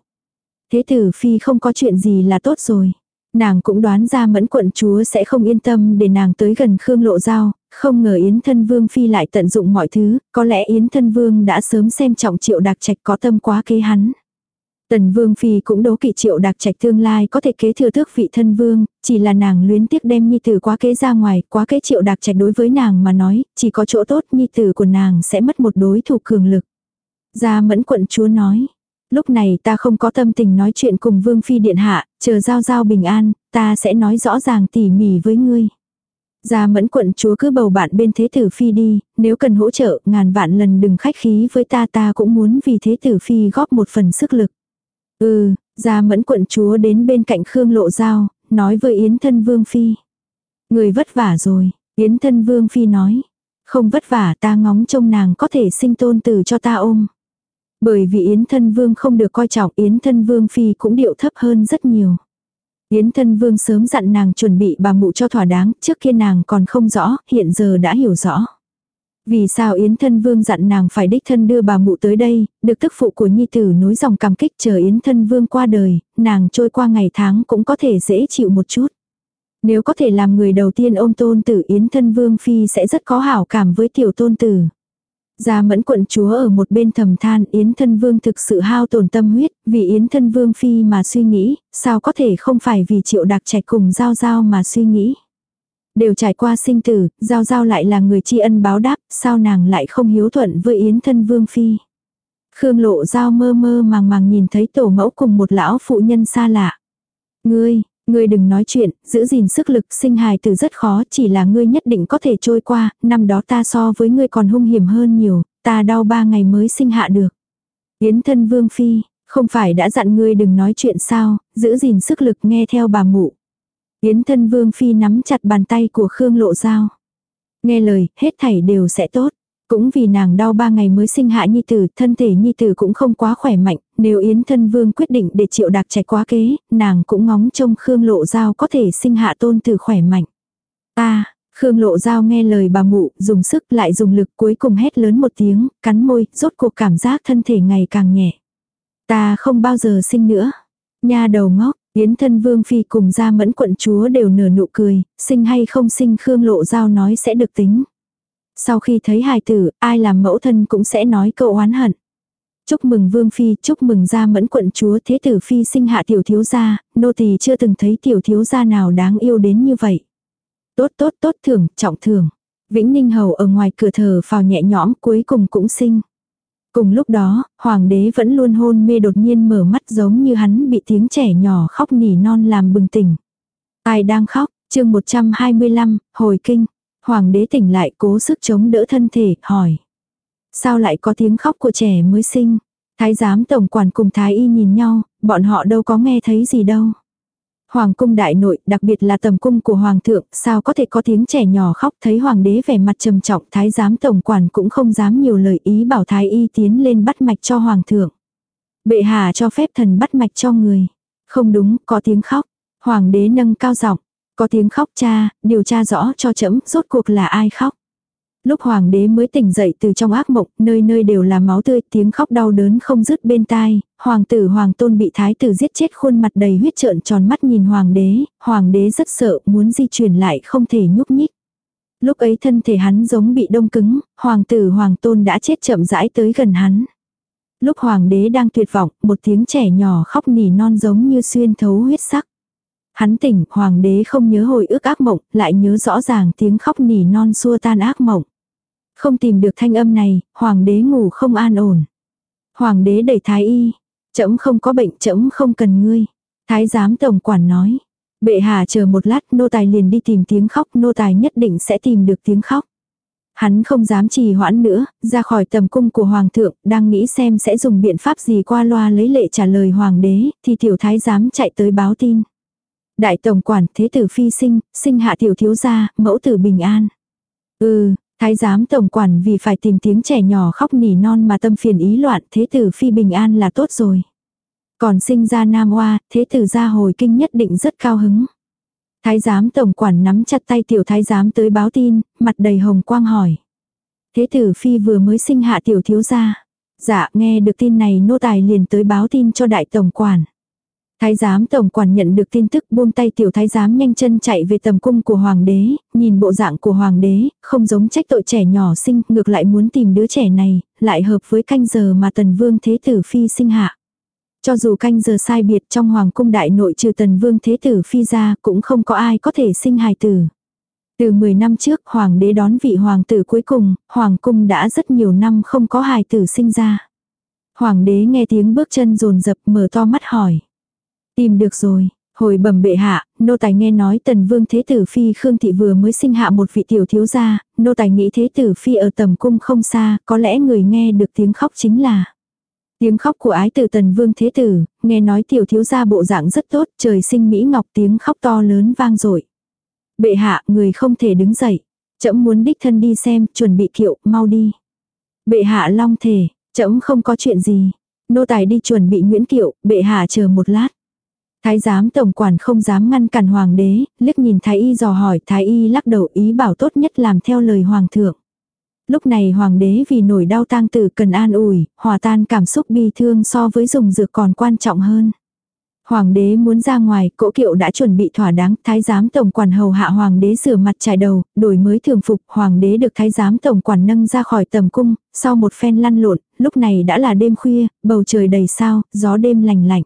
Thế tử Phi không có chuyện gì là tốt rồi. Nàng cũng đoán ra mẫn quận chúa sẽ không yên tâm để nàng tới gần Khương Lộ Giao, không ngờ Yến Thân Vương Phi lại tận dụng mọi thứ, có lẽ Yến Thân Vương đã sớm xem trọng triệu đặc trạch có tâm quá kế hắn. Tần Vương Phi cũng đố kỵ triệu đặc trạch tương lai có thể kế thừa tước vị thân vương, chỉ là nàng luyến tiếc đem nhi tử quá kế ra ngoài, quá kế triệu đặc trạch đối với nàng mà nói, chỉ có chỗ tốt nhi tử của nàng sẽ mất một đối thủ cường lực. Gia mẫn quận chúa nói, lúc này ta không có tâm tình nói chuyện cùng Vương Phi điện hạ, chờ giao giao bình an, ta sẽ nói rõ ràng tỉ mỉ với ngươi. Gia mẫn quận chúa cứ bầu bạn bên thế tử phi đi, nếu cần hỗ trợ, ngàn vạn lần đừng khách khí với ta ta cũng muốn vì thế tử phi góp một phần sức lực. Ừ, gia mẫn quận chúa đến bên cạnh Khương Lộ Giao, nói với Yến thân Vương Phi. Người vất vả rồi, Yến thân vương phi nói. Không vất vả ta ngóng trông nàng có thể sinh tôn tử cho ta ôm. Bởi vì Yến thân vương không được coi trọng Yến thân vương phi cũng điệu thấp hơn rất nhiều. Yến thân vương sớm dặn nàng chuẩn bị bà mụ cho thỏa đáng, trước kia nàng còn không rõ, hiện giờ đã hiểu rõ. Vì sao Yến thân vương dặn nàng phải đích thân đưa bà mụ tới đây, được tức phụ của nhi tử nối dòng cảm kích chờ Yến thân vương qua đời, nàng trôi qua ngày tháng cũng có thể dễ chịu một chút. Nếu có thể làm người đầu tiên ôm tôn tử Yến thân vương phi sẽ rất có hảo cảm với tiểu tôn tử. Gia mẫn quận chúa ở một bên thầm than Yến thân vương thực sự hao tổn tâm huyết, vì Yến thân vương phi mà suy nghĩ, sao có thể không phải vì triệu đặc trạch cùng giao giao mà suy nghĩ. Đều trải qua sinh tử, giao giao lại là người tri ân báo đáp, sao nàng lại không hiếu thuận với Yến thân vương phi. Khương lộ giao mơ mơ màng màng nhìn thấy tổ mẫu cùng một lão phụ nhân xa lạ. Ngươi, ngươi đừng nói chuyện, giữ gìn sức lực sinh hài từ rất khó, chỉ là ngươi nhất định có thể trôi qua, năm đó ta so với ngươi còn hung hiểm hơn nhiều, ta đau ba ngày mới sinh hạ được. Yến thân vương phi, không phải đã dặn ngươi đừng nói chuyện sao, giữ gìn sức lực nghe theo bà mụ. Yến thân vương phi nắm chặt bàn tay của Khương lộ dao. Nghe lời, hết thảy đều sẽ tốt. Cũng vì nàng đau ba ngày mới sinh hạ nhi tử, thân thể nhi tử cũng không quá khỏe mạnh, nếu Yến thân vương quyết định để triệu đặc trạch quá kế, nàng cũng ngóng trông Khương lộ dao có thể sinh hạ tôn tử khỏe mạnh. Ta, Khương lộ dao nghe lời bà mụ, dùng sức lại dùng lực cuối cùng hét lớn một tiếng, cắn môi, rốt cuộc cảm giác thân thể ngày càng nhẹ. Ta không bao giờ sinh nữa. Nha đầu ngốc, Yến thân vương phi cùng gia mẫn quận chúa đều nở nụ cười, sinh hay không sinh Khương lộ giao nói sẽ được tính. Sau khi thấy hài tử, ai làm mẫu thân cũng sẽ nói cậu oán hận. Chúc mừng vương phi, chúc mừng gia mẫn quận chúa thế tử phi sinh hạ tiểu thiếu gia, nô tỳ chưa từng thấy tiểu thiếu gia nào đáng yêu đến như vậy. Tốt tốt tốt thưởng, trọng thưởng. Vĩnh Ninh Hầu ở ngoài cửa thờ phào nhẹ nhõm cuối cùng cũng sinh. Cùng lúc đó, hoàng đế vẫn luôn hôn mê đột nhiên mở mắt giống như hắn bị tiếng trẻ nhỏ khóc nỉ non làm bừng tỉnh. Ai đang khóc, chương 125, hồi kinh. Hoàng đế tỉnh lại cố sức chống đỡ thân thể, hỏi. Sao lại có tiếng khóc của trẻ mới sinh? Thái giám tổng quản cùng thái y nhìn nhau, bọn họ đâu có nghe thấy gì đâu. Hoàng cung đại nội, đặc biệt là tầm cung của hoàng thượng, sao có thể có tiếng trẻ nhỏ khóc thấy hoàng đế vẻ mặt trầm trọng, thái giám tổng quản cũng không dám nhiều lời ý bảo thái y tiến lên bắt mạch cho hoàng thượng. Bệ hạ cho phép thần bắt mạch cho người. Không đúng, có tiếng khóc. Hoàng đế nâng cao giọng, có tiếng khóc cha, điều tra rõ cho chấm, rốt cuộc là ai khóc. Lúc hoàng đế mới tỉnh dậy từ trong ác mộng, nơi nơi đều là máu tươi, tiếng khóc đau đớn không dứt bên tai, hoàng tử hoàng tôn bị thái tử giết chết khuôn mặt đầy huyết trợn tròn mắt nhìn hoàng đế, hoàng đế rất sợ, muốn di chuyển lại không thể nhúc nhích. Lúc ấy thân thể hắn giống bị đông cứng, hoàng tử hoàng tôn đã chết chậm rãi tới gần hắn. Lúc hoàng đế đang tuyệt vọng, một tiếng trẻ nhỏ khóc nỉ non giống như xuyên thấu huyết sắc. Hắn tỉnh, hoàng đế không nhớ hồi ức ác mộng, lại nhớ rõ ràng tiếng khóc nỉ non xua tan ác mộng. Không tìm được thanh âm này, hoàng đế ngủ không an ổn. Hoàng đế đẩy thái y, trẫm không có bệnh, trẫm không cần ngươi. Thái giám tổng quản nói, bệ hạ chờ một lát, nô tài liền đi tìm tiếng khóc, nô tài nhất định sẽ tìm được tiếng khóc. Hắn không dám trì hoãn nữa, ra khỏi tầm cung của hoàng thượng, đang nghĩ xem sẽ dùng biện pháp gì qua loa lấy lệ trả lời hoàng đế, thì tiểu thái giám chạy tới báo tin. Đại tổng quản thế tử phi sinh, sinh hạ tiểu thiếu gia, mẫu tử bình an. Ừ, thái giám tổng quản vì phải tìm tiếng trẻ nhỏ khóc nỉ non mà tâm phiền ý loạn thế tử phi bình an là tốt rồi. Còn sinh ra nam hoa, thế tử gia hồi kinh nhất định rất cao hứng. Thái giám tổng quản nắm chặt tay tiểu thái giám tới báo tin, mặt đầy hồng quang hỏi. Thế tử phi vừa mới sinh hạ tiểu thiếu gia. Dạ, nghe được tin này nô tài liền tới báo tin cho đại tổng quản. Thái giám tổng quản nhận được tin tức buông tay tiểu thái giám nhanh chân chạy về tầm cung của hoàng đế, nhìn bộ dạng của hoàng đế, không giống trách tội trẻ nhỏ sinh, ngược lại muốn tìm đứa trẻ này, lại hợp với canh giờ mà tần vương thế tử phi sinh hạ. Cho dù canh giờ sai biệt trong hoàng cung đại nội trừ tần vương thế tử phi ra cũng không có ai có thể sinh hài tử. Từ 10 năm trước hoàng đế đón vị hoàng tử cuối cùng, hoàng cung đã rất nhiều năm không có hài tử sinh ra. Hoàng đế nghe tiếng bước chân rồn rập mở to mắt hỏi. Tìm được rồi. Hồi bẩm bệ hạ, nô tài nghe nói tần vương thế tử phi Khương Thị vừa mới sinh hạ một vị tiểu thiếu gia, nô tài nghĩ thế tử phi ở tầm cung không xa, có lẽ người nghe được tiếng khóc chính là. Tiếng khóc của ái tử tần vương thế tử, nghe nói tiểu thiếu gia bộ dạng rất tốt, trời sinh Mỹ Ngọc tiếng khóc to lớn vang dội Bệ hạ, người không thể đứng dậy. Chậm muốn đích thân đi xem, chuẩn bị kiệu, mau đi. Bệ hạ long thể, chậm không có chuyện gì. Nô tài đi chuẩn bị nguyễn kiệu, bệ hạ chờ một lát. Thái giám tổng quản không dám ngăn cản hoàng đế, liếc nhìn thái y dò hỏi, thái y lắc đầu ý bảo tốt nhất làm theo lời hoàng thượng. Lúc này hoàng đế vì nổi đau tang tử cần an ủi, hòa tan cảm xúc bi thương so với dùng dược còn quan trọng hơn. Hoàng đế muốn ra ngoài, cỗ kiệu đã chuẩn bị thỏa đáng, thái giám tổng quản hầu hạ hoàng đế rửa mặt trải đầu, đổi mới thường phục, hoàng đế được thái giám tổng quản nâng ra khỏi tầm cung, sau một phen lăn lộn, lúc này đã là đêm khuya, bầu trời đầy sao, gió đêm lành lạnh.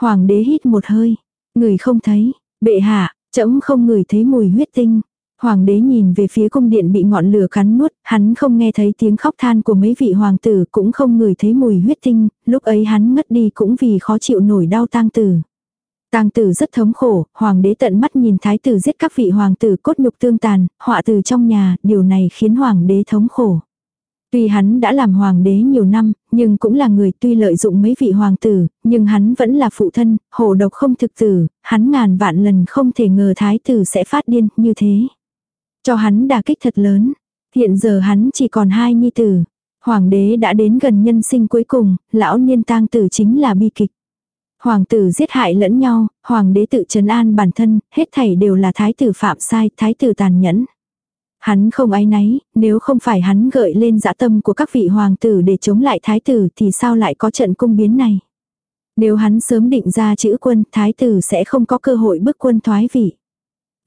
Hoàng đế hít một hơi, người không thấy, bệ hạ, chấm không ngửi thấy mùi huyết tinh. Hoàng đế nhìn về phía cung điện bị ngọn lửa cắn nuốt, hắn không nghe thấy tiếng khóc than của mấy vị hoàng tử, cũng không ngửi thấy mùi huyết tinh, lúc ấy hắn ngất đi cũng vì khó chịu nổi đau tang tử. Tang tử rất thống khổ, hoàng đế tận mắt nhìn thái tử giết các vị hoàng tử cốt nhục tương tàn, họa từ trong nhà, điều này khiến hoàng đế thống khổ. Tuy hắn đã làm hoàng đế nhiều năm, nhưng cũng là người tuy lợi dụng mấy vị hoàng tử, nhưng hắn vẫn là phụ thân, hồ độc không thực tử, hắn ngàn vạn lần không thể ngờ thái tử sẽ phát điên như thế. Cho hắn đả kích thật lớn. Hiện giờ hắn chỉ còn hai nhi tử. Hoàng đế đã đến gần nhân sinh cuối cùng, lão niên tang tử chính là bi kịch. Hoàng tử giết hại lẫn nhau, hoàng đế tự trấn an bản thân, hết thảy đều là thái tử phạm sai, thái tử tàn nhẫn. Hắn không ái náy, nếu không phải hắn gợi lên dã tâm của các vị hoàng tử để chống lại thái tử thì sao lại có trận cung biến này. Nếu hắn sớm định ra chữ quân, thái tử sẽ không có cơ hội bức quân thoái vị.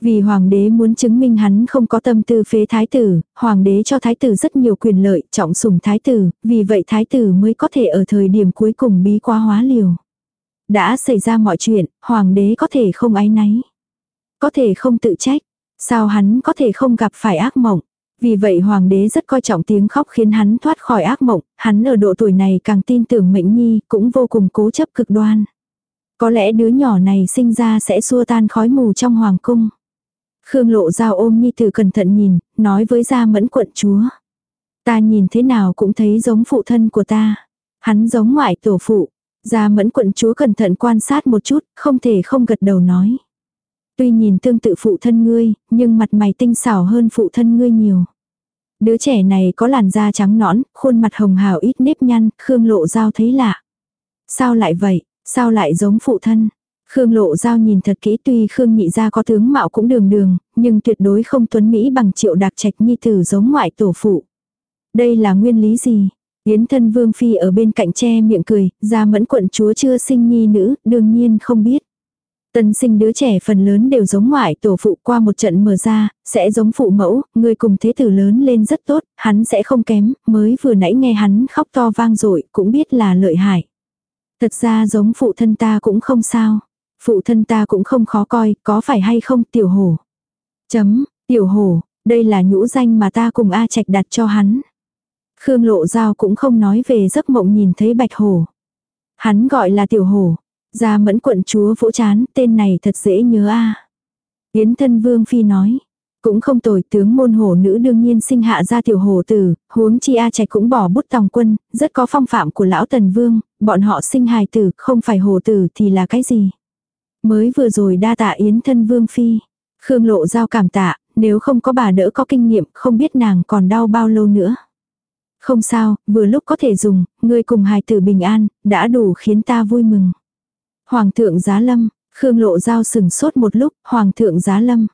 Vì hoàng đế muốn chứng minh hắn không có tâm tư phế thái tử, hoàng đế cho thái tử rất nhiều quyền lợi, trọng sủng thái tử, vì vậy thái tử mới có thể ở thời điểm cuối cùng bí quá hóa liều. Đã xảy ra mọi chuyện, hoàng đế có thể không ái náy. Có thể không tự trách. Sao hắn có thể không gặp phải ác mộng? Vì vậy hoàng đế rất coi trọng tiếng khóc khiến hắn thoát khỏi ác mộng, hắn ở độ tuổi này càng tin tưởng mệnh nhi, cũng vô cùng cố chấp cực đoan. Có lẽ đứa nhỏ này sinh ra sẽ xua tan khói mù trong hoàng cung. Khương lộ giao ôm nhi tử cẩn thận nhìn, nói với gia mẫn quận chúa. Ta nhìn thế nào cũng thấy giống phụ thân của ta. Hắn giống ngoại tổ phụ. Gia mẫn quận chúa cẩn thận quan sát một chút, không thể không gật đầu nói. Tuy nhìn tương tự phụ thân ngươi, nhưng mặt mày tinh xảo hơn phụ thân ngươi nhiều. Đứa trẻ này có làn da trắng nõn, khuôn mặt hồng hào ít nếp nhăn, Khương Lộ Giao thấy lạ. Sao lại vậy? Sao lại giống phụ thân? Khương Lộ Giao nhìn thật kỹ tuy Khương nhị gia có tướng mạo cũng đường đường, nhưng tuyệt đối không tuấn Mỹ bằng triệu đạc trạch nhi tử giống ngoại tổ phụ. Đây là nguyên lý gì? Yến thân vương phi ở bên cạnh che miệng cười, ra mẫn quận chúa chưa sinh nhi nữ, đương nhiên không biết. Tân sinh đứa trẻ phần lớn đều giống ngoại tổ phụ qua một trận mở ra, sẽ giống phụ mẫu, người cùng thế tử lớn lên rất tốt, hắn sẽ không kém, mới vừa nãy nghe hắn khóc to vang dội cũng biết là lợi hại. Thật ra giống phụ thân ta cũng không sao. Phụ thân ta cũng không khó coi, có phải hay không tiểu hổ. Chấm, tiểu hổ, đây là nhũ danh mà ta cùng A Trạch đặt cho hắn. Khương Lộ Giao cũng không nói về giấc mộng nhìn thấy bạch hổ. Hắn gọi là tiểu hổ. Gia mẫn quận chúa vỗ chán, tên này thật dễ nhớ a Yến thân vương phi nói. Cũng không tồi tướng môn hổ nữ đương nhiên sinh hạ ra tiểu hổ tử, huống chi A Trạch cũng bỏ bút tòng quân, rất có phong phạm của lão tần vương, bọn họ sinh hài tử, không phải hổ tử thì là cái gì. Mới vừa rồi đa tạ yến thân vương phi. Khương lộ giao cảm tạ, nếu không có bà đỡ có kinh nghiệm, không biết nàng còn đau bao lâu nữa. Không sao, vừa lúc có thể dùng, ngươi cùng hài tử bình an, đã đủ khiến ta vui mừng. Hoàng thượng giá lâm, Khương lộ giao sừng sốt một lúc, Hoàng thượng giá lâm.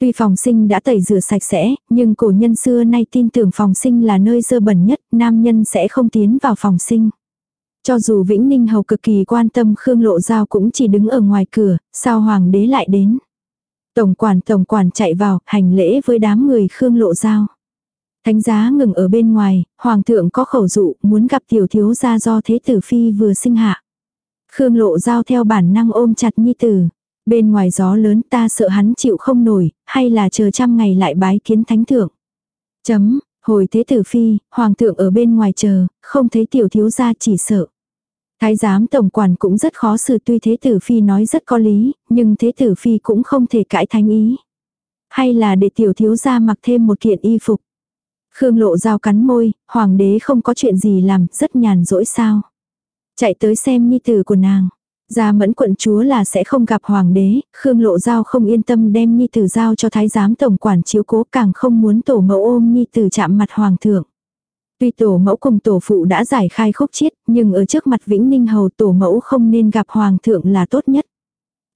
Tuy phòng sinh đã tẩy rửa sạch sẽ, nhưng cổ nhân xưa nay tin tưởng phòng sinh là nơi dơ bẩn nhất, nam nhân sẽ không tiến vào phòng sinh. Cho dù Vĩnh Ninh Hầu cực kỳ quan tâm Khương Lộ Giao cũng chỉ đứng ở ngoài cửa, sao Hoàng đế lại đến. Tổng quản tổng quản chạy vào, hành lễ với đám người Khương Lộ Giao. Thánh giá ngừng ở bên ngoài, Hoàng thượng có khẩu dụ muốn gặp tiểu thiếu gia do thế tử phi vừa sinh hạ. Khương Lộ Giao theo bản năng ôm chặt nhi tử. Bên ngoài gió lớn ta sợ hắn chịu không nổi, hay là chờ trăm ngày lại bái kiến thánh thượng. Chấm, hồi thế tử phi, hoàng thượng ở bên ngoài chờ, không thấy tiểu thiếu gia chỉ sợ. Thái giám tổng quản cũng rất khó xử tuy thế tử phi nói rất có lý, nhưng thế tử phi cũng không thể cãi thánh ý. Hay là để tiểu thiếu gia mặc thêm một kiện y phục. Khương lộ dao cắn môi, hoàng đế không có chuyện gì làm, rất nhàn rỗi sao. Chạy tới xem nhi tử của nàng. Gia mẫn quận chúa là sẽ không gặp hoàng đế, Khương Lộ Giao không yên tâm đem nhi tử giao cho thái giám tổng quản chiếu cố càng không muốn tổ mẫu ôm nhi tử chạm mặt hoàng thượng. Tuy tổ mẫu cùng tổ phụ đã giải khai khúc chiết, nhưng ở trước mặt Vĩnh Ninh Hầu tổ mẫu không nên gặp hoàng thượng là tốt nhất.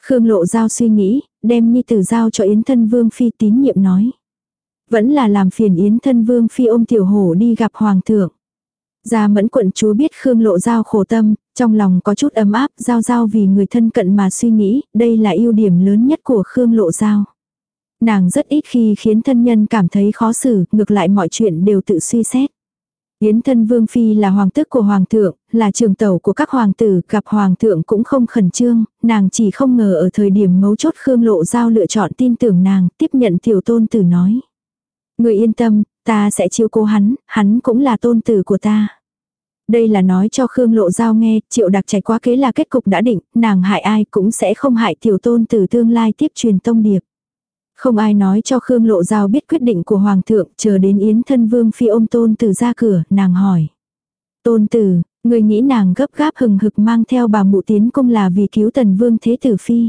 Khương Lộ Giao suy nghĩ, đem nhi tử giao cho Yến Thân Vương Phi tín nhiệm nói. Vẫn là làm phiền Yến Thân Vương Phi ôm tiểu hổ đi gặp hoàng thượng. Gia mẫn quận chúa biết Khương Lộ Giao khổ tâm, trong lòng có chút ấm áp, Giao Giao vì người thân cận mà suy nghĩ, đây là ưu điểm lớn nhất của Khương Lộ Giao. Nàng rất ít khi khiến thân nhân cảm thấy khó xử, ngược lại mọi chuyện đều tự suy xét. Yến thân vương phi là hoàng tước của hoàng thượng, là trường tẩu của các hoàng tử, gặp hoàng thượng cũng không khẩn trương, nàng chỉ không ngờ ở thời điểm mấu chốt Khương Lộ Giao lựa chọn tin tưởng nàng, tiếp nhận tiểu tôn tử nói. Người yên tâm, ta sẽ chiếu cố hắn, hắn cũng là tôn tử của ta. Đây là nói cho Khương Lộ Giao nghe, triệu đặc trải quá kế là kết cục đã định, nàng hại ai cũng sẽ không hại tiểu tôn tử tương lai tiếp truyền tông điệp. Không ai nói cho Khương Lộ Giao biết quyết định của Hoàng thượng, chờ đến Yến thân vương phi ôm tôn tử ra cửa, nàng hỏi. Tôn tử, người nghĩ nàng gấp gáp hừng hực mang theo bà mụ tiến cung là vì cứu tần vương thế tử phi.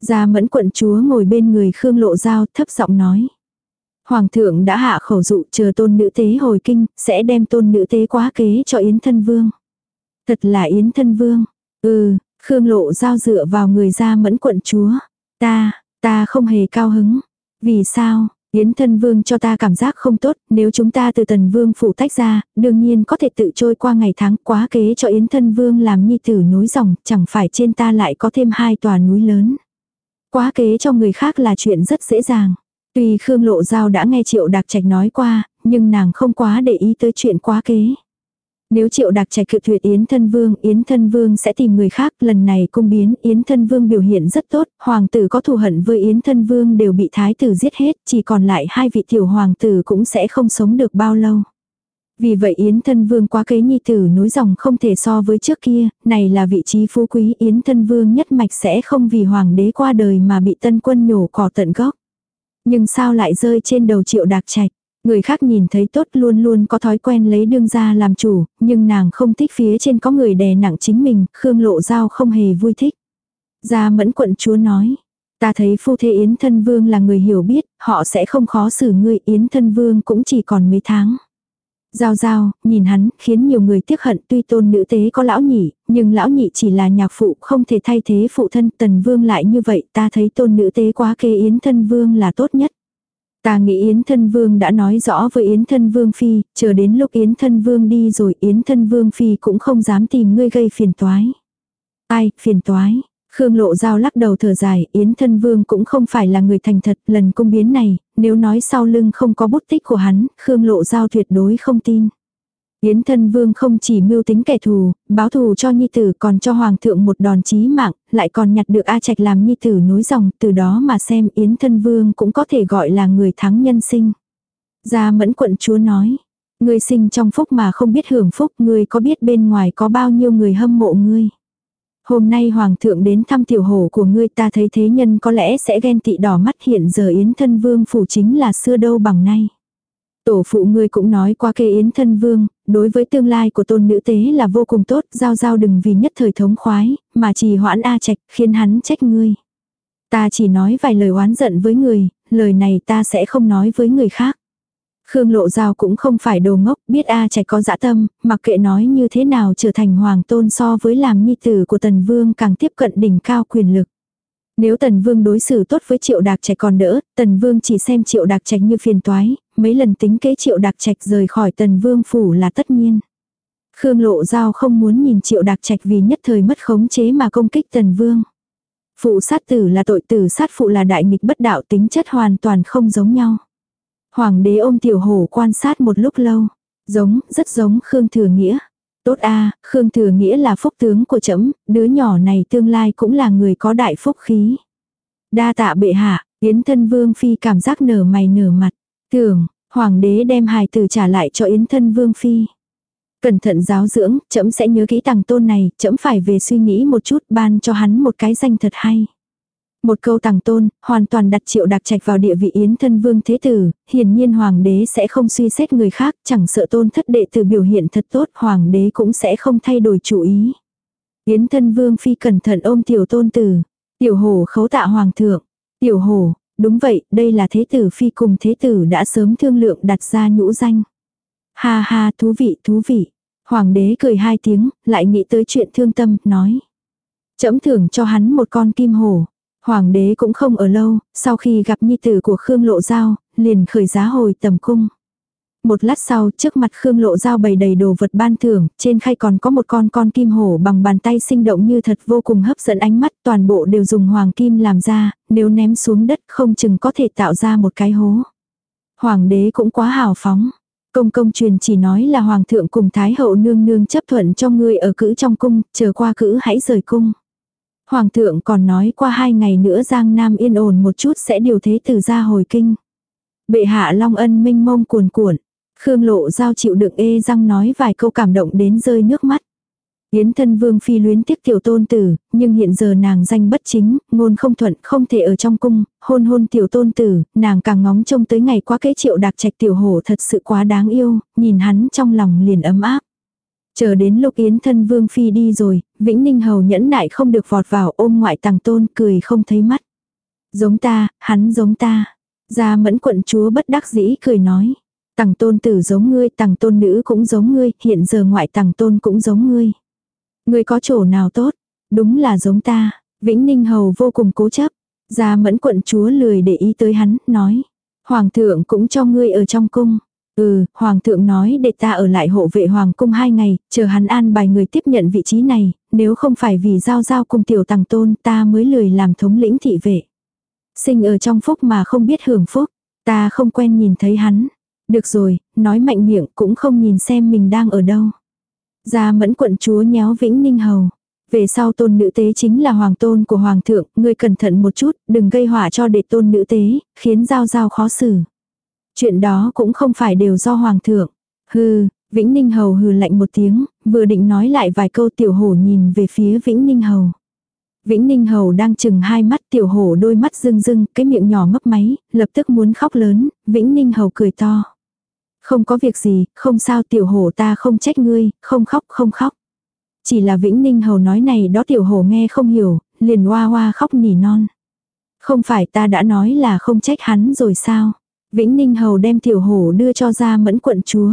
Gia mẫn quận chúa ngồi bên người Khương Lộ Giao thấp giọng nói. Hoàng thượng đã hạ khẩu dụ chờ tôn nữ tế hồi kinh, sẽ đem tôn nữ tế quá kế cho Yến thân vương. Thật là Yến thân vương. Ừ, Khương Lộ Giao dựa vào người gia mẫn quận chúa. Ta, Ta không hề cao hứng. Vì sao? Yến thân vương cho ta cảm giác không tốt, nếu chúng ta từ tần vương phủ tách ra, đương nhiên có thể tự trôi qua ngày tháng quá kế cho Yến thân vương làm nhi tử núi dòng, chẳng phải trên ta lại có thêm hai tòa núi lớn. Quá kế cho người khác là chuyện rất dễ dàng. Tuy Khương Lộ Giao đã nghe Triệu Đạc Trạch nói qua, nhưng nàng không quá để ý tới chuyện quá kế. Nếu triệu đặc trạch cự tuyệt Yến Thân Vương, Yến Thân Vương sẽ tìm người khác, lần này cung biến, Yến Thân Vương biểu hiện rất tốt, hoàng tử có thù hận với Yến Thân Vương đều bị thái tử giết hết, chỉ còn lại hai vị tiểu hoàng tử cũng sẽ không sống được bao lâu. Vì vậy Yến Thân Vương quá kế nhi tử nối dòng không thể so với trước kia, này là vị trí phú quý Yến Thân Vương nhất mạch sẽ không vì hoàng đế qua đời mà bị tân quân nhổ cỏ tận gốc. Nhưng sao lại rơi trên đầu triệu đạc trạch? Người khác nhìn thấy tốt luôn luôn có thói quen lấy đương ra làm chủ, nhưng nàng không thích phía trên có người đè nặng chính mình, Khương Lộ Giao không hề vui thích. Gia mẫn quận chúa nói, ta thấy phu thế Yến Thân Vương là người hiểu biết, họ sẽ không khó xử ngươi Yến Thân Vương cũng chỉ còn mấy tháng. Giao giao, nhìn hắn, khiến nhiều người tiếc hận tuy tôn nữ tế có lão nhị, nhưng lão nhị chỉ là nhạc phụ không thể thay thế phụ thân tần vương lại như vậy ta thấy tôn nữ tế quá kê yến thân vương là tốt nhất. Ta nghĩ Yến Thân Vương đã nói rõ với Yến Thân Vương Phi, chờ đến lúc Yến Thân Vương đi rồi Yến Thân Vương Phi cũng không dám tìm ngươi gây phiền toái. Ai, phiền toái. Khương Lộ Giao lắc đầu thở dài, Yến Thân Vương cũng không phải là người thành thật, lần cung biến này, nếu nói sau lưng không có bút tích của hắn, Khương Lộ Giao tuyệt đối không tin. Yến thân vương không chỉ mưu tính kẻ thù, báo thù cho nhi tử còn cho hoàng thượng một đòn chí mạng, lại còn nhặt được A Trạch làm nhi tử nối dòng, từ đó mà xem Yến thân vương cũng có thể gọi là người thắng nhân sinh. Gia mẫn quận chúa nói, ngươi sinh trong phúc mà không biết hưởng phúc, ngươi có biết bên ngoài có bao nhiêu người hâm mộ ngươi. Hôm nay hoàng thượng đến thăm tiểu hổ của ngươi ta thấy thế nhân có lẽ sẽ ghen tị đỏ mắt hiện giờ Yến thân vương phủ chính là xưa đâu bằng nay. Tổ phụ ngươi cũng nói qua kê yến thân vương, đối với tương lai của tôn nữ tế là vô cùng tốt, giao giao đừng vì nhất thời thống khoái, mà chỉ hoãn A trạch, khiến hắn trách ngươi. Ta chỉ nói vài lời oán giận với người, lời này ta sẽ không nói với người khác. Khương Lộ Giao cũng không phải đồ ngốc, biết A Trạch có dã tâm, mặc kệ nói như thế nào trở thành hoàng tôn so với làm nhi tử của Tần Vương càng tiếp cận đỉnh cao quyền lực. Nếu Tần Vương đối xử tốt với Triệu Đạc Trạch còn đỡ, Tần Vương chỉ xem Triệu Đạc Trạch như phiền toái, mấy lần tính kế Triệu Đạc Trạch rời khỏi Tần Vương phủ là tất nhiên. Khương Lộ Giao không muốn nhìn Triệu Đạc Trạch vì nhất thời mất khống chế mà công kích Tần Vương. Phụ sát tử là tội tử sát phụ là đại nghịch bất đạo tính chất hoàn toàn không giống nhau. Hoàng đế ôm tiểu hổ quan sát một lúc lâu. Giống, rất giống Khương Thừa Nghĩa. Tốt a Khương Thừa Nghĩa là phúc tướng của trẫm đứa nhỏ này tương lai cũng là người có đại phúc khí. Đa tạ bệ hạ, Yến thân vương phi cảm giác nở mày nở mặt. Tưởng, hoàng đế đem hài tử trả lại cho Yến thân vương phi. Cẩn thận giáo dưỡng, trẫm sẽ nhớ kỹ tàng tôn này, trẫm phải về suy nghĩ một chút ban cho hắn một cái danh thật hay. Một câu tàng tôn, hoàn toàn đặt triệu đặc trạch vào địa vị yến thân vương thế tử, hiển nhiên hoàng đế sẽ không suy xét người khác, chẳng sợ tôn thất đệ tử biểu hiện thật tốt, hoàng đế cũng sẽ không thay đổi chủ ý. Yến thân vương phi cẩn thận ôm tiểu tôn tử. Tiểu hổ khấu tạ hoàng thượng. Tiểu hổ, đúng vậy, đây là thế tử phi cùng thế tử đã sớm thương lượng đặt ra nhũ danh. Ha ha, thú vị, thú vị. Hoàng đế cười hai tiếng, lại nghĩ tới chuyện thương tâm, nói. Chấm thưởng cho hắn một con kim hổ. Hoàng đế cũng không ở lâu, sau khi gặp nhi tử của Khương Lộ Giao, liền khởi giá hồi tầm cung. Một lát sau, trước mặt Khương Lộ Giao bày đầy đồ vật ban thưởng, trên khay còn có một con con kim hổ bằng bàn tay sinh động như thật vô cùng hấp dẫn ánh mắt, toàn bộ đều dùng hoàng kim làm ra, nếu ném xuống đất không chừng có thể tạo ra một cái hố. Hoàng đế cũng quá hào phóng. Công công truyền chỉ nói là hoàng thượng cùng thái hậu nương nương chấp thuận cho ngươi ở cữ trong cung, chờ qua cữ hãy rời cung. Hoàng thượng còn nói qua hai ngày nữa Giang Nam yên ổn một chút sẽ điều thế từ ra hồi kinh. Bệ hạ Long Ân minh mông cuồn cuộn. Khương Lộ Giao chịu đựng ê răng nói vài câu cảm động đến rơi nước mắt. Yến thân vương phi luyến tiếc tiểu tôn tử, nhưng hiện giờ nàng danh bất chính, ngôn không thuận, không thể ở trong cung, hôn hôn tiểu tôn tử, nàng càng ngóng trông tới ngày quá kế triệu đạc trạch tiểu hổ thật sự quá đáng yêu, nhìn hắn trong lòng liền ấm áp. Chờ đến lúc Yến thân vương phi đi rồi, Vĩnh Ninh hầu nhẫn nại không được vọt vào ôm ngoại tàng tôn cười không thấy mắt. Giống ta, hắn giống ta. Gia mẫn quận chúa bất đắc dĩ cười nói. tàng tôn tử giống ngươi, tàng tôn nữ cũng giống ngươi, hiện giờ ngoại tàng tôn cũng giống ngươi. Ngươi có chỗ nào tốt? Đúng là giống ta. Vĩnh Ninh hầu vô cùng cố chấp. Gia mẫn quận chúa lười để ý tới hắn, nói. Hoàng thượng cũng cho ngươi ở trong cung. Ừ, Hoàng thượng nói để ta ở lại hộ vệ Hoàng cung hai ngày, chờ hắn an bài người tiếp nhận vị trí này, nếu không phải vì giao giao cùng tiểu tàng tôn ta mới lười làm thống lĩnh thị vệ. Sinh ở trong phúc mà không biết hưởng phúc, ta không quen nhìn thấy hắn. Được rồi, nói mạnh miệng cũng không nhìn xem mình đang ở đâu. Gia mẫn quận chúa nhéo vĩnh ninh hầu. Về sau tôn nữ tế chính là hoàng tôn của hoàng thượng, ngươi cẩn thận một chút, đừng gây họa cho đệ tôn nữ tế, khiến giao giao khó xử. Chuyện đó cũng không phải đều do hoàng thượng. Hừ, Vĩnh Ninh Hầu hừ lạnh một tiếng, vừa định nói lại vài câu tiểu hổ nhìn về phía Vĩnh Ninh Hầu. Vĩnh Ninh Hầu đang chừng hai mắt tiểu hổ đôi mắt rưng rưng, cái miệng nhỏ mấp máy, lập tức muốn khóc lớn, Vĩnh Ninh Hầu cười to. Không có việc gì, không sao tiểu hổ ta không trách ngươi, không khóc không khóc. Chỉ là Vĩnh Ninh Hầu nói này đó tiểu hổ nghe không hiểu, liền hoa hoa khóc nỉ non. Không phải ta đã nói là không trách hắn rồi sao? Vĩnh Ninh Hầu đem tiểu hổ đưa cho ra mẫn quận chúa.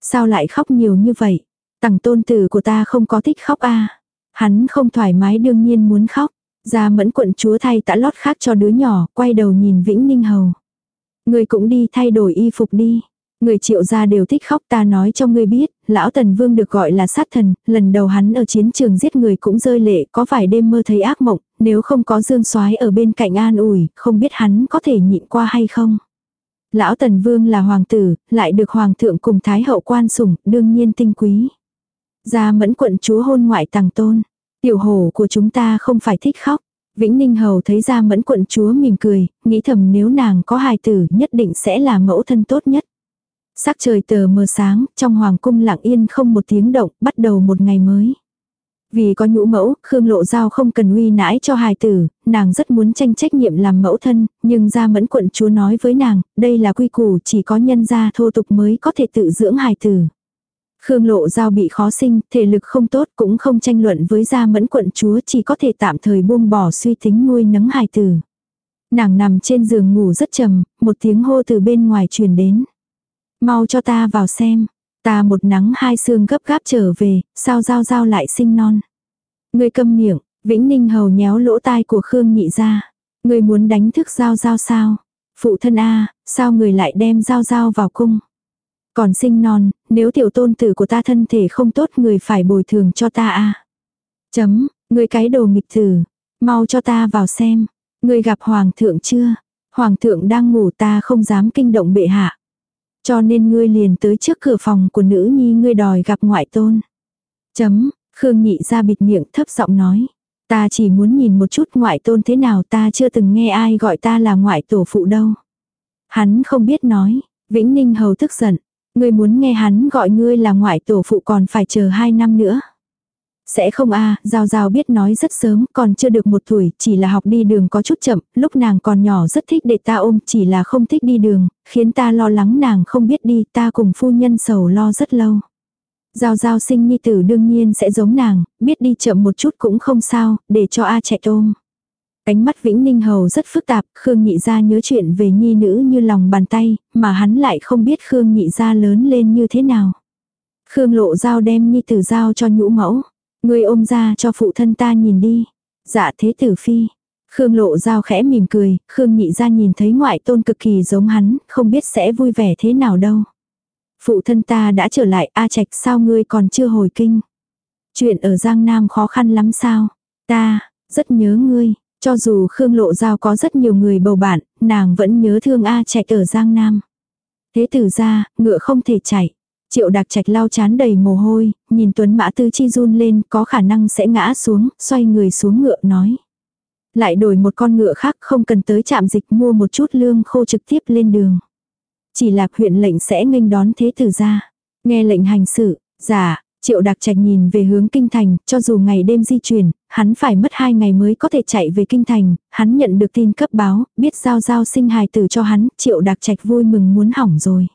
Sao lại khóc nhiều như vậy? Tằng tôn tử của ta không có thích khóc a Hắn không thoải mái đương nhiên muốn khóc. Ra mẫn quận chúa thay tã lót khác cho đứa nhỏ, quay đầu nhìn Vĩnh Ninh Hầu. Người cũng đi thay đổi y phục đi. Người triệu gia đều thích khóc ta nói cho ngươi biết, lão tần vương được gọi là sát thần, lần đầu hắn ở chiến trường giết người cũng rơi lệ, có phải đêm mơ thấy ác mộng, nếu không có dương soái ở bên cạnh an ủi, không biết hắn có thể nhịn qua hay không. Lão tần vương là hoàng tử, lại được hoàng thượng cùng thái hậu quan sủng, đương nhiên tinh quý. Gia mẫn quận chúa hôn ngoại tàng tôn, tiểu hổ của chúng ta không phải thích khóc. Vĩnh Ninh Hầu thấy gia mẫn quận chúa mỉm cười, nghĩ thầm nếu nàng có hài tử nhất định sẽ là mẫu thân tốt nhất. Sắc trời tờ mờ sáng, trong hoàng cung lặng yên không một tiếng động, bắt đầu một ngày mới. Vì có nhũ mẫu, Khương Lộ Giao không cần uy nãi cho hài tử, nàng rất muốn tranh trách nhiệm làm mẫu thân, nhưng gia mẫn quận chúa nói với nàng, đây là quy củ chỉ có nhân gia thô tục mới có thể tự dưỡng hài tử. Khương Lộ Giao bị khó sinh, thể lực không tốt cũng không tranh luận với gia mẫn quận chúa chỉ có thể tạm thời buông bỏ suy tính nuôi nấng hài tử. Nàng nằm trên giường ngủ rất trầm, một tiếng hô từ bên ngoài truyền đến. Mau cho ta vào xem. Ta một nắng hai xương gấp gáp trở về, sao giao giao lại sinh non. Người câm miệng, Vĩnh Ninh hầu nhéo lỗ tai của Khương nhị ra. Người muốn đánh thức giao giao sao? Phụ thân A, sao người lại đem giao giao vào cung? Còn sinh non, nếu tiểu tôn tử của ta thân thể không tốt người phải bồi thường cho ta A. Chấm, người cái đồ nghịch tử. Mau cho ta vào xem. Người gặp hoàng thượng chưa? Hoàng thượng đang ngủ ta không dám kinh động bệ hạ. Cho nên ngươi liền tới trước cửa phòng của nữ nhi ngươi đòi gặp ngoại tôn. Chấm, Khương nhị ra bịt miệng thấp giọng nói. Ta chỉ muốn nhìn một chút ngoại tôn thế nào ta chưa từng nghe ai gọi ta là ngoại tổ phụ đâu. Hắn không biết nói, Vĩnh Ninh hầu tức giận. Ngươi muốn nghe hắn gọi ngươi là ngoại tổ phụ còn phải chờ hai năm nữa. Sẽ không a Giao Giao biết nói rất sớm, còn chưa được một tuổi, chỉ là học đi đường có chút chậm, lúc nàng còn nhỏ rất thích để ta ôm, chỉ là không thích đi đường, khiến ta lo lắng nàng không biết đi, ta cùng phu nhân sầu lo rất lâu. Giao giao sinh nhi tử đương nhiên sẽ giống nàng, biết đi chậm một chút cũng không sao, để cho A chạy ôm. Ánh mắt Vĩnh Ninh Hầu rất phức tạp, Khương Nhị Gia nhớ chuyện về nhi nữ như lòng bàn tay, mà hắn lại không biết Khương Nhị Gia lớn lên như thế nào. Khương Lộ Giao đem nhi tử giao cho nhũ mẫu ngươi ôm ra cho phụ thân ta nhìn đi. Dạ thế tử phi. Khương Lộ Giao khẽ mỉm cười, Khương Nhị Gia nhìn thấy ngoại tôn cực kỳ giống hắn, không biết sẽ vui vẻ thế nào đâu. Phụ thân ta đã trở lại, A Trạch sao ngươi còn chưa hồi kinh? Chuyện ở Giang Nam khó khăn lắm sao? Ta, rất nhớ ngươi, cho dù Khương Lộ Giao có rất nhiều người bầu bạn, nàng vẫn nhớ thương A Trạch ở Giang Nam. Thế tử ra, ngựa không thể chạy. Triệu đặc trạch lau chán đầy mồ hôi, nhìn Tuấn Mã Tư Chi run lên, có khả năng sẽ ngã xuống, xoay người xuống ngựa nói. Lại đổi một con ngựa khác không cần tới trạm dịch mua một chút lương khô trực tiếp lên đường. Chỉ là huyện lệnh sẽ nghênh đón thế tử ra. Nghe lệnh hành sự, giả, Triệu Đặc Trạch nhìn về hướng kinh thành, cho dù ngày đêm di chuyển, hắn phải mất hai ngày mới có thể chạy về kinh thành, hắn nhận được tin cấp báo, biết giao giao sinh hài tử cho hắn, Triệu Đặc Trạch vui mừng muốn hỏng rồi.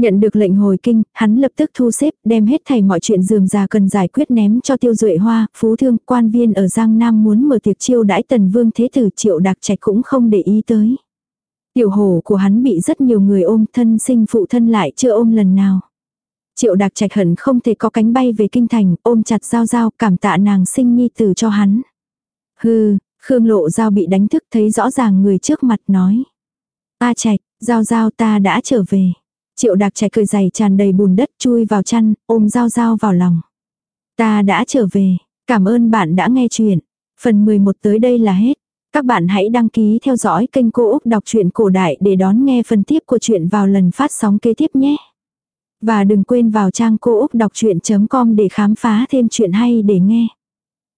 Nhận được lệnh hồi kinh, hắn lập tức thu xếp, đem hết thảy mọi chuyện dườm già cần giải quyết ném cho tiêu duệ hoa, phú thương, quan viên ở Giang Nam muốn mở tiệc chiêu đãi tần vương thế tử triệu đặc trạch cũng không để ý tới. Tiểu hổ của hắn bị rất nhiều người ôm thân sinh phụ thân lại chưa ôm lần nào. Triệu đặc trạch hận không thể có cánh bay về kinh thành, ôm chặt giao giao cảm tạ nàng sinh nhi tử cho hắn. Hừ, Khương lộ giao bị đánh thức thấy rõ ràng người trước mặt nói. A trạch, giao giao ta đã trở về. Triệu đặc trẻ cười dày tràn đầy bùn đất chui vào chăn, ôm dao dao vào lòng. Ta đã trở về, cảm ơn bạn đã nghe chuyện. Phần 11 tới đây là hết. Các bạn hãy đăng ký theo dõi kênh Cô Úc Đọc truyện Cổ Đại để đón nghe phần tiếp của chuyện vào lần phát sóng kế tiếp nhé. Và đừng quên vào trang cô úc đọc chuyện.com để khám phá thêm chuyện hay để nghe.